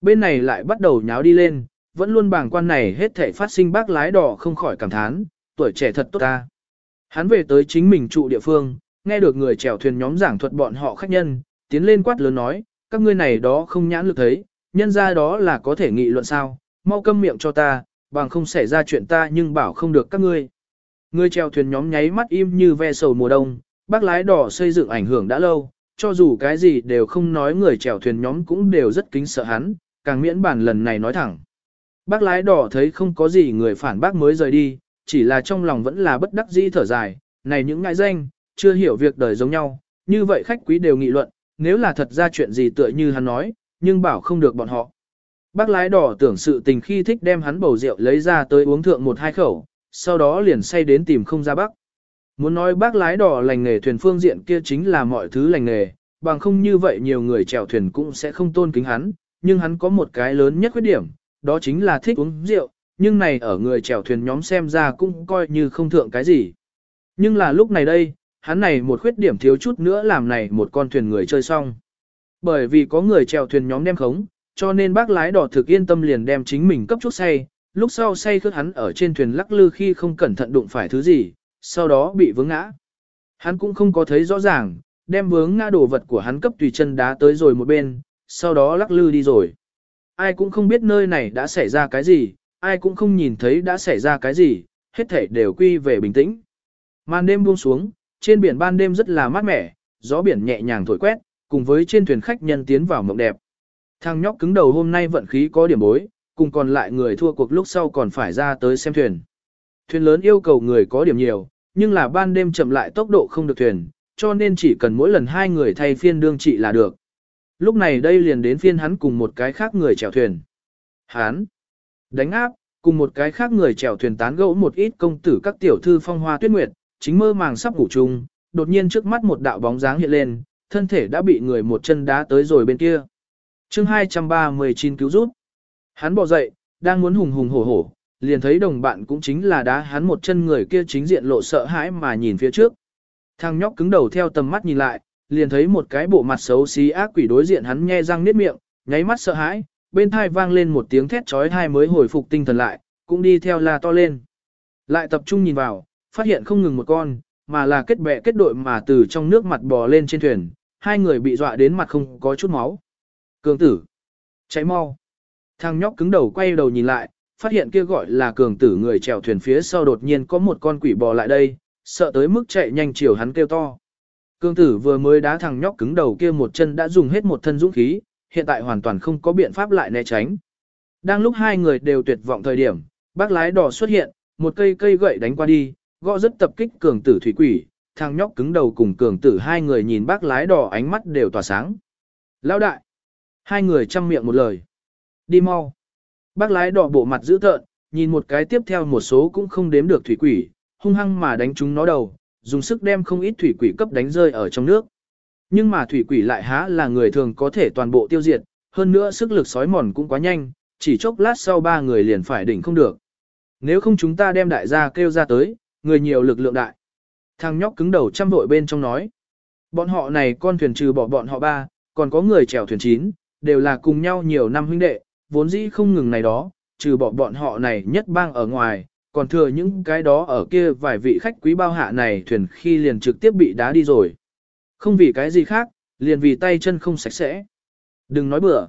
bên này lại bắt đầu nháo đi lên, vẫn luôn bàng quan này hết thể phát sinh bác lái đỏ không khỏi cảm thán, tuổi trẻ thật tốt ta. Hắn về tới chính mình trụ địa phương, nghe được người chèo thuyền nhóm giảng thuật bọn họ khách nhân, tiến lên quát lớn nói, các ngươi này đó không nhãn lực thấy, nhân ra đó là có thể nghị luận sao, mau câm miệng cho ta, bằng không xảy ra chuyện ta nhưng bảo không được các ngươi. Người chèo thuyền nhóm nháy mắt im như ve sầu mùa đông, bác lái đỏ xây dựng ảnh hưởng đã lâu, cho dù cái gì đều không nói người chèo thuyền nhóm cũng đều rất kính sợ hắn, càng miễn bản lần này nói thẳng. Bác lái đỏ thấy không có gì người phản bác mới rời đi, chỉ là trong lòng vẫn là bất đắc dĩ thở dài, này những ngại danh, chưa hiểu việc đời giống nhau, như vậy khách quý đều nghị luận, nếu là thật ra chuyện gì tựa như hắn nói, nhưng bảo không được bọn họ. Bác lái đỏ tưởng sự tình khi thích đem hắn bầu rượu lấy ra tới uống thượng một hai khẩu, sau đó liền say đến tìm không ra bắc. Muốn nói bác lái đỏ lành nghề thuyền phương diện kia chính là mọi thứ lành nghề, bằng không như vậy nhiều người chèo thuyền cũng sẽ không tôn kính hắn, nhưng hắn có một cái lớn nhất khuyết điểm, đó chính là thích uống rượu, nhưng này ở người chèo thuyền nhóm xem ra cũng coi như không thượng cái gì. Nhưng là lúc này đây, hắn này một khuyết điểm thiếu chút nữa làm này một con thuyền người chơi xong. Bởi vì có người chèo thuyền nhóm đem khống, cho nên bác lái đỏ thực yên tâm liền đem chính mình cấp chút say, lúc sau say khước hắn ở trên thuyền lắc lư khi không cẩn thận đụng phải thứ gì, sau đó bị vướng ngã. Hắn cũng không có thấy rõ ràng, đem vướng ngã đồ vật của hắn cấp tùy chân đá tới rồi một bên, sau đó lắc lư đi rồi. Ai cũng không biết nơi này đã xảy ra cái gì, ai cũng không nhìn thấy đã xảy ra cái gì, hết thể đều quy về bình tĩnh. Màn đêm buông xuống, trên biển ban đêm rất là mát mẻ, gió biển nhẹ nhàng thổi quét, cùng với trên thuyền khách nhân tiến vào mộng đẹp. Thằng nhóc cứng đầu hôm nay vận khí có điểm bối, cùng còn lại người thua cuộc lúc sau còn phải ra tới xem thuyền. Thuyền lớn yêu cầu người có điểm nhiều, nhưng là ban đêm chậm lại tốc độ không được thuyền, cho nên chỉ cần mỗi lần hai người thay phiên đương trị là được. Lúc này đây liền đến phiên hắn cùng một cái khác người chèo thuyền. Hắn đánh áp, cùng một cái khác người chèo thuyền tán gẫu một ít công tử các tiểu thư phong hoa tuyết nguyệt, chính mơ màng sắp ngủ chung, đột nhiên trước mắt một đạo bóng dáng hiện lên, thân thể đã bị người một chân đá tới rồi bên kia. chương 239 cứu rút. Hắn bỏ dậy, đang muốn hùng hùng hổ hổ, liền thấy đồng bạn cũng chính là đá hắn một chân người kia chính diện lộ sợ hãi mà nhìn phía trước. Thằng nhóc cứng đầu theo tầm mắt nhìn lại, liền thấy một cái bộ mặt xấu xí ác quỷ đối diện hắn nhe răng niết miệng, nháy mắt sợ hãi, bên thai vang lên một tiếng thét chói tai mới hồi phục tinh thần lại, cũng đi theo la to lên. Lại tập trung nhìn vào, phát hiện không ngừng một con, mà là kết bè kết đội mà từ trong nước mặt bò lên trên thuyền, hai người bị dọa đến mặt không có chút máu. Cường tử, cháy mau. Thằng nhóc cứng đầu quay đầu nhìn lại, phát hiện kia gọi là cường tử người chèo thuyền phía sau đột nhiên có một con quỷ bò lại đây, sợ tới mức chạy nhanh chiều hắn kêu to. Cường tử vừa mới đá thằng nhóc cứng đầu kia một chân đã dùng hết một thân dũng khí, hiện tại hoàn toàn không có biện pháp lại né tránh. Đang lúc hai người đều tuyệt vọng thời điểm, bác lái đỏ xuất hiện, một cây cây gậy đánh qua đi, gõ rất tập kích cường tử thủy quỷ, thằng nhóc cứng đầu cùng cường tử hai người nhìn bác lái đỏ ánh mắt đều tỏa sáng. Lão đại! Hai người chăm miệng một lời. Đi mau! Bác lái đỏ bộ mặt dữ tợn, nhìn một cái tiếp theo một số cũng không đếm được thủy quỷ, hung hăng mà đánh chúng nó đầu, dùng sức đem không ít thủy quỷ cấp đánh rơi ở trong nước. Nhưng mà thủy quỷ lại há là người thường có thể toàn bộ tiêu diệt, hơn nữa sức lực sói mòn cũng quá nhanh, chỉ chốc lát sau ba người liền phải đỉnh không được. Nếu không chúng ta đem đại gia kêu ra tới, người nhiều lực lượng đại. Thằng nhóc cứng đầu chăm vội bên trong nói. Bọn họ này con thuyền trừ bỏ bọn họ ba, còn có người chèo thuyền chín, đều là cùng nhau nhiều năm huynh đệ, vốn dĩ không ngừng này đó, trừ bỏ bọn họ này nhất bang ở ngoài, còn thừa những cái đó ở kia vài vị khách quý bao hạ này thuyền khi liền trực tiếp bị đá đi rồi. Không vì cái gì khác, liền vì tay chân không sạch sẽ. Đừng nói bừa.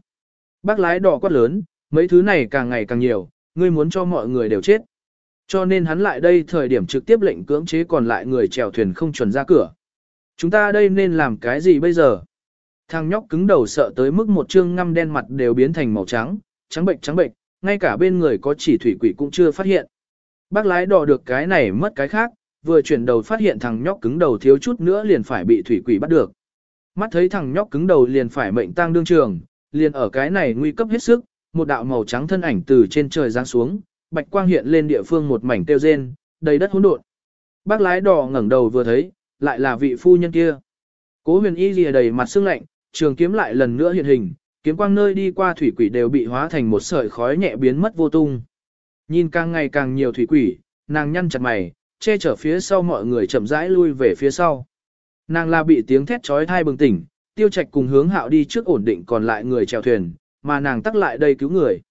Bác lái đỏ quát lớn, mấy thứ này càng ngày càng nhiều, ngươi muốn cho mọi người đều chết. Cho nên hắn lại đây thời điểm trực tiếp lệnh cưỡng chế còn lại người chèo thuyền không chuẩn ra cửa. Chúng ta đây nên làm cái gì bây giờ? Thằng nhóc cứng đầu sợ tới mức một trương ngăm đen mặt đều biến thành màu trắng, trắng bệnh trắng bệnh, ngay cả bên người có chỉ thủy quỷ cũng chưa phát hiện. Bác lái đò được cái này mất cái khác, vừa chuyển đầu phát hiện thằng nhóc cứng đầu thiếu chút nữa liền phải bị thủy quỷ bắt được. Mắt thấy thằng nhóc cứng đầu liền phải mệnh tang đương trường, liền ở cái này nguy cấp hết sức, một đạo màu trắng thân ảnh từ trên trời giáng xuống, bạch quang hiện lên địa phương một mảnh tiêu rên, đầy đất hỗn độn. Bác lái đò ngẩng đầu vừa thấy, lại là vị phu nhân kia. Cố huyền y lìa đầy mặt sương lạnh, trường kiếm lại lần nữa hiện hình, kiếm quang nơi đi qua thủy quỷ đều bị hóa thành một sợi khói nhẹ biến mất vô tung. Nhìn càng ngày càng nhiều thủy quỷ, nàng nhăn chặt mày, che chở phía sau mọi người chậm rãi lui về phía sau. Nàng là bị tiếng thét chói tai bừng tỉnh, tiêu trạch cùng hướng hạo đi trước ổn định còn lại người chèo thuyền, mà nàng tắc lại đây cứu người.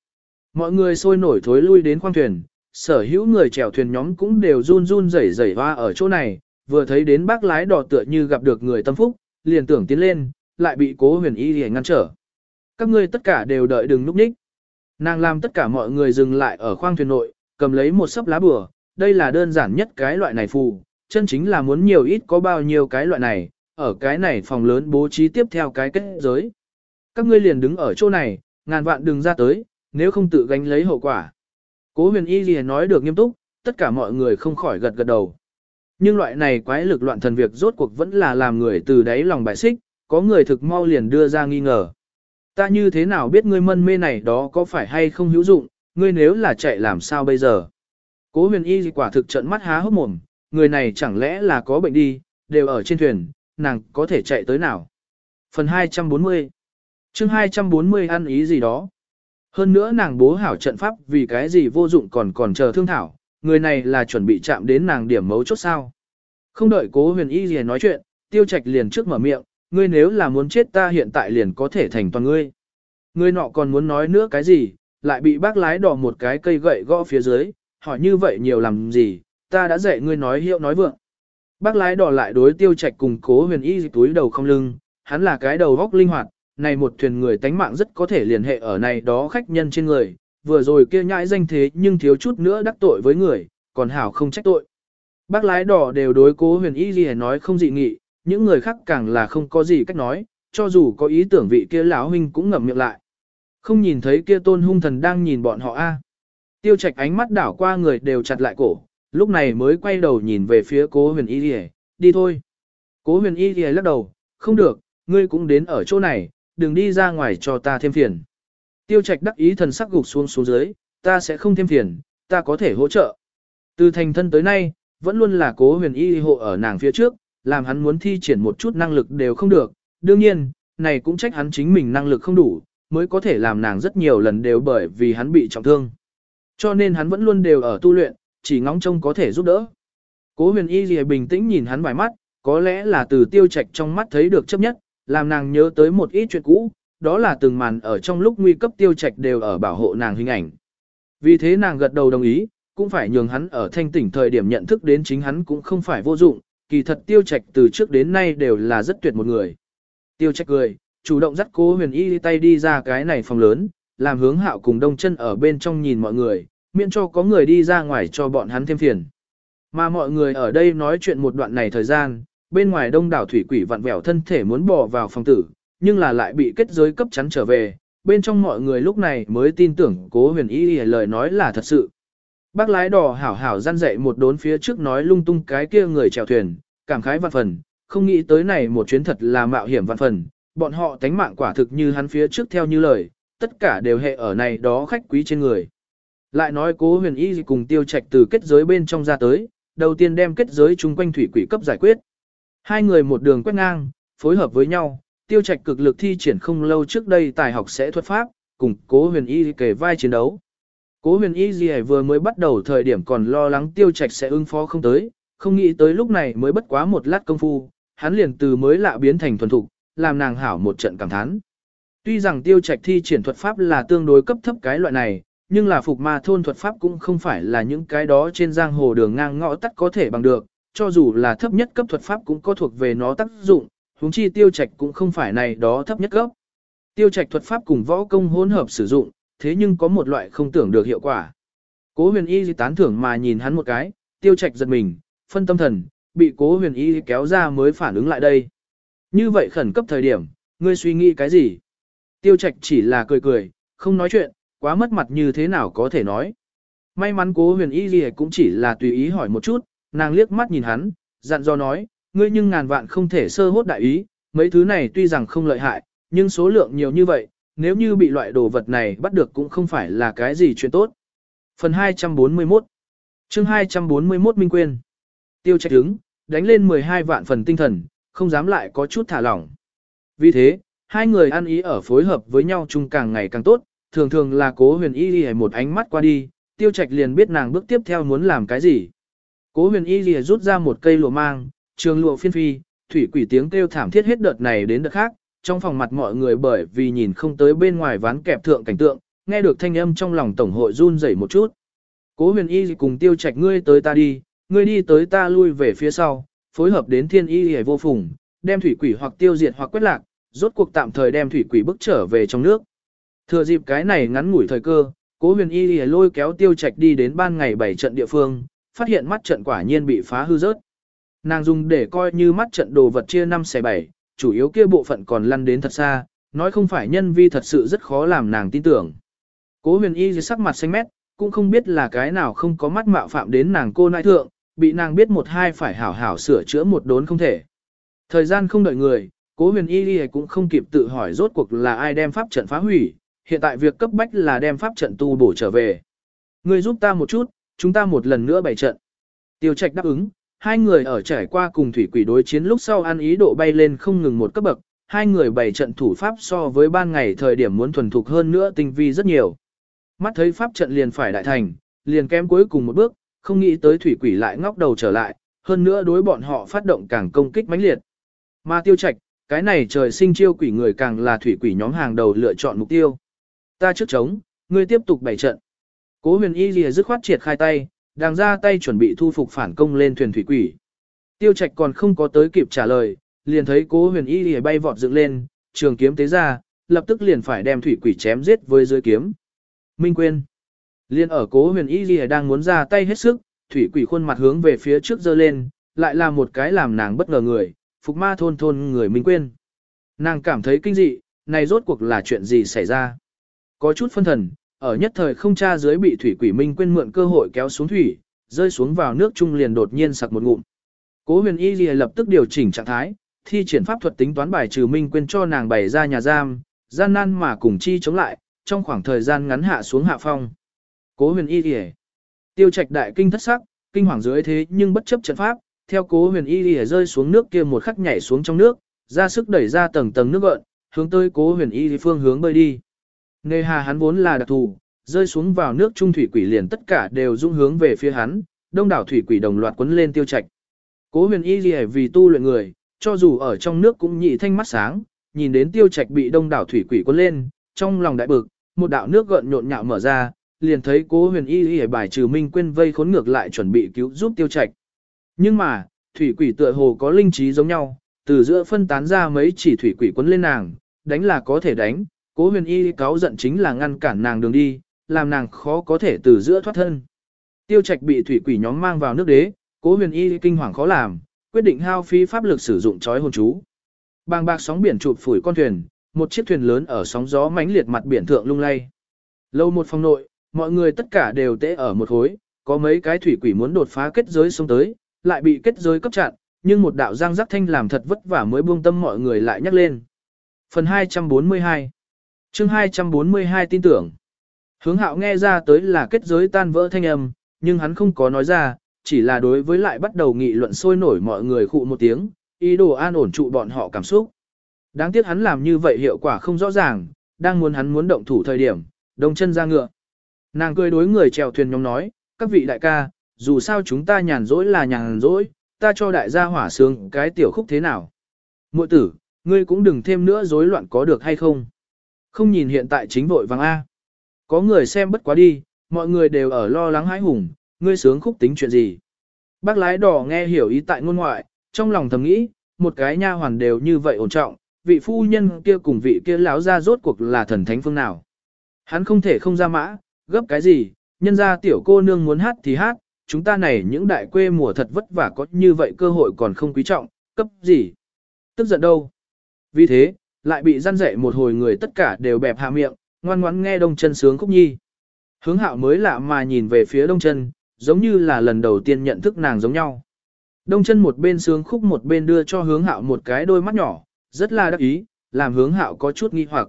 Mọi người sôi nổi thối lui đến khoang thuyền, sở hữu người chèo thuyền nhóm cũng đều run run rẩy rẩy hoa ở chỗ này, vừa thấy đến bác lái đỏ tựa như gặp được người tâm phúc, liền tưởng tiến lên, lại bị cố huyền y liền ngăn trở. Các ngươi tất cả đều đợi đừng núp ních. Nàng làm tất cả mọi người dừng lại ở khoang thuyền nội, cầm lấy một sấp lá bừa, đây là đơn giản nhất cái loại này phù, chân chính là muốn nhiều ít có bao nhiêu cái loại này, ở cái này phòng lớn bố trí tiếp theo cái kết giới. Các ngươi liền đứng ở chỗ này, ngàn vạn đừng ra tới, nếu không tự gánh lấy hậu quả. Cố huyền y gì nói được nghiêm túc, tất cả mọi người không khỏi gật gật đầu. Nhưng loại này quái lực loạn thần việc rốt cuộc vẫn là làm người từ đáy lòng bài xích, có người thực mau liền đưa ra nghi ngờ. Ta như thế nào biết ngươi mân mê này đó có phải hay không hữu dụng, ngươi nếu là chạy làm sao bây giờ? Cố huyền y quả thực trận mắt há hốc mồm, người này chẳng lẽ là có bệnh đi, đều ở trên thuyền, nàng có thể chạy tới nào? Phần 240 chương 240 ăn ý gì đó. Hơn nữa nàng bố hảo trận pháp vì cái gì vô dụng còn còn chờ thương thảo, người này là chuẩn bị chạm đến nàng điểm mấu chốt sao. Không đợi cố huyền y gì nói chuyện, tiêu trạch liền trước mở miệng, ngươi nếu là muốn chết ta hiện tại liền có thể thành toàn ngươi. Ngươi nọ còn muốn nói nữa cái gì, lại bị bác lái đỏ một cái cây gậy gõ phía dưới, hỏi như vậy nhiều làm gì, ta đã dạy ngươi nói hiệu nói vượng. Bác lái đỏ lại đối tiêu trạch cùng cố huyền y túi đầu không lưng, hắn là cái đầu góc linh hoạt, này một thuyền người tánh mạng rất có thể liên hệ ở này đó khách nhân trên người, vừa rồi kia nhãi danh thế nhưng thiếu chút nữa đắc tội với người, còn hảo không trách tội. Bác lái đỏ đều đối cố huyền y gì nói không dị nghị, những người khác càng là không có gì cách nói, cho dù có ý tưởng vị kia lão huynh cũng ngậm miệng lại. Không nhìn thấy kia tôn hung thần đang nhìn bọn họ a. Tiêu trạch ánh mắt đảo qua người đều chặt lại cổ, lúc này mới quay đầu nhìn về phía cố huyền y đi, đi thôi. Cố huyền y đi lắc đầu, không được, ngươi cũng đến ở chỗ này, đừng đi ra ngoài cho ta thêm phiền. Tiêu trạch đắc ý thần sắc gục xuống xuống dưới, ta sẽ không thêm phiền, ta có thể hỗ trợ. Từ thành thân tới nay, vẫn luôn là cố huyền y hộ ở nàng phía trước, làm hắn muốn thi triển một chút năng lực đều không được. Đương nhiên, này cũng trách hắn chính mình năng lực không đủ, mới có thể làm nàng rất nhiều lần đều bởi vì hắn bị trọng thương. Cho nên hắn vẫn luôn đều ở tu luyện, chỉ ngóng trông có thể giúp đỡ. Cố huyền y gì bình tĩnh nhìn hắn vài mắt, có lẽ là từ tiêu trạch trong mắt thấy được chấp nhất, làm nàng nhớ tới một ít chuyện cũ, đó là từng màn ở trong lúc nguy cấp tiêu trạch đều ở bảo hộ nàng hình ảnh. Vì thế nàng gật đầu đồng ý, cũng phải nhường hắn ở thanh tỉnh thời điểm nhận thức đến chính hắn cũng không phải vô dụng, kỳ thật tiêu trạch từ trước đến nay đều là rất tuyệt một người. Tiêu trạch cười, chủ động dắt cố huyền y tay đi ra cái này phòng lớn, làm hướng hạo cùng đông chân ở bên trong nhìn mọi người, miễn cho có người đi ra ngoài cho bọn hắn thêm phiền. Mà mọi người ở đây nói chuyện một đoạn này thời gian, bên ngoài đông đảo thủy quỷ vặn vẹo thân thể muốn bỏ vào phòng tử, nhưng là lại bị kết giới cấp chắn trở về, bên trong mọi người lúc này mới tin tưởng cố huyền y lời nói là thật sự. Bác lái đỏ hảo hảo gian dậy một đốn phía trước nói lung tung cái kia người chèo thuyền, cảm khái vạn phần, không nghĩ tới này một chuyến thật là mạo hiểm vạn phần, bọn họ tánh mạng quả thực như hắn phía trước theo như lời, tất cả đều hệ ở này đó khách quý trên người. Lại nói cố huyền y cùng tiêu trạch từ kết giới bên trong ra tới, đầu tiên đem kết giới chung quanh thủy quỷ cấp giải quyết. Hai người một đường quét ngang, phối hợp với nhau, tiêu trạch cực lực thi triển không lâu trước đây tài học sẽ thuật pháp, cùng cố huyền y kề vai chiến đấu. Cố huyền y gì vừa mới bắt đầu thời điểm còn lo lắng tiêu trạch sẽ ứng phó không tới, không nghĩ tới lúc này mới bất quá một lát công phu, hắn liền từ mới lạ biến thành thuần thục, làm nàng hảo một trận cảm thán. Tuy rằng tiêu trạch thi triển thuật pháp là tương đối cấp thấp cái loại này, nhưng là phục ma thôn thuật pháp cũng không phải là những cái đó trên giang hồ đường ngang ngõ tắt có thể bằng được, cho dù là thấp nhất cấp thuật pháp cũng có thuộc về nó tác dụng, huống chi tiêu trạch cũng không phải này đó thấp nhất cấp. Tiêu trạch thuật pháp cùng võ công hỗn hợp sử dụng, thế nhưng có một loại không tưởng được hiệu quả. Cố huyền y tán thưởng mà nhìn hắn một cái, tiêu trạch giật mình, phân tâm thần, bị cố huyền y kéo ra mới phản ứng lại đây. Như vậy khẩn cấp thời điểm, ngươi suy nghĩ cái gì? Tiêu trạch chỉ là cười cười, không nói chuyện, quá mất mặt như thế nào có thể nói. May mắn cố huyền y gì cũng chỉ là tùy ý hỏi một chút, nàng liếc mắt nhìn hắn, dặn dò nói, ngươi nhưng ngàn vạn không thể sơ hốt đại ý, mấy thứ này tuy rằng không lợi hại, nhưng số lượng nhiều như vậy, nếu như bị loại đồ vật này bắt được cũng không phải là cái gì chuyện tốt. Phần 241 chương 241 Minh Quyên Tiêu trạch đứng, đánh lên 12 vạn phần tinh thần, không dám lại có chút thả lỏng. Vì thế, hai người ăn ý ở phối hợp với nhau chung càng ngày càng tốt, thường thường là cố huyền y ghi một ánh mắt qua đi, tiêu trạch liền biết nàng bước tiếp theo muốn làm cái gì. Cố huyền y ghi rút ra một cây lụa mang, trường lụa phiên phi, thủy quỷ tiếng kêu thảm thiết hết đợt này đến đợt khác, trong phòng mặt mọi người bởi vì nhìn không tới bên ngoài ván kẹp thượng cảnh tượng, nghe được thanh âm trong lòng tổng hội run rẩy một chút. Cố huyền y cùng tiêu trạch ngươi tới ta đi, ngươi đi tới ta lui về phía sau, phối hợp đến thiên y hề vô phùng, đem thủy quỷ hoặc tiêu diệt hoặc quét lạc, rốt cuộc tạm thời đem thủy quỷ bức trở về trong nước. Thừa dịp cái này ngắn ngủi thời cơ, cố huyền y hề lôi kéo tiêu trạch đi đến ban ngày bảy trận địa phương, phát hiện mắt trận quả nhiên bị phá hư rớt. Nàng dùng để coi như mắt trận đồ vật chia 5 xẻ 7, chủ yếu kia bộ phận còn lăn đến thật xa, nói không phải nhân vi thật sự rất khó làm nàng tin tưởng. Cố huyền y dưới sắc mặt xanh mét, cũng không biết là cái nào không có mắt mạo phạm đến nàng cô nãi thượng, bị nàng biết một hai phải hảo hảo sửa chữa một đốn không thể. Thời gian không đợi người, cố huyền y đi cũng không kịp tự hỏi rốt cuộc là ai đem pháp trận phá hủy, hiện tại việc cấp bách là đem pháp trận tu bổ trở về. Người giúp ta một chút, chúng ta một lần nữa bày trận. Tiêu trạch đáp ứng, hai người ở trải qua cùng thủy quỷ đối chiến lúc sau ăn ý độ bay lên không ngừng một cấp bậc, hai người bày trận thủ pháp so với ban ngày thời điểm muốn thuần thục hơn nữa tinh vi rất nhiều. Mắt thấy pháp trận liền phải đại thành, liền kém cuối cùng một bước, không nghĩ tới thủy quỷ lại ngóc đầu trở lại, hơn nữa đối bọn họ phát động càng công kích mãnh liệt. Mà tiêu trạch, cái này trời sinh chiêu quỷ người càng là thủy quỷ nhóm hàng đầu lựa chọn mục tiêu. Ta trước chống, ngươi tiếp tục bày trận. Cố huyền y lìa dứt khoát triệt khai tay, đang ra tay chuẩn bị thu phục phản công lên thuyền thủy quỷ. Tiêu trạch còn không có tới kịp trả lời, liền thấy cố huyền y lìa bay vọt dựng lên, trường kiếm tế ra, lập tức liền phải đem thủy quỷ chém giết với dưới kiếm. Minh quyên liền ở cố huyền y lìa đang muốn ra tay hết sức, thủy quỷ khuôn mặt hướng về phía trước giơ lên, lại là một cái làm nàng bất ngờ người, phục ma thôn thôn người Minh quyên, Nàng cảm thấy kinh dị, này rốt cuộc là chuyện gì xảy ra. Có chút phân thần, ở nhất thời không tra dưới bị thủy quỷ Minh quên mượn cơ hội kéo xuống thủy, rơi xuống vào nước trung liền đột nhiên sặc một ngụm. Cố huyền y lìa lập tức điều chỉnh trạng thái, thi triển pháp thuật tính toán bài trừ Minh quên cho nàng bày ra nhà giam, gian nan mà cùng chi chống lại, trong khoảng thời gian ngắn hạ xuống hạ phong. Cố huyền y lìa. Tiêu trạch đại kinh thất sắc, kinh hoàng dưới thế nhưng bất chấp trận pháp, theo cố huyền y lìa rơi xuống nước kia một khắc nhảy xuống trong nước, ra sức đẩy ra tầng tầng nước gợn, hướng tới cố huyền y phương hướng bơi đi. Nề hà hắn vốn là đặc thù, rơi xuống vào nước trung thủy quỷ liền tất cả đều dung hướng về phía hắn, đông đảo thủy quỷ đồng loạt quấn lên tiêu trạch. Cố huyền y lìa vì tu luyện người, cho dù ở trong nước cũng nhị thanh mắt sáng, nhìn đến tiêu trạch bị đông đảo thủy quỷ quấn lên, trong lòng đại bực, một đạo nước gợn nhộn nhạo mở ra, liền thấy cố huyền y y bài trừ minh quên vây khốn ngược lại chuẩn bị cứu giúp tiêu trạch. Nhưng mà, thủy quỷ tựa hồ có linh trí giống nhau, từ giữa phân tán ra mấy chỉ thủy quỷ quấn lên nàng, đánh là có thể đánh, cố huyền y cáo giận chính là ngăn cản nàng đường đi, làm nàng khó có thể từ giữa thoát thân. Tiêu trạch bị thủy quỷ nhóm mang vào nước đế, cố huyền y kinh hoàng khó làm, quyết định hao phí pháp lực sử dụng chói hồn chú. Bàng bạc sóng biển chụp phủi con thuyền, một chiếc thuyền lớn ở sóng gió mãnh liệt mặt biển thượng lung lay. Lâu một phòng nội, mọi người tất cả đều tễ ở một khối, có mấy cái thủy quỷ muốn đột phá kết giới xuống tới, lại bị kết giới cấp chặn, nhưng một đạo giang giác thanh làm thật vất vả mới buông tâm mọi người lại nhắc lên. Phần 242 chương 242 tin tưởng Hướng hạo nghe ra tới là kết giới tan vỡ thanh âm, nhưng hắn không có nói ra, chỉ là đối với lại bắt đầu nghị luận sôi nổi mọi người khụ một tiếng, ý đồ an ổn trụ bọn họ cảm xúc. Đáng tiếc hắn làm như vậy hiệu quả không rõ ràng, đang muốn hắn muốn động thủ thời điểm, đông chân ra ngựa. Nàng cười đối người chèo thuyền nhóm nói, các vị đại ca, dù sao chúng ta nhàn rỗi là nhàn rỗi, ta cho đại gia hỏa sướng cái tiểu khúc thế nào. Muội tử, ngươi cũng đừng thêm nữa rối loạn có được hay không. Không nhìn hiện tại chính vội vàng A. Có người xem bất quá đi, mọi người đều ở lo lắng hãi hùng, ngươi sướng khúc tính chuyện gì. Bác lái đỏ nghe hiểu ý tại ngôn ngoại, trong lòng thầm nghĩ, một cái nha hoàn đều như vậy ổn trọng, vị phu nhân kia cùng vị kia lão ra rốt cuộc là thần thánh phương nào. Hắn không thể không ra mã, gấp cái gì, nhân ra tiểu cô nương muốn hát thì hát, chúng ta này những đại quê mùa thật vất vả có như vậy cơ hội còn không quý trọng, cấp gì. Tức giận đâu. Vì thế, lại bị răn dạy một hồi người tất cả đều bẹp hạ miệng, ngoan ngoãn nghe đông chân sướng khúc nhi. Hướng hạo mới lạ mà nhìn về phía đông chân, giống như là lần đầu tiên nhận thức nàng giống nhau. Đông chân một bên sướng khúc một bên đưa cho hướng hạo một cái đôi mắt nhỏ, rất là đắc ý, làm hướng hạo có chút nghi hoặc.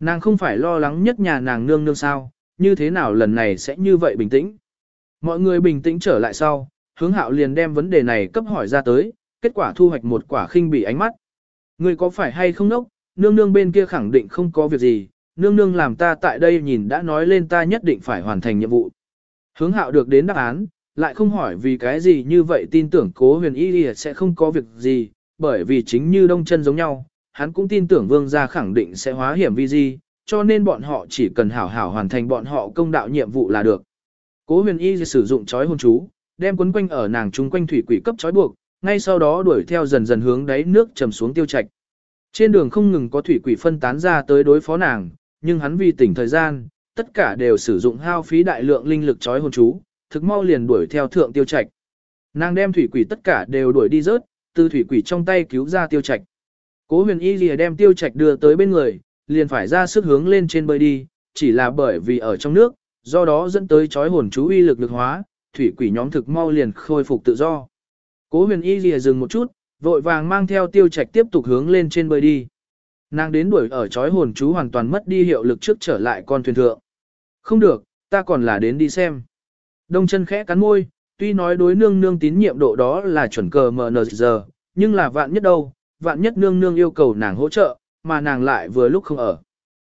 Nàng không phải lo lắng nhất nhà nàng nương nương sao, như thế nào lần này sẽ như vậy bình tĩnh. Mọi người bình tĩnh trở lại sau, hướng hạo liền đem vấn đề này cấp hỏi ra tới, kết quả thu hoạch một quả khinh bị ánh mắt. Người có phải hay không nốc, nương nương bên kia khẳng định không có việc gì, nương nương làm ta tại đây nhìn đã nói lên ta nhất định phải hoàn thành nhiệm vụ. Hướng hạo được đến đáp án, lại không hỏi vì cái gì như vậy tin tưởng cố huyền y sẽ không có việc gì, bởi vì chính như đông chân giống nhau, hắn cũng tin tưởng vương gia khẳng định sẽ hóa hiểm vi di, cho nên bọn họ chỉ cần hảo hảo hoàn thành bọn họ công đạo nhiệm vụ là được. Cố huyền y sử dụng chói hồn chú, đem quấn quanh ở nàng trung quanh thủy quỷ cấp chói buộc, ngay sau đó đuổi theo dần dần hướng đáy nước trầm xuống tiêu trạch. Trên đường không ngừng có thủy quỷ phân tán ra tới đối phó nàng, nhưng hắn vì tỉnh thời gian, tất cả đều sử dụng hao phí đại lượng linh lực chói hồn chú, thực mau liền đuổi theo thượng tiêu trạch. Nàng đem thủy quỷ tất cả đều đuổi đi rớt, từ thủy quỷ trong tay cứu ra tiêu trạch. Cố huyền y lìa đem tiêu trạch đưa tới bên người, liền phải ra sức hướng lên trên bơi đi, chỉ là bởi vì ở trong nước, do đó dẫn tới chói hồn chú uy lực lực hóa, thủy quỷ nhóm thực mau liền khôi phục tự do. Cố huyền y lìa dừng một chút, vội vàng mang theo tiêu trạch tiếp tục hướng lên trên bơi đi. Nàng đến đuổi ở chói hồn chú hoàn toàn mất đi hiệu lực trước trở lại con thuyền thượng. Không được, ta còn là đến đi xem. Đông chân khẽ cắn môi, tuy nói đối nương nương tín nhiệm độ đó là chuẩn cờ mờ giờ, nhưng là vạn nhất đâu, vạn nhất nương nương yêu cầu nàng hỗ trợ, mà nàng lại vừa lúc không ở.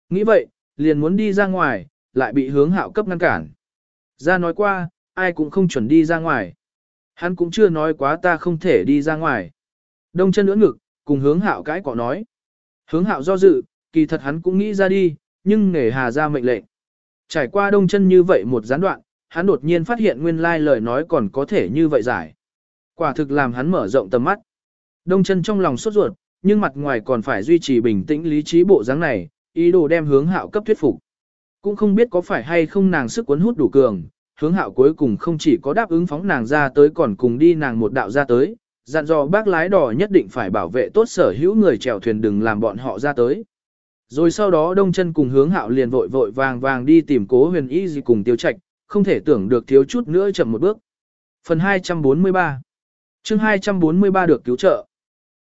Nghĩ vậy, liền muốn đi ra ngoài, lại bị hướng hạo cấp ngăn cản. Ra nói qua, ai cũng không chuẩn đi ra ngoài. Hắn cũng chưa nói quá ta không thể đi ra ngoài. Đông chân ưỡn ngực, cùng hướng hạo cái cọ nói. Hướng hạo do dự, kỳ thật hắn cũng nghĩ ra đi, nhưng nể hà ra mệnh lệnh. Trải qua đông chân như vậy một gián đoạn, hắn đột nhiên phát hiện nguyên lai lời nói còn có thể như vậy giải. Quả thực làm hắn mở rộng tầm mắt. Đông chân trong lòng sốt ruột, nhưng mặt ngoài còn phải duy trì bình tĩnh lý trí bộ dáng này, ý đồ đem hướng hạo cấp thuyết phục. Cũng không biết có phải hay không nàng sức cuốn hút đủ cường, hướng hạo cuối cùng không chỉ có đáp ứng phóng nàng ra tới còn cùng đi nàng một đạo ra tới, dặn dò bác lái đò nhất định phải bảo vệ tốt sở hữu người chèo thuyền đừng làm bọn họ ra tới. Rồi sau đó đông chân cùng hướng hạo liền vội vội vàng vàng đi tìm cố huyền y gì cùng tiêu trạch, không thể tưởng được thiếu chút nữa chậm một bước. Phần 243 chương 243 được cứu trợ.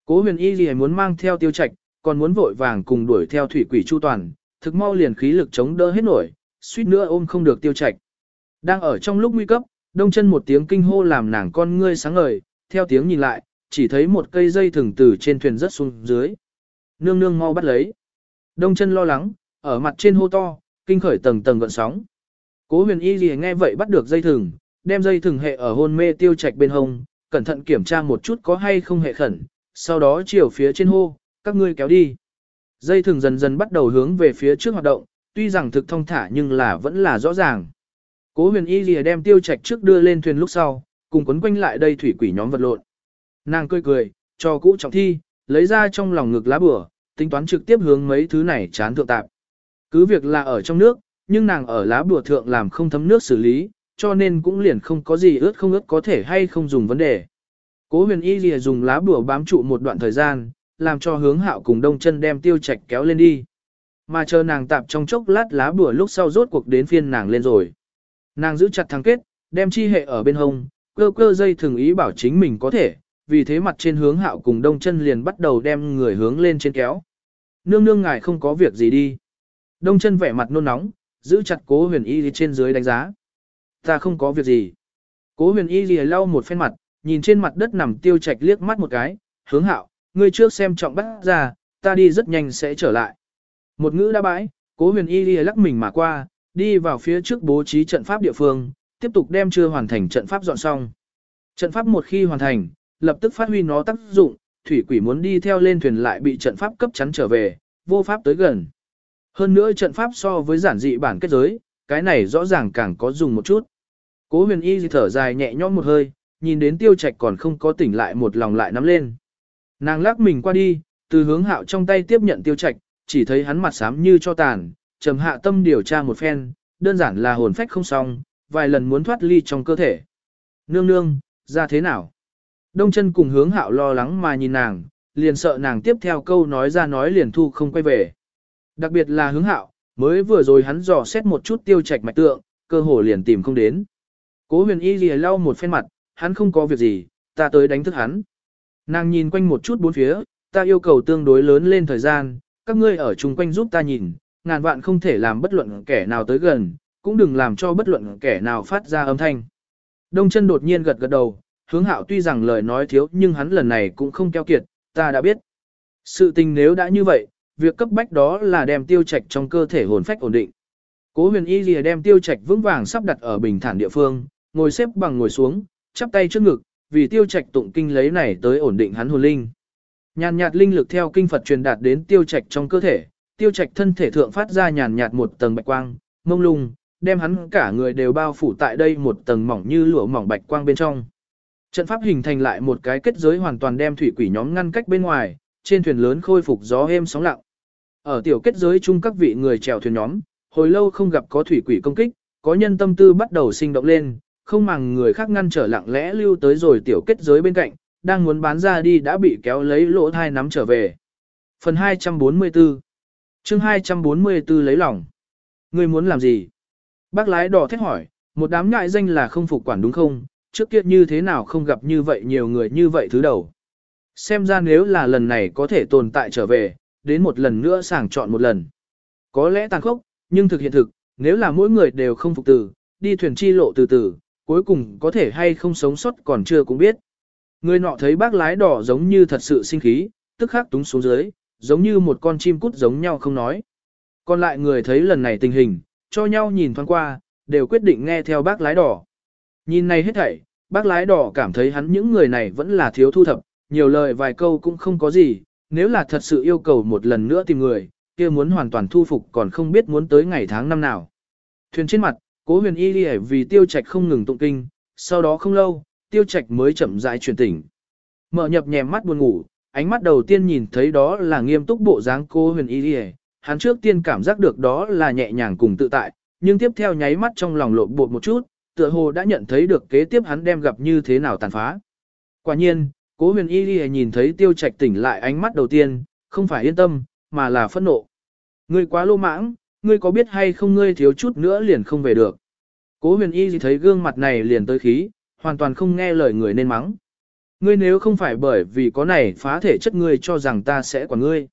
Cố huyền y gì muốn mang theo tiêu trạch, còn muốn vội vàng cùng đuổi theo thủy quỷ chu toàn, thực mau liền khí lực chống đỡ hết nổi, suýt nữa ôm không được tiêu trạch. Đang ở trong lúc nguy cấp, đông chân một tiếng kinh hô làm nàng con ngươi sáng ngời, theo tiếng nhìn lại, chỉ thấy một cây dây thừng từ trên thuyền rất xuống dưới. Nương nương mau bắt lấy. Đông chân lo lắng, ở mặt trên hô to, kinh khởi tầng tầng gợn sóng. Cố huyền y gì nghe vậy bắt được dây thừng, đem dây thừng hệ ở hôn mê tiêu trạch bên hông, cẩn thận kiểm tra một chút có hay không hệ khẩn, sau đó chiều phía trên hô, các ngươi kéo đi. Dây thừng dần dần bắt đầu hướng về phía trước hoạt động, tuy rằng thực thông thả nhưng là vẫn là rõ ràng. Cố huyền y gì đem tiêu trạch trước đưa lên thuyền lúc sau, cùng quấn quanh lại đây thủy quỷ nhóm vật lộn. Nàng cười cười, cho cũ trọng thi, lấy ra trong lòng ngực lá bửa, tính toán trực tiếp hướng mấy thứ này chán thượng tạp. Cứ việc là ở trong nước, nhưng nàng ở lá bùa thượng làm không thấm nước xử lý, cho nên cũng liền không có gì ướt không ướt có thể hay không dùng vấn đề. Cố huyền y lìa dùng lá bùa bám trụ một đoạn thời gian, làm cho hướng hạo cùng đông chân đem tiêu chạch kéo lên đi. Mà chờ nàng tạp trong chốc lát lá bùa lúc sau rốt cuộc đến phiên nàng lên rồi. Nàng giữ chặt thằng kết, đem chi hệ ở bên hông, cơ cơ dây thường ý bảo chính mình có thể, vì thế mặt trên hướng hạo cùng đông chân liền bắt đầu đem người hướng lên trên kéo. Nương nương ngài không có việc gì đi. Đông chân vẻ mặt nôn nóng, giữ chặt cố huyền y trên dưới đánh giá. Ta không có việc gì. Cố huyền y lìa lau một phen mặt, nhìn trên mặt đất nằm tiêu chạch liếc mắt một cái, hướng hạo, ngươi trước xem trọng bắt ra, ta đi rất nhanh sẽ trở lại. Một ngữ đã bãi, cố huyền y lìa lắc mình mà qua, đi vào phía trước bố trí trận pháp địa phương, tiếp tục đem chưa hoàn thành trận pháp dọn xong. Trận pháp một khi hoàn thành, lập tức phát huy nó tác dụng, thủy quỷ muốn đi theo lên thuyền lại bị trận pháp cấp chắn trở về, vô pháp tới gần. Hơn nữa trận pháp so với giản dị bản kết giới, cái này rõ ràng càng có dùng một chút. Cố huyền y thở dài nhẹ nhõm một hơi, nhìn đến tiêu trạch còn không có tỉnh lại một lòng lại nắm lên. Nàng lắc mình qua đi, từ hướng hạo trong tay tiếp nhận tiêu trạch, chỉ thấy hắn mặt xám như cho tàn, trầm hạ tâm điều tra một phen, đơn giản là hồn phách không xong, vài lần muốn thoát ly trong cơ thể. Nương nương, ra thế nào? Đông chân cùng hướng hạo lo lắng mà nhìn nàng, liền sợ nàng tiếp theo câu nói ra nói liền thu không quay về. Đặc biệt là hướng hạo, mới vừa rồi hắn dò xét một chút tiêu trạch mạch tượng, cơ hồ liền tìm không đến. Cố huyền y lìa lau một phen mặt, hắn không có việc gì, ta tới đánh thức hắn. Nàng nhìn quanh một chút bốn phía, ta yêu cầu tương đối lớn lên thời gian, các ngươi ở chung quanh giúp ta nhìn, ngàn vạn không thể làm bất luận kẻ nào tới gần, cũng đừng làm cho bất luận kẻ nào phát ra âm thanh. Đông chân đột nhiên gật gật đầu, hướng hạo tuy rằng lời nói thiếu nhưng hắn lần này cũng không keo kiệt, ta đã biết. Sự tình nếu đã như vậy, việc cấp bách đó là đem tiêu trạch trong cơ thể hồn phách ổn định. Cố huyền y lìa đem tiêu trạch vững vàng sắp đặt ở bình thản địa phương, ngồi xếp bằng ngồi xuống, chắp tay trước ngực, vì tiêu trạch tụng kinh lấy này tới ổn định hắn hồn linh. Nhàn nhạt linh lực theo kinh Phật truyền đạt đến tiêu trạch trong cơ thể, tiêu trạch thân thể thượng phát ra nhàn nhạt một tầng bạch quang, mông lung, đem hắn cả người đều bao phủ tại đây một tầng mỏng như lụa mỏng bạch quang bên trong. Trận pháp hình thành lại một cái kết giới hoàn toàn đem thủy quỷ nhóm ngăn cách bên ngoài, trên thuyền lớn khôi phục gió êm sóng lặng. Ở tiểu kết giới chung các vị người chèo thuyền nhóm, hồi lâu không gặp có thủy quỷ công kích, có nhân tâm tư bắt đầu sinh động lên, không màng người khác ngăn trở lặng lẽ lưu tới rồi tiểu kết giới bên cạnh, đang muốn bán ra đi đã bị kéo lấy lỗ thai nắm trở về. Phần 244 chương 244 lấy lòng. Ngươi muốn làm gì? Bác lái đỏ thét hỏi, một đám ngại danh là không phục quản đúng không? Trước kia như thế nào không gặp như vậy nhiều người như vậy thứ đầu. Xem ra nếu là lần này có thể tồn tại trở về, đến một lần nữa sàng chọn một lần. Có lẽ tàn khốc, nhưng thực hiện thực, nếu là mỗi người đều không phục từ, đi thuyền chi lộ từ từ, cuối cùng có thể hay không sống sót còn chưa cũng biết. Người nọ thấy bác lái đỏ giống như thật sự sinh khí, tức khắc túng xuống dưới, giống như một con chim cút giống nhau không nói. Còn lại người thấy lần này tình hình, cho nhau nhìn thoáng qua, đều quyết định nghe theo bác lái đỏ. Nhìn này hết thảy, bác lái đỏ cảm thấy hắn những người này vẫn là thiếu thu thập, nhiều lời vài câu cũng không có gì, nếu là thật sự yêu cầu một lần nữa tìm người, kia muốn hoàn toàn thu phục còn không biết muốn tới ngày tháng năm nào. Thuyền trên mặt, cố huyền y đi vì tiêu trạch không ngừng tụng kinh, sau đó không lâu, tiêu trạch mới chậm rãi chuyển tỉnh. Mở nhập nhèm mắt buồn ngủ, ánh mắt đầu tiên nhìn thấy đó là nghiêm túc bộ dáng cô huyền y đi hắn trước tiên cảm giác được đó là nhẹ nhàng cùng tự tại, nhưng tiếp theo nháy mắt trong lòng lộn bột một chút, tựa hồ đã nhận thấy được kế tiếp hắn đem gặp như thế nào tàn phá. Quả nhiên, cố huyền y đi nhìn thấy tiêu trạch tỉnh lại ánh mắt đầu tiên, không phải yên tâm, mà là phẫn nộ. Ngươi quá lô mãng, ngươi có biết hay không ngươi thiếu chút nữa liền không về được. Cố huyền y thấy gương mặt này liền tới khí, hoàn toàn không nghe lời người nên mắng. Ngươi nếu không phải bởi vì có này phá thể chất ngươi cho rằng ta sẽ quản ngươi.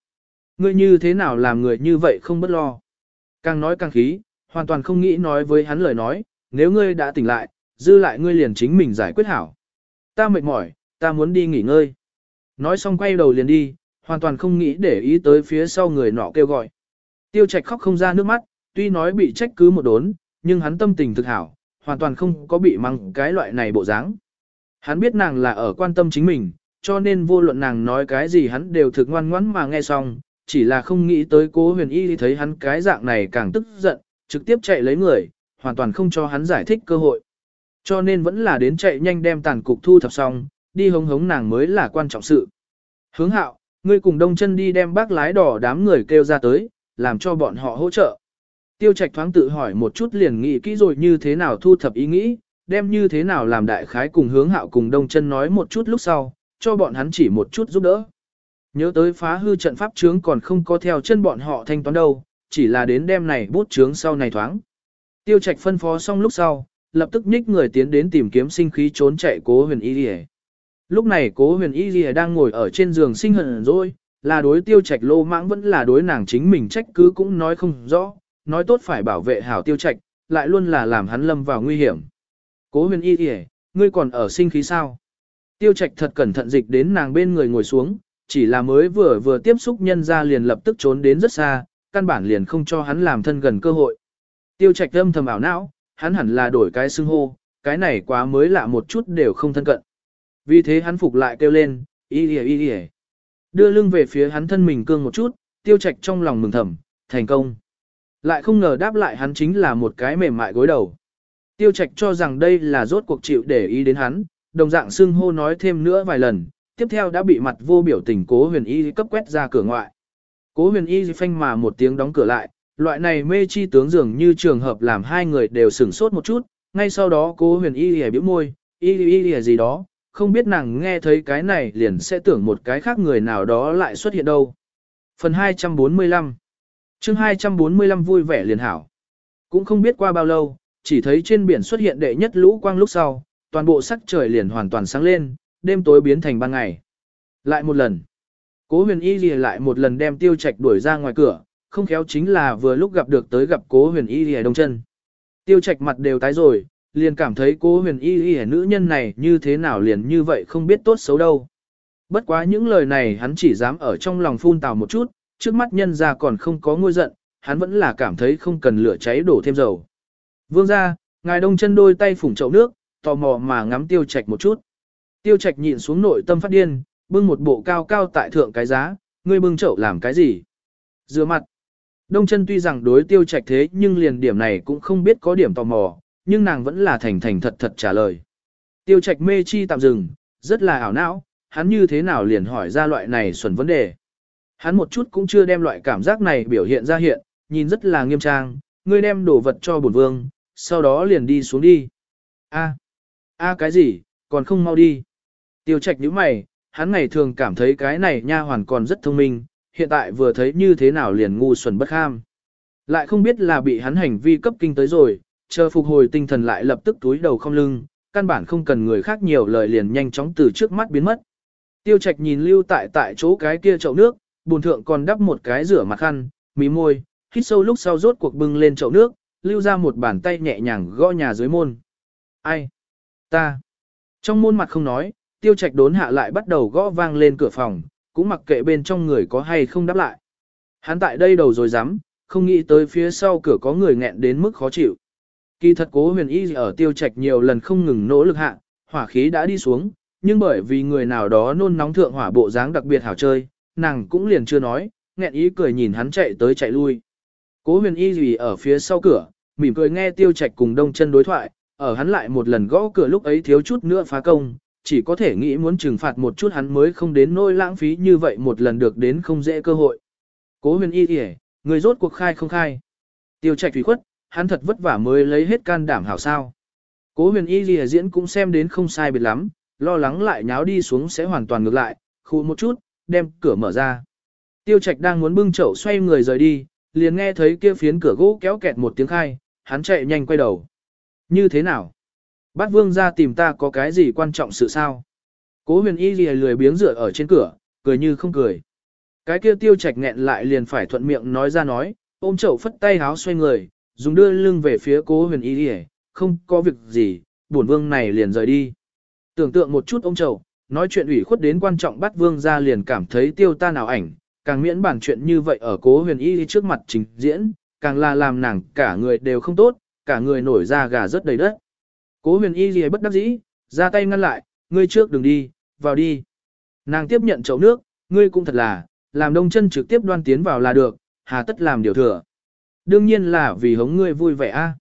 Ngươi như thế nào làm người như vậy không bất lo. Càng nói càng khí, hoàn toàn không nghĩ nói với hắn lời nói, nếu ngươi đã tỉnh lại, dư lại ngươi liền chính mình giải quyết hảo. Ta mệt mỏi, ta muốn đi nghỉ ngơi. Nói xong quay đầu liền đi, hoàn toàn không nghĩ để ý tới phía sau người nọ kêu gọi. Tiêu Trạch khóc không ra nước mắt, tuy nói bị trách cứ một đốn, nhưng hắn tâm tình thực hảo, hoàn toàn không có bị mắng cái loại này bộ dáng. Hắn biết nàng là ở quan tâm chính mình, cho nên vô luận nàng nói cái gì hắn đều thực ngoan ngoãn mà nghe xong, chỉ là không nghĩ tới cố huyền y thấy hắn cái dạng này càng tức giận, trực tiếp chạy lấy người, hoàn toàn không cho hắn giải thích cơ hội. Cho nên vẫn là đến chạy nhanh đem tàn cục thu thập xong, đi hống hống nàng mới là quan trọng sự. Hướng hạo, ngươi cùng đông chân đi đem bác lái đỏ đám người kêu ra tới, làm cho bọn họ hỗ trợ. Tiêu trạch thoáng tự hỏi một chút liền nghĩ kỹ rồi như thế nào thu thập ý nghĩ, đem như thế nào làm đại khái cùng hướng hạo cùng đông chân nói một chút lúc sau, cho bọn hắn chỉ một chút giúp đỡ. Nhớ tới phá hư trận pháp trướng còn không có theo chân bọn họ thanh toán đâu, chỉ là đến đêm này bút trướng sau này thoáng. Tiêu trạch phân phó xong lúc sau, lập tức nhích người tiến đến tìm kiếm sinh khí trốn chạy cố huyền y lìa. Lúc này cố huyền y lìa đang ngồi ở trên giường sinh hận rồi, là đối tiêu trạch lô mãng vẫn là đối nàng chính mình trách cứ cũng nói không rõ, nói tốt phải bảo vệ hảo tiêu trạch, lại luôn là làm hắn lâm vào nguy hiểm. Cố huyền y kìa, ngươi còn ở sinh khí sao? Tiêu trạch thật cẩn thận dịch đến nàng bên người ngồi xuống, chỉ là mới vừa vừa tiếp xúc nhân ra liền lập tức trốn đến rất xa, căn bản liền không cho hắn làm thân gần cơ hội. Tiêu trạch âm thầm ảo não, hắn hẳn là đổi cái xưng hô, cái này quá mới lạ một chút đều không thân cận. Vì thế hắn phục lại kêu lên, y y y y. Đưa lưng về phía hắn thân mình cương một chút, tiêu trạch trong lòng mừng thầm, thành công. Lại không ngờ đáp lại hắn chính là một cái mềm mại gối đầu. Tiêu trạch cho rằng đây là rốt cuộc chịu để ý đến hắn, đồng dạng xưng hô nói thêm nữa vài lần, tiếp theo đã bị mặt vô biểu tình cố huyền y cấp quét ra cửa ngoại. Cố huyền y phanh mà một tiếng đóng cửa lại, loại này mê chi tướng dường như trường hợp làm hai người đều sửng sốt một chút, ngay sau đó cố huyền y hề biểu môi, y y hề gì đó, không biết nàng nghe thấy cái này liền sẽ tưởng một cái khác người nào đó lại xuất hiện đâu. Phần 245 chương 245 vui vẻ liền hảo. Cũng không biết qua bao lâu, chỉ thấy trên biển xuất hiện đệ nhất lũ quang lúc sau, toàn bộ sắc trời liền hoàn toàn sáng lên, đêm tối biến thành ban ngày. Lại một lần, cố huyền y lìa lại một lần đem tiêu trạch đuổi ra ngoài cửa, không khéo chính là vừa lúc gặp được tới gặp cố huyền y lìa đông chân. Tiêu trạch mặt đều tái rồi, liền cảm thấy cố huyền y lìa nữ nhân này như thế nào liền như vậy không biết tốt xấu đâu. Bất quá những lời này hắn chỉ dám ở trong lòng phun tào một chút, trước mắt nhân ra còn không có ngôi giận, hắn vẫn là cảm thấy không cần lửa cháy đổ thêm dầu. Vương ra, ngài đông chân đôi tay phủng chậu nước, tò mò mà ngắm tiêu trạch một chút. Tiêu trạch nhịn xuống nội tâm phát điên, bưng một bộ cao cao tại thượng cái giá, ngươi bưng chậu làm cái gì? Rửa mặt. Đông chân tuy rằng đối tiêu trạch thế nhưng liền điểm này cũng không biết có điểm tò mò, nhưng nàng vẫn là thành thành thật thật trả lời. Tiêu trạch mê chi tạm dừng, rất là ảo não, hắn như thế nào liền hỏi ra loại này xuẩn vấn đề. Hắn một chút cũng chưa đem loại cảm giác này biểu hiện ra hiện, nhìn rất là nghiêm trang, ngươi đem đồ vật cho bổn vương, sau đó liền đi xuống đi. A, a cái gì, còn không mau đi. Tiêu trạch nhíu mày, hắn ngày thường cảm thấy cái này nha hoàn còn rất thông minh, hiện tại vừa thấy như thế nào liền ngu xuẩn bất ham. Lại không biết là bị hắn hành vi cấp kinh tới rồi, chờ phục hồi tinh thần lại lập tức túi đầu không lưng, căn bản không cần người khác nhiều lời liền nhanh chóng từ trước mắt biến mất. Tiêu Trạch nhìn lưu tại tại chỗ cái kia chậu nước, bùn thượng còn đắp một cái rửa mặt khăn, mí môi, hít sâu lúc sau rốt cuộc bưng lên chậu nước, lưu ra một bàn tay nhẹ nhàng gõ nhà dưới môn. Ai? Ta. Trong môn mặt không nói, Tiêu Trạch đốn hạ lại bắt đầu gõ vang lên cửa phòng, cũng mặc kệ bên trong người có hay không đáp lại. Hắn tại đây đầu rồi dám, không nghĩ tới phía sau cửa có người nghẹn đến mức khó chịu. Kỳ thật cố huyền y ở tiêu trạch nhiều lần không ngừng nỗ lực hạ, hỏa khí đã đi xuống, nhưng bởi vì người nào đó nôn nóng thượng hỏa bộ dáng đặc biệt hảo chơi, nàng cũng liền chưa nói, nghẹn ý cười nhìn hắn chạy tới chạy lui. Cố huyền y gì ở phía sau cửa, mỉm cười nghe tiêu trạch cùng đông chân đối thoại, ở hắn lại một lần gõ cửa lúc ấy thiếu chút nữa phá công, chỉ có thể nghĩ muốn trừng phạt một chút hắn mới không đến nỗi lãng phí như vậy một lần được đến không dễ cơ hội. Cố huyền y kìa, người rốt cuộc khai không khai. Tiêu trạch thủy khuất, hắn thật vất vả mới lấy hết can đảm hảo sao. Cố huyền y lìa diễn cũng xem đến không sai biệt lắm, lo lắng lại nháo đi xuống sẽ hoàn toàn ngược lại, khu một chút, đem cửa mở ra. Tiêu trạch đang muốn bưng chậu xoay người rời đi, liền nghe thấy kia phiến cửa gỗ kéo kẹt một tiếng khai, hắn chạy nhanh quay đầu. Như thế nào? Bát vương ra tìm ta có cái gì quan trọng sự sao? Cố huyền y lìa lười biếng dựa ở trên cửa, cười như không cười. Cái kia tiêu trạch nghẹn lại liền phải thuận miệng nói ra nói, ôm chậu phất tay háo xoay người, dùng đưa lưng về phía cố huyền y lìa, không có việc gì, bổn vương này liền rời đi. Tưởng tượng một chút ông chậu, nói chuyện ủy khuất đến quan trọng bắt vương ra liền cảm thấy tiêu ta nào ảnh, càng miễn bản chuyện như vậy ở cố huyền y trước mặt trình diễn, càng là làm nàng cả người đều không tốt, cả người nổi ra gà rất đầy đất. Cố huyền y gì bất đắc dĩ, ra tay ngăn lại, ngươi trước đừng đi, vào đi. Nàng tiếp nhận chậu nước, ngươi cũng thật là, làm đông chân trực tiếp đoan tiến vào là được, hà tất làm điều thừa. Đương nhiên là vì hống ngươi vui vẻ a.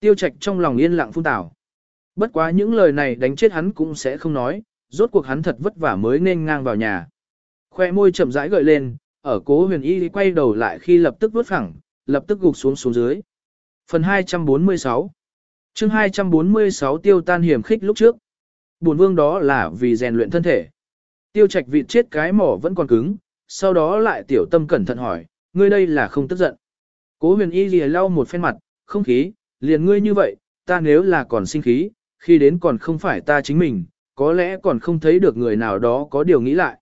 Tiêu trạch trong lòng yên lặng phun tảo. Bất quá những lời này đánh chết hắn cũng sẽ không nói, rốt cuộc hắn thật vất vả mới nên ngang vào nhà. Khoe môi chậm rãi gợi lên, ở cố huyền y quay đầu lại khi lập tức vứt phẳng, lập tức gục xuống xuống dưới. Phần 246 chương 246 tiêu tan hiểm khích lúc trước. Buồn vương đó là vì rèn luyện thân thể. Tiêu trạch vịt chết cái mỏ vẫn còn cứng, sau đó lại tiểu tâm cẩn thận hỏi, ngươi đây là không tức giận. Cố huyền y lìa lau một phen mặt, không khí, liền ngươi như vậy, ta nếu là còn sinh khí, khi đến còn không phải ta chính mình, có lẽ còn không thấy được người nào đó có điều nghĩ lại.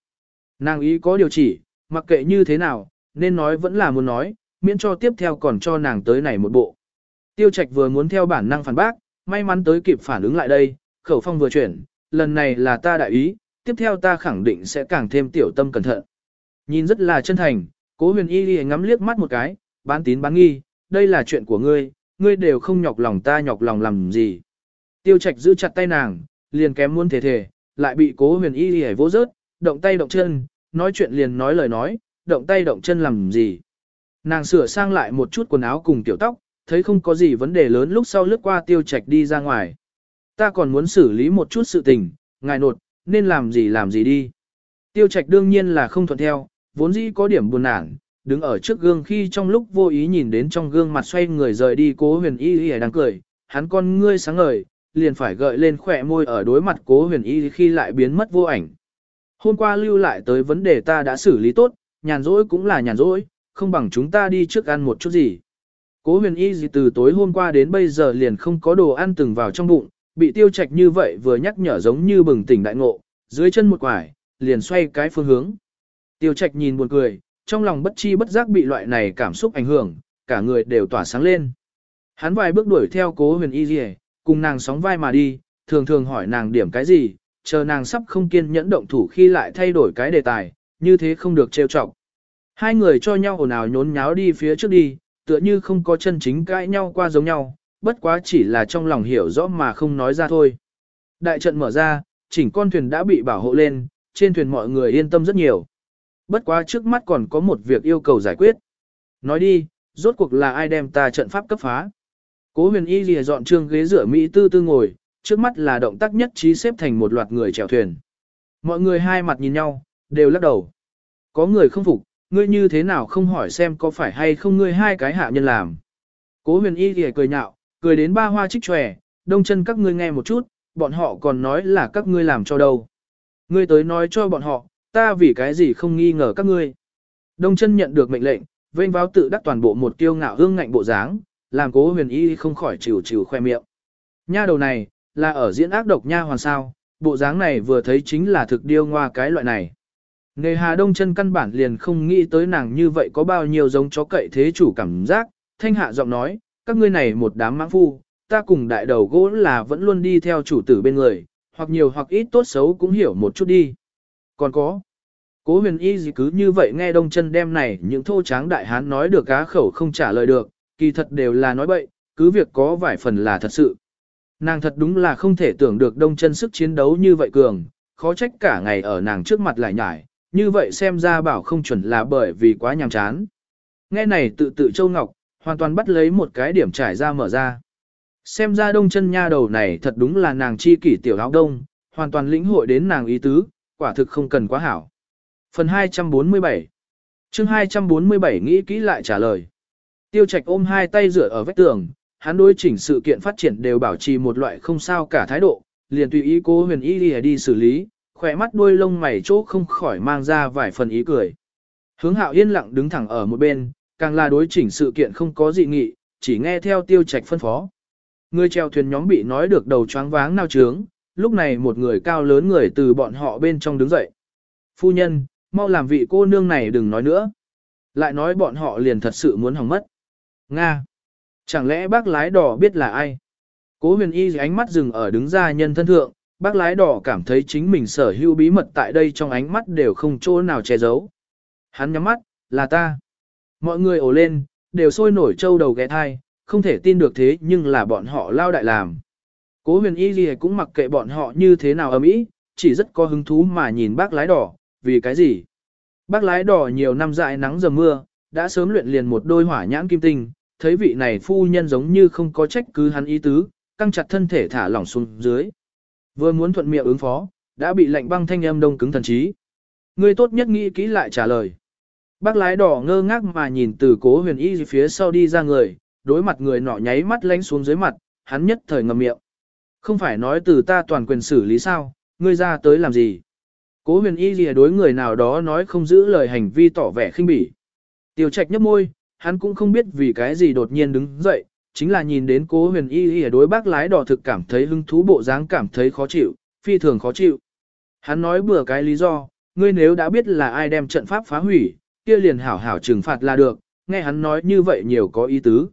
Nàng ý có điều chỉ, mặc kệ như thế nào, nên nói vẫn là muốn nói, miễn cho tiếp theo còn cho nàng tới này một bộ. Tiêu Trạch vừa muốn theo bản năng phản bác, may mắn tới kịp phản ứng lại đây, khẩu phong vừa chuyển, lần này là ta đại ý, tiếp theo ta khẳng định sẽ càng thêm tiểu tâm cẩn thận. Nhìn rất là chân thành, cố huyền y ngắm liếc mắt một cái, bán tín bán nghi, đây là chuyện của ngươi, ngươi đều không nhọc lòng ta nhọc lòng làm gì. Tiêu Trạch giữ chặt tay nàng, liền kém muốn thể thể, lại bị cố huyền y liễu vỗ rớt, động tay động chân, nói chuyện liền nói lời nói, động tay động chân làm gì. Nàng sửa sang lại một chút quần áo cùng tiểu tóc, thấy không có gì vấn đề lớn lúc sau lướt qua tiêu Trạch đi ra ngoài. Ta còn muốn xử lý một chút sự tình, ngài nột, nên làm gì làm gì đi. Tiêu Trạch đương nhiên là không thuận theo, vốn dĩ có điểm buồn nản, đứng ở trước gương khi trong lúc vô ý nhìn đến trong gương mặt xoay người rời đi cố huyền y y đang cười, hắn con ngươi sáng ngời, liền phải gợi lên khỏe môi ở đối mặt cố huyền y khi lại biến mất vô ảnh. Hôm qua lưu lại tới vấn đề ta đã xử lý tốt, nhàn rỗi cũng là nhàn rỗi, không bằng chúng ta đi trước ăn một chút gì. Cố huyền y gì từ tối hôm qua đến bây giờ liền không có đồ ăn từng vào trong bụng, bị tiêu trạch như vậy vừa nhắc nhở giống như bừng tỉnh đại ngộ, dưới chân một quải, liền xoay cái phương hướng. Tiêu trạch nhìn buồn cười, trong lòng bất chi bất giác bị loại này cảm xúc ảnh hưởng, cả người đều tỏa sáng lên. Hắn vài bước đuổi theo cố huyền y gì, cùng nàng sóng vai mà đi, thường thường hỏi nàng điểm cái gì, chờ nàng sắp không kiên nhẫn động thủ khi lại thay đổi cái đề tài, như thế không được trêu chọc. Hai người cho nhau ồn ào nhốn nháo đi phía trước đi, tựa như không có chân chính cãi nhau qua giống nhau, bất quá chỉ là trong lòng hiểu rõ mà không nói ra thôi. Đại trận mở ra, chỉnh con thuyền đã bị bảo hộ lên, trên thuyền mọi người yên tâm rất nhiều. Bất quá trước mắt còn có một việc yêu cầu giải quyết. Nói đi, rốt cuộc là ai đem ta trận pháp cấp phá. Cố huyền y lìa dọn trương ghế rửa Mỹ tư tư ngồi, trước mắt là động tác nhất trí xếp thành một loạt người chèo thuyền. Mọi người hai mặt nhìn nhau, đều lắc đầu. Có người không phục, ngươi như thế nào không hỏi xem có phải hay không ngươi hai cái hạ nhân làm. Cố huyền y thì cười nhạo, cười đến ba hoa trích tròe, đông chân các ngươi nghe một chút, bọn họ còn nói là các ngươi làm cho đâu. Ngươi tới nói cho bọn họ, ta vì cái gì không nghi ngờ các ngươi. Đông chân nhận được mệnh lệnh, vênh vào tự đắc toàn bộ một tiêu ngạo hương ngạnh bộ dáng, làm cố huyền y không khỏi chịu chịu khoe miệng. Nha đầu này, là ở diễn ác độc nha hoàn sao, bộ dáng này vừa thấy chính là thực điêu ngoa cái loại này. Nề hà đông chân căn bản liền không nghĩ tới nàng như vậy có bao nhiêu giống chó cậy thế chủ cảm giác, thanh hạ giọng nói, các ngươi này một đám mãng phu, ta cùng đại đầu gỗ là vẫn luôn đi theo chủ tử bên người, hoặc nhiều hoặc ít tốt xấu cũng hiểu một chút đi. Còn có, cố huyền y gì cứ như vậy nghe đông chân đem này những thô tráng đại hán nói được cá khẩu không trả lời được, kỳ thật đều là nói bậy, cứ việc có vài phần là thật sự. Nàng thật đúng là không thể tưởng được đông chân sức chiến đấu như vậy cường, khó trách cả ngày ở nàng trước mặt lại nhải, như vậy xem ra bảo không chuẩn là bởi vì quá nhàm chán. Nghe này tự tự Châu Ngọc, hoàn toàn bắt lấy một cái điểm trải ra mở ra. Xem ra đông chân nha đầu này thật đúng là nàng chi kỷ tiểu áo đông, hoàn toàn lĩnh hội đến nàng ý tứ, quả thực không cần quá hảo. Phần 247 chương 247 nghĩ kỹ lại trả lời. Tiêu Trạch ôm hai tay rửa ở vách tường, hắn đối chỉnh sự kiện phát triển đều bảo trì một loại không sao cả thái độ, liền tùy ý cố huyền y đi, đi xử lý, khỏe mắt đuôi lông mày chỗ không khỏi mang ra vài phần ý cười. Hướng hạo yên lặng đứng thẳng ở một bên, càng là đối chỉnh sự kiện không có dị nghị, chỉ nghe theo tiêu trạch phân phó. Người treo thuyền nhóm bị nói được đầu choáng váng nao trướng, lúc này một người cao lớn người từ bọn họ bên trong đứng dậy. Phu nhân, mau làm vị cô nương này đừng nói nữa. Lại nói bọn họ liền thật sự muốn hỏng mất. Nga. Chẳng lẽ bác lái đỏ biết là ai? Cố huyền y ánh mắt dừng ở đứng ra nhân thân thượng, bác lái đỏ cảm thấy chính mình sở hữu bí mật tại đây trong ánh mắt đều không chỗ nào che giấu. Hắn nhắm mắt, là ta. Mọi người ồ lên, đều sôi nổi trâu đầu ghé thai, không thể tin được thế nhưng là bọn họ lao đại làm. Cố huyền y gì cũng mặc kệ bọn họ như thế nào ấm ý, chỉ rất có hứng thú mà nhìn bác lái đỏ, vì cái gì? Bác lái đỏ nhiều năm dại nắng dầm mưa, đã sớm luyện liền một đôi hỏa nhãn kim tinh, thấy vị này phu nhân giống như không có trách cứ hắn ý tứ, căng chặt thân thể thả lỏng xuống dưới. Vừa muốn thuận miệng ứng phó, đã bị lạnh băng thanh âm đông cứng thần trí. Người tốt nhất nghĩ kỹ lại trả lời. Bác lái đỏ ngơ ngác mà nhìn từ cố huyền y phía sau đi ra người, đối mặt người nọ nháy mắt lánh xuống dưới mặt, hắn nhất thời ngậm miệng. Không phải nói từ ta toàn quyền xử lý sao, ngươi ra tới làm gì? Cố huyền y lìa đối người nào đó nói không giữ lời hành vi tỏ vẻ khinh bỉ. Tiêu trạch nhấp môi, hắn cũng không biết vì cái gì đột nhiên đứng dậy, chính là nhìn đến cố huyền y y đối bác lái đỏ thực cảm thấy hứng thú bộ dáng cảm thấy khó chịu, phi thường khó chịu. Hắn nói bừa cái lý do, ngươi nếu đã biết là ai đem trận pháp phá hủy, kia liền hảo hảo trừng phạt là được, nghe hắn nói như vậy nhiều có ý tứ.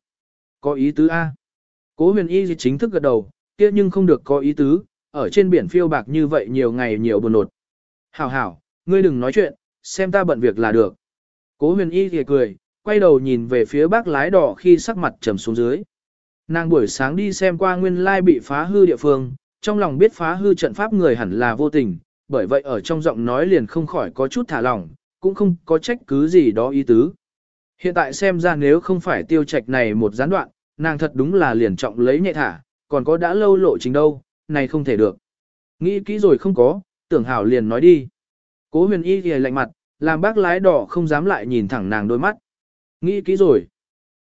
Có ý tứ A. Cố huyền y chính thức gật đầu, kia nhưng không được có ý tứ, ở trên biển phiêu bạc như vậy nhiều ngày nhiều buồn nột. Hảo hảo, ngươi đừng nói chuyện, xem ta bận việc là được. Cố huyền y thì cười, quay đầu nhìn về phía bác lái đỏ khi sắc mặt trầm xuống dưới. Nàng buổi sáng đi xem qua nguyên lai bị phá hư địa phương, trong lòng biết phá hư trận pháp người hẳn là vô tình, bởi vậy ở trong giọng nói liền không khỏi có chút thả lỏng, cũng không có trách cứ gì đó ý tứ. Hiện tại xem ra nếu không phải tiêu trạch này một gián đoạn, nàng thật đúng là liền trọng lấy nhẹ thả, còn có đã lâu lộ trình đâu, này không thể được. Nghĩ kỹ rồi không có, tưởng hảo liền nói đi. Cố huyền y thì lạnh mặt, làm bác lái đỏ không dám lại nhìn thẳng nàng đôi mắt. Nghĩ kỹ rồi.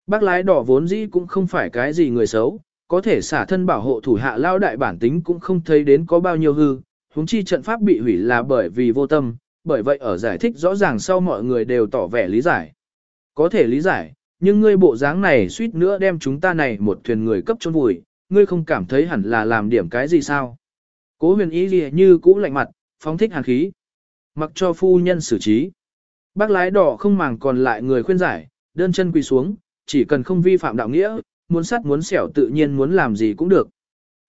Bác lái đỏ vốn dĩ cũng không phải cái gì người xấu, có thể xả thân bảo hộ thủ hạ lao đại bản tính cũng không thấy đến có bao nhiêu hư, huống chi trận pháp bị hủy là bởi vì vô tâm, bởi vậy ở giải thích rõ ràng sau mọi người đều tỏ vẻ lý giải. Có thể lý giải, nhưng ngươi bộ dáng này suýt nữa đem chúng ta này một thuyền người cấp chôn vùi, ngươi không cảm thấy hẳn là làm điểm cái gì sao? Cố huyền ý gì như cũ lạnh mặt, phóng thích hàn khí. Mặc cho phu nhân xử trí. Bác lái đỏ không màng còn lại người khuyên giải, đơn chân quỳ xuống, chỉ cần không vi phạm đạo nghĩa, muốn sắt muốn xẻo tự nhiên muốn làm gì cũng được.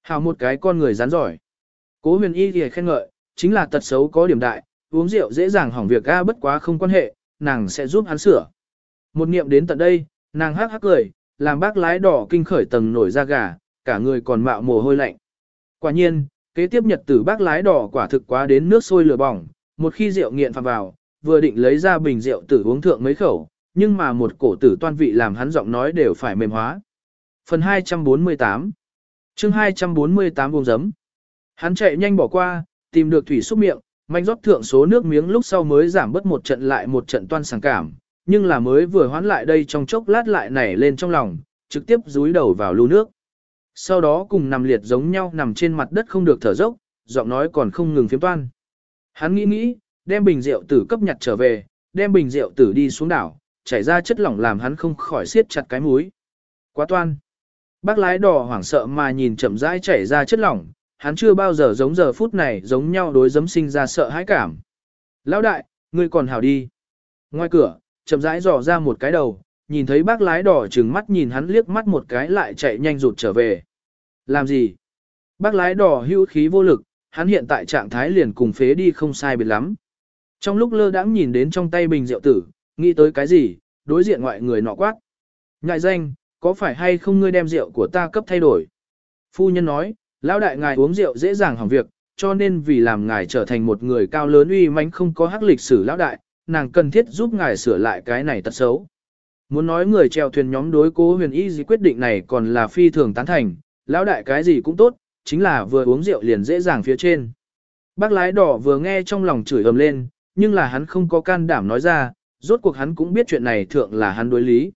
Hào một cái con người rắn giỏi. Cố huyền y thì khen ngợi, chính là tật xấu có điểm đại, uống rượu dễ dàng hỏng việc ga bất quá không quan hệ, nàng sẽ giúp hắn sửa. Một niệm đến tận đây, nàng hắc hắc cười, làm bác lái đỏ kinh khởi tầng nổi da gà, cả người còn mạo mồ hôi lạnh. Quả nhiên, kế tiếp nhật tử bác lái đỏ quả thực quá đến nước sôi lửa bỏng, một khi rượu nghiện phạm vào, vừa định lấy ra bình rượu tử uống thượng mấy khẩu, nhưng mà một cổ tử toan vị làm hắn giọng nói đều phải mềm hóa. Phần 248 chương 248 vùng giấm Hắn chạy nhanh bỏ qua, tìm được thủy xúc miệng, manh rót thượng số nước miếng lúc sau mới giảm bớt một trận lại một trận toan sảng cảm, nhưng là mới vừa hoán lại đây trong chốc lát lại nảy lên trong lòng, trực tiếp rúi đầu vào lưu nước. Sau đó cùng nằm liệt giống nhau nằm trên mặt đất không được thở dốc, giọng nói còn không ngừng phiếm toan. Hắn nghĩ nghĩ, đem bình rượu tử cấp nhặt trở về, đem bình rượu tử đi xuống đảo, chảy ra chất lỏng làm hắn không khỏi siết chặt cái mũi. Quá toan. Bác lái đỏ hoảng sợ mà nhìn chậm rãi chảy ra chất lỏng, hắn chưa bao giờ giống giờ phút này giống nhau đối giấm sinh ra sợ hãi cảm. Lão đại, ngươi còn hảo đi. Ngoài cửa, chậm rãi dò ra một cái đầu, nhìn thấy bác lái đỏ trừng mắt nhìn hắn liếc mắt một cái lại chạy nhanh rụt trở về. Làm gì? Bác lái đỏ hưu khí vô lực, hắn hiện tại trạng thái liền cùng phế đi không sai biệt lắm. Trong lúc lơ đãng nhìn đến trong tay bình rượu tử, nghĩ tới cái gì, đối diện ngoại người nọ quát. Ngại danh, có phải hay không ngươi đem rượu của ta cấp thay đổi? Phu nhân nói, lão đại ngài uống rượu dễ dàng hỏng việc, cho nên vì làm ngài trở thành một người cao lớn uy mãnh không có hắc lịch sử lão đại, nàng cần thiết giúp ngài sửa lại cái này tật xấu. Muốn nói người treo thuyền nhóm đối cố huyền y gì quyết định này còn là phi thường tán thành, lão đại cái gì cũng tốt, chính là vừa uống rượu liền dễ dàng phía trên. Bác lái đỏ vừa nghe trong lòng chửi ầm lên, nhưng là hắn không có can đảm nói ra, rốt cuộc hắn cũng biết chuyện này thượng là hắn đối lý.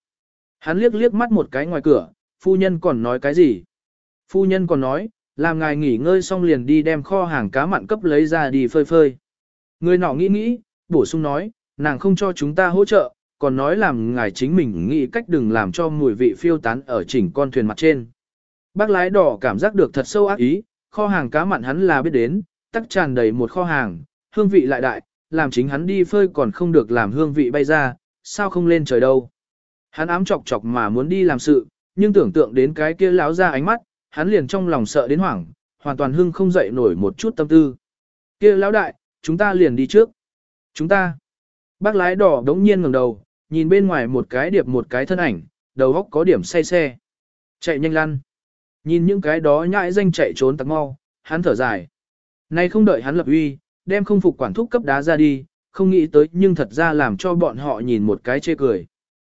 Hắn liếc liếc mắt một cái ngoài cửa, phu nhân còn nói cái gì? Phu nhân còn nói, làm ngài nghỉ ngơi xong liền đi đem kho hàng cá mặn cấp lấy ra đi phơi phơi. Người nọ nghĩ nghĩ, bổ sung nói, nàng không cho chúng ta hỗ trợ, còn nói làm ngài chính mình nghĩ cách đừng làm cho mùi vị phiêu tán ở chỉnh con thuyền mặt trên. Bác lái đỏ cảm giác được thật sâu ác ý, kho hàng cá mặn hắn là biết đến, tắc tràn đầy một kho hàng, hương vị lại đại, làm chính hắn đi phơi còn không được làm hương vị bay ra, sao không lên trời đâu. Hắn ám chọc chọc mà muốn đi làm sự, nhưng tưởng tượng đến cái kia láo ra ánh mắt, hắn liền trong lòng sợ đến hoảng, hoàn toàn hưng không dậy nổi một chút tâm tư. kia lão đại, chúng ta liền đi trước. Chúng ta. Bác lái đỏ đống nhiên ngẩng đầu, nhìn bên ngoài một cái điệp một cái thân ảnh, đầu góc có điểm say xe. Chạy nhanh lăn. Nhìn những cái đó nhãi danh chạy trốn tặc mau, hắn thở dài. Nay không đợi hắn lập uy, đem không phục quản thúc cấp đá ra đi, không nghĩ tới nhưng thật ra làm cho bọn họ nhìn một cái chê cười.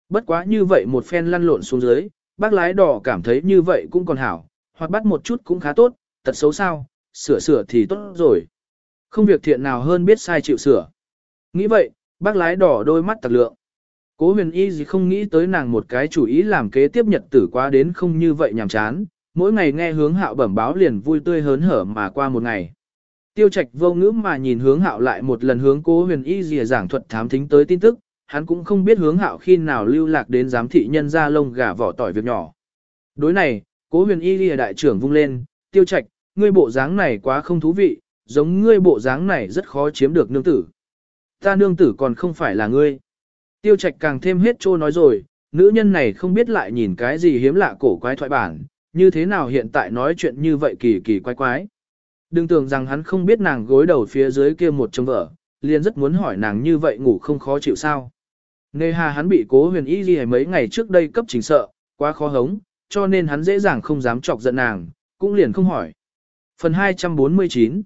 Bất quá như vậy một phen lăn lộn xuống dưới, bác lái đỏ cảm thấy như vậy cũng còn hảo, hoặc bắt một chút cũng khá tốt, tật xấu sao, sửa sửa thì tốt rồi. Không việc thiện nào hơn biết sai chịu sửa. Nghĩ vậy, bác lái đỏ đôi mắt tặc lượng. Cố huyền y gì không nghĩ tới nàng một cái chủ ý làm kế tiếp nhật tử quá đến không như vậy nhàm chán, mỗi ngày nghe hướng hạo bẩm báo liền vui tươi hớn hở mà qua một ngày. Tiêu trạch vô ngữ mà nhìn hướng hạo lại một lần hướng cố huyền y rìa giảng thuật thám thính tới tin tức, hắn cũng không biết hướng hạo khi nào lưu lạc đến giám thị nhân ra lông gà vỏ tỏi việc nhỏ. Đối này, cố huyền y rìa đại trưởng vung lên, tiêu trạch, ngươi bộ dáng này quá không thú vị, giống ngươi bộ dáng này rất khó chiếm được nương tử. Ta nương tử còn không phải là ngươi. Tiêu trạch càng thêm hết trô nói rồi, nữ nhân này không biết lại nhìn cái gì hiếm lạ cổ quái thoại bản, như thế nào hiện tại nói chuyện như vậy kỳ kỳ quái quái. Đừng tưởng rằng hắn không biết nàng gối đầu phía dưới kia một chồng vợ, liền rất muốn hỏi nàng như vậy ngủ không khó chịu sao. Nề hà hắn bị cố huyền y gì mấy ngày trước đây cấp chính sợ, quá khó hống, cho nên hắn dễ dàng không dám chọc giận nàng, cũng liền không hỏi. Phần 249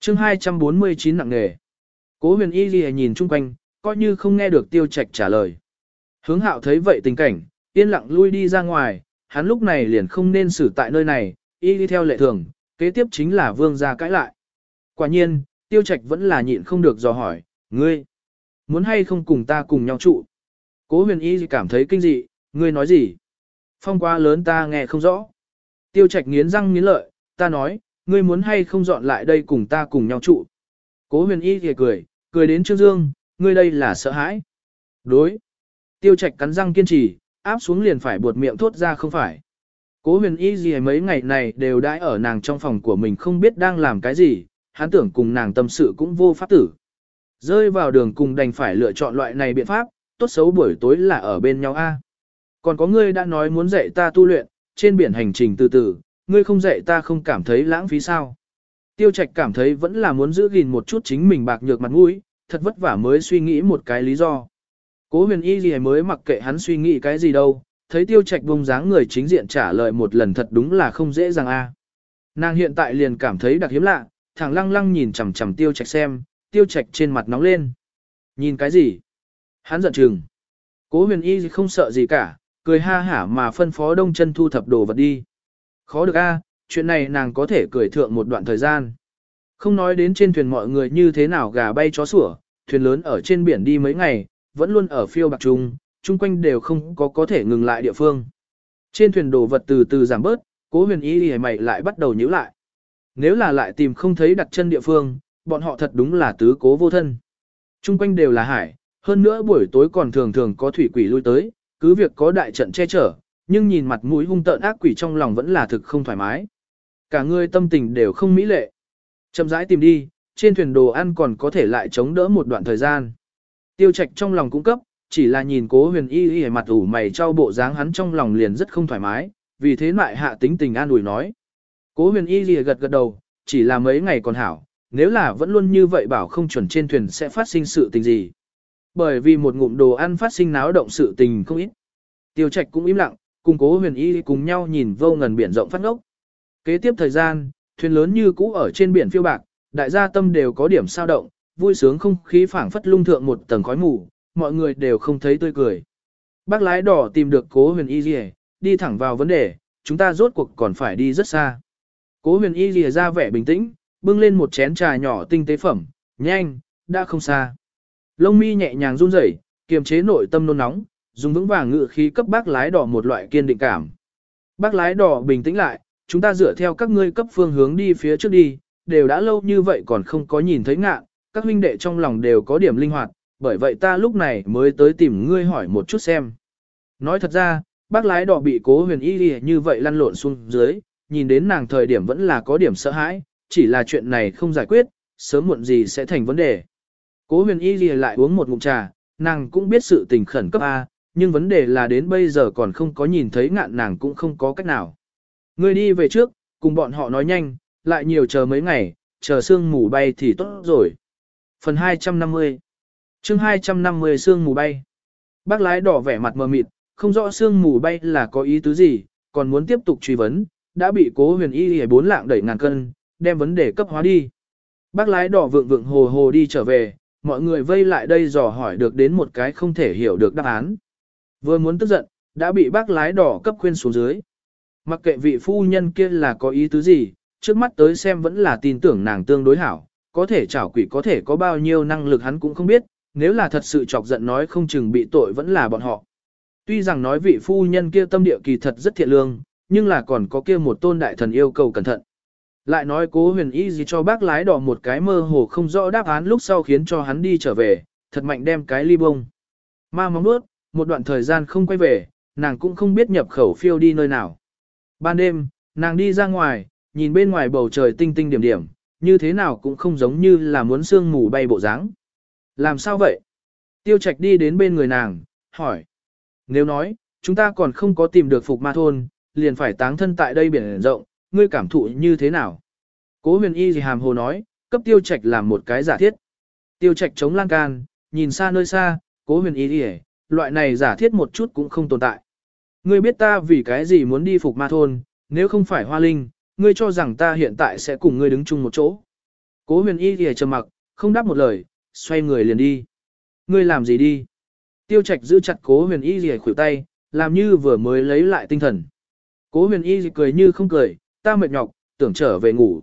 chương 249 nặng nề Cố huyền y gì nhìn chung quanh, coi như không nghe được tiêu trạch trả lời. Hướng hạo thấy vậy tình cảnh, yên lặng lui đi ra ngoài, hắn lúc này liền không nên xử tại nơi này, y đi theo lệ thường, kế tiếp chính là vương gia cãi lại. Quả nhiên, tiêu trạch vẫn là nhịn không được dò hỏi, ngươi, muốn hay không cùng ta cùng nhau trụ? Cố huyền y cảm thấy kinh dị, ngươi nói gì? Phong quá lớn ta nghe không rõ. Tiêu trạch nghiến răng nghiến lợi, ta nói, ngươi muốn hay không dọn lại đây cùng ta cùng nhau trụ? Cố huyền y thì cười, cười đến Trương Dương, ngươi đây là sợ hãi. Đối. Tiêu trạch cắn răng kiên trì, áp xuống liền phải buột miệng thốt ra không phải. Cố huyền y gì mấy ngày này đều đãi ở nàng trong phòng của mình không biết đang làm cái gì, hắn tưởng cùng nàng tâm sự cũng vô pháp tử. Rơi vào đường cùng đành phải lựa chọn loại này biện pháp, tốt xấu buổi tối là ở bên nhau a. Còn có ngươi đã nói muốn dạy ta tu luyện, trên biển hành trình từ từ, ngươi không dạy ta không cảm thấy lãng phí sao. Tiêu trạch cảm thấy vẫn là muốn giữ gìn một chút chính mình bạc nhược mặt mũi, thật vất vả mới suy nghĩ một cái lý do. Cố huyền y gì mới mặc kệ hắn suy nghĩ cái gì đâu, thấy tiêu trạch bông dáng người chính diện trả lời một lần thật đúng là không dễ dàng a. À. Nàng hiện tại liền cảm thấy đặc hiếm lạ, thẳng lăng lăng nhìn chằm chằm tiêu trạch xem, tiêu trạch trên mặt nóng lên. Nhìn cái gì? Hắn giận chừng. Cố huyền y không sợ gì cả, cười ha hả mà phân phó đông chân thu thập đồ vật đi. Khó được a, à, chuyện này nàng có thể cười thượng một đoạn thời gian. Không nói đến trên thuyền mọi người như thế nào gà bay chó sủa, thuyền lớn ở trên biển đi mấy ngày, vẫn luôn ở phiêu bạc trung, chung quanh đều không có có thể ngừng lại địa phương. Trên thuyền đồ vật từ từ giảm bớt, cố huyền y hề mày lại bắt đầu nhíu lại. Nếu là lại tìm không thấy đặt chân địa phương, bọn họ thật đúng là tứ cố vô thân. Chung quanh đều là hải, hơn nữa buổi tối còn thường thường có thủy quỷ lui tới, cứ việc có đại trận che chở, nhưng nhìn mặt mũi hung tợn ác quỷ trong lòng vẫn là thực không thoải mái. Cả người tâm tình đều không mỹ lệ. Chậm rãi tìm đi, trên thuyền đồ ăn còn có thể lại chống đỡ một đoạn thời gian. Tiêu Trạch trong lòng cũng cấp, chỉ là nhìn cố huyền y y mặt ủ mày trao bộ dáng hắn trong lòng liền rất không thoải mái, vì thế lại hạ tính tình an ủi nói. Cố huyền y y gật gật đầu, chỉ là mấy ngày còn hảo, nếu là vẫn luôn như vậy bảo không chuẩn trên thuyền sẽ phát sinh sự tình gì. Bởi vì một ngụm đồ ăn phát sinh náo động sự tình không ít. Tiêu Trạch cũng im lặng, cùng cố huyền y cùng nhau nhìn vô ngần biển rộng phát ngốc. Kế tiếp thời gian, thuyền lớn như cũ ở trên biển phiêu bạc, đại gia tâm đều có điểm sao động, vui sướng không khí phảng phất lung thượng một tầng khói mù, mọi người đều không thấy tươi cười. Bác lái đỏ tìm được cố huyền y gì, đi thẳng vào vấn đề, chúng ta rốt cuộc còn phải đi rất xa. Cố huyền y gì ra vẻ bình tĩnh, bưng lên một chén trà nhỏ tinh tế phẩm, nhanh, đã không xa. Lông mi nhẹ nhàng run rẩy, kiềm chế nội tâm nôn nóng, dùng vững vàng ngự khí cấp bác lái đỏ một loại kiên định cảm. Bác lái đỏ bình tĩnh lại, chúng ta dựa theo các ngươi cấp phương hướng đi phía trước đi, đều đã lâu như vậy còn không có nhìn thấy ngạn, các huynh đệ trong lòng đều có điểm linh hoạt, bởi vậy ta lúc này mới tới tìm ngươi hỏi một chút xem. Nói thật ra, bác lái đỏ bị cố huyền y như vậy lăn lộn xuống dưới, nhìn đến nàng thời điểm vẫn là có điểm sợ hãi, chỉ là chuyện này không giải quyết, sớm muộn gì sẽ thành vấn đề. Cố huyền y lại uống một ngụm trà, nàng cũng biết sự tình khẩn cấp A, nhưng vấn đề là đến bây giờ còn không có nhìn thấy ngạn nàng cũng không có cách nào. Ngươi đi về trước, cùng bọn họ nói nhanh, lại nhiều chờ mấy ngày, chờ sương mù bay thì tốt rồi. Phần 250 chương 250 sương mù bay Bác lái đỏ vẻ mặt mờ mịt, không rõ sương mù bay là có ý tứ gì, còn muốn tiếp tục truy vấn, đã bị cố huyền y hề bốn lạng đẩy ngàn cân, đem vấn đề cấp hóa đi. Bác lái đỏ vượng vượng hồ hồ đi trở về, mọi người vây lại đây dò hỏi được đến một cái không thể hiểu được đáp án. Vừa muốn tức giận, đã bị bác lái đỏ cấp khuyên xuống dưới. Mặc kệ vị phu nhân kia là có ý tứ gì, trước mắt tới xem vẫn là tin tưởng nàng tương đối hảo, có thể chảo quỷ có thể có bao nhiêu năng lực hắn cũng không biết, nếu là thật sự chọc giận nói không chừng bị tội vẫn là bọn họ. Tuy rằng nói vị phu nhân kia tâm địa kỳ thật rất thiện lương, nhưng là còn có kia một tôn đại thần yêu cầu cẩn thận. Lại nói cố huyền y gì cho bác lái đỏ một cái mơ hồ không rõ đáp án lúc sau khiến cho hắn đi trở về, thật mạnh đem cái ly bông. Ma móng bước, một đoạn thời gian không quay về, nàng cũng không biết nhập khẩu phiêu đi nơi nào. Ban đêm, nàng đi ra ngoài, nhìn bên ngoài bầu trời tinh tinh điểm điểm, như thế nào cũng không giống như là muốn sương mù bay bộ dáng. Làm sao vậy? Tiêu Trạch đi đến bên người nàng, hỏi. Nếu nói, chúng ta còn không có tìm được phục ma thôn, liền phải táng thân tại đây biển rộng, ngươi cảm thụ như thế nào? Cố huyền y gì hàm hồ nói, cấp Tiêu Trạch làm một cái giả thiết. Tiêu Trạch chống lan can, nhìn xa nơi xa, cố huyền y gì loại này giả thiết một chút cũng không tồn tại. Ngươi biết ta vì cái gì muốn đi phục ma thôn, nếu không phải hoa linh, ngươi cho rằng ta hiện tại sẽ cùng ngươi đứng chung một chỗ. Cố huyền y gì trầm mặc, không đáp một lời, xoay người liền đi. Ngươi làm gì đi? Tiêu trạch giữ chặt cố huyền y rìa khuỷu tay, làm như vừa mới lấy lại tinh thần. Cố huyền y cười như không cười, ta mệt nhọc, tưởng trở về ngủ.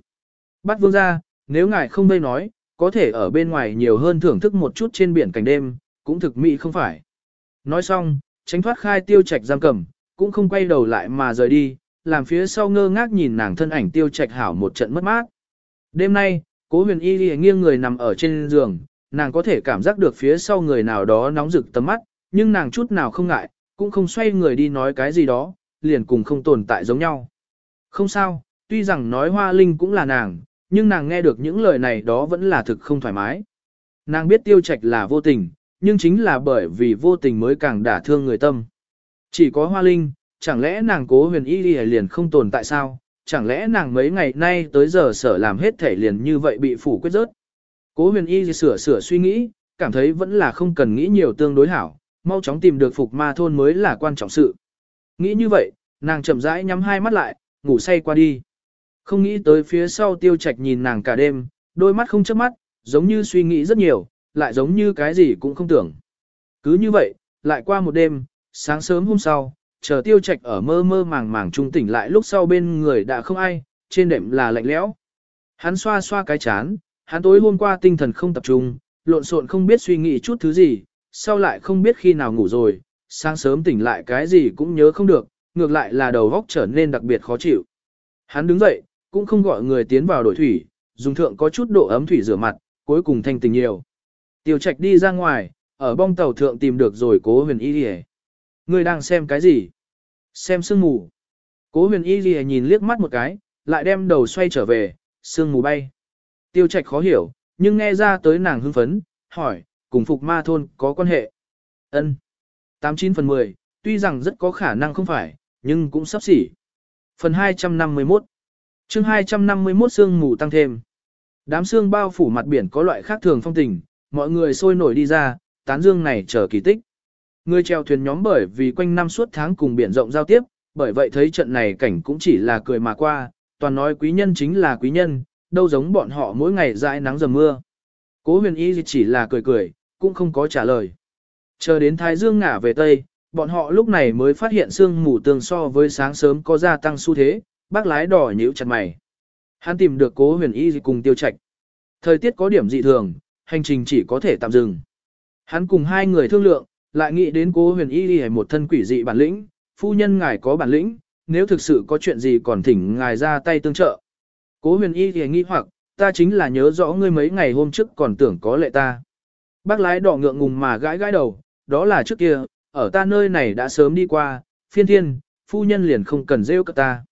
Bắt vương ra, nếu ngài không đây nói, có thể ở bên ngoài nhiều hơn thưởng thức một chút trên biển cảnh đêm, cũng thực mỹ không phải. Nói xong, tránh thoát khai tiêu trạch giam cầm, cũng không quay đầu lại mà rời đi, làm phía sau ngơ ngác nhìn nàng thân ảnh tiêu trạch hảo một trận mất mát. Đêm nay, cố huyền y ghi nghiêng người nằm ở trên giường, nàng có thể cảm giác được phía sau người nào đó nóng rực tầm mắt, nhưng nàng chút nào không ngại, cũng không xoay người đi nói cái gì đó, liền cùng không tồn tại giống nhau. Không sao, tuy rằng nói hoa linh cũng là nàng, nhưng nàng nghe được những lời này đó vẫn là thực không thoải mái. Nàng biết tiêu trạch là vô tình, nhưng chính là bởi vì vô tình mới càng đả thương người tâm. Chỉ có hoa linh, chẳng lẽ nàng cố huyền y liền không tồn tại sao, chẳng lẽ nàng mấy ngày nay tới giờ sở làm hết thể liền như vậy bị phủ quyết rớt. Cố huyền y sửa sửa suy nghĩ, cảm thấy vẫn là không cần nghĩ nhiều tương đối hảo, mau chóng tìm được phục ma thôn mới là quan trọng sự. Nghĩ như vậy, nàng chậm rãi nhắm hai mắt lại, ngủ say qua đi. Không nghĩ tới phía sau tiêu trạch nhìn nàng cả đêm, đôi mắt không chớp mắt, giống như suy nghĩ rất nhiều, lại giống như cái gì cũng không tưởng. Cứ như vậy, lại qua một đêm, sáng sớm hôm sau, chờ tiêu trạch ở mơ mơ màng màng trung tỉnh lại lúc sau bên người đã không ai, trên đệm là lạnh lẽo. Hắn xoa xoa cái chán, hắn tối hôm qua tinh thần không tập trung, lộn xộn không biết suy nghĩ chút thứ gì, sau lại không biết khi nào ngủ rồi, sáng sớm tỉnh lại cái gì cũng nhớ không được, ngược lại là đầu óc trở nên đặc biệt khó chịu. Hắn đứng dậy, cũng không gọi người tiến vào đổi thủy, dùng thượng có chút độ ấm thủy rửa mặt, cuối cùng thanh tình nhiều. Tiêu Trạch đi ra ngoài, ở bong tàu thượng tìm được rồi cố huyền y lìa. Người đang xem cái gì? Xem sương mù. Cố huyền y lìa nhìn liếc mắt một cái, lại đem đầu xoay trở về, sương mù bay. Tiêu Trạch khó hiểu, nhưng nghe ra tới nàng hưng phấn, hỏi, cùng phục ma thôn có quan hệ. Ân. 89 phần 10, tuy rằng rất có khả năng không phải, nhưng cũng sắp xỉ. Phần 251 chương 251 sương mù tăng thêm. Đám sương bao phủ mặt biển có loại khác thường phong tình, mọi người sôi nổi đi ra, tán dương này chờ kỳ tích. Người chèo thuyền nhóm bởi vì quanh năm suốt tháng cùng biển rộng giao tiếp, bởi vậy thấy trận này cảnh cũng chỉ là cười mà qua, toàn nói quý nhân chính là quý nhân, đâu giống bọn họ mỗi ngày dãi nắng dầm mưa. Cố huyền y chỉ là cười cười, cũng không có trả lời. Chờ đến Thái Dương ngả về Tây, bọn họ lúc này mới phát hiện sương mù tường so với sáng sớm có gia tăng xu thế, bác lái đỏ nhíu chặt mày. Hắn tìm được cố huyền y cùng tiêu Trạch. Thời tiết có điểm dị thường, hành trình chỉ có thể tạm dừng. Hắn cùng hai người thương lượng, lại nghĩ đến cố huyền y đi một thân quỷ dị bản lĩnh, phu nhân ngài có bản lĩnh, nếu thực sự có chuyện gì còn thỉnh ngài ra tay tương trợ. Cố huyền y thì nghi hoặc, ta chính là nhớ rõ ngươi mấy ngày hôm trước còn tưởng có lệ ta. Bác lái đỏ ngượng ngùng mà gãi gãi đầu, đó là trước kia, ở ta nơi này đã sớm đi qua, phiên thiên, phu nhân liền không cần rêu cất ta.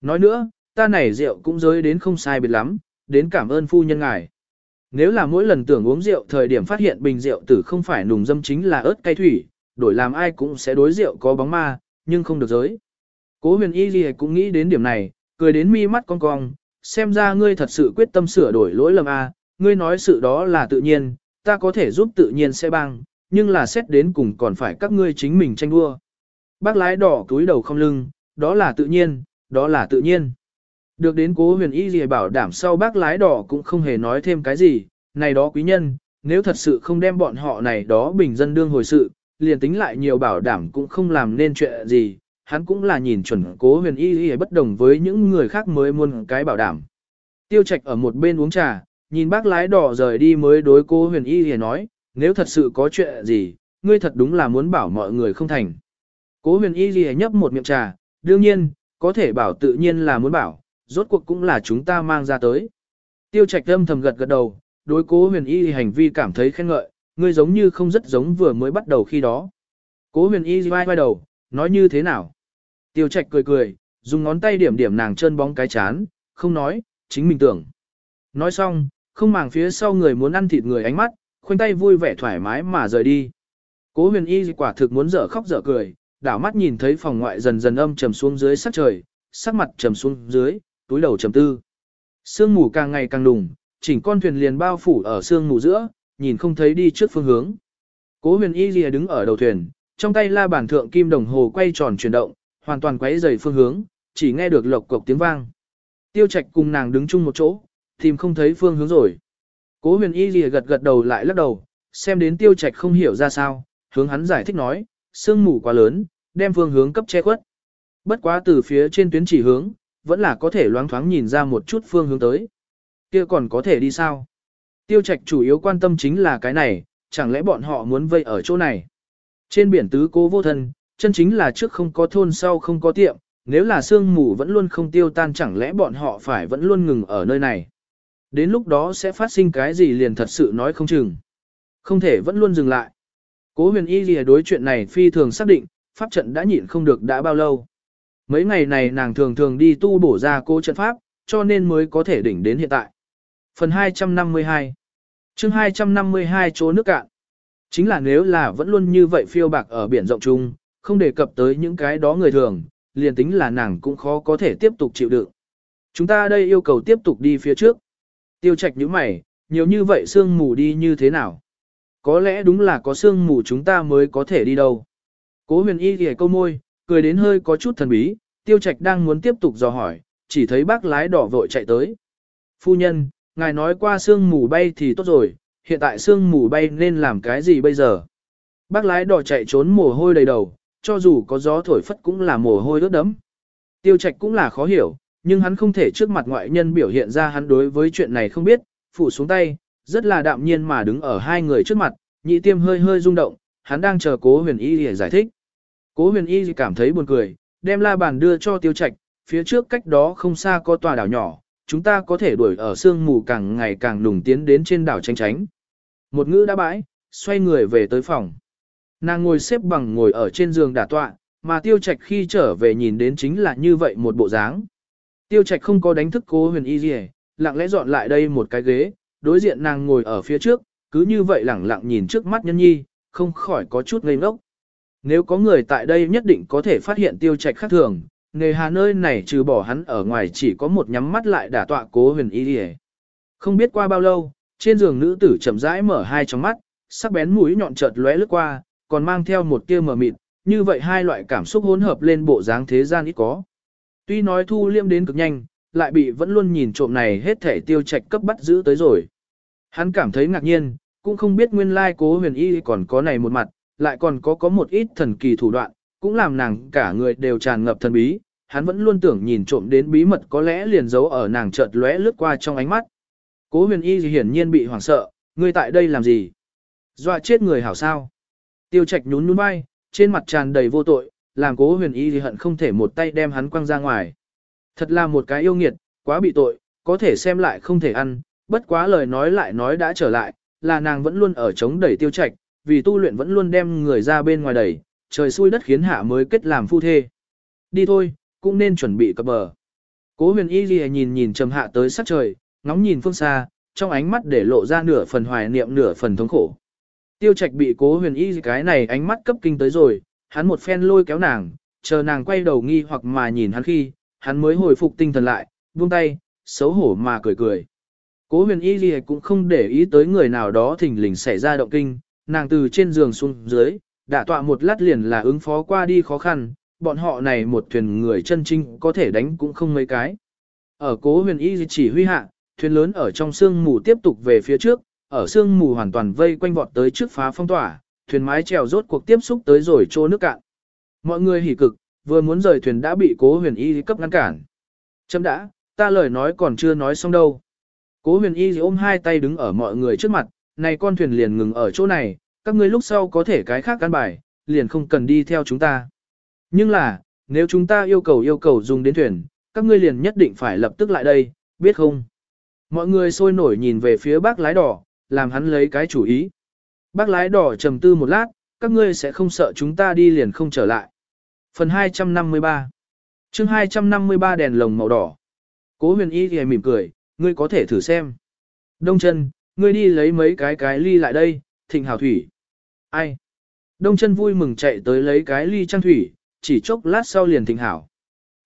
Nói nữa, ta này rượu cũng giới đến không sai biệt lắm, đến cảm ơn phu nhân ngài. Nếu là mỗi lần tưởng uống rượu thời điểm phát hiện bình rượu tử không phải nùng dâm chính là ớt cay thủy, đổi làm ai cũng sẽ đối rượu có bóng ma, nhưng không được giới. Cố huyền y gì cũng nghĩ đến điểm này, cười đến mi mắt cong cong, xem ra ngươi thật sự quyết tâm sửa đổi lỗi lầm a, ngươi nói sự đó là tự nhiên, ta có thể giúp tự nhiên sẽ băng, nhưng là xét đến cùng còn phải các ngươi chính mình tranh đua. Bác lái đỏ túi đầu không lưng, đó là tự nhiên, đó là tự nhiên. Được đến cố huyền y gì bảo đảm sau bác lái đỏ cũng không hề nói thêm cái gì, này đó quý nhân, nếu thật sự không đem bọn họ này đó bình dân đương hồi sự, liền tính lại nhiều bảo đảm cũng không làm nên chuyện gì, hắn cũng là nhìn chuẩn cố huyền y y bất đồng với những người khác mới muốn cái bảo đảm. Tiêu trạch ở một bên uống trà, nhìn bác lái đỏ rời đi mới đối cố huyền y y nói, nếu thật sự có chuyện gì, ngươi thật đúng là muốn bảo mọi người không thành. Cố huyền y y nhấp một miệng trà, đương nhiên, có thể bảo tự nhiên là muốn bảo, rốt cuộc cũng là chúng ta mang ra tới. Tiêu trạch âm thầm gật gật đầu, đối cố huyền y hành vi cảm thấy khen ngợi, ngươi giống như không rất giống vừa mới bắt đầu khi đó. Cố huyền y vai vai đầu, nói như thế nào? Tiêu Trạch cười cười, dùng ngón tay điểm điểm nàng chân bóng cái chán, không nói, chính mình tưởng. Nói xong, không màng phía sau người muốn ăn thịt người ánh mắt, khoanh tay vui vẻ thoải mái mà rời đi. Cố huyền y quả thực muốn dở khóc dở cười, đảo mắt nhìn thấy phòng ngoại dần dần âm trầm xuống dưới sắc trời, sắc mặt trầm xuống dưới, túi đầu trầm tư. Sương mù càng ngày càng đùng, chỉnh con thuyền liền bao phủ ở sương mù giữa, nhìn không thấy đi trước phương hướng. Cố huyền y lìa đứng ở đầu thuyền, trong tay la bàn thượng kim đồng hồ quay tròn chuyển động, hoàn toàn quấy rầy phương hướng, chỉ nghe được lộc cộc tiếng vang. Tiêu Trạch cùng nàng đứng chung một chỗ, tìm không thấy phương hướng rồi. Cố huyền y lìa gật gật đầu lại lắc đầu, xem đến Tiêu Trạch không hiểu ra sao, hướng hắn giải thích nói, sương mù quá lớn, đem phương hướng cấp che khuất. Bất quá từ phía trên tuyến chỉ hướng, vẫn là có thể loáng thoáng nhìn ra một chút phương hướng tới. Kia còn có thể đi sao? Tiêu Trạch chủ yếu quan tâm chính là cái này, chẳng lẽ bọn họ muốn vây ở chỗ này? Trên biển tứ cố vô thân, chân chính là trước không có thôn sau không có tiệm, nếu là sương mù vẫn luôn không tiêu tan chẳng lẽ bọn họ phải vẫn luôn ngừng ở nơi này. Đến lúc đó sẽ phát sinh cái gì liền thật sự nói không chừng. Không thể vẫn luôn dừng lại. Cố huyền y lìa đối chuyện này phi thường xác định, pháp trận đã nhịn không được đã bao lâu. Mấy ngày này nàng thường thường đi tu bổ ra cố trận pháp, cho nên mới có thể đỉnh đến hiện tại. Phần 252 chương 252 chỗ nước cạn. Chính là nếu là vẫn luôn như vậy phiêu bạc ở biển rộng chung, không đề cập tới những cái đó người thường, liền tính là nàng cũng khó có thể tiếp tục chịu đựng. Chúng ta đây yêu cầu tiếp tục đi phía trước. Tiêu trạch những mày, nhiều như vậy sương mù đi như thế nào? Có lẽ đúng là có sương mù chúng ta mới có thể đi đâu. Cố huyền y ghề câu môi, cười đến hơi có chút thần bí, tiêu trạch đang muốn tiếp tục dò hỏi, chỉ thấy bác lái đỏ vội chạy tới. Phu nhân, ngài nói qua sương mù bay thì tốt rồi, hiện tại sương mù bay nên làm cái gì bây giờ? Bác lái đỏ chạy trốn mồ hôi đầy đầu, cho dù có gió thổi phất cũng là mồ hôi ướt đẫm. Tiêu trạch cũng là khó hiểu, nhưng hắn không thể trước mặt ngoại nhân biểu hiện ra hắn đối với chuyện này không biết, phủ xuống tay, rất là đạm nhiên mà đứng ở hai người trước mặt, nhị tiêm hơi hơi rung động, hắn đang chờ cố huyền y để giải thích. Cố huyền y cảm thấy buồn cười, đem la bàn đưa cho tiêu trạch, phía trước cách đó không xa có tòa đảo nhỏ, chúng ta có thể đuổi ở sương mù càng ngày càng nùng tiến đến trên đảo tranh tránh. Một ngữ đã bãi, xoay người về tới phòng. Nàng ngồi xếp bằng ngồi ở trên giường đả tọa, mà tiêu trạch khi trở về nhìn đến chính là như vậy một bộ dáng. Tiêu trạch không có đánh thức cố huyền y gì lặng lẽ dọn lại đây một cái ghế, đối diện nàng ngồi ở phía trước, cứ như vậy lẳng lặng nhìn trước mắt nhân nhi, không khỏi có chút ngây ngốc. Nếu có người tại đây nhất định có thể phát hiện tiêu trạch khác thường, nghề hà nơi này trừ bỏ hắn ở ngoài chỉ có một nhắm mắt lại đả tọa cố huyền y gì. Không biết qua bao lâu, trên giường nữ tử chậm rãi mở hai tròng mắt, sắc bén mũi nhọn chợt lóe lướt qua, còn mang theo một tia mờ mịt, như vậy hai loại cảm xúc hỗn hợp lên bộ dáng thế gian ít có. Tuy nói thu liêm đến cực nhanh, lại bị vẫn luôn nhìn trộm này hết thể tiêu trạch cấp bắt giữ tới rồi. Hắn cảm thấy ngạc nhiên, cũng không biết nguyên lai cố huyền y còn có này một mặt, lại còn có có một ít thần kỳ thủ đoạn, cũng làm nàng cả người đều tràn ngập thần bí, hắn vẫn luôn tưởng nhìn trộm đến bí mật có lẽ liền giấu ở nàng chợt lóe lướt qua trong ánh mắt. Cố huyền y hiển nhiên bị hoảng sợ, ngươi tại đây làm gì? Dọa chết người hảo sao? Tiêu trạch nhún nhún vai, trên mặt tràn đầy vô tội, làm cố huyền y hận không thể một tay đem hắn quăng ra ngoài. Thật là một cái yêu nghiệt, quá bị tội, có thể xem lại không thể ăn, bất quá lời nói lại nói đã trở lại, là nàng vẫn luôn ở chống đẩy tiêu trạch, vì tu luyện vẫn luôn đem người ra bên ngoài đẩy, trời xui đất khiến hạ mới kết làm phu thê. Đi thôi, cũng nên chuẩn bị cập bờ. Cố huyền y ghi nhìn nhìn trầm hạ tới sát trời, ngóng nhìn phương xa, trong ánh mắt để lộ ra nửa phần hoài niệm nửa phần thống khổ. Tiêu trạch bị cố huyền y cái này ánh mắt cấp kinh tới rồi, hắn một phen lôi kéo nàng, chờ nàng quay đầu nghi hoặc mà nhìn hắn khi, hắn mới hồi phục tinh thần lại, buông tay, xấu hổ mà cười cười. Cố huyền y gì cũng không để ý tới người nào đó thỉnh lình xảy ra động kinh, nàng từ trên giường xuống dưới, đã tọa một lát liền là ứng phó qua đi khó khăn, bọn họ này một thuyền người chân trinh có thể đánh cũng không mấy cái. Ở cố huyền y chỉ huy hạ, thuyền lớn ở trong sương mù tiếp tục về phía trước, ở sương mù hoàn toàn vây quanh vọt tới trước phá phong tỏa, thuyền mái chèo rốt cuộc tiếp xúc tới rồi chỗ nước cạn. Mọi người hỉ cực, vừa muốn rời thuyền đã bị cố huyền y cấp ngăn cản. Chấm đã, ta lời nói còn chưa nói xong đâu. Cố huyền y ôm hai tay đứng ở mọi người trước mặt, này con thuyền liền ngừng ở chỗ này, các ngươi lúc sau có thể cái khác căn bài, liền không cần đi theo chúng ta. Nhưng là, nếu chúng ta yêu cầu yêu cầu dùng đến thuyền, các ngươi liền nhất định phải lập tức lại đây, biết không? Mọi người sôi nổi nhìn về phía bác lái đỏ, làm hắn lấy cái chủ ý. Bác lái đỏ trầm tư một lát, các ngươi sẽ không sợ chúng ta đi liền không trở lại. Phần 253 chương 253 đèn lồng màu đỏ. Cố huyền y thì mỉm cười, ngươi có thể thử xem. Đông chân, ngươi đi lấy mấy cái cái ly lại đây, thịnh hào thủy. Ai? Đông chân vui mừng chạy tới lấy cái ly trang thủy, chỉ chốc lát sau liền thịnh hảo.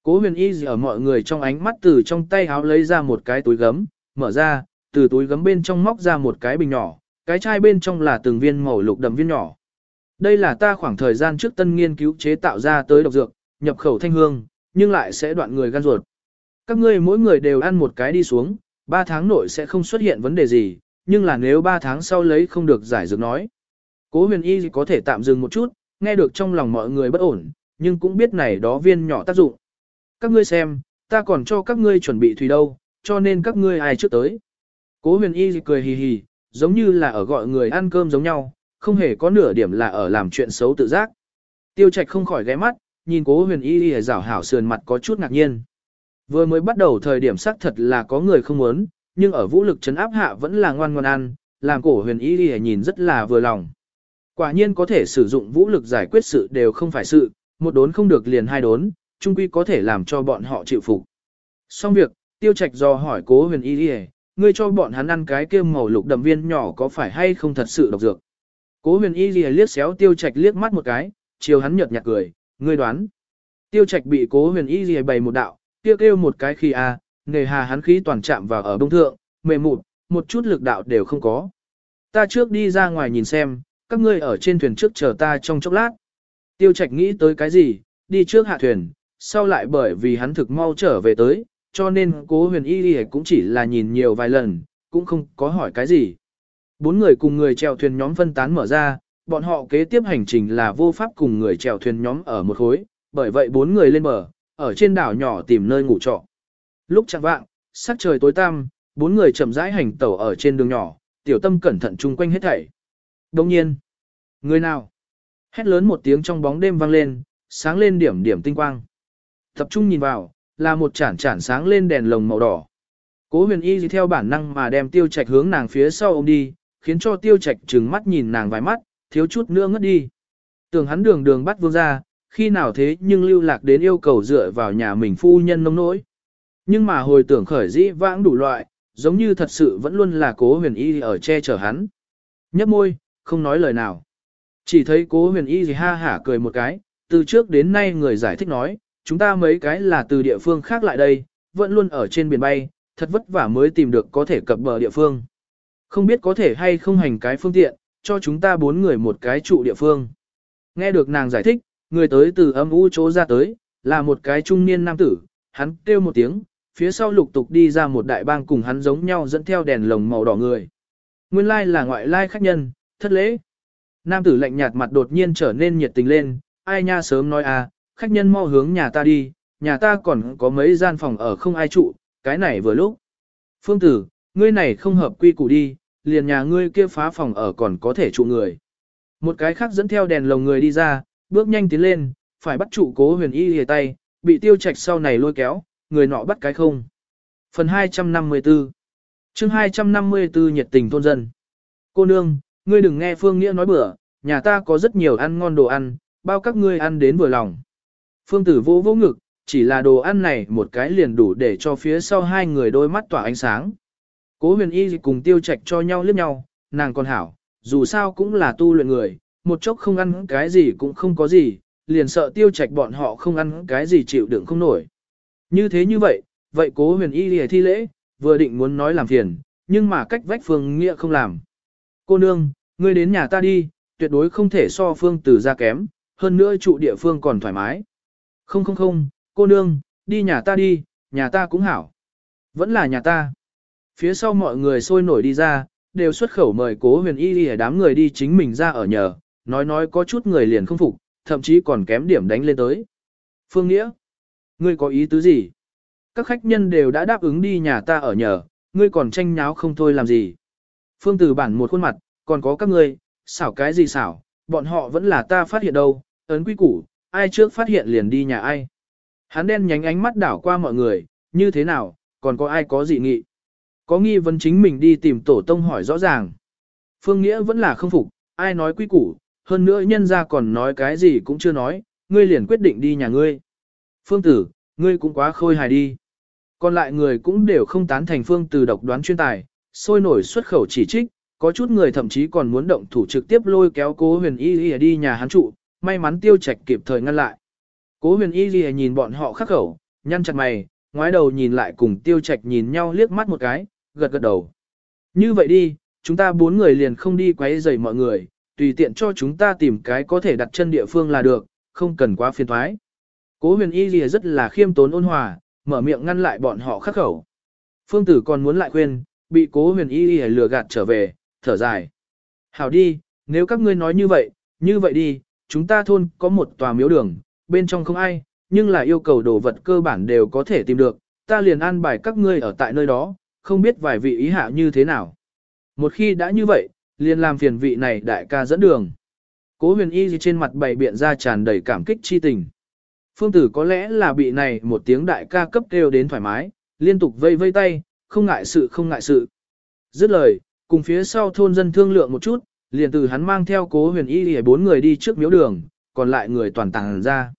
Cố huyền y ở mọi người trong ánh mắt từ trong tay háo lấy ra một cái túi gấm, mở ra, từ túi gấm bên trong móc ra một cái bình nhỏ, cái chai bên trong là từng viên màu lục đậm viên nhỏ. Đây là ta khoảng thời gian trước tân nghiên cứu chế tạo ra tới độc dược, nhập khẩu thanh hương, nhưng lại sẽ đoạn người gan ruột. Các ngươi mỗi người đều ăn một cái đi xuống, 3 tháng nội sẽ không xuất hiện vấn đề gì, nhưng là nếu 3 tháng sau lấy không được giải dược nói. Cố huyền y có thể tạm dừng một chút, nghe được trong lòng mọi người bất ổn, nhưng cũng biết này đó viên nhỏ tác dụng. Các ngươi xem, ta còn cho các ngươi chuẩn bị thủy đâu, cho nên các ngươi ai trước tới. Cố huyền y cười hì hì, giống như là ở gọi người ăn cơm giống nhau, không hề có nửa điểm là ở làm chuyện xấu tự giác. Tiêu trạch không khỏi ghé mắt, nhìn cố huyền y y rảo hảo sườn mặt có chút ngạc nhiên. Vừa mới bắt đầu thời điểm xác thật là có người không muốn, nhưng ở vũ lực chấn áp hạ vẫn là ngoan ngoan ăn, làm cổ huyền y y nhìn rất là vừa lòng. Quả nhiên có thể sử dụng vũ lực giải quyết sự đều không phải sự, một đốn không được liền hai đốn, chung quy có thể làm cho bọn họ chịu phục. Xong việc, tiêu trạch do hỏi cố huyền y y, ngươi cho bọn hắn ăn cái kia màu lục đậm viên nhỏ có phải hay không thật sự độc dược. Cố huyền y lìa liếc xéo tiêu trạch liếc mắt một cái, chiều hắn nhợt nhạt cười, ngươi đoán. Tiêu trạch bị cố huyền y lìa bày một đạo, kêu kêu một cái khi a, à, nề hà hắn khí toàn chạm vào ở bông thượng, mềm mụt, một chút lực đạo đều không có. Ta trước đi ra ngoài nhìn xem, các ngươi ở trên thuyền trước chờ ta trong chốc lát. Tiêu trạch nghĩ tới cái gì, đi trước hạ thuyền, sau lại bởi vì hắn thực mau trở về tới, cho nên cố huyền y lìa cũng chỉ là nhìn nhiều vài lần, cũng không có hỏi cái gì. Bốn người cùng người chèo thuyền nhóm phân tán mở ra, bọn họ kế tiếp hành trình là vô pháp cùng người chèo thuyền nhóm ở một khối, bởi vậy bốn người lên bờ, ở trên đảo nhỏ tìm nơi ngủ trọ. Lúc chẳng vạng, sắc trời tối tăm, bốn người chậm rãi hành tẩu ở trên đường nhỏ, tiểu tâm cẩn thận chung quanh hết thảy. Đồng nhiên, người nào? Hét lớn một tiếng trong bóng đêm vang lên, sáng lên điểm điểm tinh quang. Tập trung nhìn vào, là một chản chản sáng lên đèn lồng màu đỏ. Cố huyền y theo bản năng mà đem tiêu trạch hướng nàng phía sau ôm đi, khiến cho tiêu trạch trừng mắt nhìn nàng vài mắt, thiếu chút nữa ngất đi. Tưởng hắn đường đường bắt vương ra, khi nào thế nhưng lưu lạc đến yêu cầu dựa vào nhà mình phu nhân nông nỗi. Nhưng mà hồi tưởng khởi dĩ vãng đủ loại, giống như thật sự vẫn luôn là cố huyền y ở che chở hắn. Nhấp môi, không nói lời nào. Chỉ thấy cố huyền y gì ha hả cười một cái, từ trước đến nay người giải thích nói, chúng ta mấy cái là từ địa phương khác lại đây, vẫn luôn ở trên biển bay, thật vất vả mới tìm được có thể cập bờ địa phương. Không biết có thể hay không hành cái phương tiện, cho chúng ta bốn người một cái trụ địa phương. Nghe được nàng giải thích, người tới từ âm u chỗ ra tới, là một cái trung niên nam tử, hắn kêu một tiếng, phía sau lục tục đi ra một đại bang cùng hắn giống nhau dẫn theo đèn lồng màu đỏ người. Nguyên lai là ngoại lai khách nhân, thất lễ. Nam tử lạnh nhạt mặt đột nhiên trở nên nhiệt tình lên, ai nha sớm nói à, khách nhân mau hướng nhà ta đi, nhà ta còn có mấy gian phòng ở không ai trụ, cái này vừa lúc. Phương tử, ngươi này không hợp quy củ đi, liền nhà ngươi kia phá phòng ở còn có thể trụ người. Một cái khác dẫn theo đèn lồng người đi ra, bước nhanh tiến lên, phải bắt trụ cố huyền y lìa tay, bị tiêu trạch sau này lôi kéo, người nọ bắt cái không. Phần 254 chương 254 nhiệt tình thôn dân. Cô nương, ngươi đừng nghe Phương Nghĩa nói bừa, nhà ta có rất nhiều ăn ngon đồ ăn, bao các ngươi ăn đến vừa lòng. Phương tử vô vô ngực, chỉ là đồ ăn này một cái liền đủ để cho phía sau hai người đôi mắt tỏa ánh sáng. Cố huyền y cùng tiêu trạch cho nhau liếc nhau, nàng còn hảo, dù sao cũng là tu luyện người, một chốc không ăn cái gì cũng không có gì, liền sợ tiêu trạch bọn họ không ăn cái gì chịu đựng không nổi. Như thế như vậy, vậy cố huyền y lìa thi lễ, vừa định muốn nói làm phiền, nhưng mà cách vách phương nghĩa không làm. Cô nương, ngươi đến nhà ta đi, tuyệt đối không thể so phương tử ra kém, hơn nữa trụ địa phương còn thoải mái. Không không không, cô nương, đi nhà ta đi, nhà ta cũng hảo. Vẫn là nhà ta. Phía sau mọi người sôi nổi đi ra, đều xuất khẩu mời cố huyền y đi đám người đi chính mình ra ở nhờ, nói nói có chút người liền không phục, thậm chí còn kém điểm đánh lên tới. Phương Nghĩa, ngươi có ý tứ gì? Các khách nhân đều đã đáp ứng đi nhà ta ở nhờ, ngươi còn tranh nháo không thôi làm gì? Phương Tử bản một khuôn mặt, còn có các ngươi, xảo cái gì xảo, bọn họ vẫn là ta phát hiện đâu, ấn quy củ, ai trước phát hiện liền đi nhà ai. Hắn đen nhánh ánh mắt đảo qua mọi người, như thế nào, còn có ai có dị nghị. Có nghi vấn chính mình đi tìm tổ tông hỏi rõ ràng. Phương Nghĩa vẫn là không phục, ai nói quy củ, hơn nữa nhân ra còn nói cái gì cũng chưa nói, ngươi liền quyết định đi nhà ngươi. Phương tử, ngươi cũng quá khôi hài đi. Còn lại người cũng đều không tán thành phương tử độc đoán chuyên tài, sôi nổi xuất khẩu chỉ trích, có chút người thậm chí còn muốn động thủ trực tiếp lôi kéo cố huyền y y đi nhà hắn trụ, may mắn tiêu trạch kịp thời ngăn lại. Cố huyền y gì nhìn bọn họ khắc khẩu, nhăn chặt mày, ngoái đầu nhìn lại cùng tiêu trạch nhìn nhau liếc mắt một cái, gật gật đầu. Như vậy đi, chúng ta bốn người liền không đi quấy rầy mọi người, tùy tiện cho chúng ta tìm cái có thể đặt chân địa phương là được, không cần quá phiền thoái. Cố huyền y gì rất là khiêm tốn ôn hòa, mở miệng ngăn lại bọn họ khắc khẩu. Phương tử còn muốn lại khuyên, bị cố huyền y gì lừa gạt trở về, thở dài. Hảo đi, nếu các ngươi nói như vậy, như vậy đi, chúng ta thôn có một tòa miếu đường, bên trong không ai, nhưng là yêu cầu đồ vật cơ bản đều có thể tìm được, ta liền an bài các ngươi ở tại nơi đó, không biết vài vị ý hạ như thế nào. Một khi đã như vậy, liền làm phiền vị này đại ca dẫn đường. Cố huyền y gì trên mặt bày biện ra tràn đầy cảm kích chi tình. Phương tử có lẽ là bị này một tiếng đại ca cấp kêu đến thoải mái, liên tục vây vây tay, không ngại sự không ngại sự. Dứt lời, cùng phía sau thôn dân thương lượng một chút, liền từ hắn mang theo cố huyền y để bốn người đi trước miếu đường, còn lại người toàn tàng ra.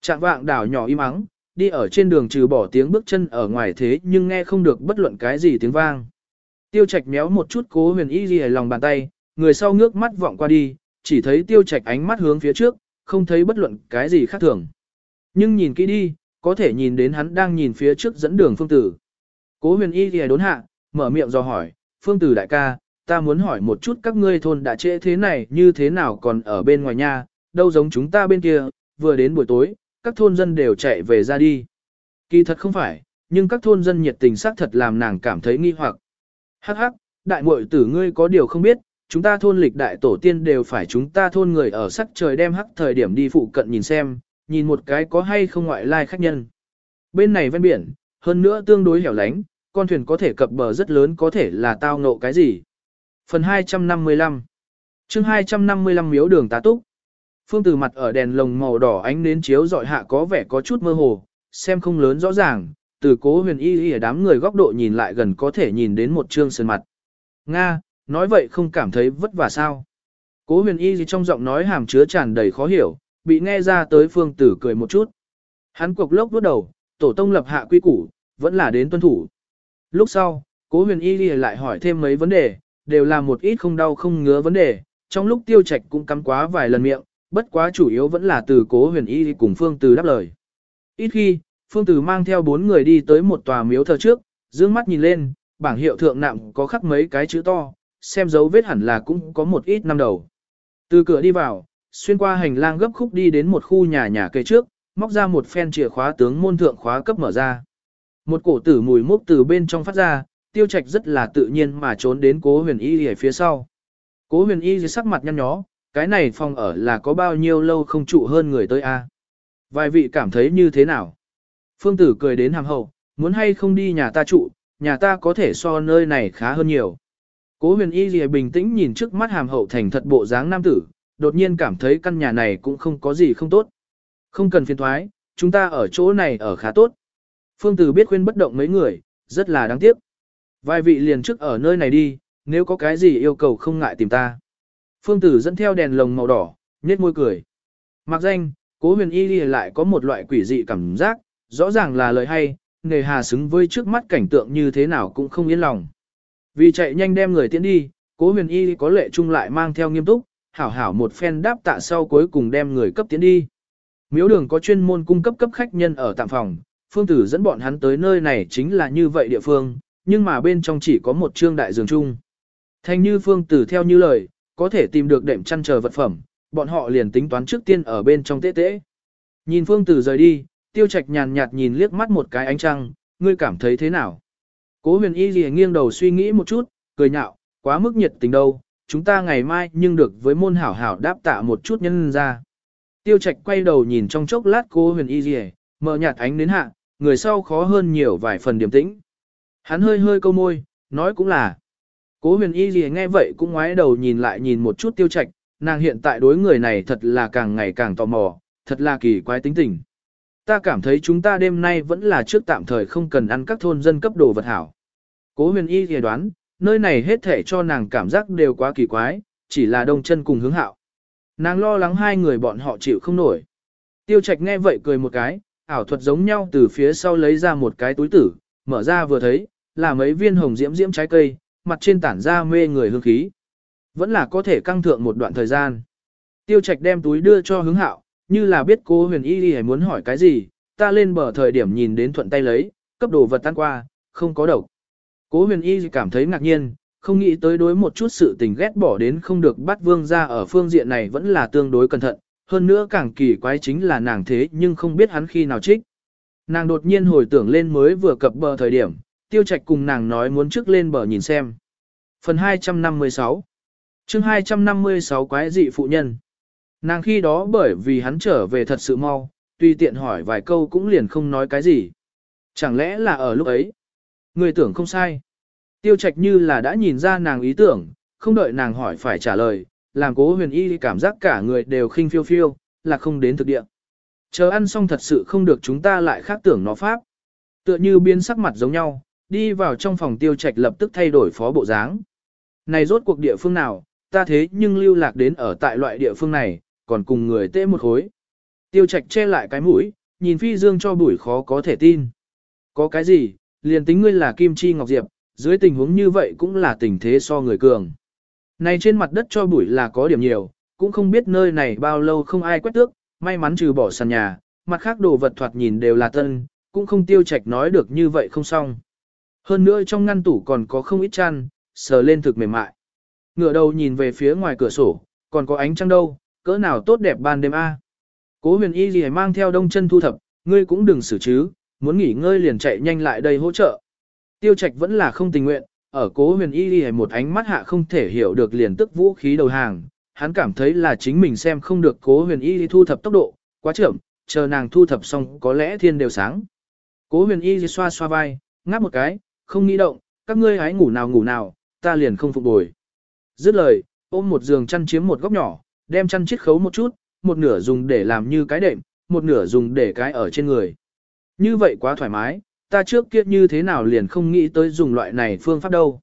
Trạng vạng đảo nhỏ im ắng, đi ở trên đường trừ bỏ tiếng bước chân ở ngoài thế nhưng nghe không được bất luận cái gì tiếng vang. Tiêu Trạch méo một chút cố huyền y gì lòng bàn tay, người sau ngước mắt vọng qua đi, chỉ thấy Tiêu Trạch ánh mắt hướng phía trước, không thấy bất luận cái gì khác thường. Nhưng nhìn kỹ đi, có thể nhìn đến hắn đang nhìn phía trước dẫn đường phương tử. Cố huyền y gì đốn hạ, mở miệng do hỏi, phương tử đại ca, ta muốn hỏi một chút các ngươi thôn đã trễ thế này như thế nào còn ở bên ngoài nhà, đâu giống chúng ta bên kia, vừa đến buổi tối, các thôn dân đều chạy về ra đi. Kỳ thật không phải, nhưng các thôn dân nhiệt tình xác thật làm nàng cảm thấy nghi hoặc. Hắc hắc, đại muội tử ngươi có điều không biết, chúng ta thôn lịch đại tổ tiên đều phải chúng ta thôn người ở sắc trời đem hắc thời điểm đi phụ cận nhìn xem, nhìn một cái có hay không ngoại lai khách nhân. Bên này ven biển, hơn nữa tương đối hẻo lánh, con thuyền có thể cập bờ rất lớn có thể là tao ngộ cái gì. Phần 255 chương 255 miếu đường tá túc. Phương từ mặt ở đèn lồng màu đỏ ánh nến chiếu dọi hạ có vẻ có chút mơ hồ, xem không lớn rõ ràng, từ cố huyền y y ở đám người góc độ nhìn lại gần có thể nhìn đến một trương sơn mặt. Nga, nói vậy không cảm thấy vất vả sao. Cố huyền y gì trong giọng nói hàm chứa tràn đầy khó hiểu, bị nghe ra tới phương tử cười một chút. Hắn cục lốc bước đầu, tổ tông lập hạ quy củ, vẫn là đến tuân thủ. Lúc sau, cố huyền y lại hỏi thêm mấy vấn đề, đều là một ít không đau không ngứa vấn đề, trong lúc tiêu trạch cũng cắm quá vài lần miệng, bất quá chủ yếu vẫn là từ cố huyền y cùng phương từ đáp lời. Ít khi, phương từ mang theo bốn người đi tới một tòa miếu thờ trước, dương mắt nhìn lên, bảng hiệu thượng nặng có khắc mấy cái chữ to, xem dấu vết hẳn là cũng có một ít năm đầu. Từ cửa đi vào, xuyên qua hành lang gấp khúc đi đến một khu nhà nhà cây trước, móc ra một phen chìa khóa tướng môn thượng khóa cấp mở ra. Một cổ tử mùi mốc từ bên trong phát ra, tiêu trạch rất là tự nhiên mà trốn đến cố huyền y ở phía sau. Cố huyền y dưới sắc mặt nhăn nhó, cái này phòng ở là có bao nhiêu lâu không trụ hơn người tới a Vài vị cảm thấy như thế nào? Phương tử cười đến hàng hậu, muốn hay không đi nhà ta trụ, nhà ta có thể so nơi này khá hơn nhiều. Cố huyền y lìa bình tĩnh nhìn trước mắt hàm hậu thành thật bộ dáng nam tử, đột nhiên cảm thấy căn nhà này cũng không có gì không tốt. Không cần phiền thoái, chúng ta ở chỗ này ở khá tốt. Phương Tử biết khuyên bất động mấy người, rất là đáng tiếc. Vài vị liền trước ở nơi này đi, nếu có cái gì yêu cầu không ngại tìm ta. Phương Tử dẫn theo đèn lồng màu đỏ, nhếch môi cười. Mặc danh, cố huyền y lại có một loại quỷ dị cảm giác, rõ ràng là lời hay, nề hà xứng với trước mắt cảnh tượng như thế nào cũng không yên lòng. Vì chạy nhanh đem người tiến đi, cố huyền y có lệ chung lại mang theo nghiêm túc, hảo hảo một phen đáp tạ sau cuối cùng đem người cấp tiến đi. Miếu đường có chuyên môn cung cấp cấp khách nhân ở tạm phòng, phương tử dẫn bọn hắn tới nơi này chính là như vậy địa phương, nhưng mà bên trong chỉ có một trương đại giường chung. Thành như phương tử theo như lời, có thể tìm được đệm chăn chờ vật phẩm, bọn họ liền tính toán trước tiên ở bên trong tế tế. Nhìn phương tử rời đi, tiêu trạch nhàn nhạt nhìn liếc mắt một cái ánh trăng, ngươi cảm thấy thế nào? Cố huyền y gì nghiêng đầu suy nghĩ một chút, cười nhạo, quá mức nhiệt tình đâu, chúng ta ngày mai nhưng được với môn hảo hảo đáp tạ một chút nhân ra. Tiêu trạch quay đầu nhìn trong chốc lát cố huyền y gì, mở nhạt ánh đến hạ, người sau khó hơn nhiều vài phần điểm tĩnh. Hắn hơi hơi câu môi, nói cũng là. Cố huyền y gì nghe vậy cũng ngoái đầu nhìn lại nhìn một chút tiêu trạch, nàng hiện tại đối người này thật là càng ngày càng tò mò, thật là kỳ quái tính tình. Ta cảm thấy chúng ta đêm nay vẫn là trước tạm thời không cần ăn các thôn dân cấp đồ vật hảo. Cố huyền y thì đoán, nơi này hết thể cho nàng cảm giác đều quá kỳ quái, chỉ là đông chân cùng hướng hạo. Nàng lo lắng hai người bọn họ chịu không nổi. Tiêu trạch nghe vậy cười một cái, ảo thuật giống nhau từ phía sau lấy ra một cái túi tử, mở ra vừa thấy, là mấy viên hồng diễm diễm trái cây, mặt trên tản ra mê người hương khí. Vẫn là có thể căng thượng một đoạn thời gian. Tiêu trạch đem túi đưa cho hướng hạo, như là biết cô huyền y y muốn hỏi cái gì, ta lên bờ thời điểm nhìn đến thuận tay lấy, cấp đồ vật tan qua, không có độc. Cố huyền y cảm thấy ngạc nhiên, không nghĩ tới đối một chút sự tình ghét bỏ đến không được bắt vương ra ở phương diện này vẫn là tương đối cẩn thận, hơn nữa càng kỳ quái chính là nàng thế nhưng không biết hắn khi nào trích. Nàng đột nhiên hồi tưởng lên mới vừa cập bờ thời điểm, tiêu trạch cùng nàng nói muốn trước lên bờ nhìn xem. Phần 256 chương 256 quái dị phụ nhân Nàng khi đó bởi vì hắn trở về thật sự mau, tuy tiện hỏi vài câu cũng liền không nói cái gì. Chẳng lẽ là ở lúc ấy? Người tưởng không sai. Tiêu trạch như là đã nhìn ra nàng ý tưởng, không đợi nàng hỏi phải trả lời, làm cố huyền y cảm giác cả người đều khinh phiêu phiêu, là không đến thực địa. Chờ ăn xong thật sự không được chúng ta lại khác tưởng nó pháp. Tựa như biến sắc mặt giống nhau, đi vào trong phòng tiêu trạch lập tức thay đổi phó bộ dáng. Này rốt cuộc địa phương nào, ta thế nhưng lưu lạc đến ở tại loại địa phương này, còn cùng người tê một khối. Tiêu trạch che lại cái mũi, nhìn phi dương cho bụi khó có thể tin. Có cái gì, liền tính ngươi là Kim Chi Ngọc Diệp, dưới tình huống như vậy cũng là tình thế so người cường. Này trên mặt đất cho bụi là có điểm nhiều, cũng không biết nơi này bao lâu không ai quét tước, may mắn trừ bỏ sàn nhà, mặt khác đồ vật thoạt nhìn đều là tân, cũng không tiêu trạch nói được như vậy không xong. Hơn nữa trong ngăn tủ còn có không ít chăn, sờ lên thực mềm mại. Ngựa đầu nhìn về phía ngoài cửa sổ, còn có ánh trăng đâu, cỡ nào tốt đẹp ban đêm a. Cố huyền y gì mang theo đông chân thu thập, ngươi cũng đừng xử chứ, muốn nghỉ ngơi liền chạy nhanh lại đây hỗ trợ. Tiêu trạch vẫn là không tình nguyện, ở cố huyền y gì một ánh mắt hạ không thể hiểu được liền tức vũ khí đầu hàng, hắn cảm thấy là chính mình xem không được cố huyền y thu thập tốc độ, quá chậm, chờ nàng thu thập xong có lẽ thiên đều sáng. Cố huyền y xoa xoa vai, ngáp một cái, không nghĩ động, các ngươi hãy ngủ nào ngủ nào, ta liền không phục bồi. Dứt lời, ôm một giường chăn chiếm một góc nhỏ, đem chăn chiết khấu một chút, một nửa dùng để làm như cái đệm, một nửa dùng để cái ở trên người. Như vậy quá thoải mái, ta trước kia như thế nào liền không nghĩ tới dùng loại này phương pháp đâu.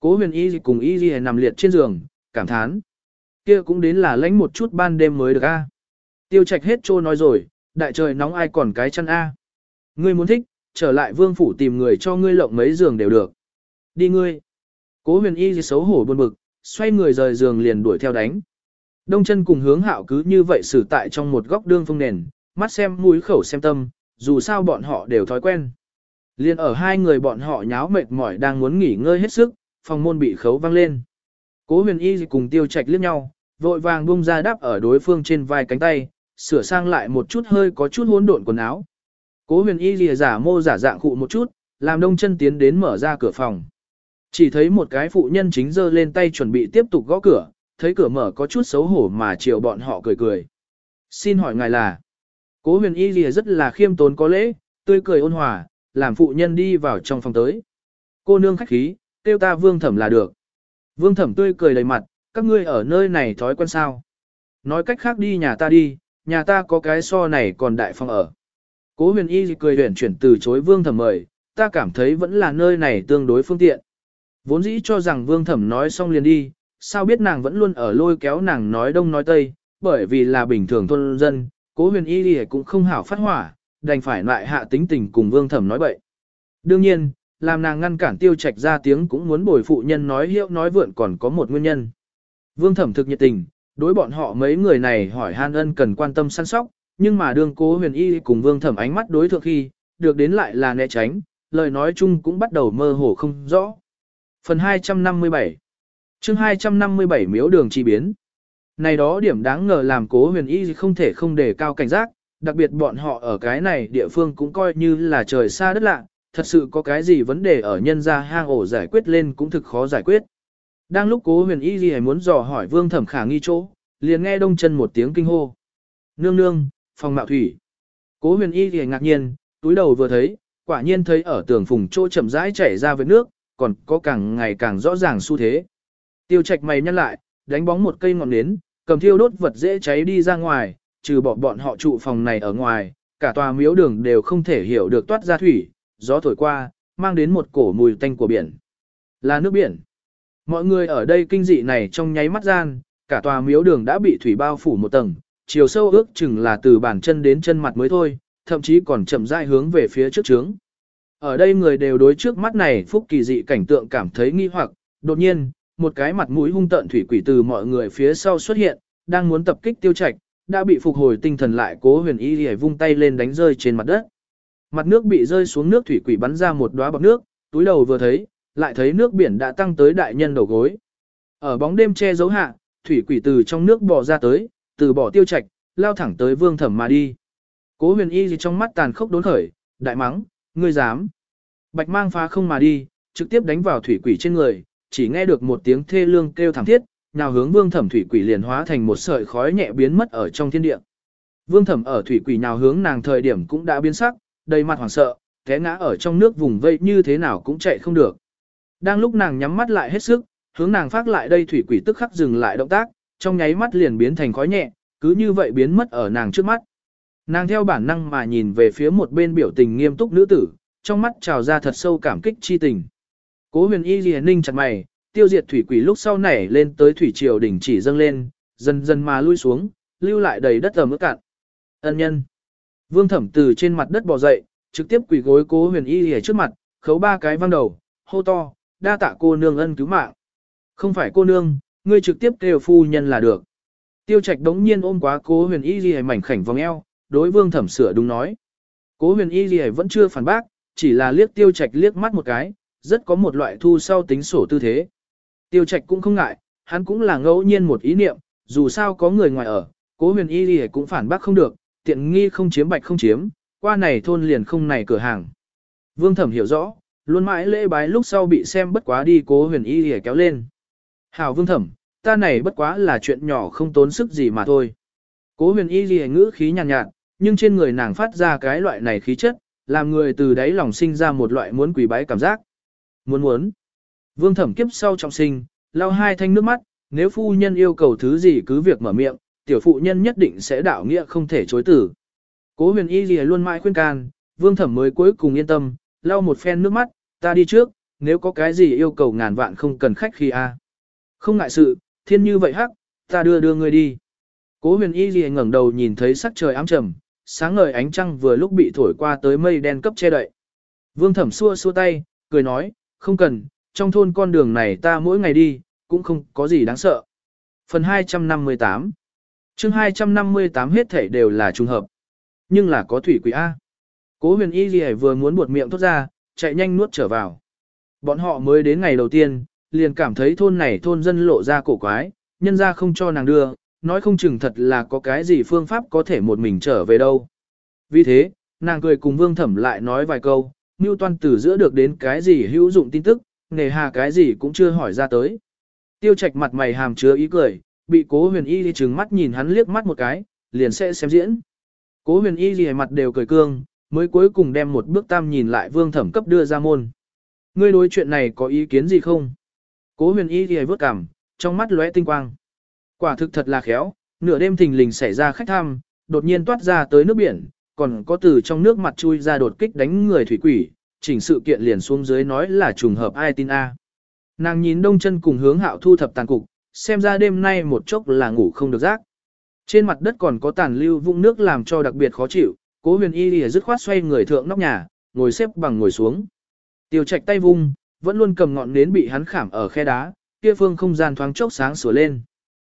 Cố huyền y cùng y nằm liệt trên giường, cảm thán. Kia cũng đến là lãnh một chút ban đêm mới được a. Tiêu trạch hết trô nói rồi, đại trời nóng ai còn cái chăn a. Ngươi muốn thích, trở lại vương phủ tìm người cho ngươi lộng mấy giường đều được. Đi ngươi. Cố huyền y xấu hổ buồn bực, xoay người rời giường liền đuổi theo đánh. Đông chân cùng hướng hạo cứ như vậy xử tại trong một góc đương phong nền, mắt xem mũi khẩu xem tâm, dù sao bọn họ đều thói quen. Liên ở hai người bọn họ nháo mệt mỏi đang muốn nghỉ ngơi hết sức, phòng môn bị khấu vang lên. Cố huyền y cùng tiêu trạch liếc nhau, vội vàng bung ra đáp ở đối phương trên vai cánh tay, sửa sang lại một chút hơi có chút hỗn độn quần áo. Cố huyền y lìa giả mô giả dạng cụ một chút, làm đông chân tiến đến mở ra cửa phòng. Chỉ thấy một cái phụ nhân chính giơ lên tay chuẩn bị tiếp tục gõ cửa, thấy cửa mở có chút xấu hổ mà chiều bọn họ cười cười. Xin hỏi ngài là, cố huyền y lìa rất là khiêm tốn có lễ, tươi cười ôn hòa, làm phụ nhân đi vào trong phòng tới. Cô nương khách khí, tiêu ta vương thẩm là được. Vương thẩm tươi cười đầy mặt, các ngươi ở nơi này thói quen sao. Nói cách khác đi nhà ta đi, nhà ta có cái so này còn đại phòng ở. Cố huyền y cười huyền chuyển từ chối vương thẩm mời, ta cảm thấy vẫn là nơi này tương đối phương tiện. Vốn dĩ cho rằng vương thẩm nói xong liền đi, sao biết nàng vẫn luôn ở lôi kéo nàng nói đông nói tây, bởi vì là bình thường thôn dân, cố huyền y cũng không hảo phát hỏa, đành phải lại hạ tính tình cùng vương thẩm nói bậy. Đương nhiên, làm nàng ngăn cản tiêu trạch ra tiếng cũng muốn bồi phụ nhân nói hiệu nói vượn còn có một nguyên nhân. Vương thẩm thực nhiệt tình, đối bọn họ mấy người này hỏi han ân cần quan tâm săn sóc, nhưng mà đương cố huyền y cùng vương thẩm ánh mắt đối thượng khi, được đến lại là né tránh, lời nói chung cũng bắt đầu mơ hồ không rõ. Phần 257 chương 257 miếu đường chi biến Này đó điểm đáng ngờ làm cố huyền y không thể không để cao cảnh giác, đặc biệt bọn họ ở cái này địa phương cũng coi như là trời xa đất lạ, thật sự có cái gì vấn đề ở nhân gia hang ổ giải quyết lên cũng thực khó giải quyết. Đang lúc cố huyền y gì muốn dò hỏi vương thẩm khả nghi chỗ, liền nghe đông chân một tiếng kinh hô. Nương nương, phòng mạo thủy. Cố huyền y gì ngạc nhiên, túi đầu vừa thấy, quả nhiên thấy ở tường phùng chỗ chậm rãi chảy ra với nước, còn có càng ngày càng rõ ràng xu thế. Tiêu trạch mày nhăn lại, đánh bóng một cây ngọn nến, cầm thiêu đốt vật dễ cháy đi ra ngoài, trừ bỏ bọn họ trụ phòng này ở ngoài, cả tòa miếu đường đều không thể hiểu được toát ra thủy, gió thổi qua, mang đến một cổ mùi tanh của biển. Là nước biển. Mọi người ở đây kinh dị này trong nháy mắt gian, cả tòa miếu đường đã bị thủy bao phủ một tầng, chiều sâu ước chừng là từ bàn chân đến chân mặt mới thôi, thậm chí còn chậm rãi hướng về phía trước trướng. Ở đây người đều đối trước mắt này phúc kỳ dị cảnh tượng cảm thấy nghi hoặc, đột nhiên, một cái mặt mũi hung tợn thủy quỷ từ mọi người phía sau xuất hiện, đang muốn tập kích tiêu trạch, đã bị phục hồi tinh thần lại cố huyền y hề vung tay lên đánh rơi trên mặt đất. Mặt nước bị rơi xuống nước thủy quỷ bắn ra một đóa bọt nước, túi đầu vừa thấy, lại thấy nước biển đã tăng tới đại nhân đầu gối. Ở bóng đêm che giấu hạ, thủy quỷ từ trong nước bò ra tới, từ bỏ tiêu trạch, lao thẳng tới vương thẩm mà đi. Cố huyền y gì trong mắt tàn khốc đốn khởi, đại mắng, ngươi dám. Bạch mang phá không mà đi, trực tiếp đánh vào thủy quỷ trên người, chỉ nghe được một tiếng thê lương kêu thảm thiết, nào hướng vương thẩm thủy quỷ liền hóa thành một sợi khói nhẹ biến mất ở trong thiên địa. Vương thẩm ở thủy quỷ nào hướng nàng thời điểm cũng đã biến sắc, đầy mặt hoảng sợ, té ngã ở trong nước vùng vây như thế nào cũng chạy không được. Đang lúc nàng nhắm mắt lại hết sức, hướng nàng phát lại đây thủy quỷ tức khắc dừng lại động tác, trong nháy mắt liền biến thành khói nhẹ, cứ như vậy biến mất ở nàng trước mắt. Nàng theo bản năng mà nhìn về phía một bên biểu tình nghiêm túc nữ tử, trong mắt trào ra thật sâu cảm kích chi tình. Cố huyền y ghi ninh chặt mày, tiêu diệt thủy quỷ lúc sau nảy lên tới thủy triều đỉnh chỉ dâng lên, dần dần mà lui xuống, lưu lại đầy đất ẩm ướt cạn. Ân nhân. Vương thẩm từ trên mặt đất bò dậy, trực tiếp quỳ gối cố huyền y ghi trước mặt, khấu ba cái văng đầu, hô to, đa tạ cô nương ân cứu mạng. Không phải cô nương, ngươi trực tiếp kêu phu nhân là được. Tiêu trạch đống nhiên ôm quá cố huyền y ghi mảnh khảnh vòng eo, đối vương thẩm sửa đúng nói. Cố huyền y ghi vẫn chưa phản bác, chỉ là liếc tiêu trạch liếc mắt một cái, rất có một loại thu sau tính sổ tư thế. Tiêu trạch cũng không ngại, hắn cũng là ngẫu nhiên một ý niệm, dù sao có người ngoài ở, cố huyền y ghi cũng phản bác không được, tiện nghi không chiếm bạch không chiếm, qua này thôn liền không này cửa hàng. Vương thẩm hiểu rõ, Luôn mãi lễ bái lúc sau bị xem bất quá đi cố huyền y để kéo lên. Hảo vương thẩm, ta này bất quá là chuyện nhỏ không tốn sức gì mà thôi. Cố huyền y lìa ngữ khí nhàn nhạt, nhạt, nhưng trên người nàng phát ra cái loại này khí chất, làm người từ đáy lòng sinh ra một loại muốn quỳ bái cảm giác. Muốn muốn. Vương thẩm kiếp sau trọng sinh, lau hai thanh nước mắt, nếu phu nhân yêu cầu thứ gì cứ việc mở miệng, tiểu phụ nhân nhất định sẽ đạo nghĩa không thể chối tử. Cố huyền y gì luôn mãi khuyên can, vương thẩm mới cuối cùng yên tâm, lau một phen nước mắt, ta đi trước, nếu có cái gì yêu cầu ngàn vạn không cần khách khi a. Không ngại sự, thiên như vậy hắc, ta đưa đưa ngươi đi. Cố huyền y gì ngẩng đầu nhìn thấy sắc trời ám trầm, sáng ngời ánh trăng vừa lúc bị thổi qua tới mây đen cấp che đậy. Vương thẩm xua xua tay, cười nói, không cần, trong thôn con đường này ta mỗi ngày đi, cũng không có gì đáng sợ. Phần 258 chương 258 hết thể đều là trùng hợp. Nhưng là có thủy quỷ A. Cố huyền y gì vừa muốn buột miệng thốt ra, chạy nhanh nuốt trở vào. Bọn họ mới đến ngày đầu tiên, liền cảm thấy thôn này thôn dân lộ ra cổ quái, nhân ra không cho nàng đưa, nói không chừng thật là có cái gì phương pháp có thể một mình trở về đâu. Vì thế, nàng cười cùng vương thẩm lại nói vài câu, mưu toan từ giữa được đến cái gì hữu dụng tin tức, nề hà cái gì cũng chưa hỏi ra tới. Tiêu trạch mặt mày hàm chứa ý cười, bị cố huyền y đi trừng mắt nhìn hắn liếc mắt một cái, liền sẽ xem diễn. Cố huyền y gì mặt đều cười cương, mới cuối cùng đem một bước tam nhìn lại vương thẩm cấp đưa ra môn. Ngươi đối chuyện này có ý kiến gì không? Cố huyền y gì vớt cảm, trong mắt lóe tinh quang. Quả thực thật là khéo, nửa đêm thình lình xảy ra khách thăm, đột nhiên toát ra tới nước biển, còn có từ trong nước mặt chui ra đột kích đánh người thủy quỷ, chỉnh sự kiện liền xuống dưới nói là trùng hợp ai tin a. Nàng nhìn đông chân cùng hướng hạo thu thập tàn cục, xem ra đêm nay một chốc là ngủ không được giấc. Trên mặt đất còn có tàn lưu vũng nước làm cho đặc biệt khó chịu, cố huyền y lìa dứt khoát xoay người thượng nóc nhà, ngồi xếp bằng ngồi xuống. Tiêu trạch tay vung, vẫn luôn cầm ngọn nến bị hắn khảm ở khe đá, kia phương không gian thoáng chốc sáng sủa lên.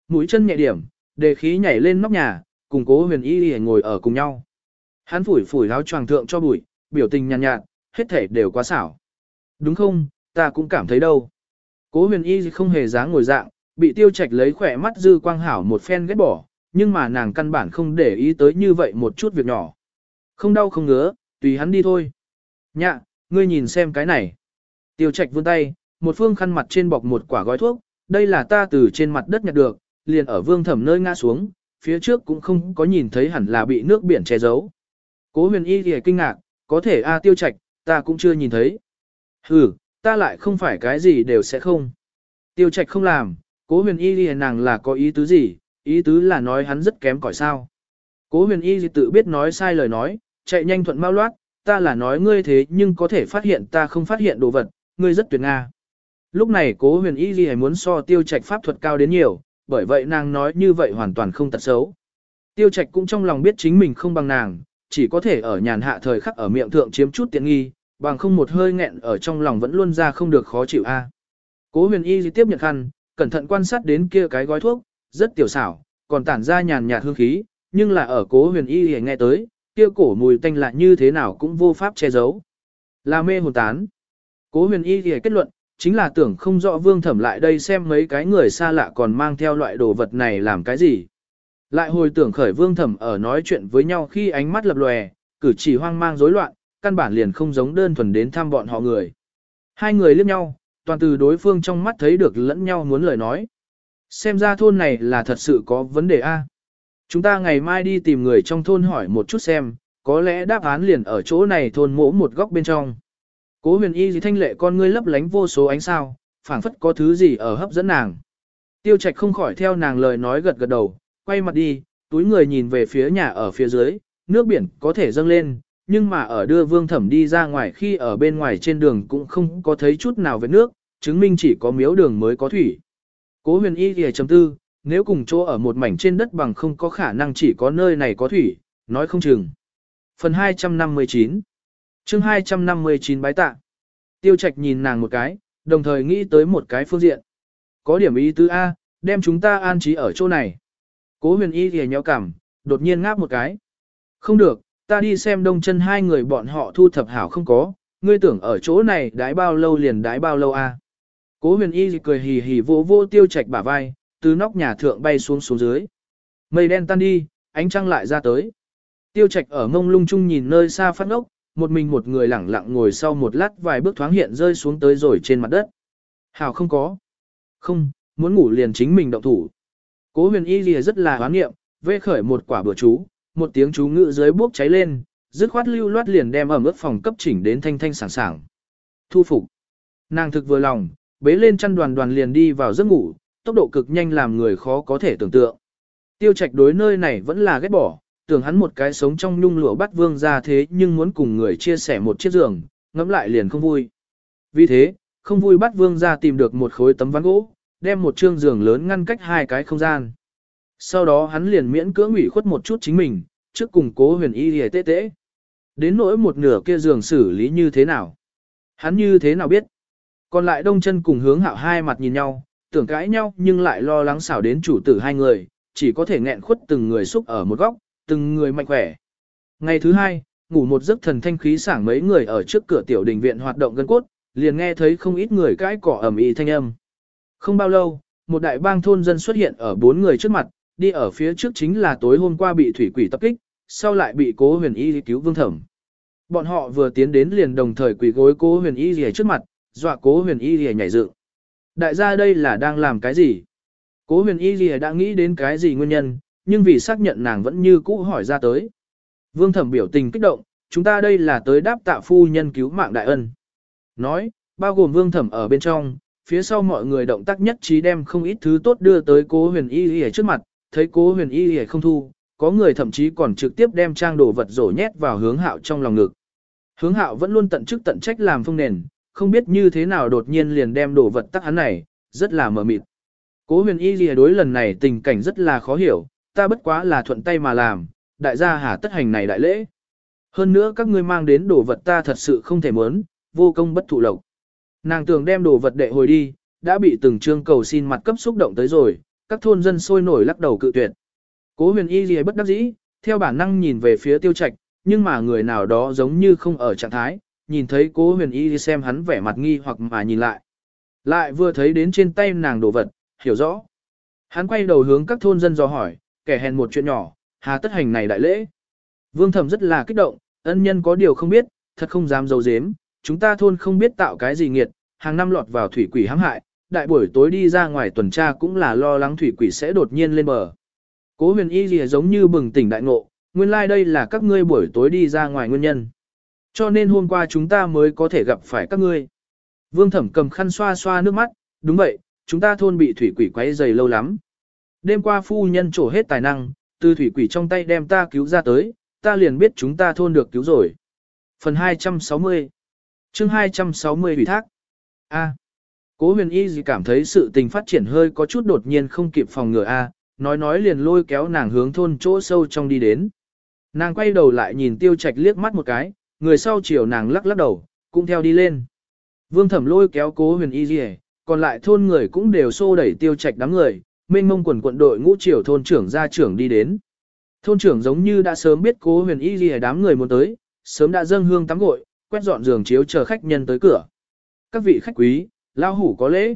Mũi chân nhẹ điểm, đề khí nhảy lên nóc nhà, cùng cố huyền y lìa ngồi ở cùng nhau. Hắn phủi phủi áo choàng thượng cho bụi, biểu tình nhàn nhạt, nhạt, hết thể đều quá xảo. Đúng không, ta cũng cảm thấy đâu. Cố huyền y không hề dáng ngồi dạng, bị tiêu trạch lấy khỏe mắt dư quang hảo một phen ghét bỏ, nhưng mà nàng căn bản không để ý tới như vậy một chút việc nhỏ. Không đau không ngứa, tùy hắn đi thôi. Nhạ, ngươi nhìn xem cái này. Tiêu trạch vươn tay, một phương khăn mặt trên bọc một quả gói thuốc, đây là ta từ trên mặt đất nhặt được, liền ở vương thẩm nơi ngã xuống, phía trước cũng không có nhìn thấy hẳn là bị nước biển che giấu. Cố huyền y thì kinh ngạc, có thể a tiêu trạch, ta cũng chưa nhìn thấy. Ừ, ta lại không phải cái gì đều sẽ không. Tiêu trạch không làm, cố huyền y thì nàng là có ý tứ gì, ý tứ là nói hắn rất kém cỏi sao. Cố huyền y thì tự biết nói sai lời nói, chạy nhanh thuận mau loát, ta là nói ngươi thế nhưng có thể phát hiện ta không phát hiện đồ vật, ngươi rất tuyệt nga. Lúc này cố huyền y gì muốn so tiêu trạch pháp thuật cao đến nhiều, bởi vậy nàng nói như vậy hoàn toàn không tật xấu. Tiêu trạch cũng trong lòng biết chính mình không bằng nàng, chỉ có thể ở nhàn hạ thời khắc ở miệng thượng chiếm chút tiện nghi, bằng không một hơi nghẹn ở trong lòng vẫn luôn ra không được khó chịu a. Cố huyền y tiếp nhận khăn, cẩn thận quan sát đến kia cái gói thuốc, rất tiểu xảo, còn tản ra nhàn nhạt hương khí, nhưng là ở cố huyền y nghe tới, kia cổ mùi tanh lạ như thế nào cũng vô pháp che giấu. Là mê hồn tán. Cố huyền y thì kết luận, chính là tưởng không rõ vương thẩm lại đây xem mấy cái người xa lạ còn mang theo loại đồ vật này làm cái gì. Lại hồi tưởng khởi vương thẩm ở nói chuyện với nhau khi ánh mắt lập lòe, cử chỉ hoang mang rối loạn, căn bản liền không giống đơn thuần đến thăm bọn họ người. Hai người liếc nhau, toàn từ đối phương trong mắt thấy được lẫn nhau muốn lời nói. Xem ra thôn này là thật sự có vấn đề A. Chúng ta ngày mai đi tìm người trong thôn hỏi một chút xem, có lẽ đáp án liền ở chỗ này thôn mỗ một góc bên trong. Cố huyền y gì thanh lệ con ngươi lấp lánh vô số ánh sao, phảng phất có thứ gì ở hấp dẫn nàng. Tiêu trạch không khỏi theo nàng lời nói gật gật đầu, quay mặt đi, túi người nhìn về phía nhà ở phía dưới, nước biển có thể dâng lên, nhưng mà ở đưa vương thẩm đi ra ngoài khi ở bên ngoài trên đường cũng không có thấy chút nào về nước, chứng minh chỉ có miếu đường mới có thủy. Cố huyền y thì chấm tư, nếu cùng chỗ ở một mảnh trên đất bằng không có khả năng chỉ có nơi này có thủy, nói không chừng. Phần 259 chương 259 bái tạ. Tiêu Trạch nhìn nàng một cái, đồng thời nghĩ tới một cái phương diện. Có điểm ý tứ A, đem chúng ta an trí ở chỗ này. Cố huyền y thì nhéo cảm, đột nhiên ngáp một cái. Không được, ta đi xem đông chân hai người bọn họ thu thập hảo không có, ngươi tưởng ở chỗ này đái bao lâu liền đái bao lâu a? Cố huyền y cười hì hì vô vô tiêu Trạch bả vai, từ nóc nhà thượng bay xuống xuống dưới. Mây đen tan đi, ánh trăng lại ra tới. Tiêu Trạch ở mông lung chung nhìn nơi xa phát ngốc, một mình một người lẳng lặng ngồi sau một lát vài bước thoáng hiện rơi xuống tới rồi trên mặt đất. Hảo không có. Không, muốn ngủ liền chính mình động thủ. Cố huyền y lìa rất là hoán nghiệm, vê khởi một quả bữa chú, một tiếng chú ngự dưới bốc cháy lên, dứt khoát lưu loát liền đem ở ướt phòng cấp chỉnh đến thanh thanh sảng sảng. Thu phục. Nàng thực vừa lòng, bế lên chăn đoàn đoàn liền đi vào giấc ngủ, tốc độ cực nhanh làm người khó có thể tưởng tượng. Tiêu trạch đối nơi này vẫn là ghét bỏ, tưởng hắn một cái sống trong nhung lụa bắt vương ra thế nhưng muốn cùng người chia sẻ một chiếc giường, ngẫm lại liền không vui. Vì thế, không vui bắt vương ra tìm được một khối tấm ván gỗ, đem một trương giường lớn ngăn cách hai cái không gian. Sau đó hắn liền miễn cưỡng ủy khuất một chút chính mình, trước cùng cố huyền y hề tê tê. Đến nỗi một nửa kia giường xử lý như thế nào? Hắn như thế nào biết? Còn lại đông chân cùng hướng hạo hai mặt nhìn nhau, tưởng cãi nhau nhưng lại lo lắng xảo đến chủ tử hai người, chỉ có thể nghẹn khuất từng người xúc ở một góc, từng người mạnh khỏe. Ngày thứ hai, ngủ một giấc thần thanh khí sảng mấy người ở trước cửa tiểu đình viện hoạt động gân cốt, liền nghe thấy không ít người cãi cỏ ẩm ý thanh âm. Không bao lâu, một đại bang thôn dân xuất hiện ở bốn người trước mặt, đi ở phía trước chính là tối hôm qua bị thủy quỷ tập kích, sau lại bị cố huyền y cứu vương thẩm. Bọn họ vừa tiến đến liền đồng thời quỳ gối cố huyền y rìa trước mặt, dọa cố huyền y rìa nhảy dựng. Đại gia đây là đang làm cái gì? Cố huyền y gì đã nghĩ đến cái gì nguyên nhân, nhưng vì xác nhận nàng vẫn như cũ hỏi ra tới. Vương thẩm biểu tình kích động, chúng ta đây là tới đáp tạ phu nhân cứu mạng đại ân. Nói, bao gồm vương thẩm ở bên trong, phía sau mọi người động tác nhất trí đem không ít thứ tốt đưa tới cố huyền y gì trước mặt, thấy cố huyền y gì không thu, có người thậm chí còn trực tiếp đem trang đồ vật rổ nhét vào hướng hạo trong lòng ngực. Hướng hạo vẫn luôn tận chức tận trách làm phong nền, không biết như thế nào đột nhiên liền đem đồ vật tắc hắn này, rất là mờ mịt. Cố huyền y lìa đối lần này tình cảnh rất là khó hiểu, ta bất quá là thuận tay mà làm, đại gia hà tất hành này đại lễ. Hơn nữa các ngươi mang đến đồ vật ta thật sự không thể muốn, vô công bất thụ lộc. Nàng tưởng đem đồ vật đệ hồi đi, đã bị từng trương cầu xin mặt cấp xúc động tới rồi, các thôn dân sôi nổi lắc đầu cự tuyệt. Cố huyền y gì bất đắc dĩ, theo bản năng nhìn về phía tiêu trạch, nhưng mà người nào đó giống như không ở trạng thái, nhìn thấy cố huyền y xem hắn vẻ mặt nghi hoặc mà nhìn lại. Lại vừa thấy đến trên tay nàng đồ vật, hiểu rõ. Hắn quay đầu hướng các thôn dân do hỏi, kẻ hèn một chuyện nhỏ, hà tất hành này đại lễ. Vương thẩm rất là kích động, ân nhân có điều không biết, thật không dám dấu dếm, chúng ta thôn không biết tạo cái gì nghiệt, hàng năm lọt vào thủy quỷ hãm hại, đại buổi tối đi ra ngoài tuần tra cũng là lo lắng thủy quỷ sẽ đột nhiên lên bờ. Cố huyền y gì giống như bừng tỉnh đại ngộ, nguyên lai like đây là các ngươi buổi tối đi ra ngoài nguyên nhân. Cho nên hôm qua chúng ta mới có thể gặp phải các ngươi. Vương thẩm cầm khăn xoa xoa nước mắt, đúng vậy, chúng ta thôn bị thủy quỷ quấy dày lâu lắm. Đêm qua phu nhân trổ hết tài năng, từ thủy quỷ trong tay đem ta cứu ra tới, ta liền biết chúng ta thôn được cứu rồi. Phần 260 chương 260 ủy thác A. Cố huyền y gì cảm thấy sự tình phát triển hơi có chút đột nhiên không kịp phòng ngừa A, nói nói liền lôi kéo nàng hướng thôn chỗ sâu trong đi đến. Nàng quay đầu lại nhìn tiêu trạch liếc mắt một cái, người sau chiều nàng lắc lắc đầu, cũng theo đi lên. Vương thẩm lôi kéo cố huyền y dì còn lại thôn người cũng đều xô đẩy tiêu trạch đám người, mênh mông quần quận đội ngũ triều thôn trưởng ra trưởng đi đến. Thôn trưởng giống như đã sớm biết cố huyền y dì đám người muốn tới, sớm đã dâng hương tắm gội, quét dọn giường chiếu chờ khách nhân tới cửa. Các vị khách quý, lao hủ có lễ.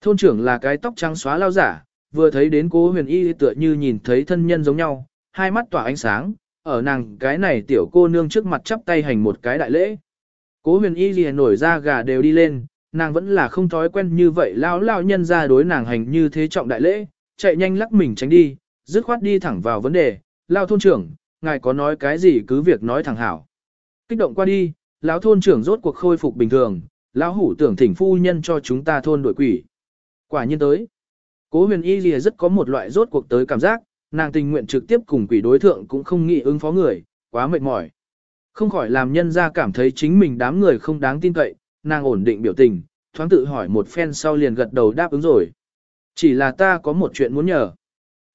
Thôn trưởng là cái tóc trắng xóa lao giả, vừa thấy đến cố huyền y tựa như nhìn thấy thân nhân giống nhau, hai mắt tỏa ánh sáng, ở nàng cái này tiểu cô nương trước mặt chắp tay hành một cái đại lễ. Cố huyền y gì nổi ra gà đều đi lên, nàng vẫn là không thói quen như vậy lao lao nhân ra đối nàng hành như thế trọng đại lễ, chạy nhanh lắc mình tránh đi, dứt khoát đi thẳng vào vấn đề, lao thôn trưởng, ngài có nói cái gì cứ việc nói thẳng hảo. Kích động qua đi, lão thôn trưởng rốt cuộc khôi phục bình thường, lão hủ tưởng thỉnh phu nhân cho chúng ta thôn đổi quỷ. Quả nhiên tới. Cố huyền y lìa rất có một loại rốt cuộc tới cảm giác, nàng tình nguyện trực tiếp cùng quỷ đối thượng cũng không nghĩ ứng phó người, quá mệt mỏi. Không khỏi làm nhân ra cảm thấy chính mình đám người không đáng tin cậy, nàng ổn định biểu tình, thoáng tự hỏi một phen sau liền gật đầu đáp ứng rồi. Chỉ là ta có một chuyện muốn nhờ.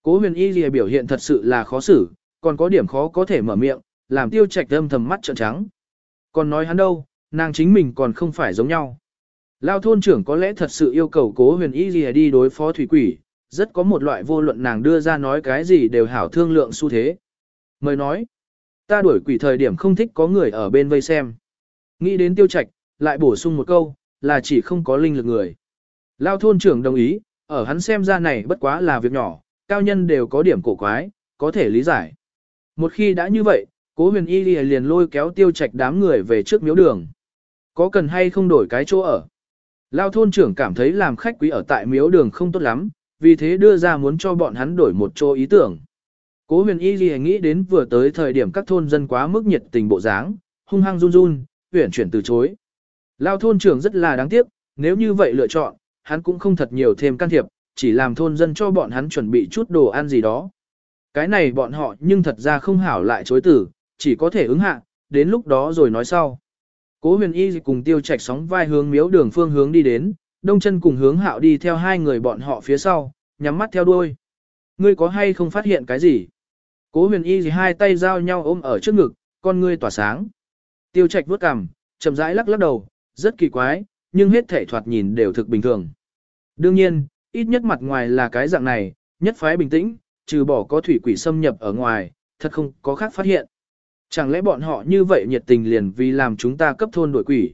Cố huyền y lìa biểu hiện thật sự là khó xử, còn có điểm khó có thể mở miệng, làm tiêu trạch âm thầm mắt trợn trắng. Còn nói hắn đâu, nàng chính mình còn không phải giống nhau. Lao thôn trưởng có lẽ thật sự yêu cầu cố huyền y lìa đi đối phó thủy quỷ, rất có một loại vô luận nàng đưa ra nói cái gì đều hảo thương lượng xu thế. Mời nói, ta đuổi quỷ thời điểm không thích có người ở bên vây xem. Nghĩ đến tiêu trạch, lại bổ sung một câu, là chỉ không có linh lực người. Lao thôn trưởng đồng ý, ở hắn xem ra này bất quá là việc nhỏ, cao nhân đều có điểm cổ quái, có thể lý giải. Một khi đã như vậy, Cố huyền y liền lôi kéo tiêu trạch đám người về trước miếu đường. Có cần hay không đổi cái chỗ ở? Lao thôn trưởng cảm thấy làm khách quý ở tại miếu đường không tốt lắm, vì thế đưa ra muốn cho bọn hắn đổi một chỗ ý tưởng. Cố huyền y gì nghĩ đến vừa tới thời điểm các thôn dân quá mức nhiệt tình bộ dáng, hung hăng run run, huyển chuyển từ chối. Lao thôn trưởng rất là đáng tiếc, nếu như vậy lựa chọn, hắn cũng không thật nhiều thêm can thiệp, chỉ làm thôn dân cho bọn hắn chuẩn bị chút đồ ăn gì đó. Cái này bọn họ nhưng thật ra không hảo lại chối tử, chỉ có thể ứng hạ, đến lúc đó rồi nói sau. Cố huyền y cùng tiêu Trạch sóng vai hướng miếu đường phương hướng đi đến, đông chân cùng hướng hạo đi theo hai người bọn họ phía sau, nhắm mắt theo đuôi. Ngươi có hay không phát hiện cái gì? Cố huyền y gì hai tay giao nhau ôm ở trước ngực, con ngươi tỏa sáng. Tiêu Trạch vuốt cằm, chậm rãi lắc lắc đầu, rất kỳ quái, nhưng hết thể thoạt nhìn đều thực bình thường. Đương nhiên, ít nhất mặt ngoài là cái dạng này, nhất phái bình tĩnh, trừ bỏ có thủy quỷ xâm nhập ở ngoài, thật không có khác phát hiện. Chẳng lẽ bọn họ như vậy nhiệt tình liền vì làm chúng ta cấp thôn đuổi quỷ?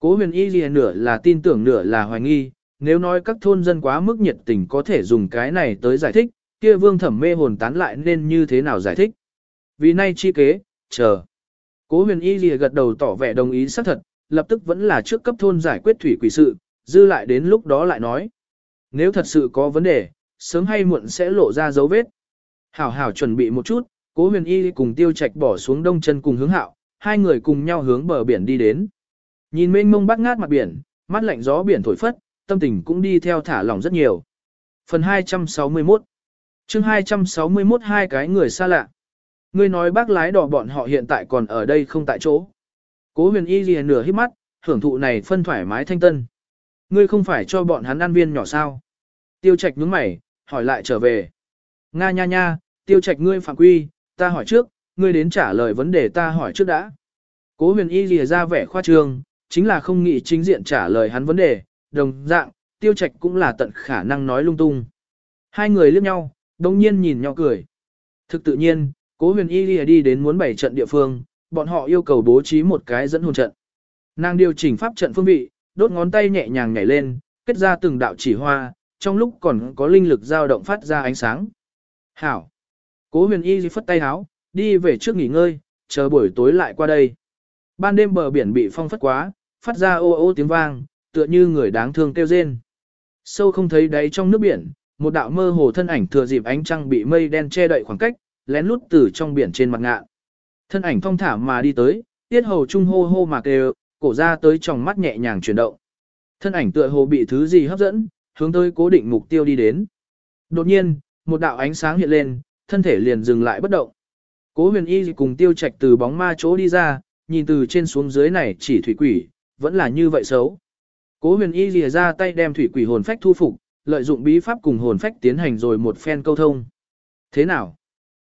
Cố huyền y gì nửa là tin tưởng nửa là hoài nghi, nếu nói các thôn dân quá mức nhiệt tình có thể dùng cái này tới giải thích, kia vương thẩm mê hồn tán lại nên như thế nào giải thích? Vì nay chi kế, chờ. Cố huyền y gì gật đầu tỏ vẻ đồng ý xác thật, lập tức vẫn là trước cấp thôn giải quyết thủy quỷ sự, dư lại đến lúc đó lại nói. Nếu thật sự có vấn đề, sớm hay muộn sẽ lộ ra dấu vết. Hảo hảo chuẩn bị một chút, cố huyền y cùng tiêu trạch bỏ xuống đông chân cùng hướng hạo, hai người cùng nhau hướng bờ biển đi đến. Nhìn mênh mông bắt ngát mặt biển, mắt lạnh gió biển thổi phất, tâm tình cũng đi theo thả lỏng rất nhiều. Phần 261 chương 261 hai cái người xa lạ. Ngươi nói bác lái đỏ bọn họ hiện tại còn ở đây không tại chỗ. Cố huyền y lìa nửa hít mắt, hưởng thụ này phân thoải mái thanh tân. Ngươi không phải cho bọn hắn ăn viên nhỏ sao? Tiêu trạch nhướng mày, hỏi lại trở về. Nga nha nha, tiêu trạch ngươi phạm quy, ta hỏi trước, ngươi đến trả lời vấn đề ta hỏi trước đã. Cố huyền y lìa ra vẻ khoa trương, chính là không nghĩ chính diện trả lời hắn vấn đề, đồng dạng, tiêu trạch cũng là tận khả năng nói lung tung. Hai người liếc nhau, đồng nhiên nhìn nhau cười. Thực tự nhiên, cố huyền y đi đến muốn bảy trận địa phương, bọn họ yêu cầu bố trí một cái dẫn hồn trận. Nàng điều chỉnh pháp trận phương vị, đốt ngón tay nhẹ nhàng nhảy lên, kết ra từng đạo chỉ hoa, trong lúc còn có linh lực dao động phát ra ánh sáng. Hảo! Cố huyền y phất tay háo, đi về trước nghỉ ngơi, chờ buổi tối lại qua đây. Ban đêm bờ biển bị phong phất quá, phát ra ô ô tiếng vang, tựa như người đáng thương kêu rên. Sâu không thấy đáy trong nước biển, một đạo mơ hồ thân ảnh thừa dịp ánh trăng bị mây đen che đậy khoảng cách, lén lút từ trong biển trên mặt ngạ. Thân ảnh thong thả mà đi tới, tiết hầu trung hô hô mà kêu, cổ ra tới trong mắt nhẹ nhàng chuyển động. Thân ảnh tựa hồ bị thứ gì hấp dẫn, hướng tới cố định mục tiêu đi đến. Đột nhiên, một đạo ánh sáng hiện lên, thân thể liền dừng lại bất động. Cố huyền y cùng tiêu trạch từ bóng ma chỗ đi ra, nhìn từ trên xuống dưới này chỉ thủy quỷ, vẫn là như vậy xấu. Cố huyền y lìa ra tay đem thủy quỷ hồn phách thu phục, lợi dụng bí pháp cùng hồn phách tiến hành rồi một phen câu thông. Thế nào?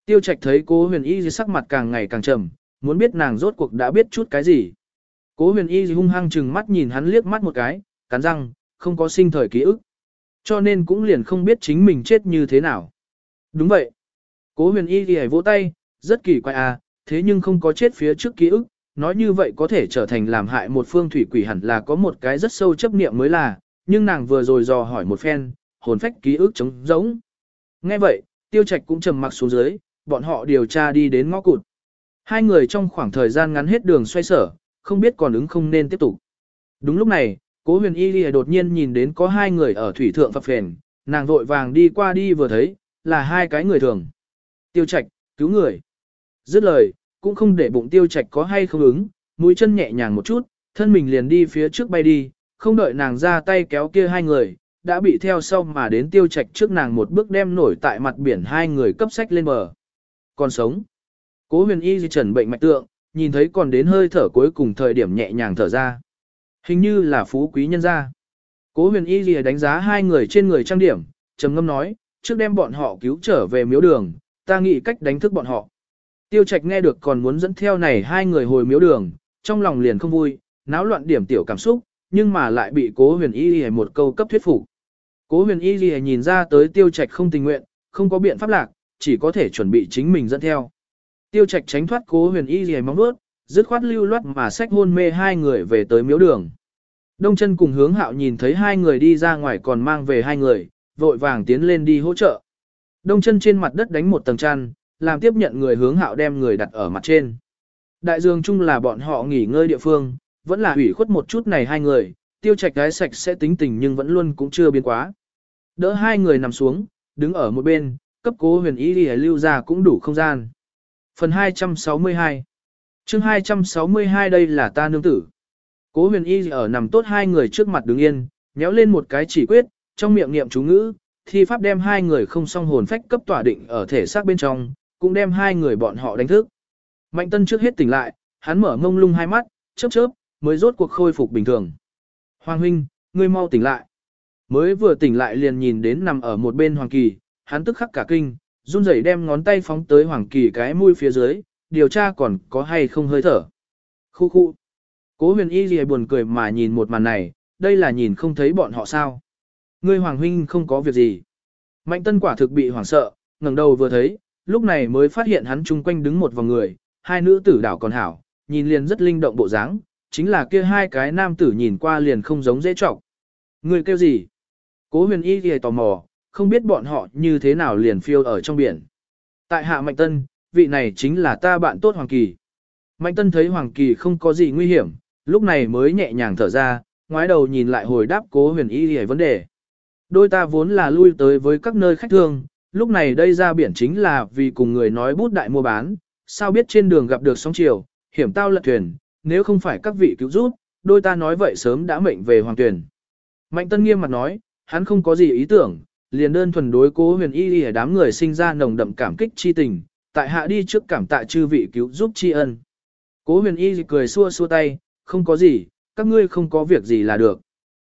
Tiêu trạch thấy cố huyền y sắc mặt càng ngày càng trầm, muốn biết nàng rốt cuộc đã biết chút cái gì. Cố huyền y hung hăng chừng mắt nhìn hắn liếc mắt một cái, cắn răng, không có sinh thời ký ức. Cho nên cũng liền không biết chính mình chết như thế nào. Đúng vậy. Cố huyền y thì vỗ tay, rất kỳ quái à, thế nhưng không có chết phía trước ký ức, nói như vậy có thể trở thành làm hại một phương thủy quỷ hẳn là có một cái rất sâu chấp niệm mới là, nhưng nàng vừa rồi dò hỏi một phen, hồn phách ký ức trống giống. Nghe vậy, tiêu trạch cũng trầm mặc xuống dưới, bọn họ điều tra đi đến ngõ cụt. Hai người trong khoảng thời gian ngắn hết đường xoay sở, không biết còn ứng không nên tiếp tục. Đúng lúc này, cố huyền y lìa đột nhiên nhìn đến có hai người ở thủy thượng phập phền, nàng vội vàng đi qua đi vừa thấy, là hai cái người thường. Tiêu Trạch, cứu người. Dứt lời, cũng không để bụng Tiêu Trạch có hay không ứng, mũi chân nhẹ nhàng một chút, thân mình liền đi phía trước bay đi, không đợi nàng ra tay kéo kia hai người, đã bị theo sau mà đến Tiêu Trạch trước nàng một bước đem nổi tại mặt biển hai người cấp sách lên bờ. Còn sống. Cố huyền y di trần bệnh mạch tượng, nhìn thấy còn đến hơi thở cuối cùng thời điểm nhẹ nhàng thở ra. Hình như là phú quý nhân gia. Cố huyền y di đánh giá hai người trên người trang điểm, trầm ngâm nói, trước đem bọn họ cứu trở về miếu đường, ta nghĩ cách đánh thức bọn họ. Tiêu trạch nghe được còn muốn dẫn theo này hai người hồi miếu đường, trong lòng liền không vui, náo loạn điểm tiểu cảm xúc, nhưng mà lại bị cố huyền y lìa một câu cấp thuyết phục. Cố huyền y lìa nhìn ra tới tiêu trạch không tình nguyện, không có biện pháp lạc, chỉ có thể chuẩn bị chính mình dẫn theo. Tiêu trạch tránh thoát cố huyền y lìa mong bước, dứt khoát lưu loát mà sách hôn mê hai người về tới miếu đường. Đông chân cùng hướng hạo nhìn thấy hai người đi ra ngoài còn mang về hai người, vội vàng tiến lên đi hỗ trợ. Đông chân trên mặt đất đánh một tầng chăn, làm tiếp nhận người hướng hạo đem người đặt ở mặt trên. Đại dương chung là bọn họ nghỉ ngơi địa phương, vẫn là hủy khuất một chút này hai người, tiêu trạch gái sạch sẽ tính tình nhưng vẫn luôn cũng chưa biến quá. Đỡ hai người nằm xuống, đứng ở một bên, cấp cố huyền ý đi lưu ra cũng đủ không gian. Phần 262 chương 262 đây là ta nương tử. Cố huyền y ở nằm tốt hai người trước mặt đứng yên, nhéo lên một cái chỉ quyết, trong miệng niệm chú ngữ, thi pháp đem hai người không song hồn phách cấp tỏa định ở thể xác bên trong, cũng đem hai người bọn họ đánh thức. Mạnh tân trước hết tỉnh lại, hắn mở ngông lung hai mắt, chớp chớp, mới rốt cuộc khôi phục bình thường. Hoàng huynh, ngươi mau tỉnh lại. Mới vừa tỉnh lại liền nhìn đến nằm ở một bên Hoàng Kỳ, hắn tức khắc cả kinh, run rẩy đem ngón tay phóng tới Hoàng Kỳ cái mũi phía dưới, điều tra còn có hay không hơi thở. Khu khu. Cố huyền y gì buồn cười mà nhìn một màn này, đây là nhìn không thấy bọn họ sao. Ngươi Hoàng huynh không có việc gì. Mạnh tân quả thực bị hoảng sợ, ngẩng đầu vừa thấy, lúc này mới phát hiện hắn chung quanh đứng một vòng người, hai nữ tử đảo còn hảo, nhìn liền rất linh động bộ dáng, chính là kia hai cái nam tử nhìn qua liền không giống dễ trọng. Người kêu gì? Cố huyền y thì tò mò, không biết bọn họ như thế nào liền phiêu ở trong biển. Tại hạ Mạnh Tân, vị này chính là ta bạn tốt Hoàng Kỳ. Mạnh Tân thấy Hoàng Kỳ không có gì nguy hiểm, lúc này mới nhẹ nhàng thở ra, ngoái đầu nhìn lại hồi đáp cố huyền y thì vấn đề. Đôi ta vốn là lui tới với các nơi khách thương, lúc này đây ra biển chính là vì cùng người nói bút đại mua bán, sao biết trên đường gặp được sóng chiều, hiểm tao lật thuyền, nếu không phải các vị cứu giúp, đôi ta nói vậy sớm đã mệnh về hoàng tuyển. Mạnh tân nghiêm mặt nói, hắn không có gì ý tưởng, liền đơn thuần đối cố huyền y y đám người sinh ra nồng đậm cảm kích chi tình, tại hạ đi trước cảm tạ chư vị cứu giúp tri ân. Cố huyền y cười xua xua tay, không có gì, các ngươi không có việc gì là được.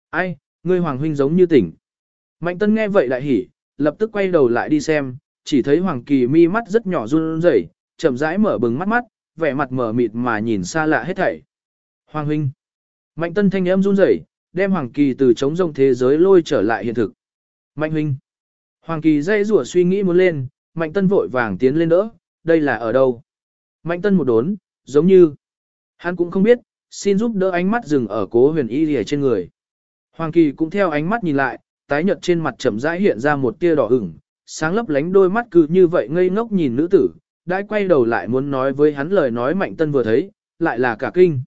Ai, ngươi hoàng huynh giống như tỉnh. Mạnh tân nghe vậy lại hỉ, lập tức quay đầu lại đi xem, chỉ thấy hoàng kỳ mi mắt rất nhỏ run rẩy, chậm rãi mở bừng mắt mắt, vẻ mặt mở mịt mà nhìn xa lạ hết thảy. Hoàng huynh. Mạnh tân thanh âm run rẩy, đem Hoàng Kỳ từ trống rông thế giới lôi trở lại hiện thực. Mạnh huynh. Hoàng Kỳ dây rủa suy nghĩ muốn lên, Mạnh tân vội vàng tiến lên đỡ, đây là ở đâu? Mạnh tân một đốn, giống như. Hắn cũng không biết, xin giúp đỡ ánh mắt dừng ở cố huyền y lìa trên người. Hoàng Kỳ cũng theo ánh mắt nhìn lại, tái nhợt trên mặt chậm rãi hiện ra một tia đỏ ửng, sáng lấp lánh đôi mắt cứ như vậy ngây ngốc nhìn nữ tử, đã quay đầu lại muốn nói với hắn lời nói mạnh tân vừa thấy, lại là cả kinh.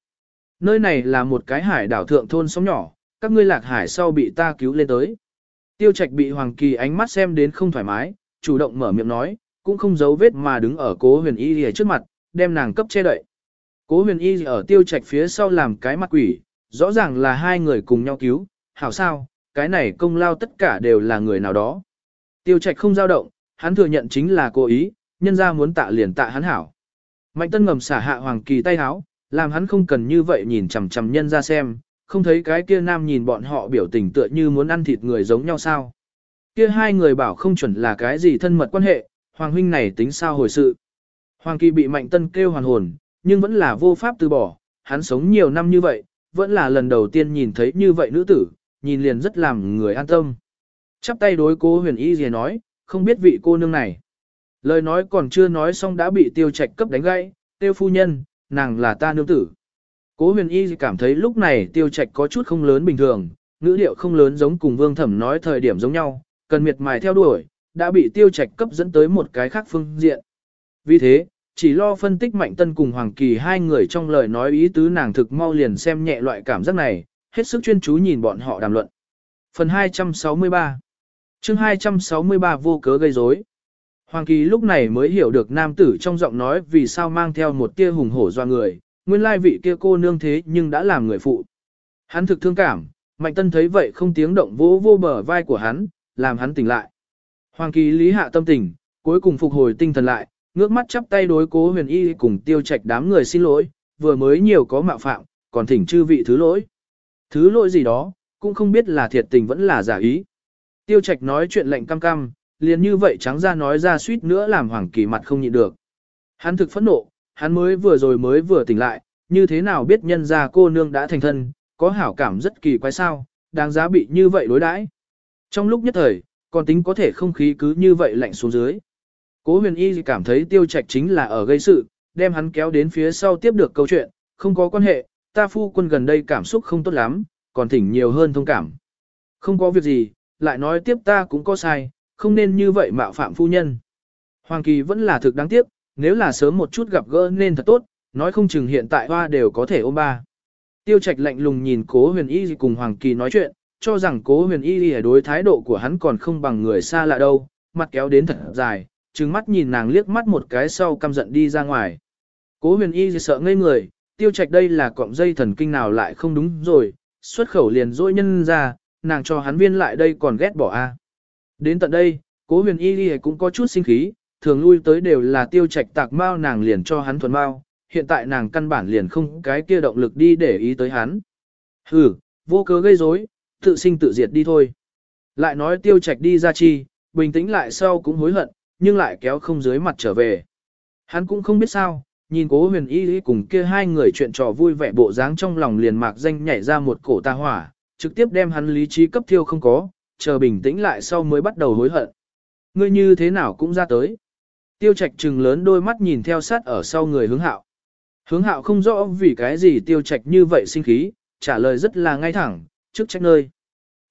Nơi này là một cái hải đảo thượng thôn sóng nhỏ, các ngươi lạc hải sau bị ta cứu lên tới. Tiêu trạch bị Hoàng Kỳ ánh mắt xem đến không thoải mái, chủ động mở miệng nói, cũng không giấu vết mà đứng ở cố huyền y ở trước mặt, đem nàng cấp che đậy. Cố huyền y ở tiêu trạch phía sau làm cái mặt quỷ, rõ ràng là hai người cùng nhau cứu, hảo sao, cái này công lao tất cả đều là người nào đó. Tiêu trạch không dao động, hắn thừa nhận chính là cố ý, nhân ra muốn tạ liền tạ hắn hảo. Mạnh tân ngầm xả hạ Hoàng Kỳ tay háo, làm hắn không cần như vậy nhìn chằm chằm nhân ra xem, không thấy cái kia nam nhìn bọn họ biểu tình tựa như muốn ăn thịt người giống nhau sao. Kia hai người bảo không chuẩn là cái gì thân mật quan hệ, Hoàng huynh này tính sao hồi sự. Hoàng Kỳ bị Mạnh Tân kêu hoàn hồn, nhưng vẫn là vô pháp từ bỏ, hắn sống nhiều năm như vậy, vẫn là lần đầu tiên nhìn thấy như vậy nữ tử, nhìn liền rất làm người an tâm. Chắp tay đối cô huyền y gì nói, không biết vị cô nương này. Lời nói còn chưa nói xong đã bị tiêu trạch cấp đánh gãy, tiêu phu nhân, nàng là ta nương tử. Cố huyền y cảm thấy lúc này tiêu trạch có chút không lớn bình thường, ngữ điệu không lớn giống cùng vương thẩm nói thời điểm giống nhau, cần miệt mài theo đuổi, đã bị tiêu trạch cấp dẫn tới một cái khác phương diện. Vì thế, chỉ lo phân tích mạnh tân cùng Hoàng Kỳ hai người trong lời nói ý tứ nàng thực mau liền xem nhẹ loại cảm giác này, hết sức chuyên chú nhìn bọn họ đàm luận. Phần 263 chương 263 vô cớ gây rối Hoàng Kỳ lúc này mới hiểu được nam tử trong giọng nói vì sao mang theo một tia hùng hổ doa người, nguyên lai vị kia cô nương thế nhưng đã làm người phụ. Hắn thực thương cảm, Mạnh Tân thấy vậy không tiếng động vỗ vô bờ vai của hắn, làm hắn tỉnh lại. Hoàng Kỳ lý hạ tâm tình, cuối cùng phục hồi tinh thần lại, ngước mắt chắp tay đối cố huyền y cùng tiêu trạch đám người xin lỗi, vừa mới nhiều có mạo phạm, còn thỉnh chư vị thứ lỗi. Thứ lỗi gì đó, cũng không biết là thiệt tình vẫn là giả ý. Tiêu trạch nói chuyện lệnh cam cam, liền như vậy trắng ra nói ra suýt nữa làm Hoàng Kỳ mặt không nhịn được. Hắn thực phẫn nộ, hắn mới vừa rồi mới vừa tỉnh lại, như thế nào biết nhân ra cô nương đã thành thân, có hảo cảm rất kỳ quái sao, đáng giá bị như vậy đối đãi. Trong lúc nhất thời, còn tính có thể không khí cứ như vậy lạnh xuống dưới. Cố huyền y cảm thấy tiêu trạch chính là ở gây sự, đem hắn kéo đến phía sau tiếp được câu chuyện, không có quan hệ, ta phu quân gần đây cảm xúc không tốt lắm, còn thỉnh nhiều hơn thông cảm. Không có việc gì, lại nói tiếp ta cũng có sai, không nên như vậy mạo phạm phu nhân. Hoàng Kỳ vẫn là thực đáng tiếc, nếu là sớm một chút gặp gỡ nên thật tốt, nói không chừng hiện tại hoa đều có thể ôm ba. Tiêu Trạch lạnh lùng nhìn Cố Huyền Y cùng Hoàng Kỳ nói chuyện, cho rằng Cố Huyền Y đối thái độ của hắn còn không bằng người xa lạ đâu, mặt kéo đến thật dài, trừng mắt nhìn nàng liếc mắt một cái sau căm giận đi ra ngoài. Cố Huyền Y sợ ngây người, Tiêu Trạch đây là cọng dây thần kinh nào lại không đúng rồi, xuất khẩu liền dỗi nhân ra, nàng cho hắn viên lại đây còn ghét bỏ a. Đến tận đây, Cố Huyền Y cũng có chút sinh khí, thường lui tới đều là Tiêu Trạch tạc mao nàng liền cho hắn thuần mao, hiện tại nàng căn bản liền không cái kia động lực đi để ý tới hắn. Hừ, vô cớ gây rối, tự sinh tự diệt đi thôi. Lại nói tiêu trạch đi ra chi, bình tĩnh lại sau cũng hối hận, nhưng lại kéo không dưới mặt trở về. Hắn cũng không biết sao, nhìn cố huyền y cùng kia hai người chuyện trò vui vẻ bộ dáng trong lòng liền mạc danh nhảy ra một cổ ta hỏa, trực tiếp đem hắn lý trí cấp thiêu không có, chờ bình tĩnh lại sau mới bắt đầu hối hận. Ngươi như thế nào cũng ra tới. Tiêu trạch trừng lớn đôi mắt nhìn theo sát ở sau người hướng hạo. Hướng hạo không rõ vì cái gì tiêu trạch như vậy sinh khí, trả lời rất là ngay thẳng, chức trách nơi.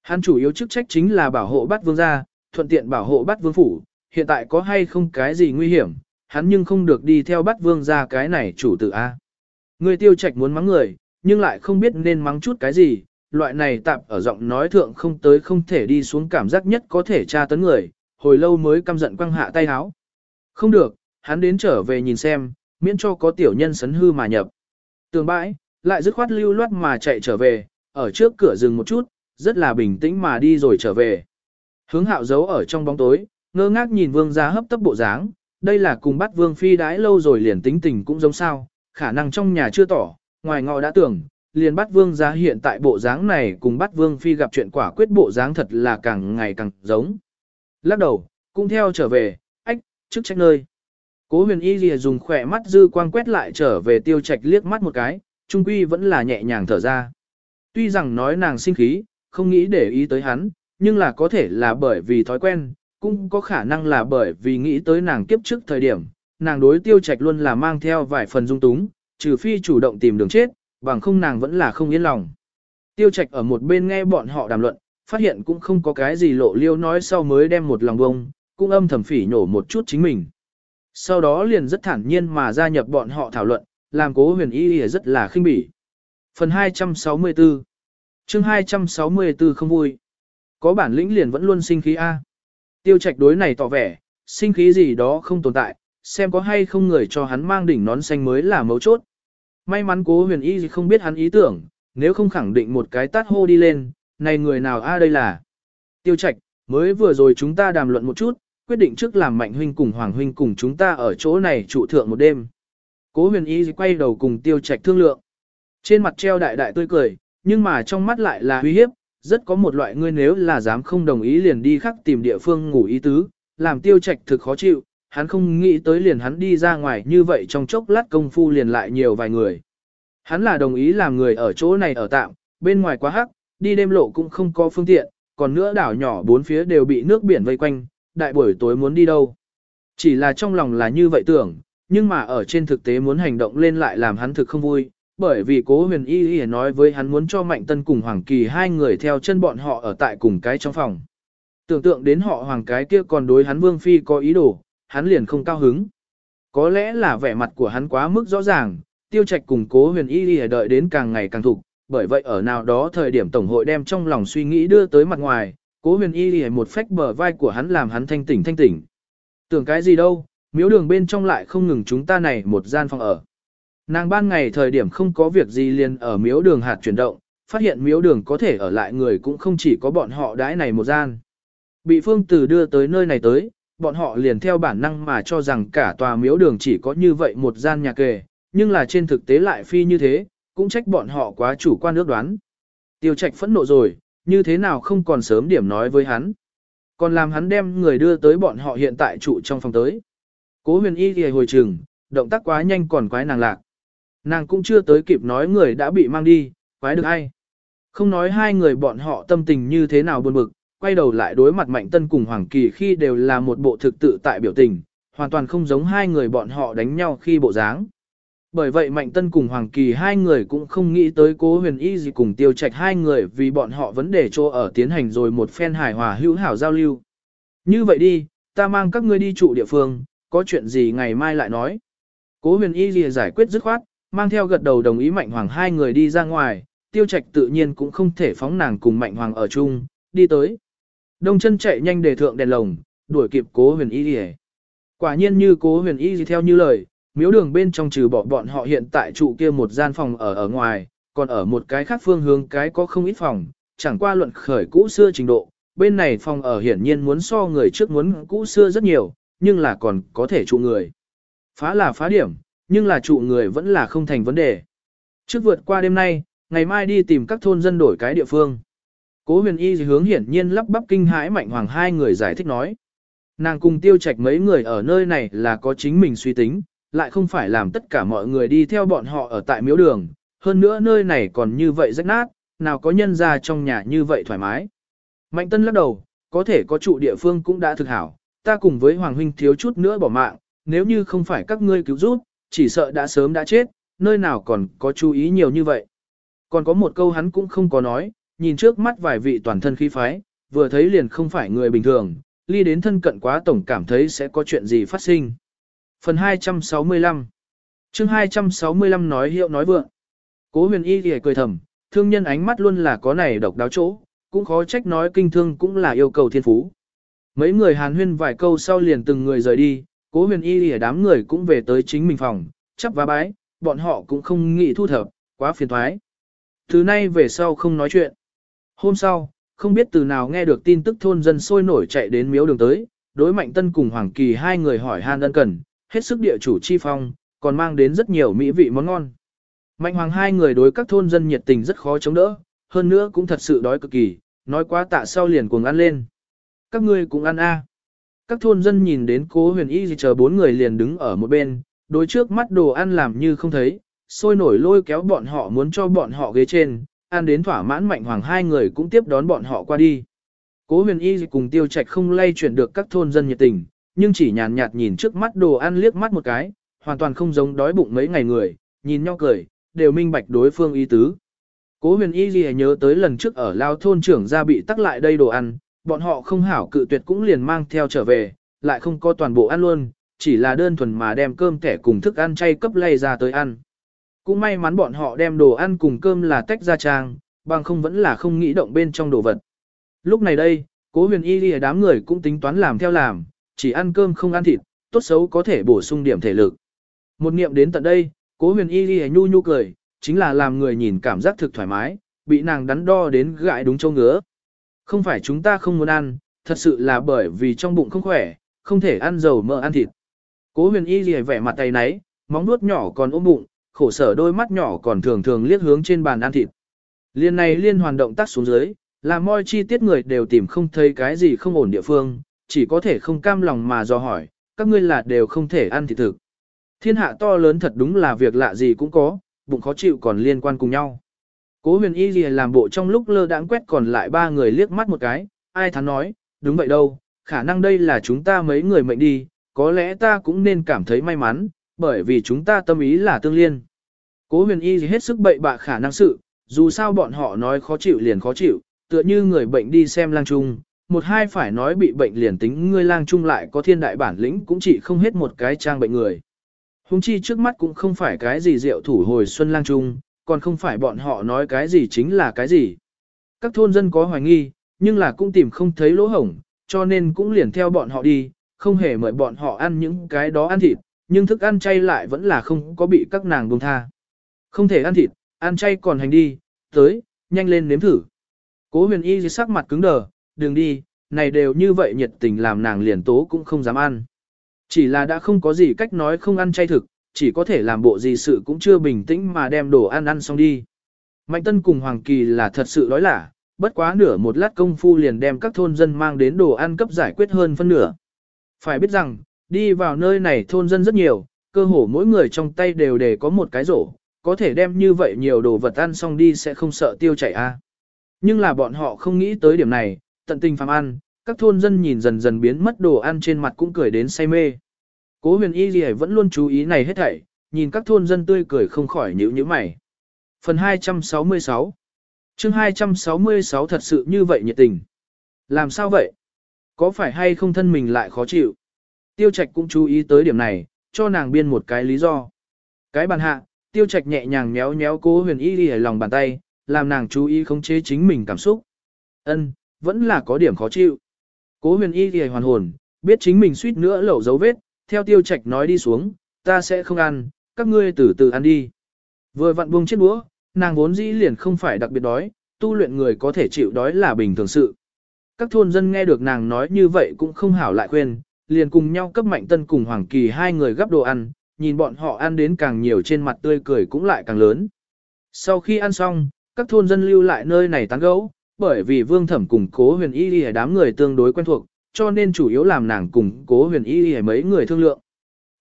Hắn chủ yếu chức trách chính là bảo hộ bắt vương gia, thuận tiện bảo hộ bắt vương phủ, hiện tại có hay không cái gì nguy hiểm, hắn nhưng không được đi theo bắt vương ra cái này chủ tử A. Người tiêu trạch muốn mắng người, nhưng lại không biết nên mắng chút cái gì, loại này tạm ở giọng nói thượng không tới không thể đi xuống cảm giác nhất có thể tra tấn người, hồi lâu mới căm giận quăng hạ tay háo. Không được, hắn đến trở về nhìn xem, miễn cho có tiểu nhân sấn hư mà nhập. Tường bãi, lại dứt khoát lưu loát mà chạy trở về, ở trước cửa rừng một chút, rất là bình tĩnh mà đi rồi trở về. Hướng hạo giấu ở trong bóng tối, ngơ ngác nhìn vương gia hấp tấp bộ dáng, đây là cùng bắt vương phi đãi lâu rồi liền tính tình cũng giống sao, khả năng trong nhà chưa tỏ, ngoài ngọ đã tưởng, liền bắt vương gia hiện tại bộ dáng này cùng bắt vương phi gặp chuyện quả quyết bộ dáng thật là càng ngày càng giống. Lắc đầu, cũng theo trở về, ách, trước trách nơi. Cố huyền y lìa dùng khỏe mắt dư quang quét lại trở về tiêu trạch liếc mắt một cái, trung quy vẫn là nhẹ nhàng thở ra. Tuy rằng nói nàng sinh khí, không nghĩ để ý tới hắn, nhưng là có thể là bởi vì thói quen, cũng có khả năng là bởi vì nghĩ tới nàng kiếp trước thời điểm, nàng đối tiêu trạch luôn là mang theo vài phần dung túng, trừ phi chủ động tìm đường chết, bằng không nàng vẫn là không yên lòng. Tiêu trạch ở một bên nghe bọn họ đàm luận, phát hiện cũng không có cái gì lộ liêu nói sau mới đem một lòng bông, cũng âm thầm phỉ nổ một chút chính mình. Sau đó liền rất thản nhiên mà gia nhập bọn họ thảo luận, làm cố huyền y rất là khinh bỉ. Phần 264 chương 264 không vui. Có bản lĩnh liền vẫn luôn sinh khí A. Tiêu trạch đối này tỏ vẻ, sinh khí gì đó không tồn tại, xem có hay không người cho hắn mang đỉnh nón xanh mới là mấu chốt. May mắn cố huyền y không biết hắn ý tưởng, nếu không khẳng định một cái tát hô đi lên, này người nào A đây là. Tiêu trạch, mới vừa rồi chúng ta đàm luận một chút, quyết định trước làm mạnh huynh cùng hoàng huynh cùng chúng ta ở chỗ này trụ thượng một đêm. Cố huyền y quay đầu cùng tiêu trạch thương lượng. Trên mặt treo đại đại tươi cười, nhưng mà trong mắt lại là uy hiếp, rất có một loại ngươi nếu là dám không đồng ý liền đi khắc tìm địa phương ngủ ý tứ, làm tiêu trạch thực khó chịu, hắn không nghĩ tới liền hắn đi ra ngoài như vậy trong chốc lát công phu liền lại nhiều vài người. Hắn là đồng ý làm người ở chỗ này ở tạm, bên ngoài quá hắc, đi đêm lộ cũng không có phương tiện, còn nữa đảo nhỏ bốn phía đều bị nước biển vây quanh, đại buổi tối muốn đi đâu. Chỉ là trong lòng là như vậy tưởng, nhưng mà ở trên thực tế muốn hành động lên lại làm hắn thực không vui, bởi vì cố huyền y y nói với hắn muốn cho Mạnh Tân cùng Hoàng Kỳ hai người theo chân bọn họ ở tại cùng cái trong phòng. Tưởng tượng đến họ Hoàng cái kia còn đối hắn Vương Phi có ý đồ, hắn liền không cao hứng. Có lẽ là vẻ mặt của hắn quá mức rõ ràng, tiêu trạch cùng cố huyền y y đợi đến càng ngày càng thục, bởi vậy ở nào đó thời điểm Tổng hội đem trong lòng suy nghĩ đưa tới mặt ngoài, cố huyền y y một phách bờ vai của hắn làm hắn thanh tỉnh thanh tỉnh. Tưởng cái gì đâu, miếu đường bên trong lại không ngừng chúng ta này một gian phòng ở. Nàng ban ngày thời điểm không có việc gì liền ở miếu đường hạt chuyển động, phát hiện miếu đường có thể ở lại người cũng không chỉ có bọn họ đãi này một gian. Bị phương tử đưa tới nơi này tới, bọn họ liền theo bản năng mà cho rằng cả tòa miếu đường chỉ có như vậy một gian nhà kề, nhưng là trên thực tế lại phi như thế, cũng trách bọn họ quá chủ quan ước đoán. Tiêu trạch phẫn nộ rồi, như thế nào không còn sớm điểm nói với hắn. Còn làm hắn đem người đưa tới bọn họ hiện tại trụ trong phòng tới. Cố huyền y thì hồi trường, động tác quá nhanh còn quái nàng lạc. Nàng cũng chưa tới kịp nói người đã bị mang đi, quái được ai. Không nói hai người bọn họ tâm tình như thế nào buồn bực, quay đầu lại đối mặt Mạnh Tân cùng Hoàng Kỳ khi đều là một bộ thực tự tại biểu tình, hoàn toàn không giống hai người bọn họ đánh nhau khi bộ dáng. Bởi vậy Mạnh Tân cùng Hoàng Kỳ hai người cũng không nghĩ tới cố huyền y gì cùng tiêu trạch hai người vì bọn họ vấn đề chỗ ở tiến hành rồi một phen hài hòa hữu hảo giao lưu. Như vậy đi, ta mang các ngươi đi trụ địa phương, có chuyện gì ngày mai lại nói. Cố huyền y gì giải quyết dứt khoát, mang theo gật đầu đồng ý Mạnh Hoàng hai người đi ra ngoài, tiêu trạch tự nhiên cũng không thể phóng nàng cùng Mạnh Hoàng ở chung, đi tới. Đông chân chạy nhanh để thượng đèn lồng, đuổi kịp cố huyền y gì Quả nhiên như cố huyền y theo như lời, miếu đường bên trong trừ bỏ bọn họ hiện tại trụ kia một gian phòng ở ở ngoài, còn ở một cái khác phương hướng cái có không ít phòng, chẳng qua luận khởi cũ xưa trình độ, bên này phòng ở hiển nhiên muốn so người trước muốn cũ xưa rất nhiều, nhưng là còn có thể trụ người. Phá là phá điểm, nhưng là trụ người vẫn là không thành vấn đề. Trước vượt qua đêm nay, ngày mai đi tìm các thôn dân đổi cái địa phương. Cố huyền y hướng hiển nhiên lắp bắp kinh hãi mạnh hoàng hai người giải thích nói. Nàng cùng tiêu trạch mấy người ở nơi này là có chính mình suy tính, lại không phải làm tất cả mọi người đi theo bọn họ ở tại miếu đường, hơn nữa nơi này còn như vậy rách nát, nào có nhân ra trong nhà như vậy thoải mái. Mạnh tân lắc đầu, có thể có trụ địa phương cũng đã thực hảo, ta cùng với Hoàng Huynh thiếu chút nữa bỏ mạng, nếu như không phải các ngươi cứu giúp, chỉ sợ đã sớm đã chết, nơi nào còn có chú ý nhiều như vậy. Còn có một câu hắn cũng không có nói, nhìn trước mắt vài vị toàn thân khí phái, vừa thấy liền không phải người bình thường, ly đến thân cận quá tổng cảm thấy sẽ có chuyện gì phát sinh. Phần 265 chương 265 nói hiệu nói vượng. Cố huyền y thì cười thầm, thương nhân ánh mắt luôn là có này độc đáo chỗ, cũng khó trách nói kinh thương cũng là yêu cầu thiên phú. Mấy người hàn huyên vài câu sau liền từng người rời đi, cố huyền y thì đám người cũng về tới chính mình phòng, chắp vá bái, bọn họ cũng không nghĩ thu thập, quá phiền thoái. Từ nay về sau không nói chuyện. Hôm sau, không biết từ nào nghe được tin tức thôn dân sôi nổi chạy đến miếu đường tới, đối mạnh tân cùng Hoàng Kỳ hai người hỏi han ân cần, hết sức địa chủ chi phong, còn mang đến rất nhiều mỹ vị món ngon. Mạnh hoàng hai người đối các thôn dân nhiệt tình rất khó chống đỡ, hơn nữa cũng thật sự đói cực kỳ, nói quá tạ sau liền cuồng ăn lên. Các ngươi cũng ăn a. Các thôn dân nhìn đến cố huyền y chờ bốn người liền đứng ở một bên, đối trước mắt đồ ăn làm như không thấy, sôi nổi lôi kéo bọn họ muốn cho bọn họ ghế trên, ăn đến thỏa mãn mạnh hoàng hai người cũng tiếp đón bọn họ qua đi. Cố huyền y cùng tiêu trạch không lay chuyển được các thôn dân nhiệt tình, nhưng chỉ nhàn nhạt nhìn trước mắt đồ ăn liếc mắt một cái, hoàn toàn không giống đói bụng mấy ngày người, nhìn nhau cười, đều minh bạch đối phương ý tứ. Cố huyền y gì nhớ tới lần trước ở Lao thôn trưởng ra bị tắc lại đây đồ ăn, bọn họ không hảo cự tuyệt cũng liền mang theo trở về, lại không có toàn bộ ăn luôn, chỉ là đơn thuần mà đem cơm thẻ cùng thức ăn chay cấp lay ra tới ăn. Cũng may mắn bọn họ đem đồ ăn cùng cơm là tách ra trang, bằng không vẫn là không nghĩ động bên trong đồ vật. Lúc này đây, cố huyền y đi đám người cũng tính toán làm theo làm, chỉ ăn cơm không ăn thịt, tốt xấu có thể bổ sung điểm thể lực. Một niệm đến tận đây, cố huyền y đi nhu nhu cười, chính là làm người nhìn cảm giác thực thoải mái, bị nàng đắn đo đến gãi đúng châu ngứa. Không phải chúng ta không muốn ăn, thật sự là bởi vì trong bụng không khỏe, không thể ăn dầu mỡ ăn thịt. Cố huyền y gì vẻ mặt tay nấy, móng nuốt nhỏ còn ôm bụng, khổ sở đôi mắt nhỏ còn thường thường liếc hướng trên bàn ăn thịt. Liên này liên hoàn động tác xuống dưới, làm mọi chi tiết người đều tìm không thấy cái gì không ổn địa phương, chỉ có thể không cam lòng mà do hỏi, các ngươi là đều không thể ăn thịt thực. Thiên hạ to lớn thật đúng là việc lạ gì cũng có, bụng khó chịu còn liên quan cùng nhau. Cố huyền y gì làm bộ trong lúc lơ đãng quét còn lại ba người liếc mắt một cái, ai thắn nói, đúng vậy đâu, khả năng đây là chúng ta mấy người mệnh đi, có lẽ ta cũng nên cảm thấy may mắn, bởi vì chúng ta tâm ý là tương liên. Cố huyền y gì hết sức bậy bạ khả năng sự, dù sao bọn họ nói khó chịu liền khó chịu, tựa như người bệnh đi xem lang trung, một hai phải nói bị bệnh liền tính ngươi lang trung lại có thiên đại bản lĩnh cũng chỉ không hết một cái trang bệnh người. Hùng chi trước mắt cũng không phải cái gì rượu thủ hồi xuân lang trung, còn không phải bọn họ nói cái gì chính là cái gì. Các thôn dân có hoài nghi, nhưng là cũng tìm không thấy lỗ hổng, cho nên cũng liền theo bọn họ đi, không hề mời bọn họ ăn những cái đó ăn thịt, nhưng thức ăn chay lại vẫn là không có bị các nàng buông tha. Không thể ăn thịt, ăn chay còn hành đi, tới, nhanh lên nếm thử. Cố huyền y dưới sắc mặt cứng đờ, đừng đi, này đều như vậy nhiệt tình làm nàng liền tố cũng không dám ăn. Chỉ là đã không có gì cách nói không ăn chay thực, chỉ có thể làm bộ gì sự cũng chưa bình tĩnh mà đem đồ ăn ăn xong đi. Mạnh Tân cùng Hoàng Kỳ là thật sự đói lả, bất quá nửa một lát công phu liền đem các thôn dân mang đến đồ ăn cấp giải quyết hơn phân nửa. Phải biết rằng, đi vào nơi này thôn dân rất nhiều, cơ hồ mỗi người trong tay đều để có một cái rổ, có thể đem như vậy nhiều đồ vật ăn xong đi sẽ không sợ tiêu chảy a. À. Nhưng là bọn họ không nghĩ tới điểm này, tận tình phàm ăn, các thôn dân nhìn dần dần biến mất đồ ăn trên mặt cũng cười đến say mê. Cố huyền y gì vẫn luôn chú ý này hết thảy, nhìn các thôn dân tươi cười không khỏi nhíu nhíu mày. Phần 266 chương 266 thật sự như vậy nhiệt tình. Làm sao vậy? Có phải hay không thân mình lại khó chịu? Tiêu Trạch cũng chú ý tới điểm này, cho nàng biên một cái lý do. Cái bàn hạ, Tiêu Trạch nhẹ nhàng méo méo cố huyền y đi lòng bàn tay, làm nàng chú ý khống chế chính mình cảm xúc. Ân, vẫn là có điểm khó chịu. Cố huyền y thì hoàn hồn, biết chính mình suýt nữa lẩu dấu vết, theo Tiêu Trạch nói đi xuống, ta sẽ không ăn, các ngươi từ từ ăn đi. Vừa vặn buông chiếc đũa, nàng vốn dĩ liền không phải đặc biệt đói, tu luyện người có thể chịu đói là bình thường sự. Các thôn dân nghe được nàng nói như vậy cũng không hảo lại khuyên, liền cùng nhau cấp mạnh tân cùng Hoàng Kỳ hai người gấp đồ ăn, nhìn bọn họ ăn đến càng nhiều trên mặt tươi cười cũng lại càng lớn. Sau khi ăn xong, các thôn dân lưu lại nơi này tán gẫu, bởi vì vương thẩm cùng cố huyền y đi đám người tương đối quen thuộc, cho nên chủ yếu làm nàng cùng cố huyền y y mấy người thương lượng.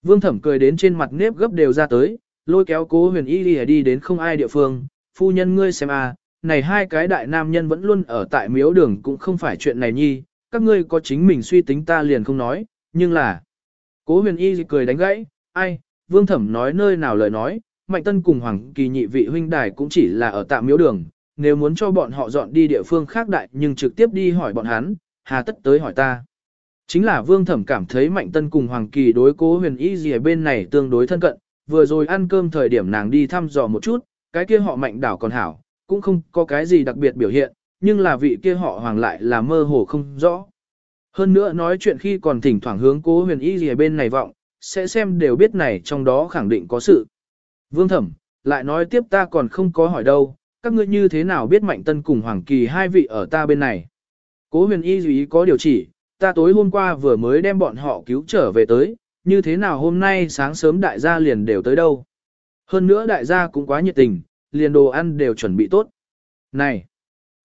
Vương thẩm cười đến trên mặt nếp gấp đều ra tới, lôi kéo cố huyền y y đi đến không ai địa phương, phu nhân ngươi xem a, này hai cái đại nam nhân vẫn luôn ở tại miếu đường cũng không phải chuyện này nhi, các ngươi có chính mình suy tính ta liền không nói, nhưng là... Cố huyền y cười đánh gãy, ai, vương thẩm nói nơi nào lời nói, mạnh tân cùng hoàng kỳ nhị vị huynh đài cũng chỉ là ở tạm miếu đường, nếu muốn cho bọn họ dọn đi địa phương khác đại nhưng trực tiếp đi hỏi bọn hắn, hà tất tới hỏi ta. Chính là vương thẩm cảm thấy mạnh tân cùng hoàng kỳ đối cố huyền y gì ở bên này tương đối thân cận, vừa rồi ăn cơm thời điểm nàng đi thăm dò một chút, cái kia họ mạnh đảo còn hảo, cũng không có cái gì đặc biệt biểu hiện, nhưng là vị kia họ hoàng lại là mơ hồ không rõ. Hơn nữa nói chuyện khi còn thỉnh thoảng hướng cố huyền y gì ở bên này vọng, sẽ xem đều biết này trong đó khẳng định có sự. Vương thẩm, lại nói tiếp ta còn không có hỏi đâu, các ngươi như thế nào biết mạnh tân cùng hoàng kỳ hai vị ở ta bên này. Cố huyền y ý có điều chỉ, ta tối hôm qua vừa mới đem bọn họ cứu trở về tới, như thế nào hôm nay sáng sớm đại gia liền đều tới đâu. Hơn nữa đại gia cũng quá nhiệt tình, liền đồ ăn đều chuẩn bị tốt. Này,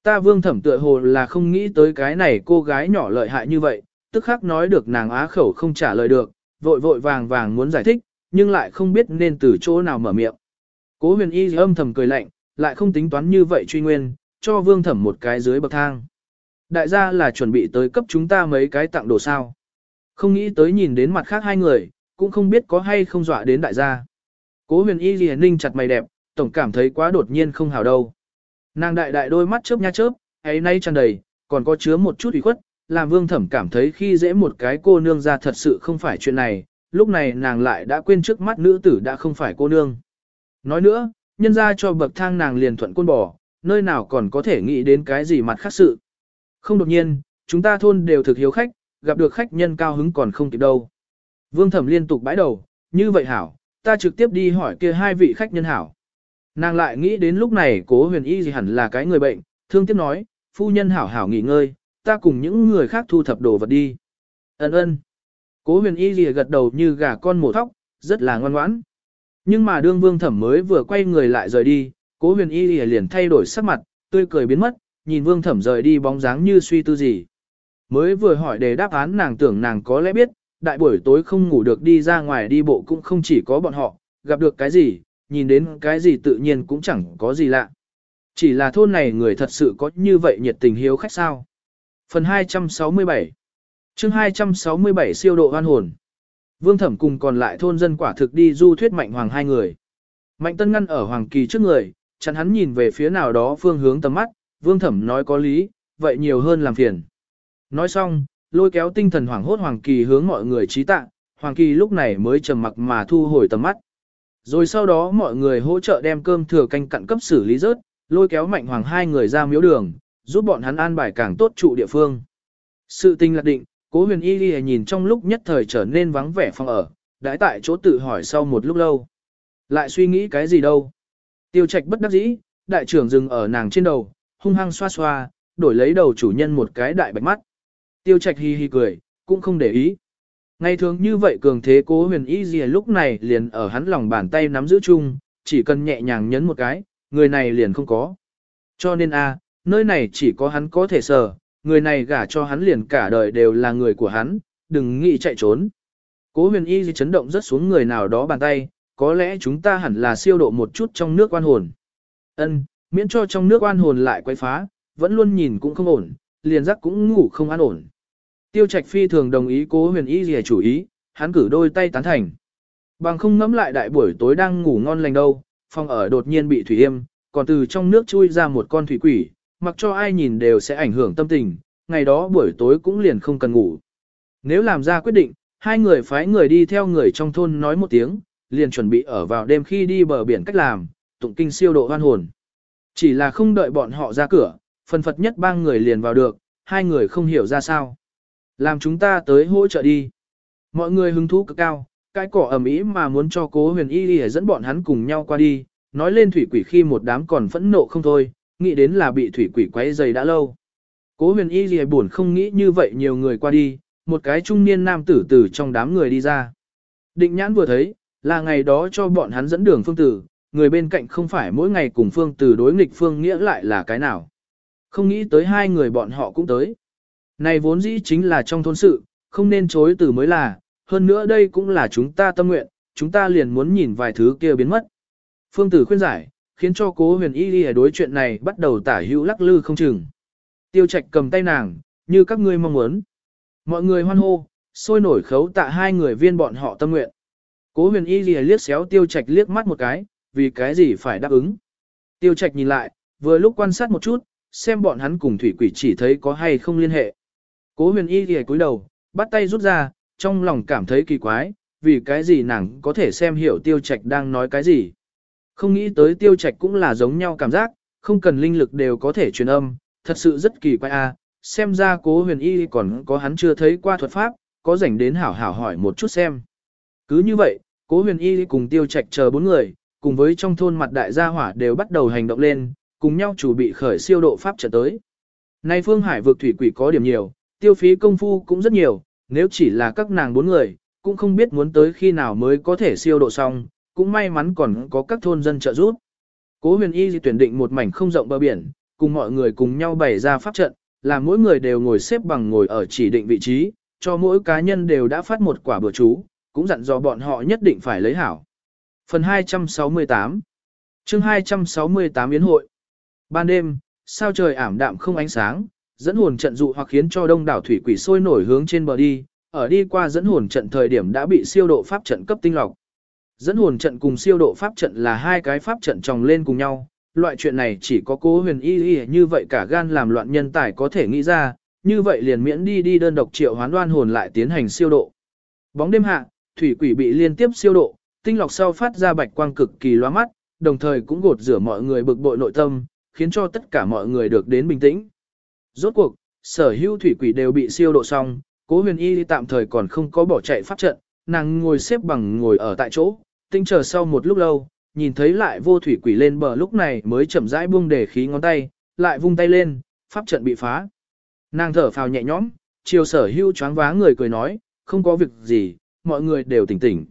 ta vương thẩm tựa hồ là không nghĩ tới cái này cô gái nhỏ lợi hại như vậy, tức khắc nói được nàng á khẩu không trả lời được, vội vội vàng vàng muốn giải thích, nhưng lại không biết nên từ chỗ nào mở miệng. Cố huyền y âm thầm cười lạnh, lại không tính toán như vậy truy nguyên, cho vương thẩm một cái dưới bậc thang. Đại gia là chuẩn bị tới cấp chúng ta mấy cái tặng đồ sao. Không nghĩ tới nhìn đến mặt khác hai người, cũng không biết có hay không dọa đến đại gia. Cố huyền y liền ninh chặt mày đẹp, tổng cảm thấy quá đột nhiên không hào đâu. Nàng đại đại đôi mắt chớp nha chớp, ấy nay tràn đầy, còn có chứa một chút ủy khuất, làm vương thẩm cảm thấy khi dễ một cái cô nương ra thật sự không phải chuyện này, lúc này nàng lại đã quên trước mắt nữ tử đã không phải cô nương. Nói nữa, nhân ra cho bậc thang nàng liền thuận côn bỏ, nơi nào còn có thể nghĩ đến cái gì mặt khác sự. Không đột nhiên, chúng ta thôn đều thực hiếu khách, gặp được khách nhân cao hứng còn không kịp đâu. Vương thẩm liên tục bãi đầu, như vậy hảo, ta trực tiếp đi hỏi kia hai vị khách nhân hảo. Nàng lại nghĩ đến lúc này cố huyền y gì hẳn là cái người bệnh, thương tiếc nói, phu nhân hảo hảo nghỉ ngơi, ta cùng những người khác thu thập đồ vật đi. Ấn ơn. Cố huyền y gì gật đầu như gà con mổ thóc, rất là ngoan ngoãn. Nhưng mà đương vương thẩm mới vừa quay người lại rời đi, cố huyền y liền thay đổi sắc mặt, tươi cười biến mất, nhìn vương thẩm rời đi bóng dáng như suy tư gì. Mới vừa hỏi đề đáp án nàng tưởng nàng có lẽ biết, đại buổi tối không ngủ được đi ra ngoài đi bộ cũng không chỉ có bọn họ, gặp được cái gì, nhìn đến cái gì tự nhiên cũng chẳng có gì lạ. Chỉ là thôn này người thật sự có như vậy nhiệt tình hiếu khách sao. Phần 267 chương 267 siêu độ hoan hồn Vương Thẩm cùng còn lại thôn dân quả thực đi du thuyết Mạnh Hoàng hai người. Mạnh Tân ngăn ở Hoàng Kỳ trước người, chắn hắn nhìn về phía nào đó phương hướng tầm mắt, Vương Thẩm nói có lý, vậy nhiều hơn làm phiền. Nói xong, lôi kéo tinh thần hoảng hốt Hoàng Kỳ hướng mọi người trí tạ, Hoàng Kỳ lúc này mới trầm mặc mà thu hồi tầm mắt. Rồi sau đó mọi người hỗ trợ đem cơm thừa canh cặn cấp xử lý rớt, lôi kéo Mạnh Hoàng hai người ra miếu đường, giúp bọn hắn an bài càng tốt trụ địa phương. Sự tình lạc định, cố huyền y ghi nhìn trong lúc nhất thời trở nên vắng vẻ phòng ở, đãi tại chỗ tự hỏi sau một lúc lâu. Lại suy nghĩ cái gì đâu. Tiêu trạch bất đắc dĩ, đại trưởng dừng ở nàng trên đầu, hung hăng xoa xoa, đổi lấy đầu chủ nhân một cái đại bạch mắt. Tiêu trạch hi hi cười, cũng không để ý. Ngày thường như vậy cường thế cố huyền y gì lúc này liền ở hắn lòng bàn tay nắm giữ chung, chỉ cần nhẹ nhàng nhấn một cái, người này liền không có. Cho nên a, nơi này chỉ có hắn có thể sờ, người này gả cho hắn liền cả đời đều là người của hắn, đừng nghĩ chạy trốn. Cố huyền y gì chấn động rất xuống người nào đó bàn tay, có lẽ chúng ta hẳn là siêu độ một chút trong nước oan hồn. Ân, miễn cho trong nước oan hồn lại quay phá, vẫn luôn nhìn cũng không ổn, liền giấc cũng ngủ không an ổn. Tiêu Trạch phi thường đồng ý cố huyền y rìa chủ ý, hắn cử đôi tay tán thành. Bằng không ngẫm lại đại buổi tối đang ngủ ngon lành đâu, phòng ở đột nhiên bị thủy yêm, còn từ trong nước chui ra một con thủy quỷ, mặc cho ai nhìn đều sẽ ảnh hưởng tâm tình, ngày đó buổi tối cũng liền không cần ngủ. Nếu làm ra quyết định, hai người phái người đi theo người trong thôn nói một tiếng, liền chuẩn bị ở vào đêm khi đi bờ biển cách làm, tụng kinh siêu độ hoan hồn. Chỉ là không đợi bọn họ ra cửa, phần phật nhất ba người liền vào được, hai người không hiểu ra sao. Làm chúng ta tới hỗ trợ đi. Mọi người hứng thú cực cao, cái cỏ ẩm ý mà muốn cho cố huyền y đi dẫn bọn hắn cùng nhau qua đi, nói lên thủy quỷ khi một đám còn phẫn nộ không thôi, nghĩ đến là bị thủy quỷ quấy dày đã lâu. Cố huyền y gì buồn không nghĩ như vậy nhiều người qua đi, một cái trung niên nam tử tử trong đám người đi ra. Định nhãn vừa thấy, là ngày đó cho bọn hắn dẫn đường phương tử, người bên cạnh không phải mỗi ngày cùng phương tử đối nghịch phương nghĩa lại là cái nào. Không nghĩ tới hai người bọn họ cũng tới. Này vốn dĩ chính là trong thôn sự, không nên chối từ mới là, hơn nữa đây cũng là chúng ta tâm nguyện, chúng ta liền muốn nhìn vài thứ kia biến mất. Phương tử khuyên giải, khiến cho cố huyền y đi đối chuyện này bắt đầu tả hữu lắc lư không chừng. Tiêu trạch cầm tay nàng, như các ngươi mong muốn. Mọi người hoan hô, sôi nổi khấu tạ hai người viên bọn họ tâm nguyện. Cố huyền y lìa liếc xéo tiêu trạch liếc mắt một cái, vì cái gì phải đáp ứng. Tiêu trạch nhìn lại, vừa lúc quan sát một chút, xem bọn hắn cùng thủy quỷ chỉ thấy có hay không liên hệ. Cố huyền y thì cúi đầu, bắt tay rút ra, trong lòng cảm thấy kỳ quái, vì cái gì nàng có thể xem hiểu tiêu trạch đang nói cái gì. Không nghĩ tới tiêu trạch cũng là giống nhau cảm giác, không cần linh lực đều có thể truyền âm, thật sự rất kỳ quái a. xem ra cố huyền y còn có hắn chưa thấy qua thuật pháp, có rảnh đến hảo hảo hỏi một chút xem. Cứ như vậy, cố huyền y cùng tiêu trạch chờ bốn người, cùng với trong thôn mặt đại gia hỏa đều bắt đầu hành động lên, cùng nhau chủ bị khởi siêu độ pháp trận tới. Nay phương hải vực thủy quỷ có điểm nhiều, tiêu phí công phu cũng rất nhiều, nếu chỉ là các nàng bốn người, cũng không biết muốn tới khi nào mới có thể siêu độ xong, cũng may mắn còn có các thôn dân trợ giúp. Cố huyền y tuyển định một mảnh không rộng bờ biển, cùng mọi người cùng nhau bày ra pháp trận, làm mỗi người đều ngồi xếp bằng ngồi ở chỉ định vị trí, cho mỗi cá nhân đều đã phát một quả bữa chú, cũng dặn dò bọn họ nhất định phải lấy hảo. Phần 268 chương 268 Yến hội Ban đêm, sao trời ảm đạm không ánh sáng, dẫn hồn trận dụ hoặc khiến cho đông đảo thủy quỷ sôi nổi hướng trên bờ đi, ở đi qua dẫn hồn trận thời điểm đã bị siêu độ pháp trận cấp tinh lọc. Dẫn hồn trận cùng siêu độ pháp trận là hai cái pháp trận chồng lên cùng nhau, loại chuyện này chỉ có cố huyền y y như vậy cả gan làm loạn nhân tài có thể nghĩ ra, như vậy liền miễn đi đi đơn độc triệu hoán đoan hồn lại tiến hành siêu độ. Bóng đêm hạ, thủy quỷ bị liên tiếp siêu độ, tinh lọc sau phát ra bạch quang cực kỳ loa mắt, đồng thời cũng gột rửa mọi người bực bội nội tâm, khiến cho tất cả mọi người được đến bình tĩnh. Rốt cuộc, sở hữu thủy quỷ đều bị siêu độ xong, cố huyền y tạm thời còn không có bỏ chạy pháp trận, nàng ngồi xếp bằng ngồi ở tại chỗ, tinh chờ sau một lúc lâu, nhìn thấy lại vô thủy quỷ lên bờ lúc này mới chậm rãi buông để khí ngón tay, lại vung tay lên, pháp trận bị phá. Nàng thở phào nhẹ nhõm, chiều sở hưu choáng váng người cười nói, không có việc gì, mọi người đều tỉnh tỉnh.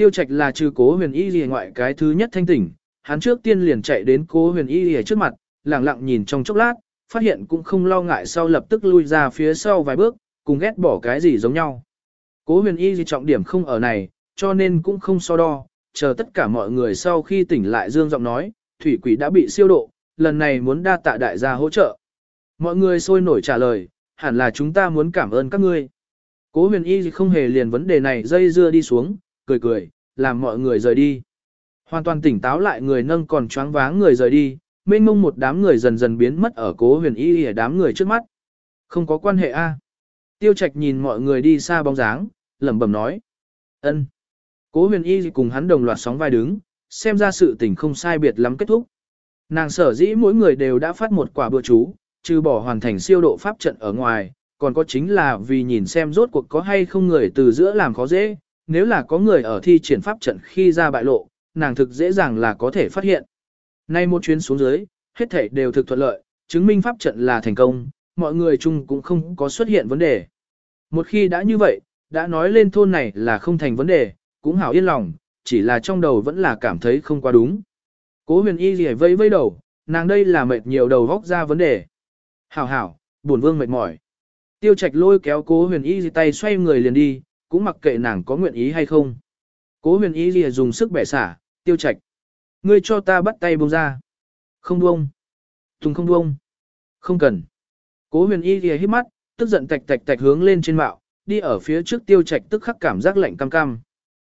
Tiêu trạch là trừ cố huyền y lìa ngoại cái thứ nhất thanh tỉnh, hắn trước tiên liền chạy đến cố huyền y lìa trước mặt, lặng lặng nhìn trong chốc lát, phát hiện cũng không lo ngại sau lập tức lui ra phía sau vài bước, cùng ghét bỏ cái gì giống nhau. Cố huyền y Lìa trọng điểm không ở này, cho nên cũng không so đo, chờ tất cả mọi người sau khi tỉnh lại dương giọng nói, thủy quỷ đã bị siêu độ, lần này muốn đa tạ đại gia hỗ trợ. Mọi người sôi nổi trả lời, hẳn là chúng ta muốn cảm ơn các ngươi. Cố huyền y không hề liền vấn đề này dây dưa đi xuống, cười cười, làm mọi người rời đi. Hoàn toàn tỉnh táo lại người nâng còn choáng váng người rời đi, mênh mông một đám người dần dần biến mất ở cố huyền y ở đám người trước mắt. Không có quan hệ a. Tiêu trạch nhìn mọi người đi xa bóng dáng, lẩm bẩm nói. ân. Cố huyền y cùng hắn đồng loạt sóng vai đứng, xem ra sự tình không sai biệt lắm kết thúc. Nàng sở dĩ mỗi người đều đã phát một quả bữa chú, trừ bỏ hoàn thành siêu độ pháp trận ở ngoài, còn có chính là vì nhìn xem rốt cuộc có hay không người từ giữa làm khó dễ, nếu là có người ở thi triển pháp trận khi ra bại lộ, nàng thực dễ dàng là có thể phát hiện. Nay một chuyến xuống dưới, hết thảy đều thực thuận lợi, chứng minh pháp trận là thành công, mọi người chung cũng không có xuất hiện vấn đề. Một khi đã như vậy, đã nói lên thôn này là không thành vấn đề, cũng hảo yên lòng, chỉ là trong đầu vẫn là cảm thấy không quá đúng. Cố huyền y gì vây vây đầu, nàng đây là mệt nhiều đầu góc ra vấn đề. Hảo hảo, buồn vương mệt mỏi. Tiêu trạch lôi kéo cố huyền y gì tay xoay người liền đi, cũng mặc kệ nàng có nguyện ý hay không. Cố huyền ý gì dùng sức bẻ xả, tiêu trạch. Ngươi cho ta bắt tay buông ra. Không buông. Tùng không buông. Không cần. Cố huyền y gì hít mắt, tức giận tạch tạch tạch hướng lên trên mạo, đi ở phía trước tiêu trạch tức khắc cảm giác lạnh cam cam.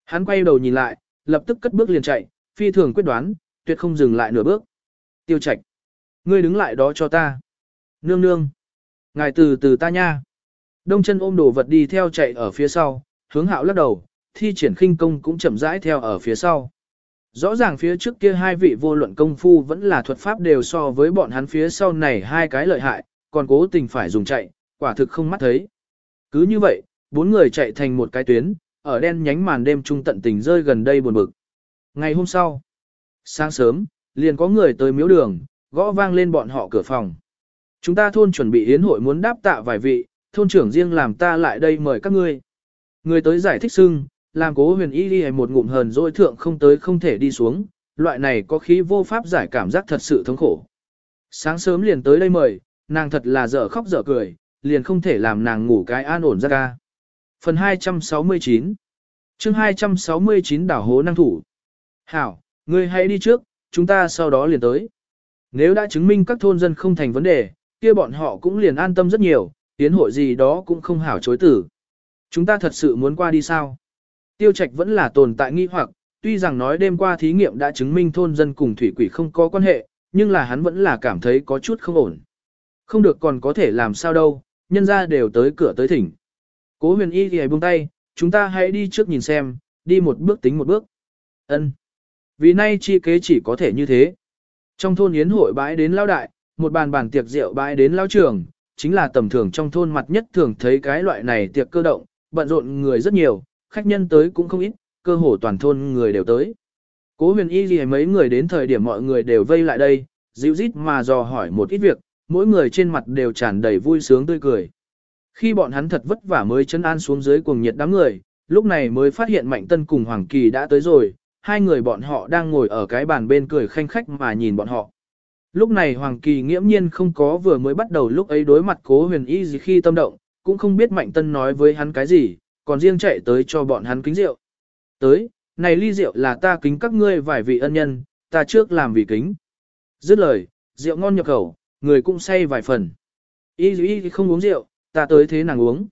Hắn quay đầu nhìn lại, lập tức cất bước liền chạy, phi thường quyết đoán, tuyệt không dừng lại nửa bước. Tiêu Trạch, ngươi đứng lại đó cho ta. Nương nương, ngài từ từ ta nha. Đông chân ôm đồ vật đi theo chạy ở phía sau, hướng hạo lắc đầu, thi triển khinh công cũng chậm rãi theo ở phía sau. Rõ ràng phía trước kia hai vị vô luận công phu vẫn là thuật pháp đều so với bọn hắn phía sau này hai cái lợi hại, còn cố tình phải dùng chạy, quả thực không mắt thấy. Cứ như vậy, bốn người chạy thành một cái tuyến, ở đen nhánh màn đêm trung tận tình rơi gần đây buồn bực. Ngày hôm sau, sáng sớm, liền có người tới miếu đường, gõ vang lên bọn họ cửa phòng. Chúng ta thôn chuẩn bị yến hội muốn đáp tạ vài vị, thôn trưởng riêng làm ta lại đây mời các ngươi. Người tới giải thích xưng, làm cố huyền y đi một ngụm hờn dỗi thượng không tới không thể đi xuống, loại này có khí vô pháp giải cảm giác thật sự thống khổ. Sáng sớm liền tới đây mời, nàng thật là dở khóc dở cười, liền không thể làm nàng ngủ cái an ổn ra ca. Phần 269 chương 269 đảo hố năng thủ. Hảo, ngươi hãy đi trước, chúng ta sau đó liền tới. Nếu đã chứng minh các thôn dân không thành vấn đề, kia bọn họ cũng liền an tâm rất nhiều, tiến hội gì đó cũng không hảo chối tử. Chúng ta thật sự muốn qua đi sao? Tiêu trạch vẫn là tồn tại nghi hoặc, tuy rằng nói đêm qua thí nghiệm đã chứng minh thôn dân cùng thủy quỷ không có quan hệ, nhưng là hắn vẫn là cảm thấy có chút không ổn. Không được còn có thể làm sao đâu, nhân ra đều tới cửa tới thỉnh. Cố huyền y thì buông tay, chúng ta hãy đi trước nhìn xem, đi một bước tính một bước. ân Vì nay chi kế chỉ có thể như thế. Trong thôn yến hội bãi đến lao đại, một bàn bàn tiệc rượu bãi đến lao trường, chính là tầm thường trong thôn mặt nhất thường thấy cái loại này tiệc cơ động, bận rộn người rất nhiều, khách nhân tới cũng không ít, cơ hồ toàn thôn người đều tới. Cố huyền y gì mấy người đến thời điểm mọi người đều vây lại đây, dịu rít mà dò hỏi một ít việc, mỗi người trên mặt đều tràn đầy vui sướng tươi cười. Khi bọn hắn thật vất vả mới chân an xuống dưới cuồng nhiệt đám người, lúc này mới phát hiện Mạnh Tân cùng Hoàng Kỳ đã tới rồi, hai người bọn họ đang ngồi ở cái bàn bên cười khanh khách mà nhìn bọn họ. Lúc này Hoàng Kỳ nghiễm nhiên không có vừa mới bắt đầu lúc ấy đối mặt cố huyền y gì khi tâm động, cũng không biết Mạnh Tân nói với hắn cái gì, còn riêng chạy tới cho bọn hắn kính rượu. Tới, này ly rượu là ta kính các ngươi vài vị ân nhân, ta trước làm vì kính. Dứt lời, rượu ngon nhập khẩu, người cũng say vài phần. Y y không uống rượu, ta tới thế nàng uống.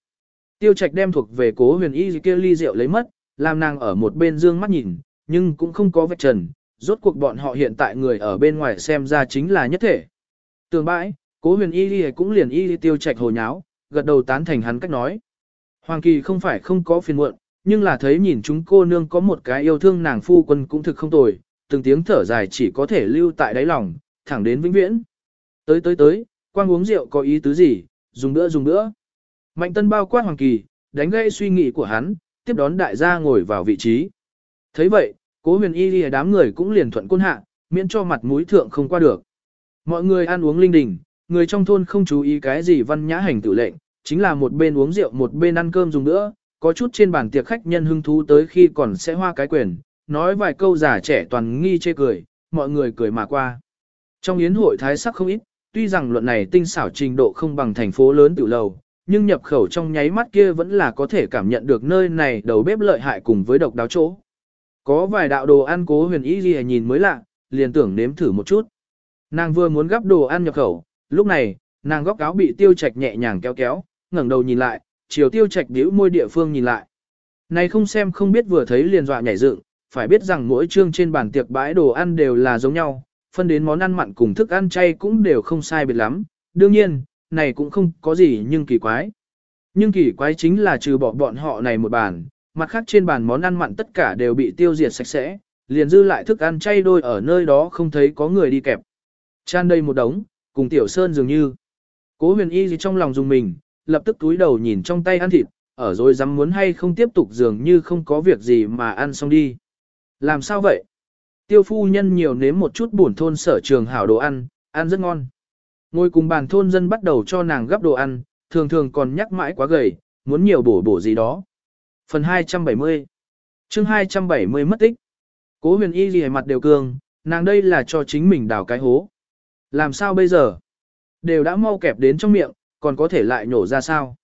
Tiêu trạch đem thuộc về cố huyền y kia ly rượu lấy mất, làm nàng ở một bên dương mắt nhìn, nhưng cũng không có vết trần, rốt cuộc bọn họ hiện tại người ở bên ngoài xem ra chính là nhất thể. Tường bãi, cố huyền y đi cũng liền y tiêu trạch hồ nháo, gật đầu tán thành hắn cách nói. Hoàng kỳ không phải không có phiền muộn, nhưng là thấy nhìn chúng cô nương có một cái yêu thương nàng phu quân cũng thực không tồi, từng tiếng thở dài chỉ có thể lưu tại đáy lòng, thẳng đến vĩnh viễn. Tới tới tới, quang uống rượu có ý tứ gì, dùng nữa dùng nữa. Mạnh tân bao quát hoàng kỳ, đánh gây suy nghĩ của hắn, tiếp đón đại gia ngồi vào vị trí. thấy vậy, cố huyền y lìa đám người cũng liền thuận quân hạ, miễn cho mặt mũi thượng không qua được. Mọi người ăn uống linh đình, người trong thôn không chú ý cái gì văn nhã hành tự lệnh, chính là một bên uống rượu một bên ăn cơm dùng nữa, có chút trên bàn tiệc khách nhân hưng thú tới khi còn sẽ hoa cái quyền, nói vài câu giả trẻ toàn nghi chê cười, mọi người cười mà qua. Trong yến hội thái sắc không ít, tuy rằng luận này tinh xảo trình độ không bằng thành phố lớn tiểu lầu, nhưng nhập khẩu trong nháy mắt kia vẫn là có thể cảm nhận được nơi này đầu bếp lợi hại cùng với độc đáo chỗ. Có vài đạo đồ ăn cố huyền ý gì nhìn mới lạ, liền tưởng nếm thử một chút. Nàng vừa muốn gắp đồ ăn nhập khẩu, lúc này, nàng góc áo bị tiêu trạch nhẹ nhàng kéo kéo, ngẩng đầu nhìn lại, chiều tiêu trạch điếu môi địa phương nhìn lại. Này không xem không biết vừa thấy liền dọa nhảy dựng, phải biết rằng mỗi chương trên bàn tiệc bãi đồ ăn đều là giống nhau, phân đến món ăn mặn cùng thức ăn chay cũng đều không sai biệt lắm. Đương nhiên, này cũng không có gì nhưng kỳ quái. Nhưng kỳ quái chính là trừ bỏ bọn họ này một bàn, mặt khác trên bàn món ăn mặn tất cả đều bị tiêu diệt sạch sẽ, liền dư lại thức ăn chay đôi ở nơi đó không thấy có người đi kẹp. Chan đây một đống, cùng tiểu sơn dường như. Cố huyền y gì trong lòng dùng mình, lập tức túi đầu nhìn trong tay ăn thịt, ở rồi dám muốn hay không tiếp tục dường như không có việc gì mà ăn xong đi. Làm sao vậy? Tiêu phu nhân nhiều nếm một chút buồn thôn sở trường hảo đồ ăn, ăn rất ngon. Ngồi cùng bàn thôn dân bắt đầu cho nàng gấp đồ ăn, thường thường còn nhắc mãi quá gầy, muốn nhiều bổ bổ gì đó. Phần 270 chương 270 mất tích. Cố huyền y gì mặt đều cương, nàng đây là cho chính mình đào cái hố. Làm sao bây giờ? Đều đã mau kẹp đến trong miệng, còn có thể lại nhổ ra sao?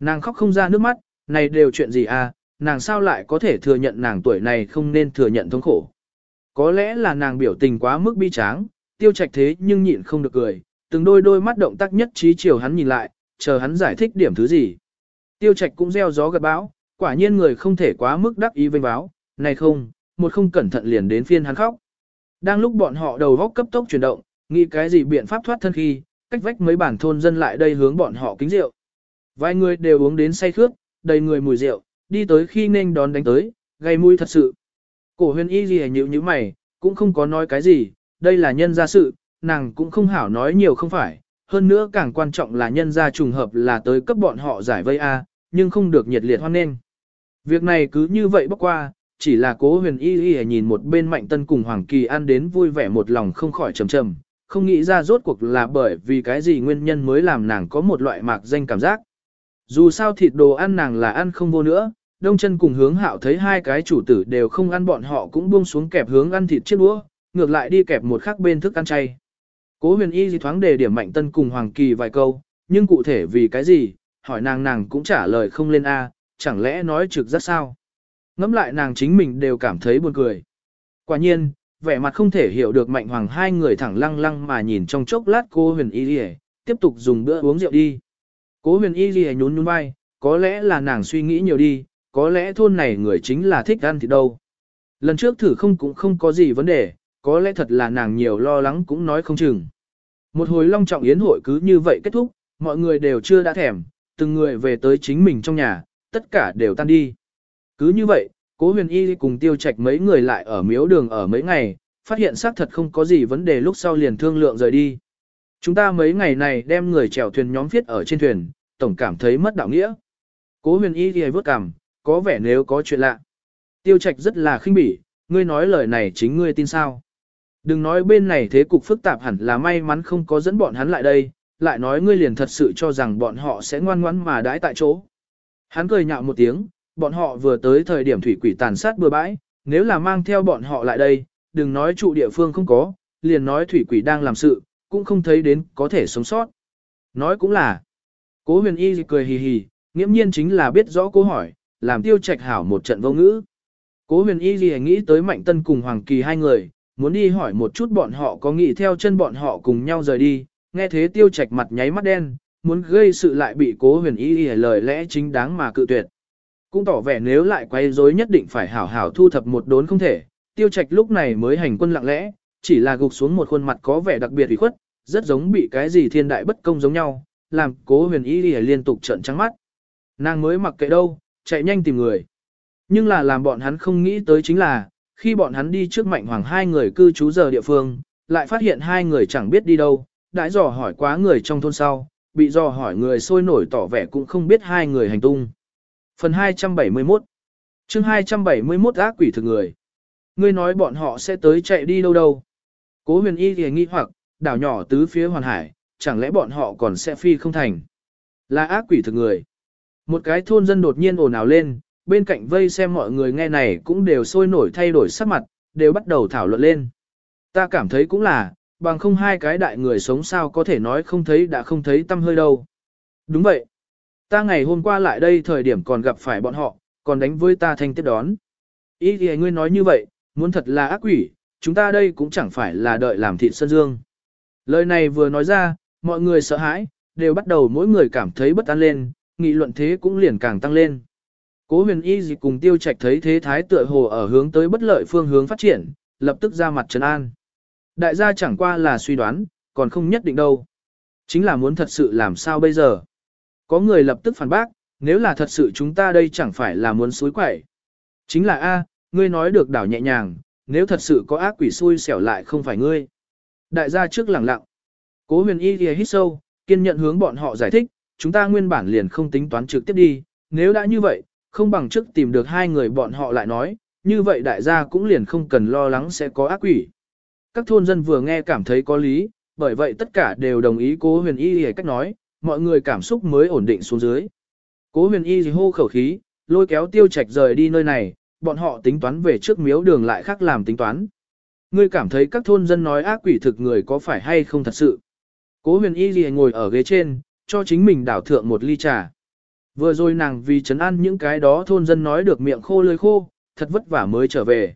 Nàng khóc không ra nước mắt, này đều chuyện gì à, nàng sao lại có thể thừa nhận nàng tuổi này không nên thừa nhận thống khổ. Có lẽ là nàng biểu tình quá mức bi tráng, tiêu trạch thế nhưng nhịn không được cười, từng đôi đôi mắt động tác nhất trí chiều hắn nhìn lại, chờ hắn giải thích điểm thứ gì. Tiêu trạch cũng gieo gió gật bão, quả nhiên người không thể quá mức đắc ý vênh báo, này không, một không cẩn thận liền đến phiên hắn khóc. Đang lúc bọn họ đầu góc cấp tốc chuyển động, nghĩ cái gì biện pháp thoát thân khi, cách vách mấy bản thôn dân lại đây hướng bọn họ kính rượu. Vài người đều uống đến say khướt, đầy người mùi rượu, đi tới khi nên đón đánh tới, gây mũi thật sự. Cổ huyền y gì nhíu như mày, cũng không có nói cái gì, đây là nhân gia sự, nàng cũng không hảo nói nhiều không phải, hơn nữa càng quan trọng là nhân gia trùng hợp là tới cấp bọn họ giải vây A, nhưng không được nhiệt liệt hoan nghênh. Việc này cứ như vậy bóc qua, chỉ là cố huyền y y nhìn một bên mạnh tân cùng Hoàng Kỳ ăn đến vui vẻ một lòng không khỏi trầm trầm, không nghĩ ra rốt cuộc là bởi vì cái gì nguyên nhân mới làm nàng có một loại mạc danh cảm giác. Dù sao thịt đồ ăn nàng là ăn không vô nữa, đông chân cùng hướng hạo thấy hai cái chủ tử đều không ăn bọn họ cũng buông xuống kẹp hướng ăn thịt chiếc đũa, ngược lại đi kẹp một khắc bên thức ăn chay. Cố huyền y gì thoáng đề điểm mạnh tân cùng Hoàng Kỳ vài câu, nhưng cụ thể vì cái gì, hỏi nàng nàng cũng trả lời không lên A, chẳng lẽ nói trực giác sao. Ngắm lại nàng chính mình đều cảm thấy buồn cười. Quả nhiên, vẻ mặt không thể hiểu được mạnh hoàng hai người thẳng lăng lăng mà nhìn trong chốc lát cô huyền y lìa tiếp tục dùng bữa uống rượu đi. Cố huyền y lìa nhún nhún vai, có lẽ là nàng suy nghĩ nhiều đi, có lẽ thôn này người chính là thích ăn thì đâu. Lần trước thử không cũng không có gì vấn đề, có lẽ thật là nàng nhiều lo lắng cũng nói không chừng. Một hồi long trọng yến hội cứ như vậy kết thúc, mọi người đều chưa đã thèm, từng người về tới chính mình trong nhà, tất cả đều tan đi. Cứ như vậy, cố huyền y cùng tiêu trạch mấy người lại ở miếu đường ở mấy ngày, phát hiện xác thật không có gì vấn đề lúc sau liền thương lượng rời đi. Chúng ta mấy ngày này đem người chèo thuyền nhóm viết ở trên thuyền, tổng cảm thấy mất đạo nghĩa. Cố huyền y thì vớt cằm, có vẻ nếu có chuyện lạ. Tiêu trạch rất là khinh bỉ, ngươi nói lời này chính ngươi tin sao. Đừng nói bên này thế cục phức tạp hẳn là may mắn không có dẫn bọn hắn lại đây, lại nói ngươi liền thật sự cho rằng bọn họ sẽ ngoan ngoãn mà đãi tại chỗ. Hắn cười nhạo một tiếng, bọn họ vừa tới thời điểm thủy quỷ tàn sát bừa bãi, nếu là mang theo bọn họ lại đây, đừng nói trụ địa phương không có, liền nói thủy quỷ đang làm sự, cũng không thấy đến có thể sống sót. Nói cũng là, cố huyền y cười hì hì, nghiễm nhiên chính là biết rõ câu hỏi, làm tiêu trạch hảo một trận vô ngữ. Cố huyền y gì nghĩ tới mạnh tân cùng Hoàng Kỳ hai người, muốn đi hỏi một chút bọn họ có nghĩ theo chân bọn họ cùng nhau rời đi, nghe thế tiêu trạch mặt nháy mắt đen, muốn gây sự lại bị cố huyền y lời lẽ chính đáng mà cự tuyệt. Cũng tỏ vẻ nếu lại quay rối nhất định phải hảo hảo thu thập một đốn không thể, tiêu trạch lúc này mới hành quân lặng lẽ, chỉ là gục xuống một khuôn mặt có vẻ đặc biệt ủy khuất, rất giống bị cái gì thiên đại bất công giống nhau, làm cố huyền y liên tục trợn trắng mắt. Nàng mới mặc kệ đâu, chạy nhanh tìm người. Nhưng là làm bọn hắn không nghĩ tới chính là, khi bọn hắn đi trước mạnh hoàng hai người cư trú giờ địa phương, lại phát hiện hai người chẳng biết đi đâu, đãi dò hỏi quá người trong thôn sau, bị dò hỏi người sôi nổi tỏ vẻ cũng không biết hai người hành tung. Phần 271 chương 271 ác quỷ thực người. Ngươi nói bọn họ sẽ tới chạy đi đâu đâu. Cố huyền y thì nghi hoặc, đảo nhỏ tứ phía hoàn hải, chẳng lẽ bọn họ còn sẽ phi không thành. Là ác quỷ thực người. Một cái thôn dân đột nhiên ồn ào lên, bên cạnh vây xem mọi người nghe này cũng đều sôi nổi thay đổi sắc mặt, đều bắt đầu thảo luận lên. Ta cảm thấy cũng là, bằng không hai cái đại người sống sao có thể nói không thấy đã không thấy tâm hơi đâu. Đúng vậy. Ta ngày hôm qua lại đây thời điểm còn gặp phải bọn họ, còn đánh với ta thanh tiếp đón. Ý thì ngươi nói như vậy, muốn thật là ác quỷ, chúng ta đây cũng chẳng phải là đợi làm thịt sân dương. Lời này vừa nói ra, mọi người sợ hãi, đều bắt đầu mỗi người cảm thấy bất an lên, nghị luận thế cũng liền càng tăng lên. Cố huyền y gì cùng tiêu trạch thấy thế thái tựa hồ ở hướng tới bất lợi phương hướng phát triển, lập tức ra mặt trấn an. Đại gia chẳng qua là suy đoán, còn không nhất định đâu. Chính là muốn thật sự làm sao bây giờ. Có người lập tức phản bác, nếu là thật sự chúng ta đây chẳng phải là muốn suối quẩy. Chính là A, ngươi nói được đảo nhẹ nhàng, nếu thật sự có ác quỷ xui xẻo lại không phải ngươi. Đại gia trước lẳng lặng. Cố huyền y thì hít sâu, kiên nhận hướng bọn họ giải thích, chúng ta nguyên bản liền không tính toán trực tiếp đi, nếu đã như vậy, không bằng trước tìm được hai người bọn họ lại nói, như vậy đại gia cũng liền không cần lo lắng sẽ có ác quỷ. Các thôn dân vừa nghe cảm thấy có lý, bởi vậy tất cả đều đồng ý cố huyền y hề cách nói, mọi người cảm xúc mới ổn định xuống dưới. Cố huyền y hô khẩu khí, lôi kéo tiêu trạch rời đi nơi này, bọn họ tính toán về trước miếu đường lại khác làm tính toán. Ngươi cảm thấy các thôn dân nói ác quỷ thực người có phải hay không thật sự. Cố huyền y gì ngồi ở ghế trên, cho chính mình đảo thượng một ly trà. Vừa rồi nàng vì chấn an những cái đó thôn dân nói được miệng khô lưỡi khô, thật vất vả mới trở về.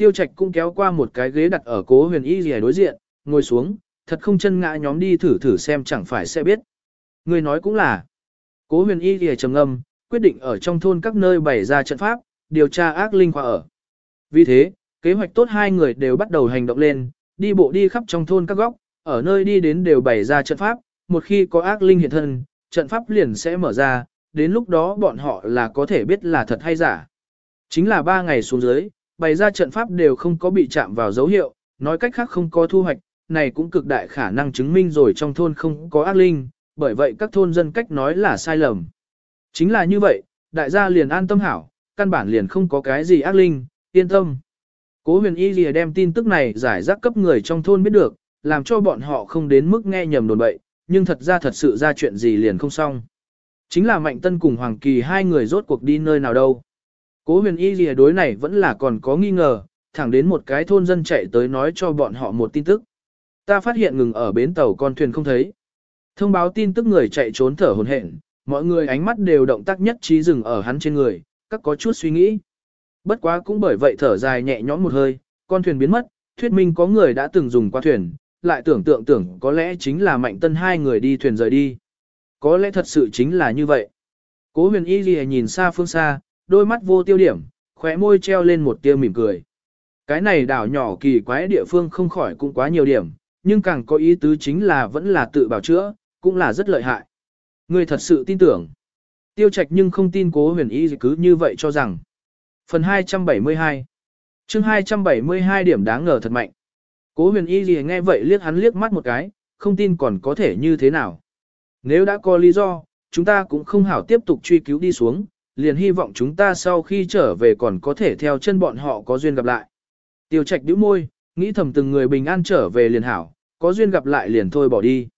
Tiêu Trạch cũng kéo qua một cái ghế đặt ở cố huyền y gì đối diện, ngồi xuống, thật không chân ngã nhóm đi thử thử xem chẳng phải sẽ biết. Người nói cũng là. Cố huyền y gì trầm ngâm, quyết định ở trong thôn các nơi bày ra trận pháp, điều tra ác linh khoa ở. Vì thế, kế hoạch tốt hai người đều bắt đầu hành động lên, đi bộ đi khắp trong thôn các góc, ở nơi đi đến đều bày ra trận pháp, một khi có ác linh hiện thân, trận pháp liền sẽ mở ra, đến lúc đó bọn họ là có thể biết là thật hay giả. Chính là ba ngày xuống dưới, bày ra trận pháp đều không có bị chạm vào dấu hiệu, nói cách khác không có thu hoạch, này cũng cực đại khả năng chứng minh rồi trong thôn không có ác linh, bởi vậy các thôn dân cách nói là sai lầm. Chính là như vậy, đại gia liền an tâm hảo, căn bản liền không có cái gì ác linh, yên tâm. Cố huyền y lìa đem tin tức này giải rác cấp người trong thôn biết được, làm cho bọn họ không đến mức nghe nhầm đồn bậy, nhưng thật ra thật sự ra chuyện gì liền không xong. Chính là Mạnh Tân cùng Hoàng Kỳ hai người rốt cuộc đi nơi nào đâu. Cố huyền y lìa đối này vẫn là còn có nghi ngờ, thẳng đến một cái thôn dân chạy tới nói cho bọn họ một tin tức. Ta phát hiện ngừng ở bến tàu con thuyền không thấy. Thông báo tin tức người chạy trốn thở hồn hển, mọi người ánh mắt đều động tác nhất trí dừng ở hắn trên người, các có chút suy nghĩ. Bất quá cũng bởi vậy thở dài nhẹ nhõm một hơi, con thuyền biến mất, thuyết minh có người đã từng dùng qua thuyền, lại tưởng tượng tưởng có lẽ chính là mạnh tân hai người đi thuyền rời đi. Có lẽ thật sự chính là như vậy. Cố huyền y gì nhìn xa phương xa, đôi mắt vô tiêu điểm, khóe môi treo lên một tia mỉm cười. Cái này đảo nhỏ kỳ quái địa phương không khỏi cũng quá nhiều điểm, nhưng càng có ý tứ chính là vẫn là tự bảo chữa, cũng là rất lợi hại. Người thật sự tin tưởng. Tiêu trạch nhưng không tin cố huyền y cứ như vậy cho rằng. Phần 272 chương 272 điểm đáng ngờ thật mạnh. Cố huyền y gì nghe vậy liếc hắn liếc mắt một cái, không tin còn có thể như thế nào. Nếu đã có lý do, chúng ta cũng không hảo tiếp tục truy cứu đi xuống, liền hy vọng chúng ta sau khi trở về còn có thể theo chân bọn họ có duyên gặp lại. Tiêu trạch đĩu môi, nghĩ thầm từng người bình an trở về liền hảo, có duyên gặp lại liền thôi bỏ đi.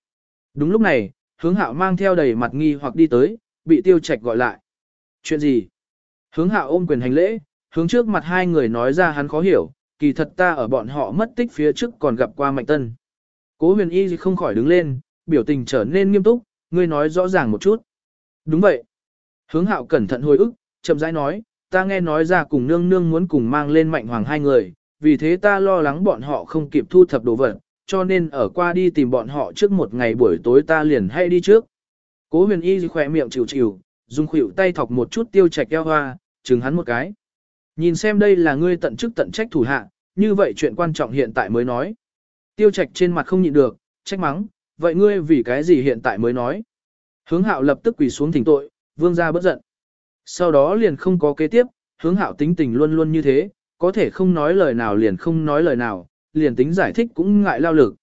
Đúng lúc này, hướng hạo mang theo đầy mặt nghi hoặc đi tới, bị tiêu trạch gọi lại. Chuyện gì? Hướng hạo ôm quyền hành lễ, hướng trước mặt hai người nói ra hắn khó hiểu, kỳ thật ta ở bọn họ mất tích phía trước còn gặp qua Mạnh Tân. Cố huyền y không khỏi đứng lên, biểu tình trở nên nghiêm túc, ngươi nói rõ ràng một chút. Đúng vậy. Hướng hạo cẩn thận hồi ức, chậm rãi nói, ta nghe nói ra cùng nương nương muốn cùng mang lên mạnh hoàng hai người, vì thế ta lo lắng bọn họ không kịp thu thập đồ vật, cho nên ở qua đi tìm bọn họ trước một ngày buổi tối ta liền hay đi trước. Cố huyền y khỏe miệng chịu chịu, dùng khuỷu tay thọc một chút tiêu chạch eo hoa, chừng hắn một cái. Nhìn xem đây là ngươi tận chức tận trách thủ hạ, như vậy chuyện quan trọng hiện tại mới nói. Tiêu trạch trên mặt không nhịn được, trách mắng, vậy ngươi vì cái gì hiện tại mới nói. Hướng hạo lập tức quỳ xuống thỉnh tội, vương gia bất giận. Sau đó liền không có kế tiếp, hướng hạo tính tình luôn luôn như thế, có thể không nói lời nào liền không nói lời nào, liền tính giải thích cũng ngại lao lực.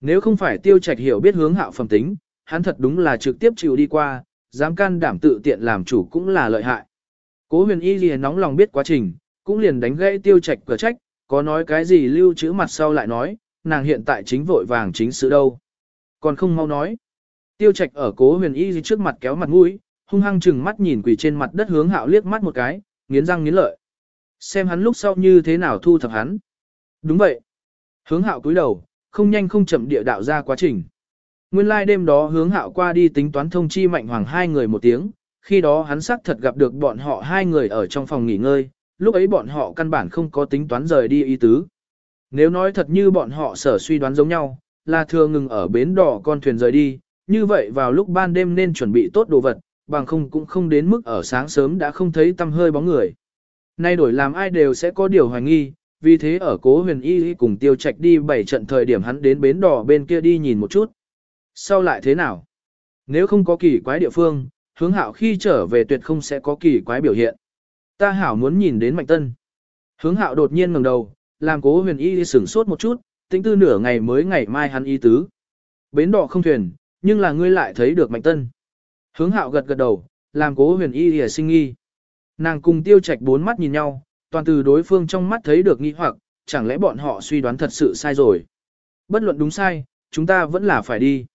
Nếu không phải tiêu trạch hiểu biết hướng hạo phẩm tính, hắn thật đúng là trực tiếp chịu đi qua, dám can đảm tự tiện làm chủ cũng là lợi hại. Cố huyền y liền nóng lòng biết quá trình, cũng liền đánh gãy tiêu trạch cửa trách, có nói cái gì lưu trữ mặt sau lại nói, nàng hiện tại chính vội vàng chính sự đâu. Còn không mau nói. Tiêu trạch ở cố huyền y trước mặt kéo mặt mũi, hung hăng chừng mắt nhìn quỳ trên mặt đất hướng hạo liếc mắt một cái, nghiến răng nghiến lợi. Xem hắn lúc sau như thế nào thu thập hắn. Đúng vậy. Hướng hạo cúi đầu, không nhanh không chậm địa đạo ra quá trình. Nguyên lai like đêm đó hướng hạo qua đi tính toán thông chi mạnh hoàng hai người một tiếng, khi đó hắn xác thật gặp được bọn họ hai người ở trong phòng nghỉ ngơi, lúc ấy bọn họ căn bản không có tính toán rời đi ý tứ. Nếu nói thật như bọn họ sở suy đoán giống nhau, là thừa ngừng ở bến đỏ con thuyền rời đi, như vậy vào lúc ban đêm nên chuẩn bị tốt đồ vật, bằng không cũng không đến mức ở sáng sớm đã không thấy tâm hơi bóng người. Nay đổi làm ai đều sẽ có điều hoài nghi, vì thế ở cố huyền y cùng tiêu trạch đi bảy trận thời điểm hắn đến bến đỏ bên kia đi nhìn một chút. Sau lại thế nào? Nếu không có kỳ quái địa phương, hướng hạo khi trở về tuyệt không sẽ có kỳ quái biểu hiện. Ta hảo muốn nhìn đến mạnh tân. Hướng hạo đột nhiên ngẩng đầu, làm cố huyền y sửng sốt một chút, tính tư nửa ngày mới ngày mai hắn y tứ. Bến đỏ không thuyền, nhưng là ngươi lại thấy được mạnh tân. Hướng hạo gật gật đầu, làm cố huyền y hề sinh nghi. Nàng cùng tiêu trạch bốn mắt nhìn nhau, toàn từ đối phương trong mắt thấy được nghi hoặc, chẳng lẽ bọn họ suy đoán thật sự sai rồi. Bất luận đúng sai, chúng ta vẫn là phải đi.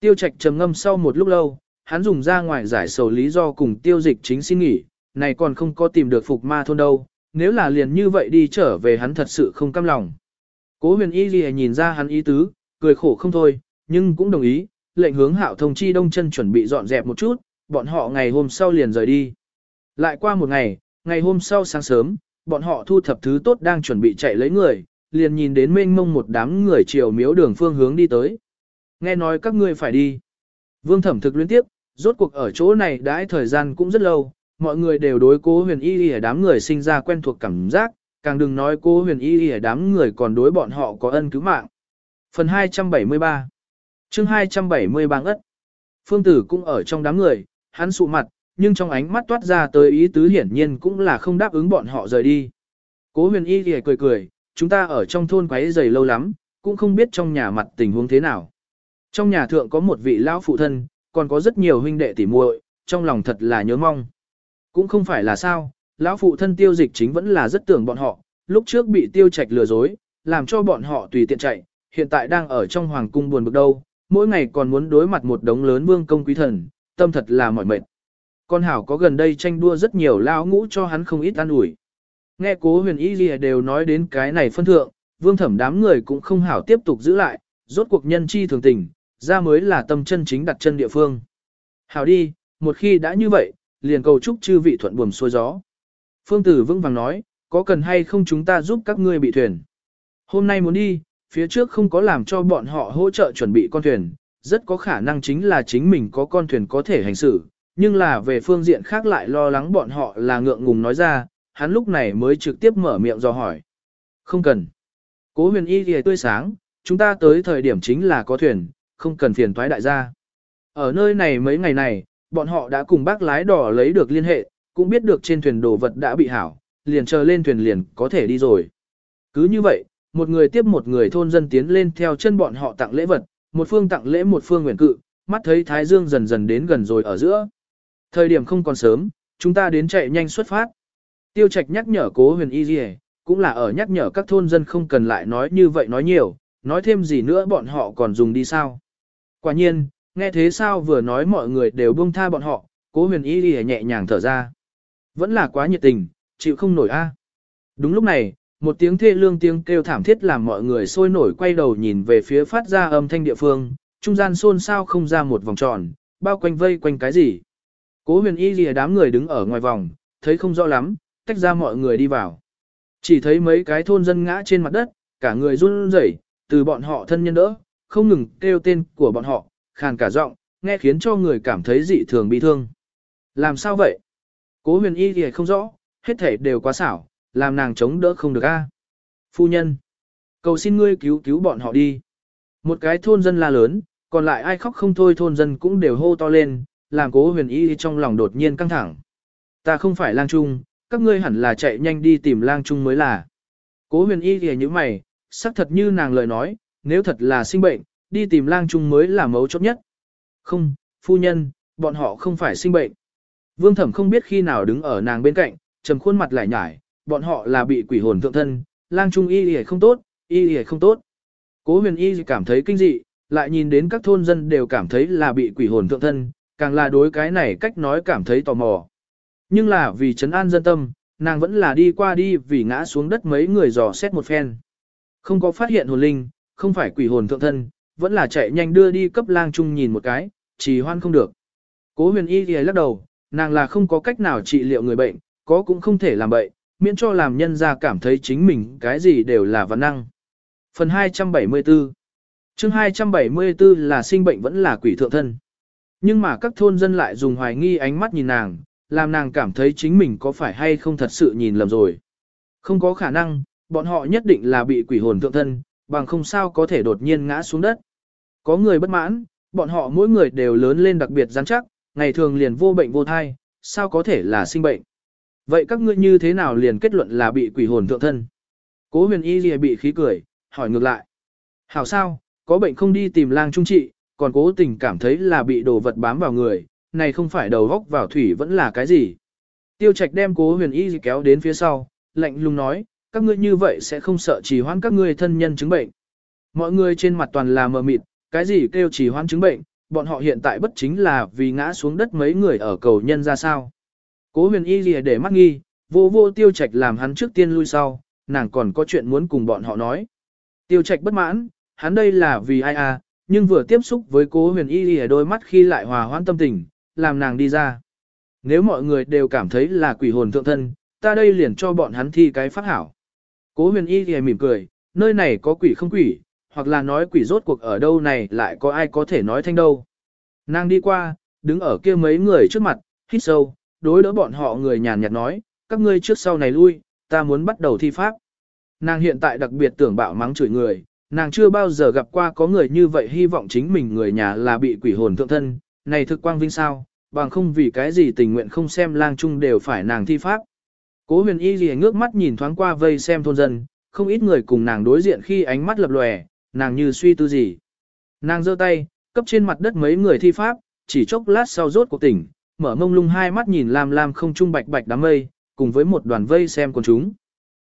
Tiêu trạch trầm ngâm sau một lúc lâu, hắn dùng ra ngoài giải sầu lý do cùng tiêu dịch chính xin nghỉ, này còn không có tìm được phục ma thôn đâu, nếu là liền như vậy đi trở về hắn thật sự không cam lòng. Cố huyền y ghi nhìn ra hắn ý tứ, cười khổ không thôi, nhưng cũng đồng ý, lệnh hướng hạo thông chi đông chân chuẩn bị dọn dẹp một chút, bọn họ ngày hôm sau liền rời đi. Lại qua một ngày, ngày hôm sau sáng sớm, bọn họ thu thập thứ tốt đang chuẩn bị chạy lấy người, liền nhìn đến mênh mông một đám người chiều miếu đường phương hướng đi tới. Nghe nói các ngươi phải đi. Vương thẩm thực liên tiếp, rốt cuộc ở chỗ này đãi thời gian cũng rất lâu, mọi người đều đối cố huyền y y đám người sinh ra quen thuộc cảm giác, càng đừng nói cố huyền y y đám người còn đối bọn họ có ân cứu mạng. Phần 273 chương 273 ất Phương tử cũng ở trong đám người, hắn sụ mặt, nhưng trong ánh mắt toát ra tới ý tứ hiển nhiên cũng là không đáp ứng bọn họ rời đi. Cố huyền y thì cười cười, chúng ta ở trong thôn quấy giày lâu lắm, cũng không biết trong nhà mặt tình huống thế nào. Trong nhà thượng có một vị lão phụ thân, còn có rất nhiều huynh đệ tỉ muội, trong lòng thật là nhớ mong. Cũng không phải là sao, lão phụ thân tiêu dịch chính vẫn là rất tưởng bọn họ, lúc trước bị tiêu trạch lừa dối, làm cho bọn họ tùy tiện chạy, hiện tại đang ở trong hoàng cung buồn bực đâu, mỗi ngày còn muốn đối mặt một đống lớn vương công quý thần, tâm thật là mỏi mệt. Con hảo có gần đây tranh đua rất nhiều lao ngũ cho hắn không ít an ủi. Nghe cố huyền y gì đều nói đến cái này phân thượng, vương thẩm đám người cũng không hảo tiếp tục giữ lại, rốt cuộc nhân chi thường tình, ra mới là tâm chân chính đặt chân địa phương. Hảo đi, một khi đã như vậy, liền cầu chúc chư vị thuận buồm xuôi gió. Phương tử vững vàng nói, có cần hay không chúng ta giúp các ngươi bị thuyền. Hôm nay muốn đi, phía trước không có làm cho bọn họ hỗ trợ chuẩn bị con thuyền, rất có khả năng chính là chính mình có con thuyền có thể hành xử, nhưng là về phương diện khác lại lo lắng bọn họ là ngượng ngùng nói ra, hắn lúc này mới trực tiếp mở miệng do hỏi. Không cần. Cố huyền y thì tươi sáng, chúng ta tới thời điểm chính là có thuyền, không cần phiền thoái đại gia. Ở nơi này mấy ngày này, bọn họ đã cùng bác lái đỏ lấy được liên hệ, cũng biết được trên thuyền đồ vật đã bị hảo, liền chờ lên thuyền liền có thể đi rồi. Cứ như vậy, một người tiếp một người thôn dân tiến lên theo chân bọn họ tặng lễ vật, một phương tặng lễ một phương nguyện cự, mắt thấy Thái Dương dần dần đến gần rồi ở giữa. Thời điểm không còn sớm, chúng ta đến chạy nhanh xuất phát. Tiêu Trạch nhắc nhở cố huyền y dì cũng là ở nhắc nhở các thôn dân không cần lại nói như vậy nói nhiều, nói thêm gì nữa bọn họ còn dùng đi sao. Quả nhiên, nghe thế sao vừa nói mọi người đều buông tha bọn họ, cố huyền y dì nhẹ nhàng thở ra. Vẫn là quá nhiệt tình, chịu không nổi a. Đúng lúc này, một tiếng thê lương tiếng kêu thảm thiết làm mọi người sôi nổi quay đầu nhìn về phía phát ra âm thanh địa phương, trung gian xôn xao không ra một vòng tròn, bao quanh vây quanh cái gì. Cố huyền y lìa đám người đứng ở ngoài vòng, thấy không rõ lắm, tách ra mọi người đi vào. Chỉ thấy mấy cái thôn dân ngã trên mặt đất, cả người run rẩy, từ bọn họ thân nhân đỡ, không ngừng kêu tên của bọn họ, khàn cả giọng, nghe khiến cho người cảm thấy dị thường bi thương. Làm sao vậy? Cố huyền y thì không rõ, hết thể đều quá xảo, làm nàng chống đỡ không được a. Phu nhân, cầu xin ngươi cứu cứu bọn họ đi. Một cái thôn dân la lớn, còn lại ai khóc không thôi thôn dân cũng đều hô to lên, làm cố huyền y trong lòng đột nhiên căng thẳng. Ta không phải lang trung, các ngươi hẳn là chạy nhanh đi tìm lang trung mới là. Cố huyền y thì như mày, xác thật như nàng lời nói, nếu thật là sinh bệnh, đi tìm lang trung mới là mấu chốt nhất. Không, phu nhân, bọn họ không phải sinh bệnh. Vương thẩm không biết khi nào đứng ở nàng bên cạnh, trầm khuôn mặt lại nhải, bọn họ là bị quỷ hồn thượng thân, lang trung y y không tốt, y y không tốt. Cố huyền y cảm thấy kinh dị, lại nhìn đến các thôn dân đều cảm thấy là bị quỷ hồn thượng thân, càng là đối cái này cách nói cảm thấy tò mò. Nhưng là vì trấn an dân tâm, nàng vẫn là đi qua đi vì ngã xuống đất mấy người dò xét một phen. Không có phát hiện hồn linh, không phải quỷ hồn thượng thân, vẫn là chạy nhanh đưa đi cấp lang trung nhìn một cái, chỉ hoan không được. Cố huyền y thì lắc đầu, nàng là không có cách nào trị liệu người bệnh, có cũng không thể làm bệnh, miễn cho làm nhân ra cảm thấy chính mình cái gì đều là văn năng. Phần 274 chương 274 là sinh bệnh vẫn là quỷ thượng thân. Nhưng mà các thôn dân lại dùng hoài nghi ánh mắt nhìn nàng, làm nàng cảm thấy chính mình có phải hay không thật sự nhìn lầm rồi. Không có khả năng, bọn họ nhất định là bị quỷ hồn thượng thân, bằng không sao có thể đột nhiên ngã xuống đất. Có người bất mãn, bọn họ mỗi người đều lớn lên đặc biệt rắn chắc, ngày thường liền vô bệnh vô thai, sao có thể là sinh bệnh. Vậy các ngươi như thế nào liền kết luận là bị quỷ hồn thượng thân? Cố huyền y gì bị khí cười, hỏi ngược lại. Hảo sao, có bệnh không đi tìm lang trung trị, còn cố tình cảm thấy là bị đồ vật bám vào người, này không phải đầu góc vào thủy vẫn là cái gì. Tiêu trạch đem cố huyền y kéo đến phía sau, lạnh lùng nói, các ngươi như vậy sẽ không sợ trì hoãn các ngươi thân nhân chứng bệnh. Mọi người trên mặt toàn là mờ mịt, cái gì kêu trì hoãn chứng bệnh, bọn họ hiện tại bất chính là vì ngã xuống đất mấy người ở cầu nhân ra sao. Cố huyền y lìa để mắt nghi, vô vô tiêu trạch làm hắn trước tiên lui sau, nàng còn có chuyện muốn cùng bọn họ nói. Tiêu trạch bất mãn, hắn đây là vì ai à, nhưng vừa tiếp xúc với cố huyền y lìa đôi mắt khi lại hòa hoãn tâm tình, làm nàng đi ra. Nếu mọi người đều cảm thấy là quỷ hồn thượng thân, ta đây liền cho bọn hắn thi cái phát hảo. Cố huyền y lìa mỉm cười, nơi này có quỷ không quỷ, hoặc là nói quỷ rốt cuộc ở đâu này lại có ai có thể nói thanh đâu. Nàng đi qua, đứng ở kia mấy người trước mặt, hít sâu, đối đỡ bọn họ người nhàn nhạt nói, các ngươi trước sau này lui, ta muốn bắt đầu thi pháp. Nàng hiện tại đặc biệt tưởng bạo mắng chửi người, nàng chưa bao giờ gặp qua có người như vậy hy vọng chính mình người nhà là bị quỷ hồn thượng thân, này thực quang vinh sao, bằng không vì cái gì tình nguyện không xem lang trung đều phải nàng thi pháp. Cố huyền y gì ngước mắt nhìn thoáng qua vây xem thôn dân, không ít người cùng nàng đối diện khi ánh mắt lập lòe, nàng như suy tư gì. Nàng giơ tay, cấp trên mặt đất mấy người thi pháp, chỉ chốc lát sau rốt cuộc tỉnh, mở mông lung hai mắt nhìn lam lam không trung bạch bạch đám mây, cùng với một đoàn vây xem con chúng.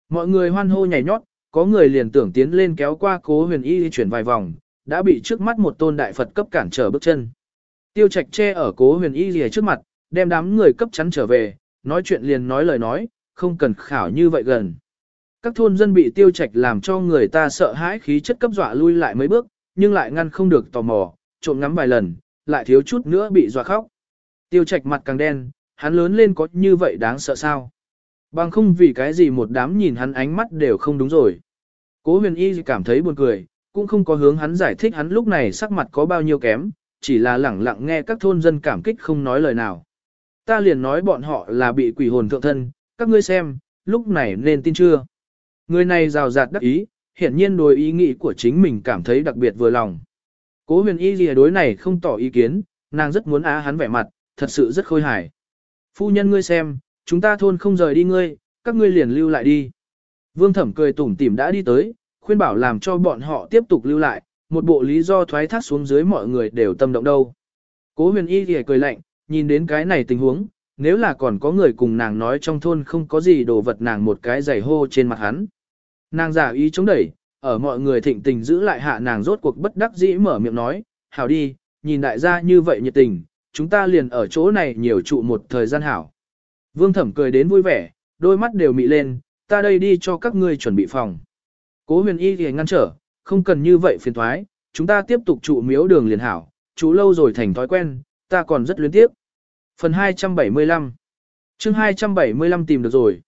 Mọi người hoan hô nhảy nhót, có người liền tưởng tiến lên kéo qua cố huyền y chuyển vài vòng, đã bị trước mắt một tôn đại Phật cấp cản trở bước chân. Tiêu Trạch che ở cố huyền y lìa trước mặt, đem đám người cấp chắn trở về, nói chuyện liền nói lời nói, không cần khảo như vậy gần. Các thôn dân bị Tiêu Trạch làm cho người ta sợ hãi khí chất cấp dọa lui lại mấy bước, nhưng lại ngăn không được tò mò, trộm ngắm vài lần, lại thiếu chút nữa bị dọa khóc. Tiêu Trạch mặt càng đen, hắn lớn lên có như vậy đáng sợ sao? Bằng không vì cái gì một đám nhìn hắn ánh mắt đều không đúng rồi. Cố huyền y cảm thấy buồn cười, cũng không có hướng hắn giải thích hắn lúc này sắc mặt có bao nhiêu kém, chỉ là lẳng lặng nghe các thôn dân cảm kích không nói lời nào. Ta liền nói bọn họ là bị quỷ hồn thượng thân, các ngươi xem, lúc này nên tin chưa. Người này rào rạt đắc ý, hiển nhiên đối ý nghĩ của chính mình cảm thấy đặc biệt vừa lòng. Cố huyền y lìa đối này không tỏ ý kiến, nàng rất muốn á hắn vẻ mặt, thật sự rất khôi hài. Phu nhân ngươi xem, chúng ta thôn không rời đi ngươi, các ngươi liền lưu lại đi. Vương thẩm cười tủm tỉm đã đi tới, khuyên bảo làm cho bọn họ tiếp tục lưu lại, một bộ lý do thoái thác xuống dưới mọi người đều tâm động đâu. Cố huyền y thì cười lạnh, nhìn đến cái này tình huống, nếu là còn có người cùng nàng nói trong thôn không có gì đồ vật nàng một cái giày hô trên mặt hắn. Nàng giả ý chống đẩy, ở mọi người thịnh tình giữ lại hạ nàng rốt cuộc bất đắc dĩ mở miệng nói, hảo đi, nhìn đại gia như vậy nhiệt tình, chúng ta liền ở chỗ này nhiều trụ một thời gian hảo. Vương thẩm cười đến vui vẻ, đôi mắt đều mị lên, ta đây đi cho các ngươi chuẩn bị phòng. Cố huyền y thì ngăn trở, không cần như vậy phiền thoái, chúng ta tiếp tục trụ miếu đường liền hảo, trụ lâu rồi thành thói quen, ta còn rất luyến tiếp. Phần 275 chương 275 tìm được rồi.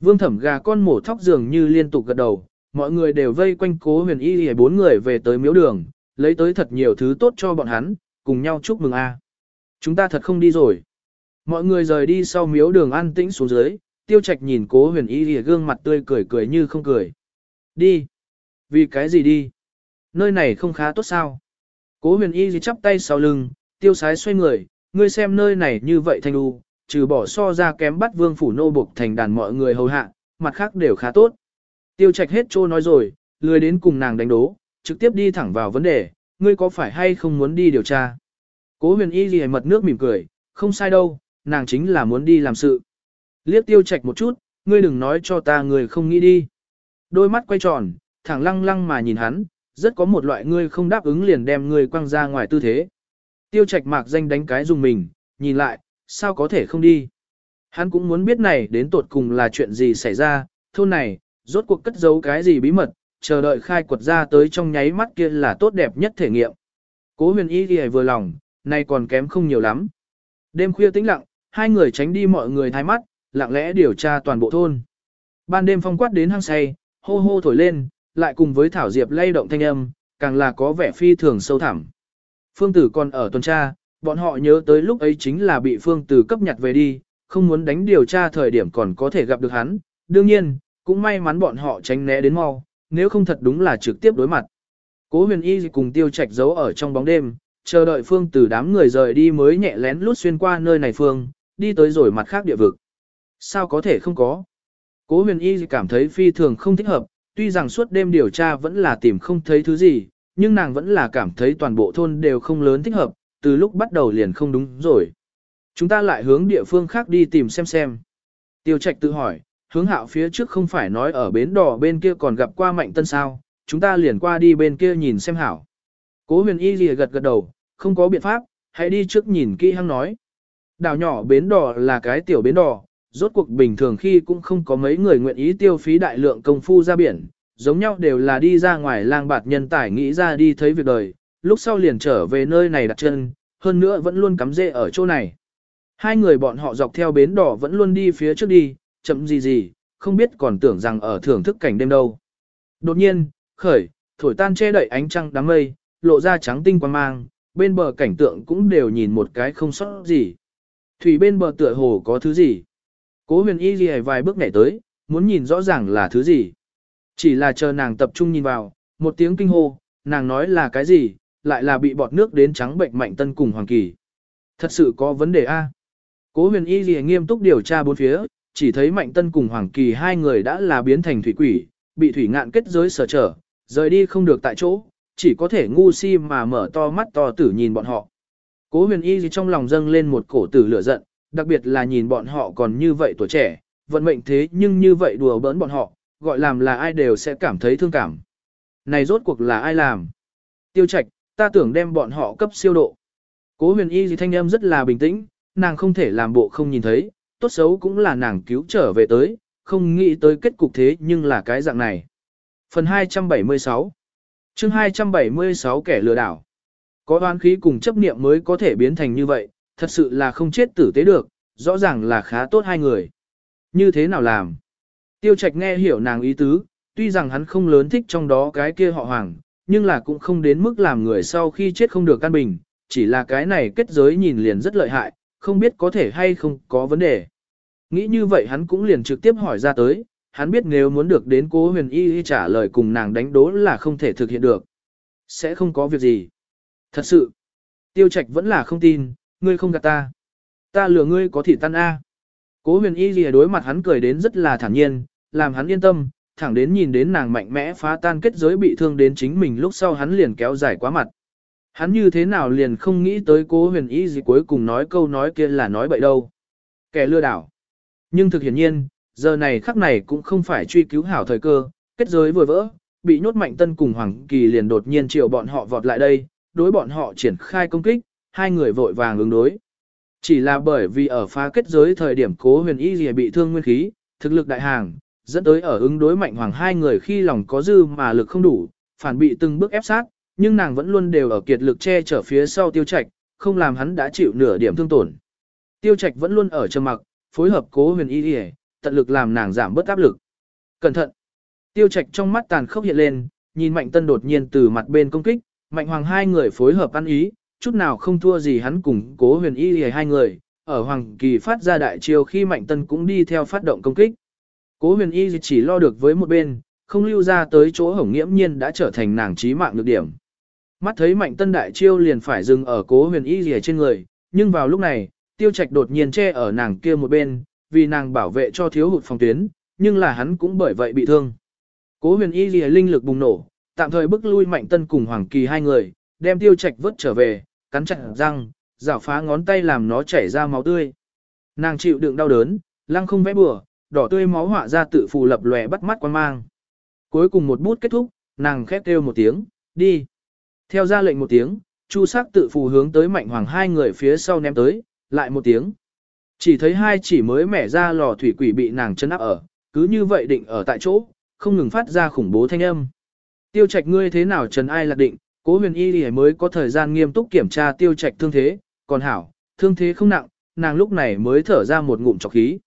Vương thẩm gà con mổ thóc dường như liên tục gật đầu, mọi người đều vây quanh cố huyền y thì bốn người về tới miếu đường, lấy tới thật nhiều thứ tốt cho bọn hắn, cùng nhau chúc mừng a. Chúng ta thật không đi rồi. Mọi người rời đi sau miếu đường an tĩnh xuống dưới, tiêu trạch nhìn cố huyền y lìa gương mặt tươi cười cười như không cười. Đi. Vì cái gì đi? Nơi này không khá tốt sao? Cố huyền y gì chắp tay sau lưng, tiêu sái xoay người, ngươi xem nơi này như vậy thanh u, trừ bỏ so ra kém bắt vương phủ nô buộc thành đàn mọi người hầu hạ, mặt khác đều khá tốt. Tiêu trạch hết trô nói rồi, lười đến cùng nàng đánh đố, trực tiếp đi thẳng vào vấn đề, ngươi có phải hay không muốn đi điều tra? Cố huyền y gì mật nước mỉm cười, không sai đâu, nàng chính là muốn đi làm sự. Liếc tiêu trạch một chút, ngươi đừng nói cho ta người không nghĩ đi. Đôi mắt quay tròn, thẳng lăng lăng mà nhìn hắn, rất có một loại ngươi không đáp ứng liền đem ngươi quăng ra ngoài tư thế. Tiêu trạch mạc danh đánh cái dùng mình, nhìn lại, sao có thể không đi. Hắn cũng muốn biết này đến tột cùng là chuyện gì xảy ra, thôn này, rốt cuộc cất giấu cái gì bí mật, chờ đợi khai quật ra tới trong nháy mắt kia là tốt đẹp nhất thể nghiệm. Cố huyền y thì vừa lòng, nay còn kém không nhiều lắm. Đêm khuya tĩnh lặng, hai người tránh đi mọi người thay mắt, lặng lẽ điều tra toàn bộ thôn. Ban đêm phong quát đến hang say, hô hô thổi lên, lại cùng với Thảo Diệp lay động thanh âm, càng là có vẻ phi thường sâu thẳm. Phương Tử còn ở tuần tra, bọn họ nhớ tới lúc ấy chính là bị Phương Tử cấp nhặt về đi, không muốn đánh điều tra thời điểm còn có thể gặp được hắn. Đương nhiên, cũng may mắn bọn họ tránh né đến mau, nếu không thật đúng là trực tiếp đối mặt. Cố huyền y cùng tiêu trạch giấu ở trong bóng đêm, chờ đợi Phương từ đám người rời đi mới nhẹ lén lút xuyên qua nơi này Phương, đi tới rồi mặt khác địa vực. Sao có thể không có? Cố huyền y cảm thấy phi thường không thích hợp, tuy rằng suốt đêm điều tra vẫn là tìm không thấy thứ gì, nhưng nàng vẫn là cảm thấy toàn bộ thôn đều không lớn thích hợp, từ lúc bắt đầu liền không đúng rồi. Chúng ta lại hướng địa phương khác đi tìm xem xem. Tiêu trạch tự hỏi, hướng hạo phía trước không phải nói ở bến đỏ bên kia còn gặp qua mạnh tân sao, chúng ta liền qua đi bên kia nhìn xem hảo. Cố huyền y gì gật gật đầu, không có biện pháp, hãy đi trước nhìn kỹ hăng nói. Đảo nhỏ bến đỏ là cái tiểu bến đỏ, rốt cuộc bình thường khi cũng không có mấy người nguyện ý tiêu phí đại lượng công phu ra biển, giống nhau đều là đi ra ngoài lang bạt nhân tài nghĩ ra đi thấy việc đời, lúc sau liền trở về nơi này đặt chân, hơn nữa vẫn luôn cắm rễ ở chỗ này. Hai người bọn họ dọc theo bến đỏ vẫn luôn đi phía trước đi, chậm gì gì, không biết còn tưởng rằng ở thưởng thức cảnh đêm đâu. Đột nhiên, khởi, thổi tan che đậy ánh trăng đám mây, lộ ra trắng tinh quang mang, bên bờ cảnh tượng cũng đều nhìn một cái không sót gì. Thủy bên bờ tựa hồ có thứ gì. Cố huyền y gì vài bước nhảy tới, muốn nhìn rõ ràng là thứ gì. Chỉ là chờ nàng tập trung nhìn vào, một tiếng kinh hô, nàng nói là cái gì, lại là bị bọt nước đến trắng bệnh mạnh tân cùng hoàng kỳ. Thật sự có vấn đề A. Cố huyền y gì nghiêm túc điều tra bốn phía, chỉ thấy Mạnh Tân cùng Hoàng Kỳ hai người đã là biến thành thủy quỷ, bị thủy ngạn kết giới sở trở, rời đi không được tại chỗ, chỉ có thể ngu si mà mở to mắt to tử nhìn bọn họ. Cố huyền y gì trong lòng dâng lên một cổ tử lửa giận, đặc biệt là nhìn bọn họ còn như vậy tuổi trẻ, vận mệnh thế nhưng như vậy đùa bỡn bọn họ, gọi làm là ai đều sẽ cảm thấy thương cảm. Này rốt cuộc là ai làm? Tiêu Trạch, ta tưởng đem bọn họ cấp siêu độ. Cố huyền y gì thanh âm rất là bình tĩnh, nàng không thể làm bộ không nhìn thấy, tốt xấu cũng là nàng cứu trở về tới, không nghĩ tới kết cục thế nhưng là cái dạng này. Phần 276 chương 276 kẻ lừa đảo. Có oán khí cùng chấp niệm mới có thể biến thành như vậy, thật sự là không chết tử tế được, rõ ràng là khá tốt hai người. Như thế nào làm? Tiêu Trạch nghe hiểu nàng ý tứ, tuy rằng hắn không lớn thích trong đó cái kia họ hoàng, nhưng là cũng không đến mức làm người sau khi chết không được căn bình, chỉ là cái này kết giới nhìn liền rất lợi hại, không biết có thể hay không có vấn đề. Nghĩ như vậy hắn cũng liền trực tiếp hỏi ra tới, hắn biết nếu muốn được đến cố huyền y trả lời cùng nàng đánh đố là không thể thực hiện được. Sẽ không có việc gì. Thật sự, tiêu trạch vẫn là không tin, ngươi không gạt ta. Ta lừa ngươi có thị tan A. Cố huyền y gì đối mặt hắn cười đến rất là thản nhiên, làm hắn yên tâm, thẳng đến nhìn đến nàng mạnh mẽ phá tan kết giới bị thương đến chính mình lúc sau hắn liền kéo dài quá mặt. Hắn như thế nào liền không nghĩ tới cố huyền y gì cuối cùng nói câu nói kia là nói bậy đâu. Kẻ lừa đảo. Nhưng thực hiển nhiên, giờ này khắc này cũng không phải truy cứu hảo thời cơ, kết giới vừa vỡ, bị nhốt mạnh tân cùng Hoàng Kỳ liền đột nhiên chiều bọn họ vọt lại đây, đối bọn họ triển khai công kích, hai người vội vàng ứng đối. Chỉ là bởi vì ở phá kết giới thời điểm cố huyền y gì bị thương nguyên khí, thực lực đại hàng, dẫn tới ở ứng đối mạnh hoàng hai người khi lòng có dư mà lực không đủ, phản bị từng bước ép sát, nhưng nàng vẫn luôn đều ở kiệt lực che chở phía sau tiêu trạch, không làm hắn đã chịu nửa điểm thương tổn. Tiêu trạch vẫn luôn ở trầm mặc, phối hợp cố huyền y y, tận lực làm nàng giảm bớt áp lực. Cẩn thận! Tiêu trạch trong mắt tàn khốc hiện lên, nhìn mạnh tân đột nhiên từ mặt bên công kích, mạnh hoàng hai người phối hợp ăn ý, chút nào không thua gì hắn cùng cố huyền y y hai người, ở hoàng kỳ phát ra đại chiêu khi mạnh tân cũng đi theo phát động công kích. Cố huyền y chỉ lo được với một bên, không lưu ra tới chỗ hổng nghiễm nhiên đã trở thành nàng chí mạng nhược điểm. Mắt thấy mạnh tân đại chiêu liền phải dừng ở cố huyền y rìa trên người, nhưng vào lúc này, tiêu trạch đột nhiên che ở nàng kia một bên, vì nàng bảo vệ cho thiếu hụt phòng tuyến, nhưng là hắn cũng bởi vậy bị thương. Cố huyền y lìa linh lực bùng nổ, tạm thời bức lui mạnh tân cùng hoàng kỳ hai người, đem tiêu trạch vớt trở về, cắn chặt răng, rảo phá ngón tay làm nó chảy ra máu tươi. Nàng chịu đựng đau đớn, lăng không vẽ bừa, đỏ tươi máu họa ra tự phù lập lòe bắt mắt quan mang. Cuối cùng một bút kết thúc, nàng khép kêu một tiếng, đi. Theo ra lệnh một tiếng, Chu sắc tự phù hướng tới mạnh hoàng hai người phía sau ném tới, lại một tiếng. Chỉ thấy hai chỉ mới mẻ ra lò thủy quỷ bị nàng chân áp ở, cứ như vậy định ở tại chỗ, không ngừng phát ra khủng bố thanh âm. Tiêu trạch ngươi thế nào trần ai lạc định, cố huyền y thì mới có thời gian nghiêm túc kiểm tra tiêu trạch thương thế, còn hảo, thương thế không nặng, nàng lúc này mới thở ra một ngụm trọc khí.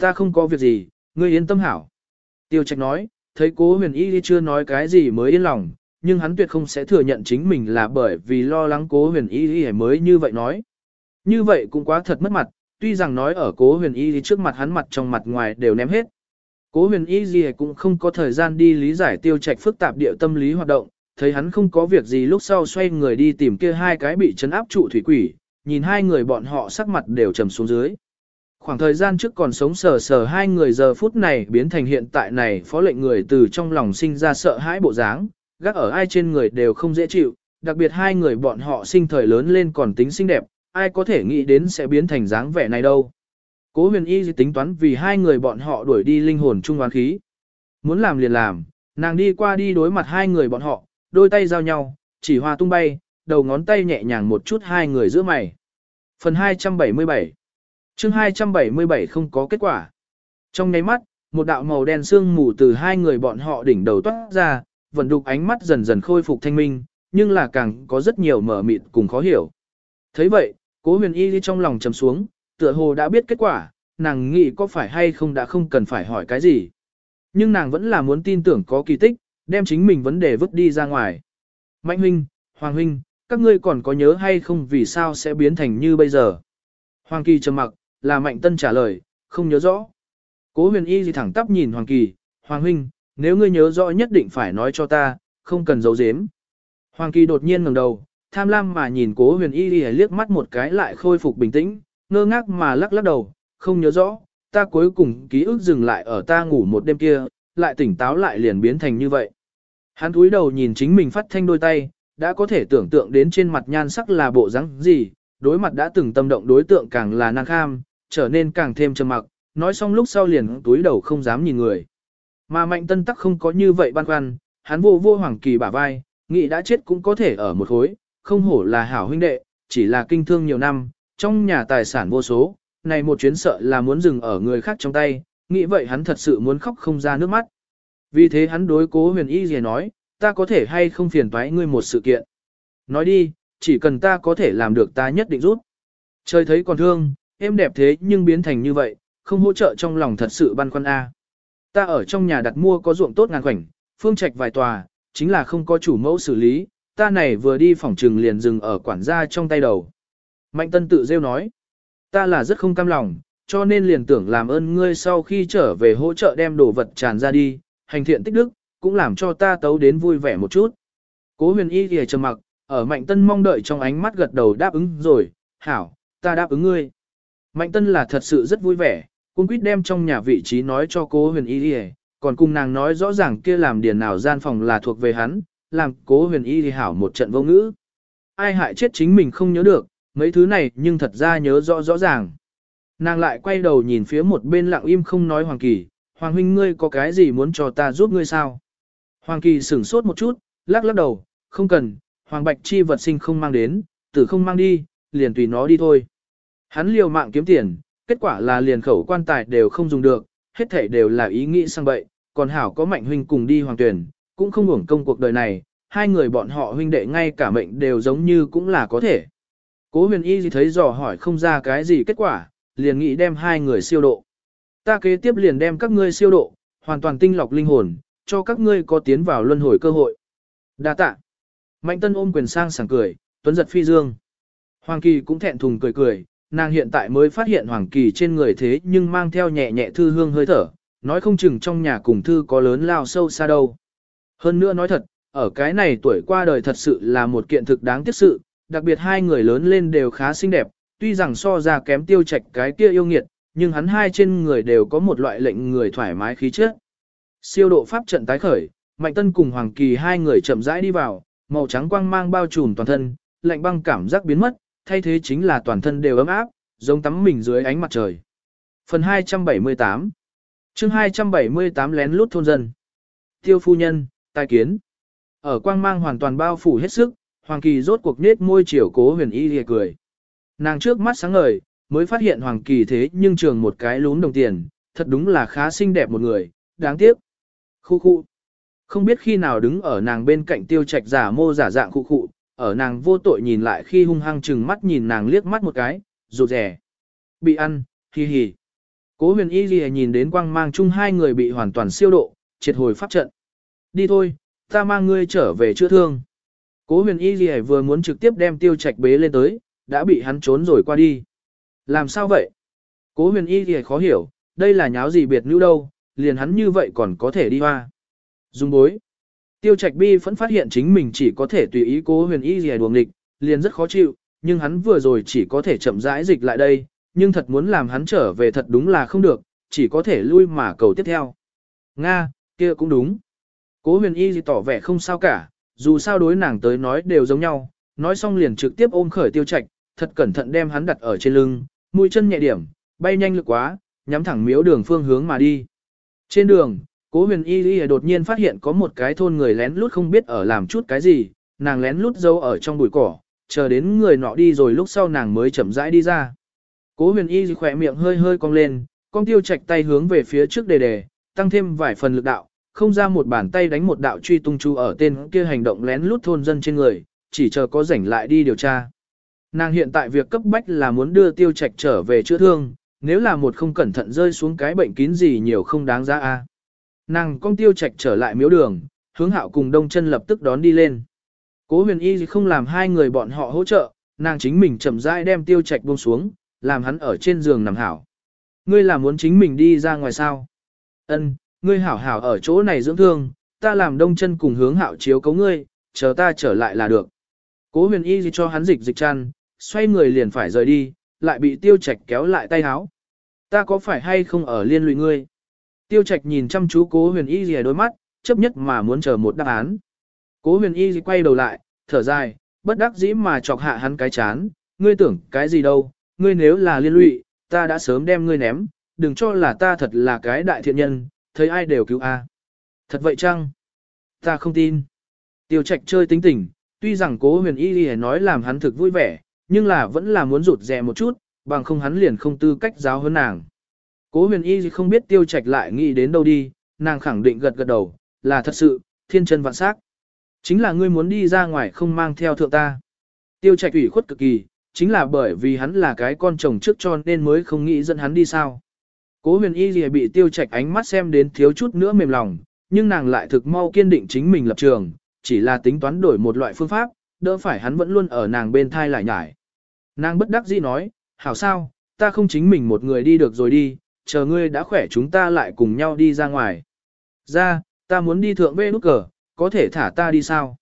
Ta không có việc gì, ngươi yên tâm hảo. Tiêu trạch nói, thấy cố huyền y chưa nói cái gì mới yên lòng, nhưng hắn tuyệt không sẽ thừa nhận chính mình là bởi vì lo lắng cố huyền y y mới như vậy nói. Như vậy cũng quá thật mất mặt, tuy rằng nói ở cố huyền y trước mặt hắn mặt trong mặt ngoài đều ném hết. Cố huyền y gì cũng không có thời gian đi lý giải tiêu trạch phức tạp địa tâm lý hoạt động, thấy hắn không có việc gì lúc sau xoay người đi tìm kia hai cái bị chấn áp trụ thủy quỷ, nhìn hai người bọn họ sắc mặt đều trầm xuống dưới. Khoảng thời gian trước còn sống sờ sờ hai người giờ phút này biến thành hiện tại này phó lệnh người từ trong lòng sinh ra sợ hãi bộ dáng, gác ở ai trên người đều không dễ chịu, đặc biệt hai người bọn họ sinh thời lớn lên còn tính xinh đẹp, ai có thể nghĩ đến sẽ biến thành dáng vẻ này đâu. Cố huyền y tính toán vì hai người bọn họ đuổi đi linh hồn trung oán khí. Muốn làm liền làm, nàng đi qua đi đối mặt hai người bọn họ, đôi tay giao nhau, chỉ hoa tung bay, đầu ngón tay nhẹ nhàng một chút hai người giữa mày. Phần 277 chương 277 không có kết quả. Trong nháy mắt, một đạo màu đen sương mù từ hai người bọn họ đỉnh đầu toát ra, vận đục ánh mắt dần dần khôi phục thanh minh, nhưng là càng có rất nhiều mở mịt cùng khó hiểu. thấy vậy, cố huyền y trong lòng trầm xuống, tựa hồ đã biết kết quả, nàng nghĩ có phải hay không đã không cần phải hỏi cái gì. Nhưng nàng vẫn là muốn tin tưởng có kỳ tích, đem chính mình vấn đề vứt đi ra ngoài. Mạnh huynh, Hoàng huynh, các ngươi còn có nhớ hay không vì sao sẽ biến thành như bây giờ? Hoàng kỳ trầm mặc, là mạnh tân trả lời, không nhớ rõ. Cố huyền y thì thẳng tắp nhìn Hoàng kỳ, Hoàng huynh, nếu ngươi nhớ rõ nhất định phải nói cho ta, không cần giấu giếm. Hoàng Kỳ đột nhiên ngẩng đầu, tham lam mà nhìn cố huyền y liếc mắt một cái lại khôi phục bình tĩnh, ngơ ngác mà lắc lắc đầu, không nhớ rõ, ta cuối cùng ký ức dừng lại ở ta ngủ một đêm kia, lại tỉnh táo lại liền biến thành như vậy. Hắn cúi đầu nhìn chính mình phát thanh đôi tay, đã có thể tưởng tượng đến trên mặt nhan sắc là bộ dáng gì, đối mặt đã từng tâm động đối tượng càng là năng kham, trở nên càng thêm trầm mặc, nói xong lúc sau liền túi đầu không dám nhìn người. Mà mạnh tân tắc không có như vậy băn khoăn, hắn vô vô hoàng kỳ bả vai, nghĩ đã chết cũng có thể ở một khối, không hổ là hảo huynh đệ, chỉ là kinh thương nhiều năm, trong nhà tài sản vô số, này một chuyến sợ là muốn dừng ở người khác trong tay, nghĩ vậy hắn thật sự muốn khóc không ra nước mắt. Vì thế hắn đối cố huyền y gì nói, ta có thể hay không phiền toái ngươi một sự kiện. Nói đi, chỉ cần ta có thể làm được ta nhất định rút. Trời thấy còn thương, em đẹp thế nhưng biến thành như vậy, không hỗ trợ trong lòng thật sự băn khoăn A. Ta ở trong nhà đặt mua có ruộng tốt ngàn khoảnh, phương trạch vài tòa, chính là không có chủ mẫu xử lý, ta này vừa đi phòng trừng liền dừng ở quản gia trong tay đầu. Mạnh tân tự rêu nói, ta là rất không cam lòng, cho nên liền tưởng làm ơn ngươi sau khi trở về hỗ trợ đem đồ vật tràn ra đi, hành thiện tích đức, cũng làm cho ta tấu đến vui vẻ một chút. Cố huyền y thì trầm mặc, ở mạnh tân mong đợi trong ánh mắt gật đầu đáp ứng rồi, hảo, ta đáp ứng ngươi. Mạnh tân là thật sự rất vui vẻ, cũng quyết đem trong nhà vị trí nói cho cố huyền y thì còn cùng nàng nói rõ ràng kia làm điền nào gian phòng là thuộc về hắn, làm cố huyền y thì hảo một trận vô ngữ. Ai hại chết chính mình không nhớ được, mấy thứ này nhưng thật ra nhớ rõ rõ ràng. Nàng lại quay đầu nhìn phía một bên lặng im không nói Hoàng Kỳ, Hoàng huynh ngươi có cái gì muốn cho ta giúp ngươi sao? Hoàng Kỳ sửng sốt một chút, lắc lắc đầu, không cần, Hoàng Bạch chi vật sinh không mang đến, tử không mang đi, liền tùy nó đi thôi. Hắn liều mạng kiếm tiền, kết quả là liền khẩu quan tài đều không dùng được, hết thảy đều là ý nghĩ sang bậy, còn Hảo có mạnh huynh cùng đi hoàng tuyển, cũng không hưởng công cuộc đời này, hai người bọn họ huynh đệ ngay cả mệnh đều giống như cũng là có thể. Cố huyền y thấy dò hỏi không ra cái gì kết quả, liền nghĩ đem hai người siêu độ. Ta kế tiếp liền đem các ngươi siêu độ, hoàn toàn tinh lọc linh hồn, cho các ngươi có tiến vào luân hồi cơ hội. Đa tạ. Mạnh tân ôm quyền sang sảng cười, tuấn giật phi dương. Hoàng kỳ cũng thẹn thùng cười cười, nàng hiện tại mới phát hiện Hoàng kỳ trên người thế nhưng mang theo nhẹ nhẹ thư hương hơi thở, nói không chừng trong nhà cùng thư có lớn lao sâu xa đâu. Hơn nữa nói thật, ở cái này tuổi qua đời thật sự là một kiện thực đáng tiếc sự, đặc biệt hai người lớn lên đều khá xinh đẹp, tuy rằng so ra kém tiêu trạch cái kia yêu nghiệt, nhưng hắn hai trên người đều có một loại lệnh người thoải mái khí chất. Siêu độ pháp trận tái khởi, Mạnh Tân cùng Hoàng Kỳ hai người chậm rãi đi vào, màu trắng quang mang bao trùm toàn thân, lạnh băng cảm giác biến mất, thay thế chính là toàn thân đều ấm áp, giống tắm mình dưới ánh mặt trời. Phần 278 chương 278 lén lút thôn dân. Tiêu phu nhân, tai kiến. Ở quang mang hoàn toàn bao phủ hết sức, Hoàng Kỳ rốt cuộc nết môi chiều cố huyền y lìa cười. Nàng trước mắt sáng ngời, mới phát hiện Hoàng Kỳ thế nhưng trường một cái lún đồng tiền, thật đúng là khá xinh đẹp một người, đáng tiếc. Khu khu. Không biết khi nào đứng ở nàng bên cạnh tiêu trạch giả mô giả dạng khu khu, ở nàng vô tội nhìn lại khi hung hăng chừng mắt nhìn nàng liếc mắt một cái, rụt rẻ. Bị ăn, hi hi. Cố huyền y lìa nhìn đến quang mang chung hai người bị hoàn toàn siêu độ, triệt hồi pháp trận. Đi thôi, ta mang ngươi trở về chữa thương. Cố huyền y gì vừa muốn trực tiếp đem tiêu trạch bế lên tới, đã bị hắn trốn rồi qua đi. Làm sao vậy? Cố huyền y gì khó hiểu, đây là nháo gì biệt nữ đâu, liền hắn như vậy còn có thể đi hoa. Dung bối. Tiêu trạch bi vẫn phát hiện chính mình chỉ có thể tùy ý cố huyền y gì đuồng địch, liền rất khó chịu, nhưng hắn vừa rồi chỉ có thể chậm rãi dịch lại đây, nhưng thật muốn làm hắn trở về thật đúng là không được, chỉ có thể lui mà cầu tiếp theo. Nga, kia cũng đúng. Cố huyền y tỏ vẻ không sao cả, dù sao đối nàng tới nói đều giống nhau, nói xong liền trực tiếp ôm khởi tiêu trạch, thật cẩn thận đem hắn đặt ở trên lưng, mũi chân nhẹ điểm, bay nhanh lực quá, nhắm thẳng miếu đường phương hướng mà đi. Trên đường, cố huyền y y đột nhiên phát hiện có một cái thôn người lén lút không biết ở làm chút cái gì, nàng lén lút giấu ở trong bụi cỏ, chờ đến người nọ đi rồi lúc sau nàng mới chậm rãi đi ra. Cố huyền y khỏe miệng hơi hơi cong lên, con tiêu trạch tay hướng về phía trước đề đề, tăng thêm vài phần lực đạo, không ra một bàn tay đánh một đạo truy tung chú ở tên kia hành động lén lút thôn dân trên người, chỉ chờ có rảnh lại đi điều tra. Nàng hiện tại việc cấp bách là muốn đưa tiêu trạch trở về chữa thương, nếu là một không cẩn thận rơi xuống cái bệnh kín gì nhiều không đáng giá a. Nàng con tiêu trạch trở lại miếu đường, hướng hạo cùng đông chân lập tức đón đi lên. Cố huyền y không làm hai người bọn họ hỗ trợ, nàng chính mình chậm rãi đem tiêu trạch buông xuống, làm hắn ở trên giường nằm hảo. Ngươi là muốn chính mình đi ra ngoài sao? Ân, ngươi hảo hảo ở chỗ này dưỡng thương, ta làm đông chân cùng hướng hạo chiếu cấu ngươi, chờ ta trở lại là được. Cố huyền y cho hắn dịch dịch chăn, xoay người liền phải rời đi, lại bị tiêu trạch kéo lại tay háo. Ta có phải hay không ở liên lụy ngươi? Tiêu trạch nhìn chăm chú cố huyền y gì đôi mắt, chấp nhất mà muốn chờ một đáp án. Cố huyền y quay đầu lại, thở dài, bất đắc dĩ mà chọc hạ hắn cái chán, ngươi tưởng cái gì đâu, ngươi nếu là liên lụy, ta đã sớm đem ngươi ném, đừng cho là ta thật là cái đại thiện nhân, thấy ai đều cứu a. Thật vậy chăng? Ta không tin. Tiêu trạch chơi tính tình, tuy rằng cố huyền y đi nói làm hắn thực vui vẻ, nhưng là vẫn là muốn rụt rè một chút, bằng không hắn liền không tư cách giáo hơn nàng. Cố huyền y không biết tiêu trạch lại nghĩ đến đâu đi, nàng khẳng định gật gật đầu, là thật sự, thiên chân vạn sắc. Chính là ngươi muốn đi ra ngoài không mang theo thượng ta. Tiêu trạch ủy khuất cực kỳ, chính là bởi vì hắn là cái con chồng trước cho nên mới không nghĩ dẫn hắn đi sao. Cố huyền y gì bị tiêu trạch ánh mắt xem đến thiếu chút nữa mềm lòng, nhưng nàng lại thực mau kiên định chính mình lập trường, chỉ là tính toán đổi một loại phương pháp, đỡ phải hắn vẫn luôn ở nàng bên thai lại nhải. Nàng bất đắc dĩ nói, hảo sao, ta không chính mình một người đi được rồi đi, chờ ngươi đã khỏe chúng ta lại cùng nhau đi ra ngoài. Ra, ta muốn đi thượng bê nút cờ, có thể thả ta đi sao?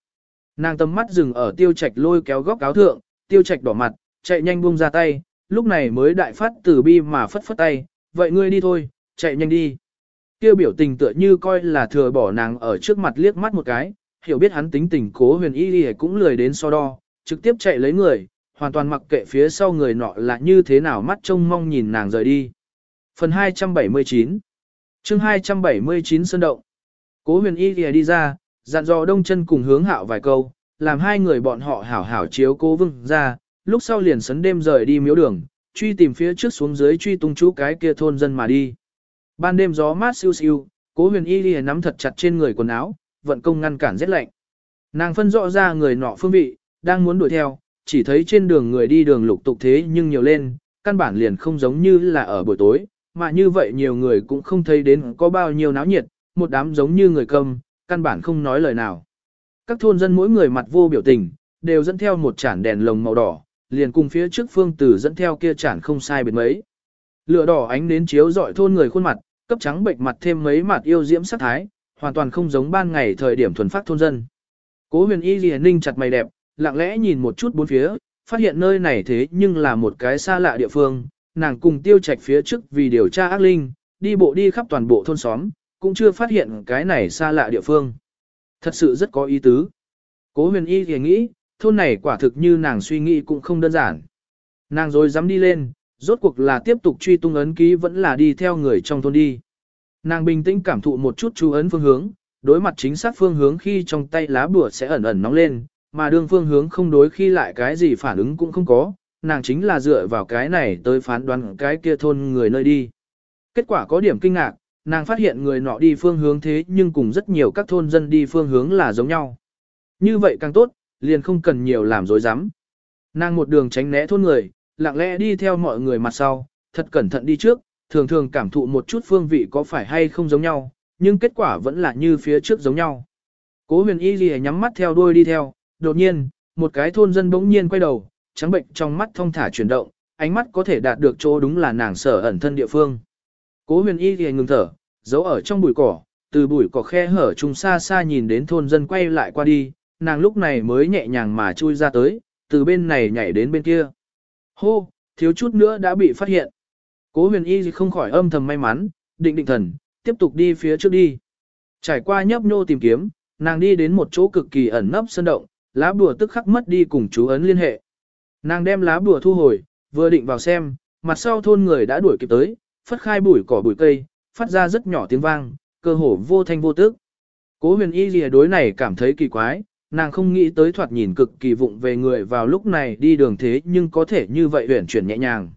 Nàng tầm mắt dừng ở tiêu trạch lôi kéo góc áo thượng, tiêu trạch đỏ mặt, chạy nhanh buông ra tay, lúc này mới đại phát từ bi mà phất phất tay, vậy ngươi đi thôi, chạy nhanh đi. Tiêu biểu tình tựa như coi là thừa bỏ nàng ở trước mặt liếc mắt một cái, hiểu biết hắn tính tình cố huyền y đi cũng lười đến so đo, trực tiếp chạy lấy người, hoàn toàn mặc kệ phía sau người nọ là như thế nào mắt trông mong nhìn nàng rời đi. Phần 279 chương 279 Sơn Động Cố huyền y đi ra, dặn dò đông chân cùng hướng hạo vài câu, làm hai người bọn họ hảo hảo chiếu cố vương ra, lúc sau liền sấn đêm rời đi miếu đường, truy tìm phía trước xuống dưới truy tung chú cái kia thôn dân mà đi. Ban đêm gió mát siêu siêu, cố huyền y đi nắm thật chặt trên người quần áo, vận công ngăn cản rét lạnh. Nàng phân rõ ra người nọ phương vị, đang muốn đuổi theo, chỉ thấy trên đường người đi đường lục tục thế nhưng nhiều lên, căn bản liền không giống như là ở buổi tối, mà như vậy nhiều người cũng không thấy đến có bao nhiêu náo nhiệt, một đám giống như người cầm, căn bản không nói lời nào. Các thôn dân mỗi người mặt vô biểu tình, đều dẫn theo một chản đèn lồng màu đỏ, liền cùng phía trước phương tử dẫn theo kia chản không sai biệt mấy. Lửa đỏ ánh đến chiếu dọi thôn người khuôn mặt, cấp trắng bệnh mặt thêm mấy mặt yêu diễm sắc thái, hoàn toàn không giống ban ngày thời điểm thuần phát thôn dân. Cố huyền y ghi ninh chặt mày đẹp, lặng lẽ nhìn một chút bốn phía, phát hiện nơi này thế nhưng là một cái xa lạ địa phương, nàng cùng tiêu trạch phía trước vì điều tra ác linh, đi bộ đi khắp toàn bộ thôn xóm, cũng chưa phát hiện cái này xa lạ địa phương. Thật sự rất có ý tứ. Cố huyền y thì nghĩ, thôn này quả thực như nàng suy nghĩ cũng không đơn giản. Nàng rồi dám đi lên, rốt cuộc là tiếp tục truy tung ấn ký vẫn là đi theo người trong thôn đi. Nàng bình tĩnh cảm thụ một chút chú ấn phương hướng, đối mặt chính xác phương hướng khi trong tay lá bùa sẽ ẩn ẩn nóng lên, mà đương phương hướng không đối khi lại cái gì phản ứng cũng không có, nàng chính là dựa vào cái này tới phán đoán cái kia thôn người nơi đi. Kết quả có điểm kinh ngạc, nàng phát hiện người nọ đi phương hướng thế nhưng cùng rất nhiều các thôn dân đi phương hướng là giống nhau. Như vậy càng tốt, liền không cần nhiều làm dối rắm Nàng một đường tránh né thôn người, lặng lẽ đi theo mọi người mặt sau, thật cẩn thận đi trước, thường thường cảm thụ một chút phương vị có phải hay không giống nhau, nhưng kết quả vẫn là như phía trước giống nhau. Cố huyền y gì nhắm mắt theo đuôi đi theo, đột nhiên, một cái thôn dân bỗng nhiên quay đầu, trắng bệnh trong mắt thông thả chuyển động, ánh mắt có thể đạt được chỗ đúng là nàng sở ẩn thân địa phương. Cố huyền y thì ngừng thở, giấu ở trong bụi cỏ, từ bụi cỏ khe hở trùng xa xa nhìn đến thôn dân quay lại qua đi, nàng lúc này mới nhẹ nhàng mà chui ra tới, từ bên này nhảy đến bên kia. Hô, thiếu chút nữa đã bị phát hiện. Cố huyền y không khỏi âm thầm may mắn, định định thần, tiếp tục đi phía trước đi. Trải qua nhấp nhô tìm kiếm, nàng đi đến một chỗ cực kỳ ẩn nấp sơn động, lá bùa tức khắc mất đi cùng chú ấn liên hệ. Nàng đem lá bùa thu hồi, vừa định vào xem, mặt sau thôn người đã đuổi kịp tới, phất khai bụi cỏ bụi cây, phát ra rất nhỏ tiếng vang, cơ hồ vô thanh vô tức. Cố huyền y lìa đối này cảm thấy kỳ quái, nàng không nghĩ tới thoạt nhìn cực kỳ vụng về người vào lúc này đi đường thế nhưng có thể như vậy huyển chuyển nhẹ nhàng.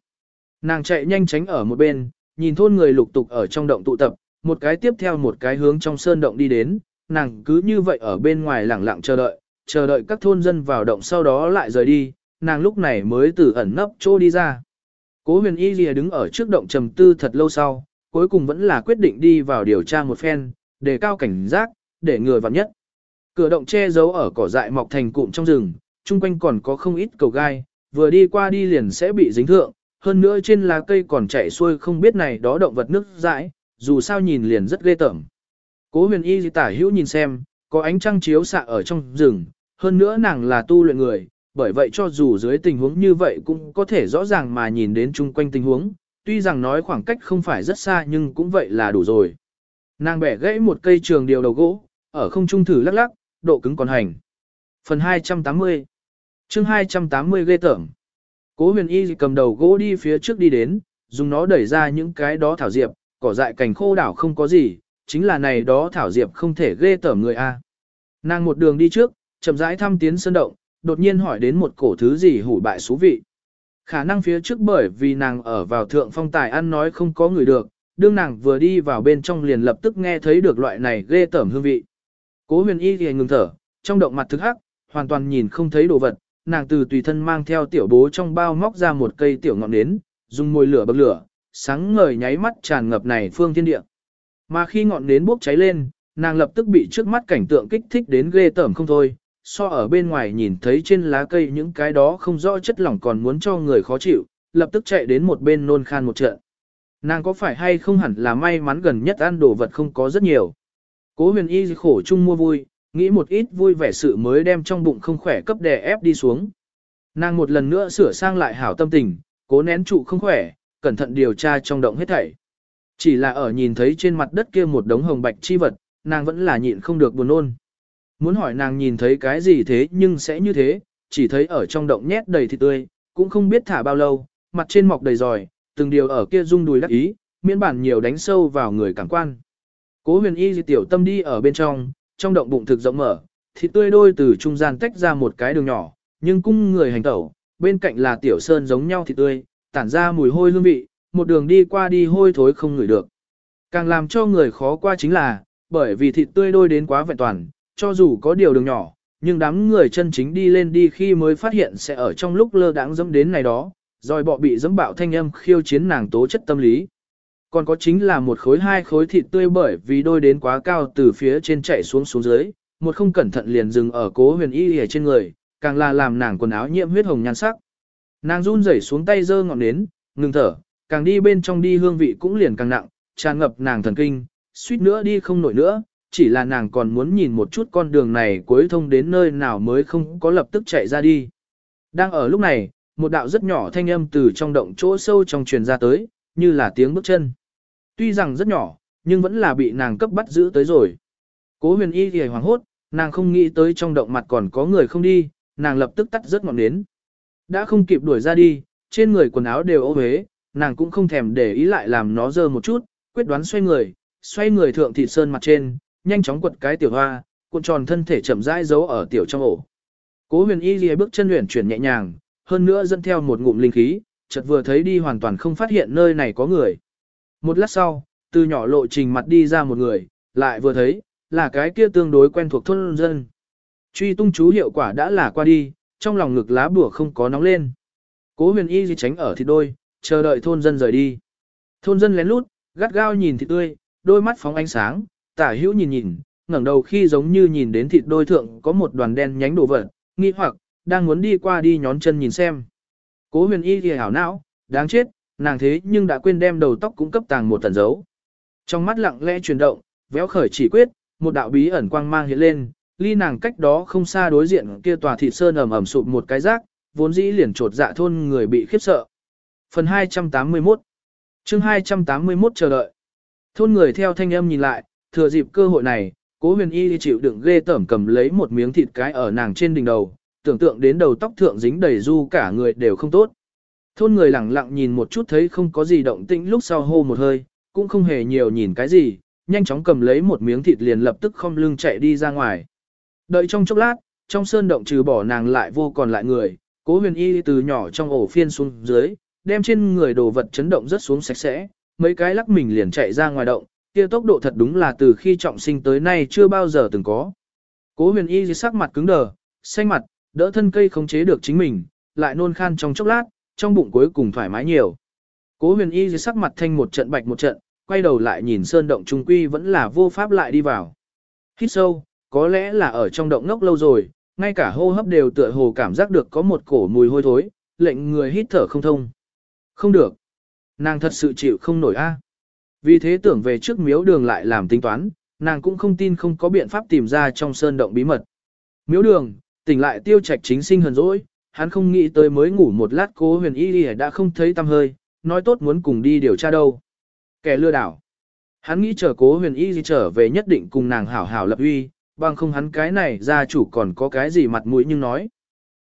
Nàng chạy nhanh tránh ở một bên, nhìn thôn người lục tục ở trong động tụ tập, một cái tiếp theo một cái hướng trong sơn động đi đến, nàng cứ như vậy ở bên ngoài lặng lặng chờ đợi, chờ đợi các thôn dân vào động sau đó lại rời đi, nàng lúc này mới từ ẩn nấp chỗ đi ra. Cố huyền y lìa đứng ở trước động trầm tư thật lâu sau, cuối cùng vẫn là quyết định đi vào điều tra một phen, để cao cảnh giác, để ngừa vặn nhất. Cửa động che giấu ở cỏ dại mọc thành cụm trong rừng, chung quanh còn có không ít cầu gai, vừa đi qua đi liền sẽ bị dính thượng, hơn nữa trên lá cây còn chảy xuôi không biết này đó động vật nước dãi, dù sao nhìn liền rất ghê tởm. Cố huyền y tả hữu nhìn xem, có ánh trăng chiếu xạ ở trong rừng, hơn nữa nàng là tu luyện người, bởi vậy cho dù dưới tình huống như vậy cũng có thể rõ ràng mà nhìn đến chung quanh tình huống, tuy rằng nói khoảng cách không phải rất xa nhưng cũng vậy là đủ rồi. Nàng bẻ gãy một cây trường điều đầu gỗ, ở không trung thử lắc lắc, độ cứng còn hành. Phần 280 chương 280 ghê tởm. Cố huyền y cầm đầu gỗ đi phía trước đi đến, dùng nó đẩy ra những cái đó thảo diệp, cỏ dại cảnh khô đảo không có gì, chính là này đó thảo diệp không thể ghê tởm người A. Nàng một đường đi trước, chậm rãi thăm tiến sơn động, đột nhiên hỏi đến một cổ thứ gì hủ bại xú vị. Khả năng phía trước bởi vì nàng ở vào thượng phong tài ăn nói không có người được, đương nàng vừa đi vào bên trong liền lập tức nghe thấy được loại này ghê tởm hương vị. Cố huyền y thì ngừng thở, trong động mặt thức hắc, hoàn toàn nhìn không thấy đồ vật, nàng từ tùy thân mang theo tiểu bố trong bao móc ra một cây tiểu ngọn nến, dùng môi lửa bậc lửa, sáng ngời nháy mắt tràn ngập này phương thiên địa. Mà khi ngọn nến bốc cháy lên, nàng lập tức bị trước mắt cảnh tượng kích thích đến ghê tởm không thôi, so ở bên ngoài nhìn thấy trên lá cây những cái đó không rõ chất lỏng còn muốn cho người khó chịu, lập tức chạy đến một bên nôn khan một trận. Nàng có phải hay không hẳn là may mắn gần nhất ăn đồ vật không có rất nhiều. Cố huyền y khổ chung mua vui, nghĩ một ít vui vẻ sự mới đem trong bụng không khỏe cấp đè ép đi xuống. Nàng một lần nữa sửa sang lại hảo tâm tình, cố nén trụ không khỏe, cẩn thận điều tra trong động hết thảy. Chỉ là ở nhìn thấy trên mặt đất kia một đống hồng bạch chi vật, nàng vẫn là nhịn không được buồn nôn Muốn hỏi nàng nhìn thấy cái gì thế nhưng sẽ như thế, chỉ thấy ở trong động nhét đầy thịt tươi, cũng không biết thả bao lâu, mặt trên mọc đầy ròi từng điều ở kia rung đùi đắc ý, miễn bản nhiều đánh sâu vào người cảm quan. Cố huyền y di tiểu tâm đi ở bên trong, trong động bụng thực rộng mở, thịt tươi đôi từ trung gian tách ra một cái đường nhỏ, nhưng cung người hành tẩu, bên cạnh là tiểu sơn giống nhau thịt tươi, tản ra mùi hôi hương vị, một đường đi qua đi hôi thối không ngửi được. Càng làm cho người khó qua chính là, bởi vì thịt tươi đôi đến quá vẹn toàn, cho dù có điều đường nhỏ, nhưng đám người chân chính đi lên đi khi mới phát hiện sẽ ở trong lúc lơ đãng dẫm đến này đó, rồi bọ bị dẫm bạo thanh âm khiêu chiến nàng tố chất tâm lý. Còn có chính là một khối hai khối thịt tươi bởi vì đôi đến quá cao từ phía trên chạy xuống xuống dưới, một không cẩn thận liền dừng ở cố huyền y ở trên người, càng là làm nàng quần áo nhiễm huyết hồng nhan sắc. Nàng run rẩy xuống tay giơ ngọn nến, ngừng thở, càng đi bên trong đi hương vị cũng liền càng nặng, tràn ngập nàng thần kinh, suýt nữa đi không nổi nữa, chỉ là nàng còn muốn nhìn một chút con đường này cuối thông đến nơi nào mới không có lập tức chạy ra đi. Đang ở lúc này, một đạo rất nhỏ thanh âm từ trong động chỗ sâu trong truyền ra tới, như là tiếng bước chân. Tuy rằng rất nhỏ, nhưng vẫn là bị nàng cấp bắt giữ tới rồi. Cố huyền y thì hoảng hốt, nàng không nghĩ tới trong động mặt còn có người không đi, nàng lập tức tắt rớt ngọn nến. Đã không kịp đuổi ra đi, trên người quần áo đều ô huế, nàng cũng không thèm để ý lại làm nó dơ một chút, quyết đoán xoay người, xoay người thượng thị sơn mặt trên, nhanh chóng quật cái tiểu hoa, cuộn tròn thân thể chậm rãi giấu ở tiểu trong ổ. Cố huyền y lìa bước chân luyện chuyển nhẹ nhàng, hơn nữa dẫn theo một ngụm linh khí, chợt vừa thấy đi hoàn toàn không phát hiện nơi này có người. Một lát sau, từ nhỏ lộ trình mặt đi ra một người, lại vừa thấy, là cái kia tương đối quen thuộc thôn dân. Truy tung chú hiệu quả đã là qua đi, trong lòng ngực lá bùa không có nóng lên. Cố huyền y gì tránh ở thịt đôi, chờ đợi thôn dân rời đi. Thôn dân lén lút, gắt gao nhìn thịt tươi, đôi mắt phóng ánh sáng, tả hữu nhìn nhìn, ngẩng đầu khi giống như nhìn đến thịt đôi thượng có một đoàn đen nhánh đổ vật, nghi hoặc, đang muốn đi qua đi nhón chân nhìn xem. Cố huyền y thì hảo não, đáng chết, nàng thế nhưng đã quên đem đầu tóc cũng cấp tàng một tần dấu. Trong mắt lặng lẽ chuyển động, véo khởi chỉ quyết, một đạo bí ẩn quang mang hiện lên, ly nàng cách đó không xa đối diện kia tòa thịt sơn ẩm ẩm sụp một cái rác, vốn dĩ liền trột dạ thôn người bị khiếp sợ. Phần 281 chương 281 chờ đợi. Thôn người theo thanh âm nhìn lại, thừa dịp cơ hội này, cố huyền y đi chịu đựng ghê tởm cầm lấy một miếng thịt cái ở nàng trên đỉnh đầu, tưởng tượng đến đầu tóc thượng dính đầy du cả người đều không tốt. Thôn người lẳng lặng nhìn một chút thấy không có gì động tĩnh lúc sau hô một hơi, cũng không hề nhiều nhìn cái gì, nhanh chóng cầm lấy một miếng thịt liền lập tức không lưng chạy đi ra ngoài. Đợi trong chốc lát, trong sơn động trừ bỏ nàng lại vô còn lại người, cố huyền y từ nhỏ trong ổ phiên xuống dưới, đem trên người đồ vật chấn động rất xuống sạch sẽ, mấy cái lắc mình liền chạy ra ngoài động, kia tốc độ thật đúng là từ khi trọng sinh tới nay chưa bao giờ từng có. Cố huyền y sắc mặt cứng đờ, xanh mặt, đỡ thân cây không chế được chính mình, lại nôn khan trong chốc lát, trong bụng cuối cùng thoải mái nhiều. Cố huyền y sắc mặt thanh một trận bạch một trận, quay đầu lại nhìn sơn động trung quy vẫn là vô pháp lại đi vào. Hít sâu, có lẽ là ở trong động ngốc lâu rồi, ngay cả hô hấp đều tựa hồ cảm giác được có một cổ mùi hôi thối, lệnh người hít thở không thông. Không được. Nàng thật sự chịu không nổi a. Vì thế tưởng về trước miếu đường lại làm tính toán, nàng cũng không tin không có biện pháp tìm ra trong sơn động bí mật. Miếu đường, tỉnh lại tiêu trạch chính sinh hờn dỗi, hắn không nghĩ tới mới ngủ một lát cố huyền y đã không thấy tăm hơi, nói tốt muốn cùng đi điều tra đâu. Kẻ lừa đảo. Hắn nghĩ chờ cố huyền y trở về nhất định cùng nàng hảo hảo lập uy, bằng không hắn cái này gia chủ còn có cái gì mặt mũi nhưng nói.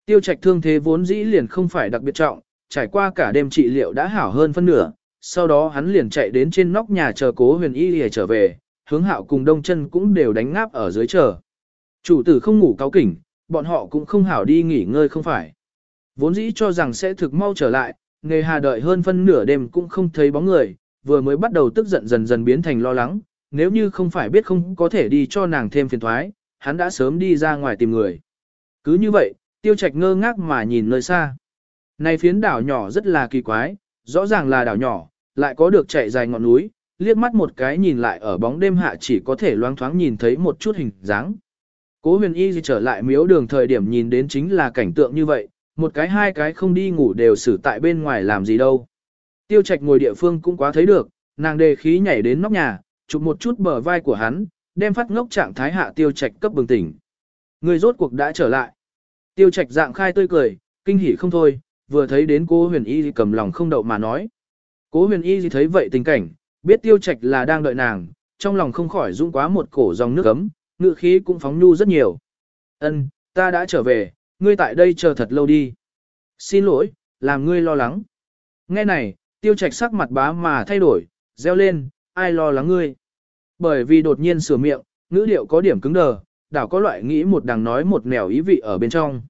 Tiêu trạch thương thế vốn dĩ liền không phải đặc biệt trọng, trải qua cả đêm trị liệu đã hảo hơn phân nửa, sau đó hắn liền chạy đến trên nóc nhà chờ cố huyền y lìa trở về, hướng hạo cùng đông chân cũng đều đánh ngáp ở dưới chờ. Chủ tử không ngủ cáo kỉnh, bọn họ cũng không hảo đi nghỉ ngơi không phải. Vốn dĩ cho rằng sẽ thực mau trở lại, nghề hà đợi hơn phân nửa đêm cũng không thấy bóng người, vừa mới bắt đầu tức giận dần dần biến thành lo lắng, nếu như không phải biết không có thể đi cho nàng thêm phiền thoái, hắn đã sớm đi ra ngoài tìm người. Cứ như vậy, tiêu trạch ngơ ngác mà nhìn nơi xa. Này phiến đảo nhỏ rất là kỳ quái, rõ ràng là đảo nhỏ, lại có được chạy dài ngọn núi, liếc mắt một cái nhìn lại ở bóng đêm hạ chỉ có thể loáng thoáng nhìn thấy một chút hình dáng. Cố huyền y trở lại miếu đường thời điểm nhìn đến chính là cảnh tượng như vậy, một cái hai cái không đi ngủ đều xử tại bên ngoài làm gì đâu. Tiêu trạch ngồi địa phương cũng quá thấy được, nàng đề khí nhảy đến nóc nhà, chụp một chút bờ vai của hắn, đem phát ngốc trạng thái hạ tiêu trạch cấp bừng tỉnh. Người rốt cuộc đã trở lại. Tiêu trạch dạng khai tươi cười, kinh hỉ không thôi, vừa thấy đến cô huyền y cầm lòng không đậu mà nói. Cố huyền y thấy vậy tình cảnh, biết tiêu trạch là đang đợi nàng, trong lòng không khỏi rung quá một cổ dòng nước ấm, ngự khí cũng phóng nhu rất nhiều. Ân, ta đã trở về, ngươi tại đây chờ thật lâu đi. Xin lỗi, làm ngươi lo lắng. Nghe này, tiêu trạch sắc mặt bá mà thay đổi, reo lên, ai lo lắng ngươi. Bởi vì đột nhiên sửa miệng, ngữ điệu có điểm cứng đờ, đảo có loại nghĩ một đằng nói một nẻo ý vị ở bên trong.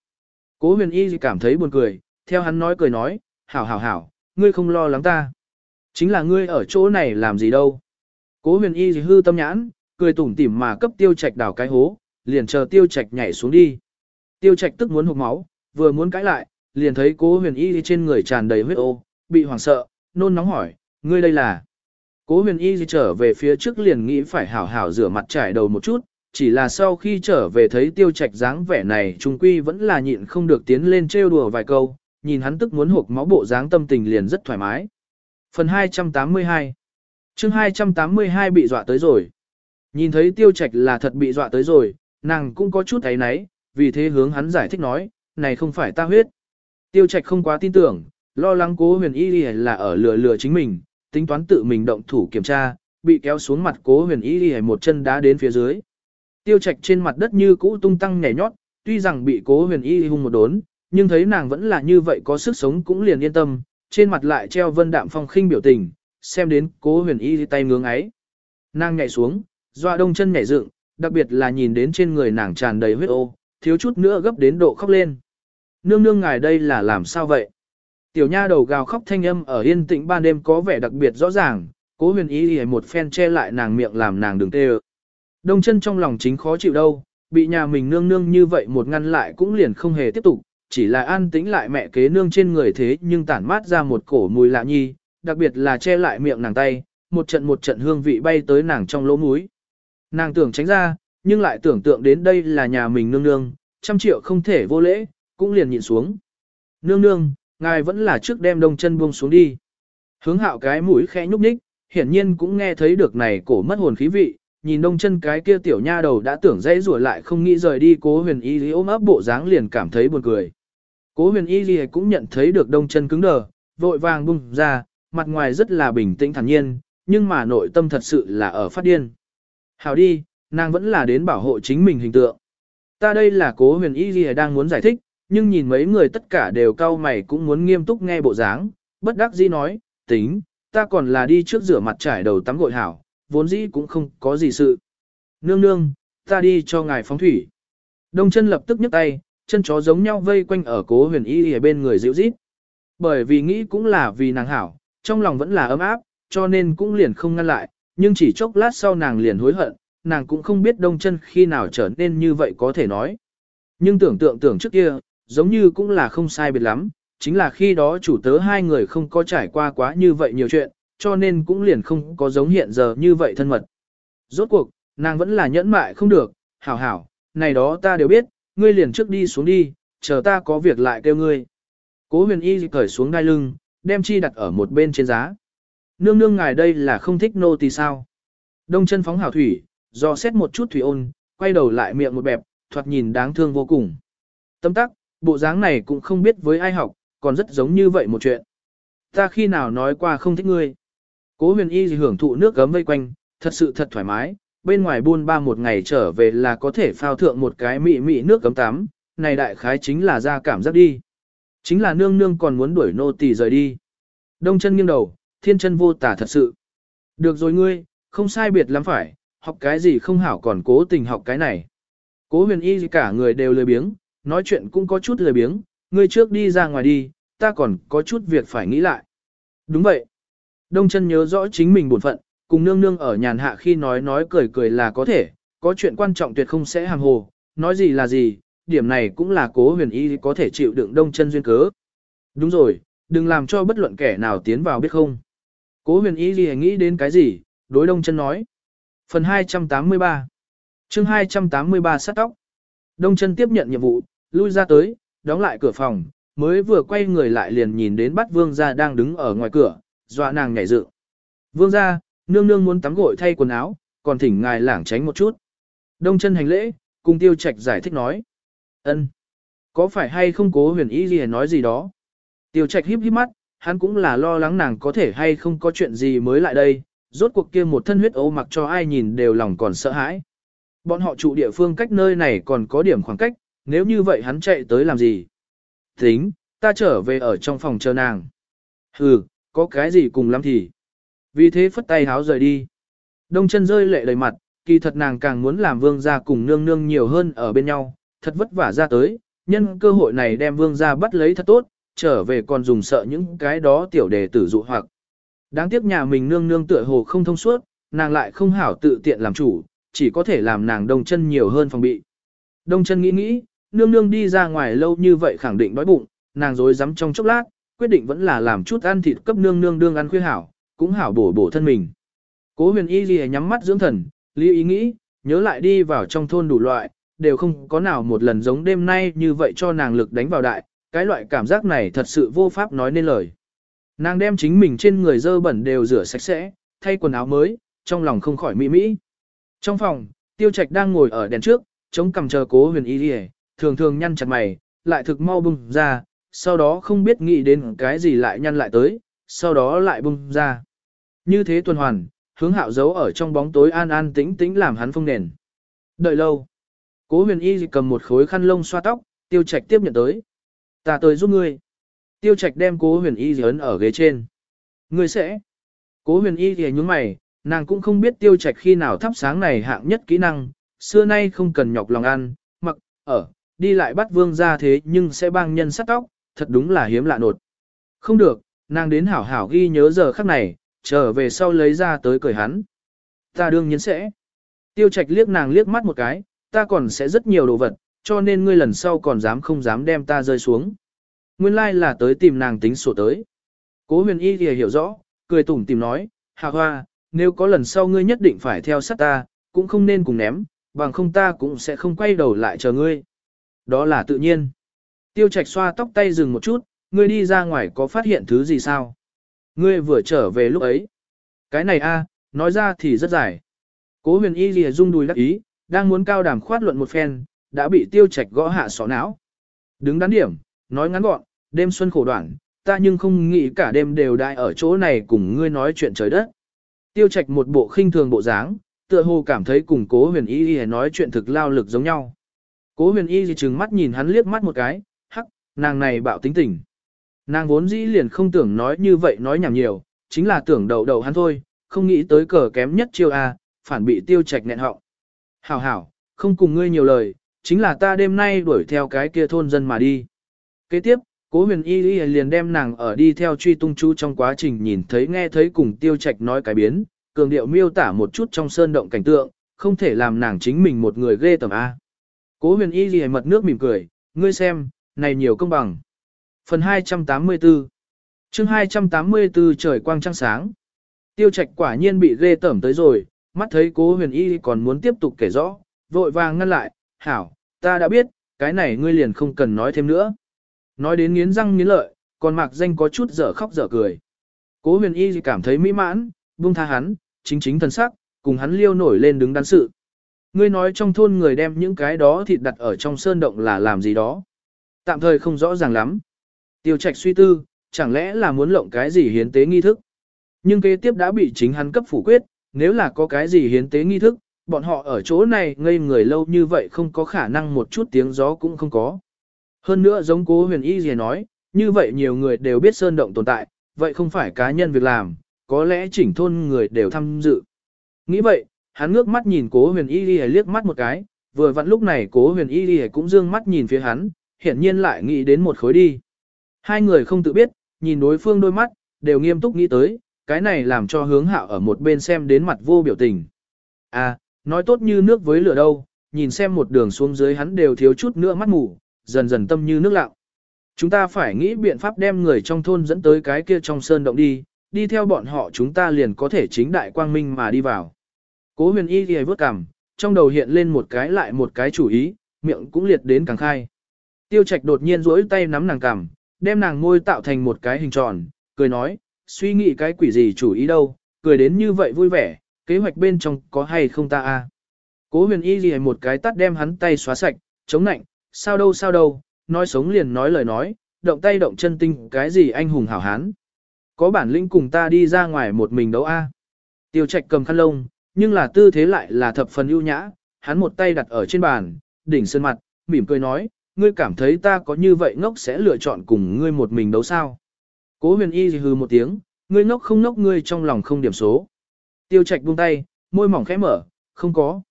Cố huyền y cảm thấy buồn cười, theo hắn nói cười nói, hảo hảo hảo, ngươi không lo lắng ta. Chính là ngươi ở chỗ này làm gì đâu. Cố huyền y hư tâm nhãn, cười tủm tỉm mà cấp tiêu trạch đảo cái hố, liền chờ tiêu trạch nhảy xuống đi. Tiêu trạch tức muốn hụt máu, vừa muốn cãi lại, liền thấy cố huyền y trên người tràn đầy huyết ô, bị hoảng sợ, nôn nóng hỏi, ngươi đây là. Cố huyền y trở về phía trước liền nghĩ phải hảo hảo rửa mặt trải đầu một chút, chỉ là sau khi trở về thấy tiêu trạch dáng vẻ này trung quy vẫn là nhịn không được tiến lên trêu đùa vài câu, nhìn hắn tức muốn hụt máu bộ dáng tâm tình liền rất thoải mái. Phần 282 chương 282 bị dọa tới rồi. Nhìn thấy tiêu trạch là thật bị dọa tới rồi, nàng cũng có chút thấy náy, vì thế hướng hắn giải thích nói, này không phải ta huyết. Tiêu trạch không quá tin tưởng, lo lắng cố huyền y là ở lừa lừa chính mình, tính toán tự mình động thủ kiểm tra, bị kéo xuống mặt cố huyền y một chân đá đến phía dưới. Tiêu trạch trên mặt đất như cũ tung tăng nhảy nhót, tuy rằng bị cố huyền y hung một đốn, nhưng thấy nàng vẫn là như vậy có sức sống cũng liền yên tâm, trên mặt lại treo vân đạm phong khinh biểu tình, xem đến cố huyền y tay ngưỡng ấy. Nàng nhảy xuống, doa đông chân nhảy dựng, đặc biệt là nhìn đến trên người nàng tràn đầy huyết ô, thiếu chút nữa gấp đến độ khóc lên. Nương nương ngài đây là làm sao vậy? Tiểu nha đầu gào khóc thanh âm ở yên tĩnh ban đêm có vẻ đặc biệt rõ ràng, cố huyền ý một phen che lại nàng miệng làm nàng đừng tê ơ. Đông chân trong lòng chính khó chịu đâu, bị nhà mình nương nương như vậy một ngăn lại cũng liền không hề tiếp tục, chỉ là an tĩnh lại mẹ kế nương trên người thế nhưng tản mát ra một cổ mùi lạ nhi, đặc biệt là che lại miệng nàng tay, một trận một trận hương vị bay tới nàng trong lỗ mũi. Nàng tưởng tránh ra, nhưng lại tưởng tượng đến đây là nhà mình nương nương, trăm triệu không thể vô lễ, cũng liền nhịn xuống. Nương nương, ngài vẫn là trước đem đông chân buông xuống đi. Hướng hạo cái mũi khẽ nhúc nhích, hiển nhiên cũng nghe thấy được này cổ mất hồn khí vị, nhìn đông chân cái kia tiểu nha đầu đã tưởng dãy rủa lại không nghĩ rời đi cố huyền y lý ôm ấp bộ dáng liền cảm thấy buồn cười. Cố huyền y lý cũng nhận thấy được đông chân cứng đờ, vội vàng bung ra, mặt ngoài rất là bình tĩnh thản nhiên, nhưng mà nội tâm thật sự là ở phát điên. Hảo đi, nàng vẫn là đến bảo hộ chính mình hình tượng. Ta đây là cố huyền y gì đang muốn giải thích, nhưng nhìn mấy người tất cả đều cau mày cũng muốn nghiêm túc nghe bộ dáng, bất đắc dĩ nói, tính, ta còn là đi trước rửa mặt trải đầu tắm gội hảo, vốn dĩ cũng không có gì sự. Nương nương, ta đi cho ngài phóng thủy. Đông chân lập tức nhấc tay, chân chó giống nhau vây quanh ở cố huyền y ở bên người dịu rít. Bởi vì nghĩ cũng là vì nàng hảo, trong lòng vẫn là ấm áp, cho nên cũng liền không ngăn lại, nhưng chỉ chốc lát sau nàng liền hối hận, nàng cũng không biết đông chân khi nào trở nên như vậy có thể nói. Nhưng tưởng tượng tưởng trước kia, giống như cũng là không sai biệt lắm, chính là khi đó chủ tớ hai người không có trải qua quá như vậy nhiều chuyện, cho nên cũng liền không có giống hiện giờ như vậy thân mật. Rốt cuộc, nàng vẫn là nhẫn mại không được, hảo hảo, này đó ta đều biết, ngươi liền trước đi xuống đi, chờ ta có việc lại kêu ngươi. Cố huyền y cởi xuống đai lưng, đem chi đặt ở một bên trên giá. Nương nương ngài đây là không thích nô tỳ sao. Đông chân phóng hảo thủy, do xét một chút thủy ôn, quay đầu lại miệng một bẹp, thoạt nhìn đáng thương vô cùng. Tâm tắc, bộ dáng này cũng không biết với ai học, còn rất giống như vậy một chuyện. Ta khi nào nói qua không thích ngươi. Cố huyền y hưởng thụ nước gấm vây quanh, thật sự thật thoải mái, bên ngoài buôn ba một ngày trở về là có thể phao thượng một cái mị mị nước gấm tắm, này đại khái chính là ra cảm giác đi. Chính là nương nương còn muốn đuổi nô tỳ rời đi. Đông chân nghiêng đầu, thiên chân vô tả thật sự. Được rồi ngươi, không sai biệt lắm phải, học cái gì không hảo còn cố tình học cái này. Cố huyền y cả người đều lười biếng, nói chuyện cũng có chút lười biếng, ngươi trước đi ra ngoài đi, ta còn có chút việc phải nghĩ lại. Đúng vậy. Đông chân nhớ rõ chính mình buồn phận, cùng nương nương ở nhàn hạ khi nói nói cười cười là có thể, có chuyện quan trọng tuyệt không sẽ hàng hồ, nói gì là gì, điểm này cũng là cố huyền y có thể chịu đựng đông chân duyên cớ. Đúng rồi, đừng làm cho bất luận kẻ nào tiến vào biết không. Cố huyền y gì nghĩ đến cái gì, đối đông chân nói. Phần 283 chương 283 sát tóc. Đông chân tiếp nhận nhiệm vụ, lui ra tới, đóng lại cửa phòng, mới vừa quay người lại liền nhìn đến bắt vương gia đang đứng ở ngoài cửa, dọa nàng nhảy dựng. Vương gia, nương nương muốn tắm gội thay quần áo, còn thỉnh ngài lảng tránh một chút. Đông chân hành lễ, cùng tiêu trạch giải thích nói. ân, Có phải hay không cố huyền ý gì nói gì đó? Tiêu trạch híp híp mắt, hắn cũng là lo lắng nàng có thể hay không có chuyện gì mới lại đây, rốt cuộc kia một thân huyết ấu mặc cho ai nhìn đều lòng còn sợ hãi. Bọn họ trụ địa phương cách nơi này còn có điểm khoảng cách, nếu như vậy hắn chạy tới làm gì? Tính, ta trở về ở trong phòng chờ nàng. Hừ, có cái gì cùng lắm thì. Vì thế phất tay háo rời đi. Đông chân rơi lệ đầy mặt, kỳ thật nàng càng muốn làm vương gia cùng nương nương nhiều hơn ở bên nhau, thật vất vả ra tới, nhân cơ hội này đem vương gia bắt lấy thật tốt, trở về còn dùng sợ những cái đó tiểu đề tử dụ hoặc. Đáng tiếc nhà mình nương nương tựa hồ không thông suốt, nàng lại không hảo tự tiện làm chủ, chỉ có thể làm nàng đông chân nhiều hơn phòng bị. Đông chân nghĩ nghĩ, nương nương đi ra ngoài lâu như vậy khẳng định đói bụng, nàng dối rắm trong chốc lát, quyết định vẫn là làm chút ăn thịt cấp nương nương đương ăn khuya hảo, cũng hảo bổ bổ thân mình. Cố huyền y gì nhắm mắt dưỡng thần, lý ý nghĩ, nhớ lại đi vào trong thôn đủ loại, đều không có nào một lần giống đêm nay như vậy cho nàng lực đánh vào đại, cái loại cảm giác này thật sự vô pháp nói nên lời. Nàng đem chính mình trên người dơ bẩn đều rửa sạch sẽ, thay quần áo mới, trong lòng không khỏi mỹ mỹ. Trong phòng, tiêu trạch đang ngồi ở đèn trước, chống cằm chờ cố huyền y đi thường thường nhăn chặt mày, lại thực mau bung ra, sau đó không biết nghĩ đến cái gì lại nhăn lại tới, sau đó lại bung ra. Như thế tuần hoàn, hướng hạo giấu ở trong bóng tối an an tĩnh tĩnh làm hắn phong nền. Đợi lâu. Cố huyền y cầm một khối khăn lông xoa tóc, tiêu trạch tiếp nhận tới. Ta tới giúp ngươi. Tiêu trạch đem cố huyền y ấn ở ghế trên. Ngươi sẽ. Cố huyền y thì nhúng mày, nàng cũng không biết tiêu trạch khi nào thắp sáng này hạng nhất kỹ năng, xưa nay không cần nhọc lòng ăn, mặc, ở, đi lại bắt vương ra thế nhưng sẽ băng nhân sắt tóc, thật đúng là hiếm lạ nột. Không được, nàng đến hảo hảo ghi nhớ giờ khắc này, trở về sau lấy ra tới cười hắn. Ta đương nhiên sẽ. Tiêu trạch liếc nàng liếc mắt một cái, ta còn sẽ rất nhiều đồ vật, cho nên ngươi lần sau còn dám không dám đem ta rơi xuống. Nguyên lai like là tới tìm nàng tính sổ tới. Cố huyền y thì hiểu rõ, cười tủm tìm nói, Hà Hoa, nếu có lần sau ngươi nhất định phải theo sát ta, cũng không nên cùng ném, bằng không ta cũng sẽ không quay đầu lại chờ ngươi. Đó là tự nhiên. Tiêu Trạch xoa tóc tay dừng một chút, ngươi đi ra ngoài có phát hiện thứ gì sao? Ngươi vừa trở về lúc ấy. Cái này a, nói ra thì rất dài. Cố huyền y lìa rung đùi đắc ý, đang muốn cao đàm khoát luận một phen, đã bị Tiêu Trạch gõ hạ sọ não. Đứng đắn điểm, nói ngắn gọn, đêm xuân khổ đoạn, ta nhưng không nghĩ cả đêm đều đại ở chỗ này cùng ngươi nói chuyện trời đất. Tiêu Trạch một bộ khinh thường bộ dáng, tựa hồ cảm thấy cùng cố huyền y y nói chuyện thực lao lực giống nhau. Cố huyền y gì chừng mắt nhìn hắn liếc mắt một cái, hắc, nàng này bạo tính tình. Nàng vốn dĩ liền không tưởng nói như vậy nói nhảm nhiều, chính là tưởng đầu đầu hắn thôi, không nghĩ tới cờ kém nhất chiêu A, phản bị tiêu Trạch nghẹn họng. Hảo hảo, không cùng ngươi nhiều lời, chính là ta đêm nay đuổi theo cái kia thôn dân mà đi. Kế tiếp, cố huyền y liền đem nàng ở đi theo truy tung chú trong quá trình nhìn thấy nghe thấy cùng tiêu Trạch nói cái biến, cường điệu miêu tả một chút trong sơn động cảnh tượng, không thể làm nàng chính mình một người ghê tầm A. Cố huyền y ghi mật nước mỉm cười, ngươi xem, này nhiều công bằng. Phần 284 chương 284 trời quang trăng sáng. Tiêu trạch quả nhiên bị ghê tẩm tới rồi, mắt thấy cố huyền y còn muốn tiếp tục kể rõ, vội vàng ngăn lại, hảo, ta đã biết, cái này ngươi liền không cần nói thêm nữa. Nói đến nghiến răng nghiến lợi, còn mạc danh có chút dở khóc dở cười. Cố huyền y cảm thấy mỹ mãn, buông tha hắn, chính chính thần sắc, cùng hắn liêu nổi lên đứng đắn sự. Ngươi nói trong thôn người đem những cái đó thịt đặt ở trong sơn động là làm gì đó. Tạm thời không rõ ràng lắm. Tiêu trạch suy tư, chẳng lẽ là muốn lộng cái gì hiến tế nghi thức. Nhưng kế tiếp đã bị chính hắn cấp phủ quyết, nếu là có cái gì hiến tế nghi thức, bọn họ ở chỗ này ngây người lâu như vậy không có khả năng một chút tiếng gió cũng không có. Hơn nữa giống cố huyền y gì nói, như vậy nhiều người đều biết sơn động tồn tại, vậy không phải cá nhân việc làm, có lẽ chỉnh thôn người đều tham dự. Nghĩ vậy, hắn ngước mắt nhìn cố huyền y y liếc mắt một cái, vừa vặn lúc này cố huyền y y cũng dương mắt nhìn phía hắn, hiển nhiên lại nghĩ đến một khối đi. Hai người không tự biết, nhìn đối phương đôi mắt, đều nghiêm túc nghĩ tới, cái này làm cho hướng hạo ở một bên xem đến mặt vô biểu tình. À, nói tốt như nước với lửa đâu, nhìn xem một đường xuống dưới hắn đều thiếu chút nữa mắt mù, dần dần tâm như nước lặng. Chúng ta phải nghĩ biện pháp đem người trong thôn dẫn tới cái kia trong sơn động đi, đi theo bọn họ chúng ta liền có thể chính đại quang minh mà đi vào. Cố huyền y thì vớt cằm, trong đầu hiện lên một cái lại một cái chủ ý, miệng cũng liệt đến càng khai. Tiêu trạch đột nhiên duỗi tay nắm nàng cằm, đem nàng môi tạo thành một cái hình tròn, cười nói, suy nghĩ cái quỷ gì chủ ý đâu, cười đến như vậy vui vẻ, kế hoạch bên trong có hay không ta a? Cố huyền y gì một cái tắt đem hắn tay xóa sạch, chống nạnh, sao đâu sao đâu, nói sống liền nói lời nói, động tay động chân tinh cái gì anh hùng hảo hán. Có bản lĩnh cùng ta đi ra ngoài một mình đấu a. Tiêu trạch cầm khăn lông, nhưng là tư thế lại là thập phần ưu nhã, hắn một tay đặt ở trên bàn, đỉnh sơn mặt, mỉm cười nói, ngươi cảm thấy ta có như vậy ngốc sẽ lựa chọn cùng ngươi một mình đấu sao. Cố huyền y hừ một tiếng, ngươi ngốc không ngốc ngươi trong lòng không điểm số. Tiêu trạch buông tay, môi mỏng khẽ mở, không có.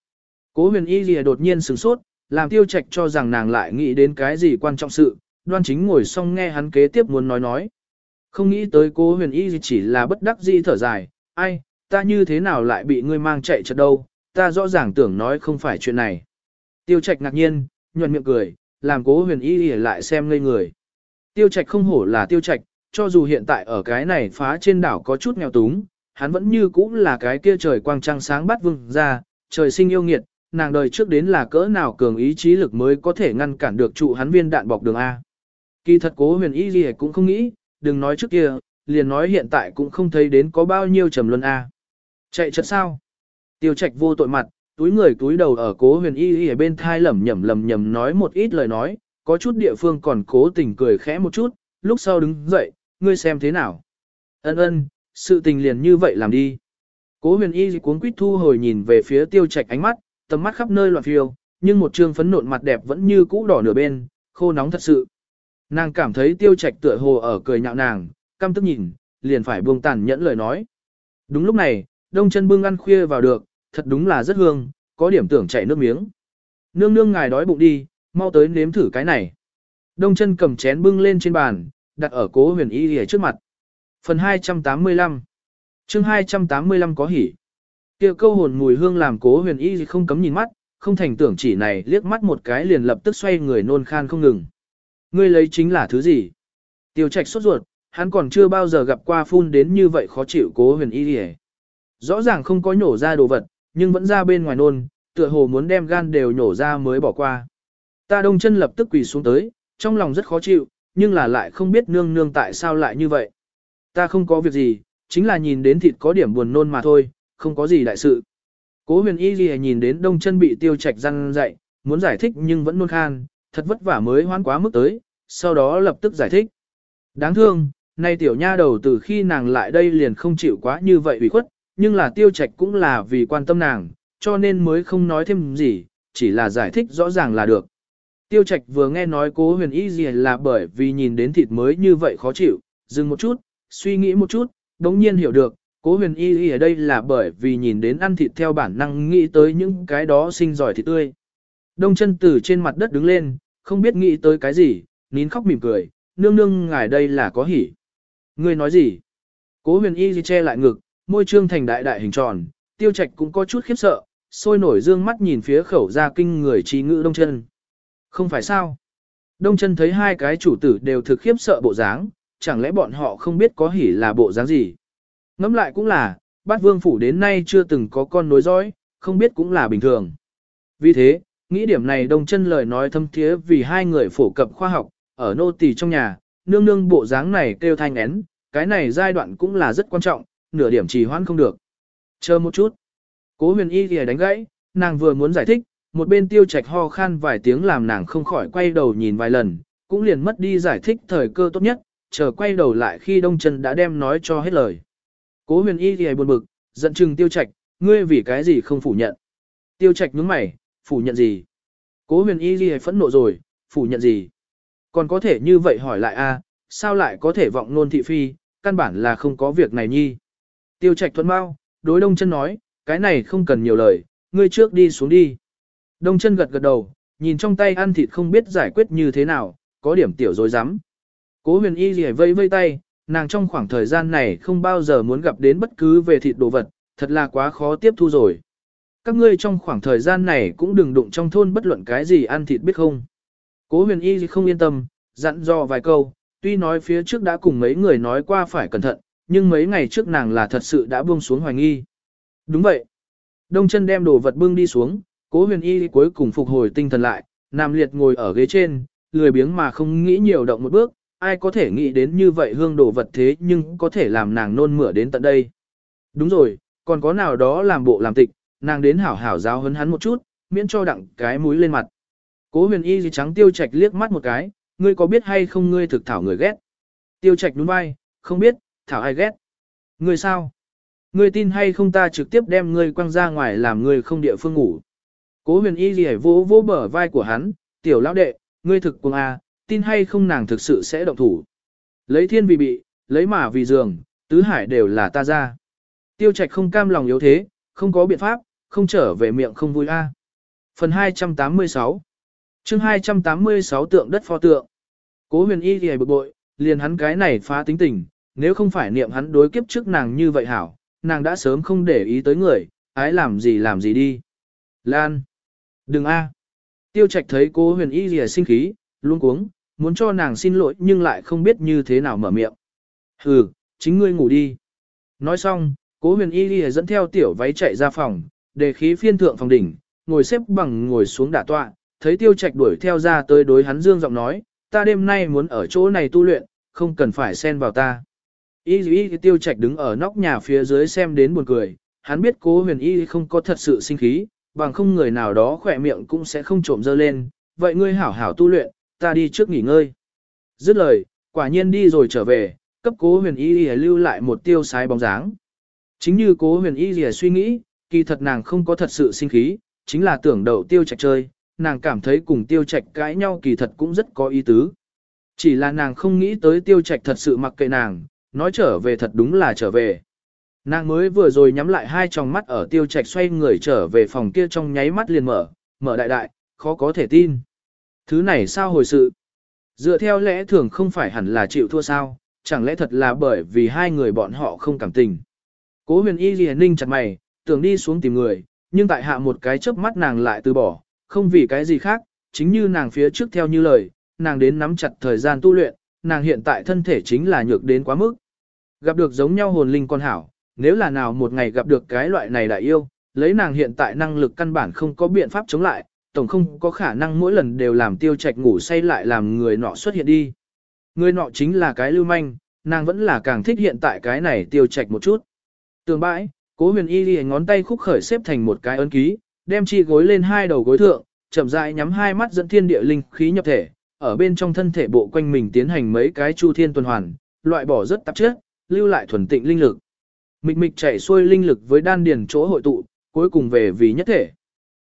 Cố huyền y lìa đột nhiên sửng sốt, làm tiêu trạch cho rằng nàng lại nghĩ đến cái gì quan trọng sự, đoan chính ngồi xong nghe hắn kế tiếp muốn nói nói. Không nghĩ tới cố huyền y chỉ là bất đắc dĩ thở dài, ai, ta như thế nào lại bị ngươi mang chạy chật đâu, ta rõ ràng tưởng nói không phải chuyện này. Tiêu trạch ngạc nhiên, nhuận miệng cười, làm cố huyền y lại xem ngây người. Tiêu trạch không hổ là tiêu trạch, cho dù hiện tại ở cái này phá trên đảo có chút nghèo túng, hắn vẫn như cũ là cái kia trời quang trăng sáng bắt vương ra, trời sinh yêu nghiệt, nàng đời trước đến là cỡ nào cường ý chí lực mới có thể ngăn cản được trụ hắn viên đạn bọc đường A. Kỳ thật cố huyền y gì cũng không nghĩ, đừng nói trước kia, liền nói hiện tại cũng không thấy đến có bao nhiêu trầm luân A. Chạy chật sao? Tiêu trạch vô tội mặt, túi người túi đầu ở cố huyền y y ở bên thai lẩm nhẩm lẩm nhẩm nói một ít lời nói, có chút địa phương còn cố tình cười khẽ một chút, lúc sau đứng dậy, ngươi xem thế nào. Ân ân, sự tình liền như vậy làm đi. Cố huyền y cuốn quýt thu hồi nhìn về phía tiêu trạch ánh mắt, tầm mắt khắp nơi loạn phiêu, nhưng một trương phấn nộn mặt đẹp vẫn như cũ đỏ nửa bên, khô nóng thật sự. Nàng cảm thấy tiêu trạch tựa hồ ở cười nhạo nàng, căm tức nhìn, liền phải buông tàn nhẫn lời nói. Đúng lúc này, đông chân bưng ăn khuya vào được, thật đúng là rất hương, có điểm tưởng chảy nước miếng. Nương nương ngài đói bụng đi, mau tới nếm thử cái này. Đông chân cầm chén bưng lên trên bàn, đặt ở cố huyền y lìa trước mặt. Phần 285 chương 285 có hỉ kia câu hồn mùi hương làm cố huyền y không cấm nhìn mắt, không thành tưởng chỉ này liếc mắt một cái liền lập tức xoay người nôn khan không ngừng. Ngươi lấy chính là thứ gì? Tiêu trạch sốt ruột, hắn còn chưa bao giờ gặp qua phun đến như vậy khó chịu cố huyền y gì. Rõ ràng không có nhổ ra đồ vật, nhưng vẫn ra bên ngoài nôn, tựa hồ muốn đem gan đều nhổ ra mới bỏ qua. Ta đông chân lập tức quỳ xuống tới, trong lòng rất khó chịu, nhưng là lại không biết nương nương tại sao lại như vậy. Ta không có việc gì, chính là nhìn đến thịt có điểm buồn nôn mà thôi, không có gì đại sự. Cố huyền y gì nhìn đến đông chân bị tiêu trạch răn dậy, muốn giải thích nhưng vẫn nôn khan, thật vất vả mới hoán quá mức tới, sau đó lập tức giải thích. Đáng thương, nay tiểu nha đầu từ khi nàng lại đây liền không chịu quá như vậy ủy khuất, nhưng là tiêu trạch cũng là vì quan tâm nàng, cho nên mới không nói thêm gì, chỉ là giải thích rõ ràng là được. Tiêu trạch vừa nghe nói cố huyền y gì là bởi vì nhìn đến thịt mới như vậy khó chịu, dừng một chút, suy nghĩ một chút, đống nhiên hiểu được, cố huyền y y ở đây là bởi vì nhìn đến ăn thịt theo bản năng nghĩ tới những cái đó sinh giỏi thịt tươi. Đông chân từ trên mặt đất đứng lên, không biết nghĩ tới cái gì, nín khóc mỉm cười, nương nương ngài đây là có hỉ. Ngươi nói gì? Cố huyền y che lại ngực, môi trương thành đại đại hình tròn, tiêu trạch cũng có chút khiếp sợ, sôi nổi dương mắt nhìn phía khẩu ra kinh người trí ngữ đông chân. Không phải sao? Đông chân thấy hai cái chủ tử đều thực khiếp sợ bộ dáng, chẳng lẽ bọn họ không biết có hỉ là bộ dáng gì? Ngẫm lại cũng là, bát vương phủ đến nay chưa từng có con nối dõi, không biết cũng là bình thường. Vì thế, nghĩ điểm này đông chân lời nói thâm thiế vì hai người phổ cập khoa học, ở nô tỳ trong nhà, nương nương bộ dáng này kêu thanh én, cái này giai đoạn cũng là rất quan trọng, nửa điểm trì hoãn không được. Chờ một chút. Cố huyền y thì đánh gãy, nàng vừa muốn giải thích, một bên tiêu trạch ho khan vài tiếng làm nàng không khỏi quay đầu nhìn vài lần, cũng liền mất đi giải thích thời cơ tốt nhất, chờ quay đầu lại khi đông chân đã đem nói cho hết lời. Cố huyền y thì buồn bực, giận chừng tiêu trạch, ngươi vì cái gì không phủ nhận. Tiêu trạch nhướng mày, phủ nhận gì? Cố huyền y thì phẫn nộ rồi, phủ nhận gì? Còn có thể như vậy hỏi lại a, à, sao lại có thể vọng nôn thị phi, căn bản là không có việc này nhi. Tiêu trạch thuận bao, đối đông chân nói, cái này không cần nhiều lời, ngươi trước đi xuống đi. Đông chân gật gật đầu, nhìn trong tay ăn thịt không biết giải quyết như thế nào, có điểm tiểu dối rắm Cố huyền y gì vây vây tay, nàng trong khoảng thời gian này không bao giờ muốn gặp đến bất cứ về thịt đồ vật, thật là quá khó tiếp thu rồi. Các ngươi trong khoảng thời gian này cũng đừng đụng trong thôn bất luận cái gì ăn thịt biết không. Cố huyền y không yên tâm, dặn dò vài câu, tuy nói phía trước đã cùng mấy người nói qua phải cẩn thận, nhưng mấy ngày trước nàng là thật sự đã buông xuống hoài nghi. Đúng vậy. Đông chân đem đồ vật bưng đi xuống, cố huyền y cuối cùng phục hồi tinh thần lại, nằm liệt ngồi ở ghế trên, lười biếng mà không nghĩ nhiều động một bước, ai có thể nghĩ đến như vậy hương đồ vật thế nhưng có thể làm nàng nôn mửa đến tận đây. Đúng rồi, còn có nào đó làm bộ làm tịch, nàng đến hảo hảo giáo hấn hắn một chút, miễn cho đặng cái mũi lên mặt. Cố huyền y gì trắng tiêu trạch liếc mắt một cái, ngươi có biết hay không ngươi thực thảo người ghét. Tiêu trạch đúng vai, không biết, thảo ai ghét. Ngươi sao? Ngươi tin hay không ta trực tiếp đem ngươi quăng ra ngoài làm ngươi không địa phương ngủ. Cố huyền y gì vỗ vỗ bờ vai của hắn, tiểu lão đệ, ngươi thực cùng à? Tin hay không nàng thực sự sẽ động thủ. Lấy thiên vì bị, lấy mà vì giường, tứ hải đều là ta ra. Tiêu trạch không cam lòng yếu thế, không có biện pháp, không trở về miệng không vui a. Phần 286 chương 286 tượng đất pho tượng. Cố huyền y thì bực bội, liền hắn cái này phá tính tình, nếu không phải niệm hắn đối kiếp trước nàng như vậy hảo, nàng đã sớm không để ý tới người, ái làm gì làm gì đi. Lan! Đừng a! Tiêu trạch thấy cố huyền y thì sinh khí, luôn cuống, muốn cho nàng xin lỗi nhưng lại không biết như thế nào mở miệng. Hừ, chính ngươi ngủ đi. Nói xong, cố huyền y đi dẫn theo tiểu váy chạy ra phòng, để khí phiên thượng phòng đỉnh, ngồi xếp bằng ngồi xuống đả tọa, thấy tiêu trạch đuổi theo ra tới đối hắn dương giọng nói, ta đêm nay muốn ở chỗ này tu luyện, không cần phải xen vào ta. Y y tiêu trạch đứng ở nóc nhà phía dưới xem đến buồn cười, hắn biết cố huyền y không có thật sự sinh khí, bằng không người nào đó khỏe miệng cũng sẽ không trộm dơ lên, vậy ngươi hảo hảo tu luyện, ta đi trước nghỉ ngơi. Dứt lời, quả nhiên đi rồi trở về, cấp cố huyền y y lưu lại một tiêu sái bóng dáng. Chính như cố huyền y y suy nghĩ, kỳ thật nàng không có thật sự sinh khí, chính là tưởng đầu tiêu trạch chơi, nàng cảm thấy cùng tiêu trạch cãi nhau kỳ thật cũng rất có ý tứ. Chỉ là nàng không nghĩ tới tiêu trạch thật sự mặc kệ nàng, nói trở về thật đúng là trở về. Nàng mới vừa rồi nhắm lại hai tròng mắt ở tiêu trạch xoay người trở về phòng kia trong nháy mắt liền mở, mở đại đại, khó có thể tin. Thứ này sao hồi sự? Dựa theo lẽ thường không phải hẳn là chịu thua sao, chẳng lẽ thật là bởi vì hai người bọn họ không cảm tình. Cố huyền y liền ninh chặt mày, tưởng đi xuống tìm người, nhưng tại hạ một cái chớp mắt nàng lại từ bỏ, không vì cái gì khác, chính như nàng phía trước theo như lời, nàng đến nắm chặt thời gian tu luyện, nàng hiện tại thân thể chính là nhược đến quá mức. Gặp được giống nhau hồn linh con hảo, nếu là nào một ngày gặp được cái loại này đại yêu, lấy nàng hiện tại năng lực căn bản không có biện pháp chống lại, tổng không có khả năng mỗi lần đều làm tiêu trạch ngủ say lại làm người nọ xuất hiện đi. Người nọ chính là cái lưu manh, nàng vẫn là càng thích hiện tại cái này tiêu trạch một chút. Tường bãi, cố huyền y ghi ngón tay khúc khởi xếp thành một cái ấn ký, đem chi gối lên hai đầu gối thượng, chậm rãi nhắm hai mắt dẫn thiên địa linh khí nhập thể, ở bên trong thân thể bộ quanh mình tiến hành mấy cái chu thiên tuần hoàn, loại bỏ rất tạp chất, lưu lại thuần tịnh linh lực. Mịch mịch chảy xuôi linh lực với đan điền chỗ hội tụ, cuối cùng về vì nhất thể.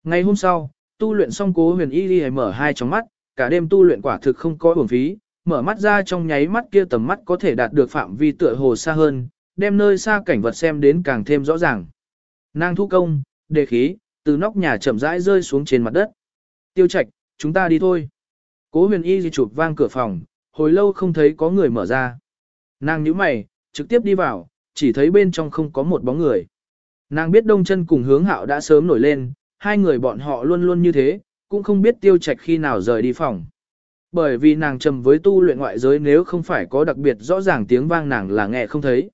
Ngày hôm sau, tu luyện xong cố huyền y đi mở hai trong mắt, cả đêm tu luyện quả thực không có uổng phí, mở mắt ra trong nháy mắt kia tầm mắt có thể đạt được phạm vi tựa hồ xa hơn, đem nơi xa cảnh vật xem đến càng thêm rõ ràng. Nàng thu công, đề khí, từ nóc nhà chậm rãi rơi xuống trên mặt đất. Tiêu Trạch, chúng ta đi thôi. Cố huyền y di chụp vang cửa phòng, hồi lâu không thấy có người mở ra. Nàng nhíu mày, trực tiếp đi vào, chỉ thấy bên trong không có một bóng người. Nàng biết đông chân cùng hướng hạo đã sớm nổi lên, hai người bọn họ luôn luôn như thế, cũng không biết tiêu trạch khi nào rời đi phòng. Bởi vì nàng trầm với tu luyện ngoại giới nếu không phải có đặc biệt rõ ràng tiếng vang nàng là nghe không thấy.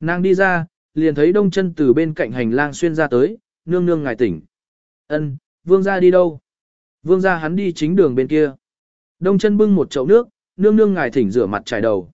Nàng đi ra, liền thấy đông chân từ bên cạnh hành lang xuyên ra tới, nương nương ngài tỉnh. Ân, vương gia đi đâu? Vương gia hắn đi chính đường bên kia. Đông chân bưng một chậu nước, nương nương ngài thỉnh rửa mặt trải đầu.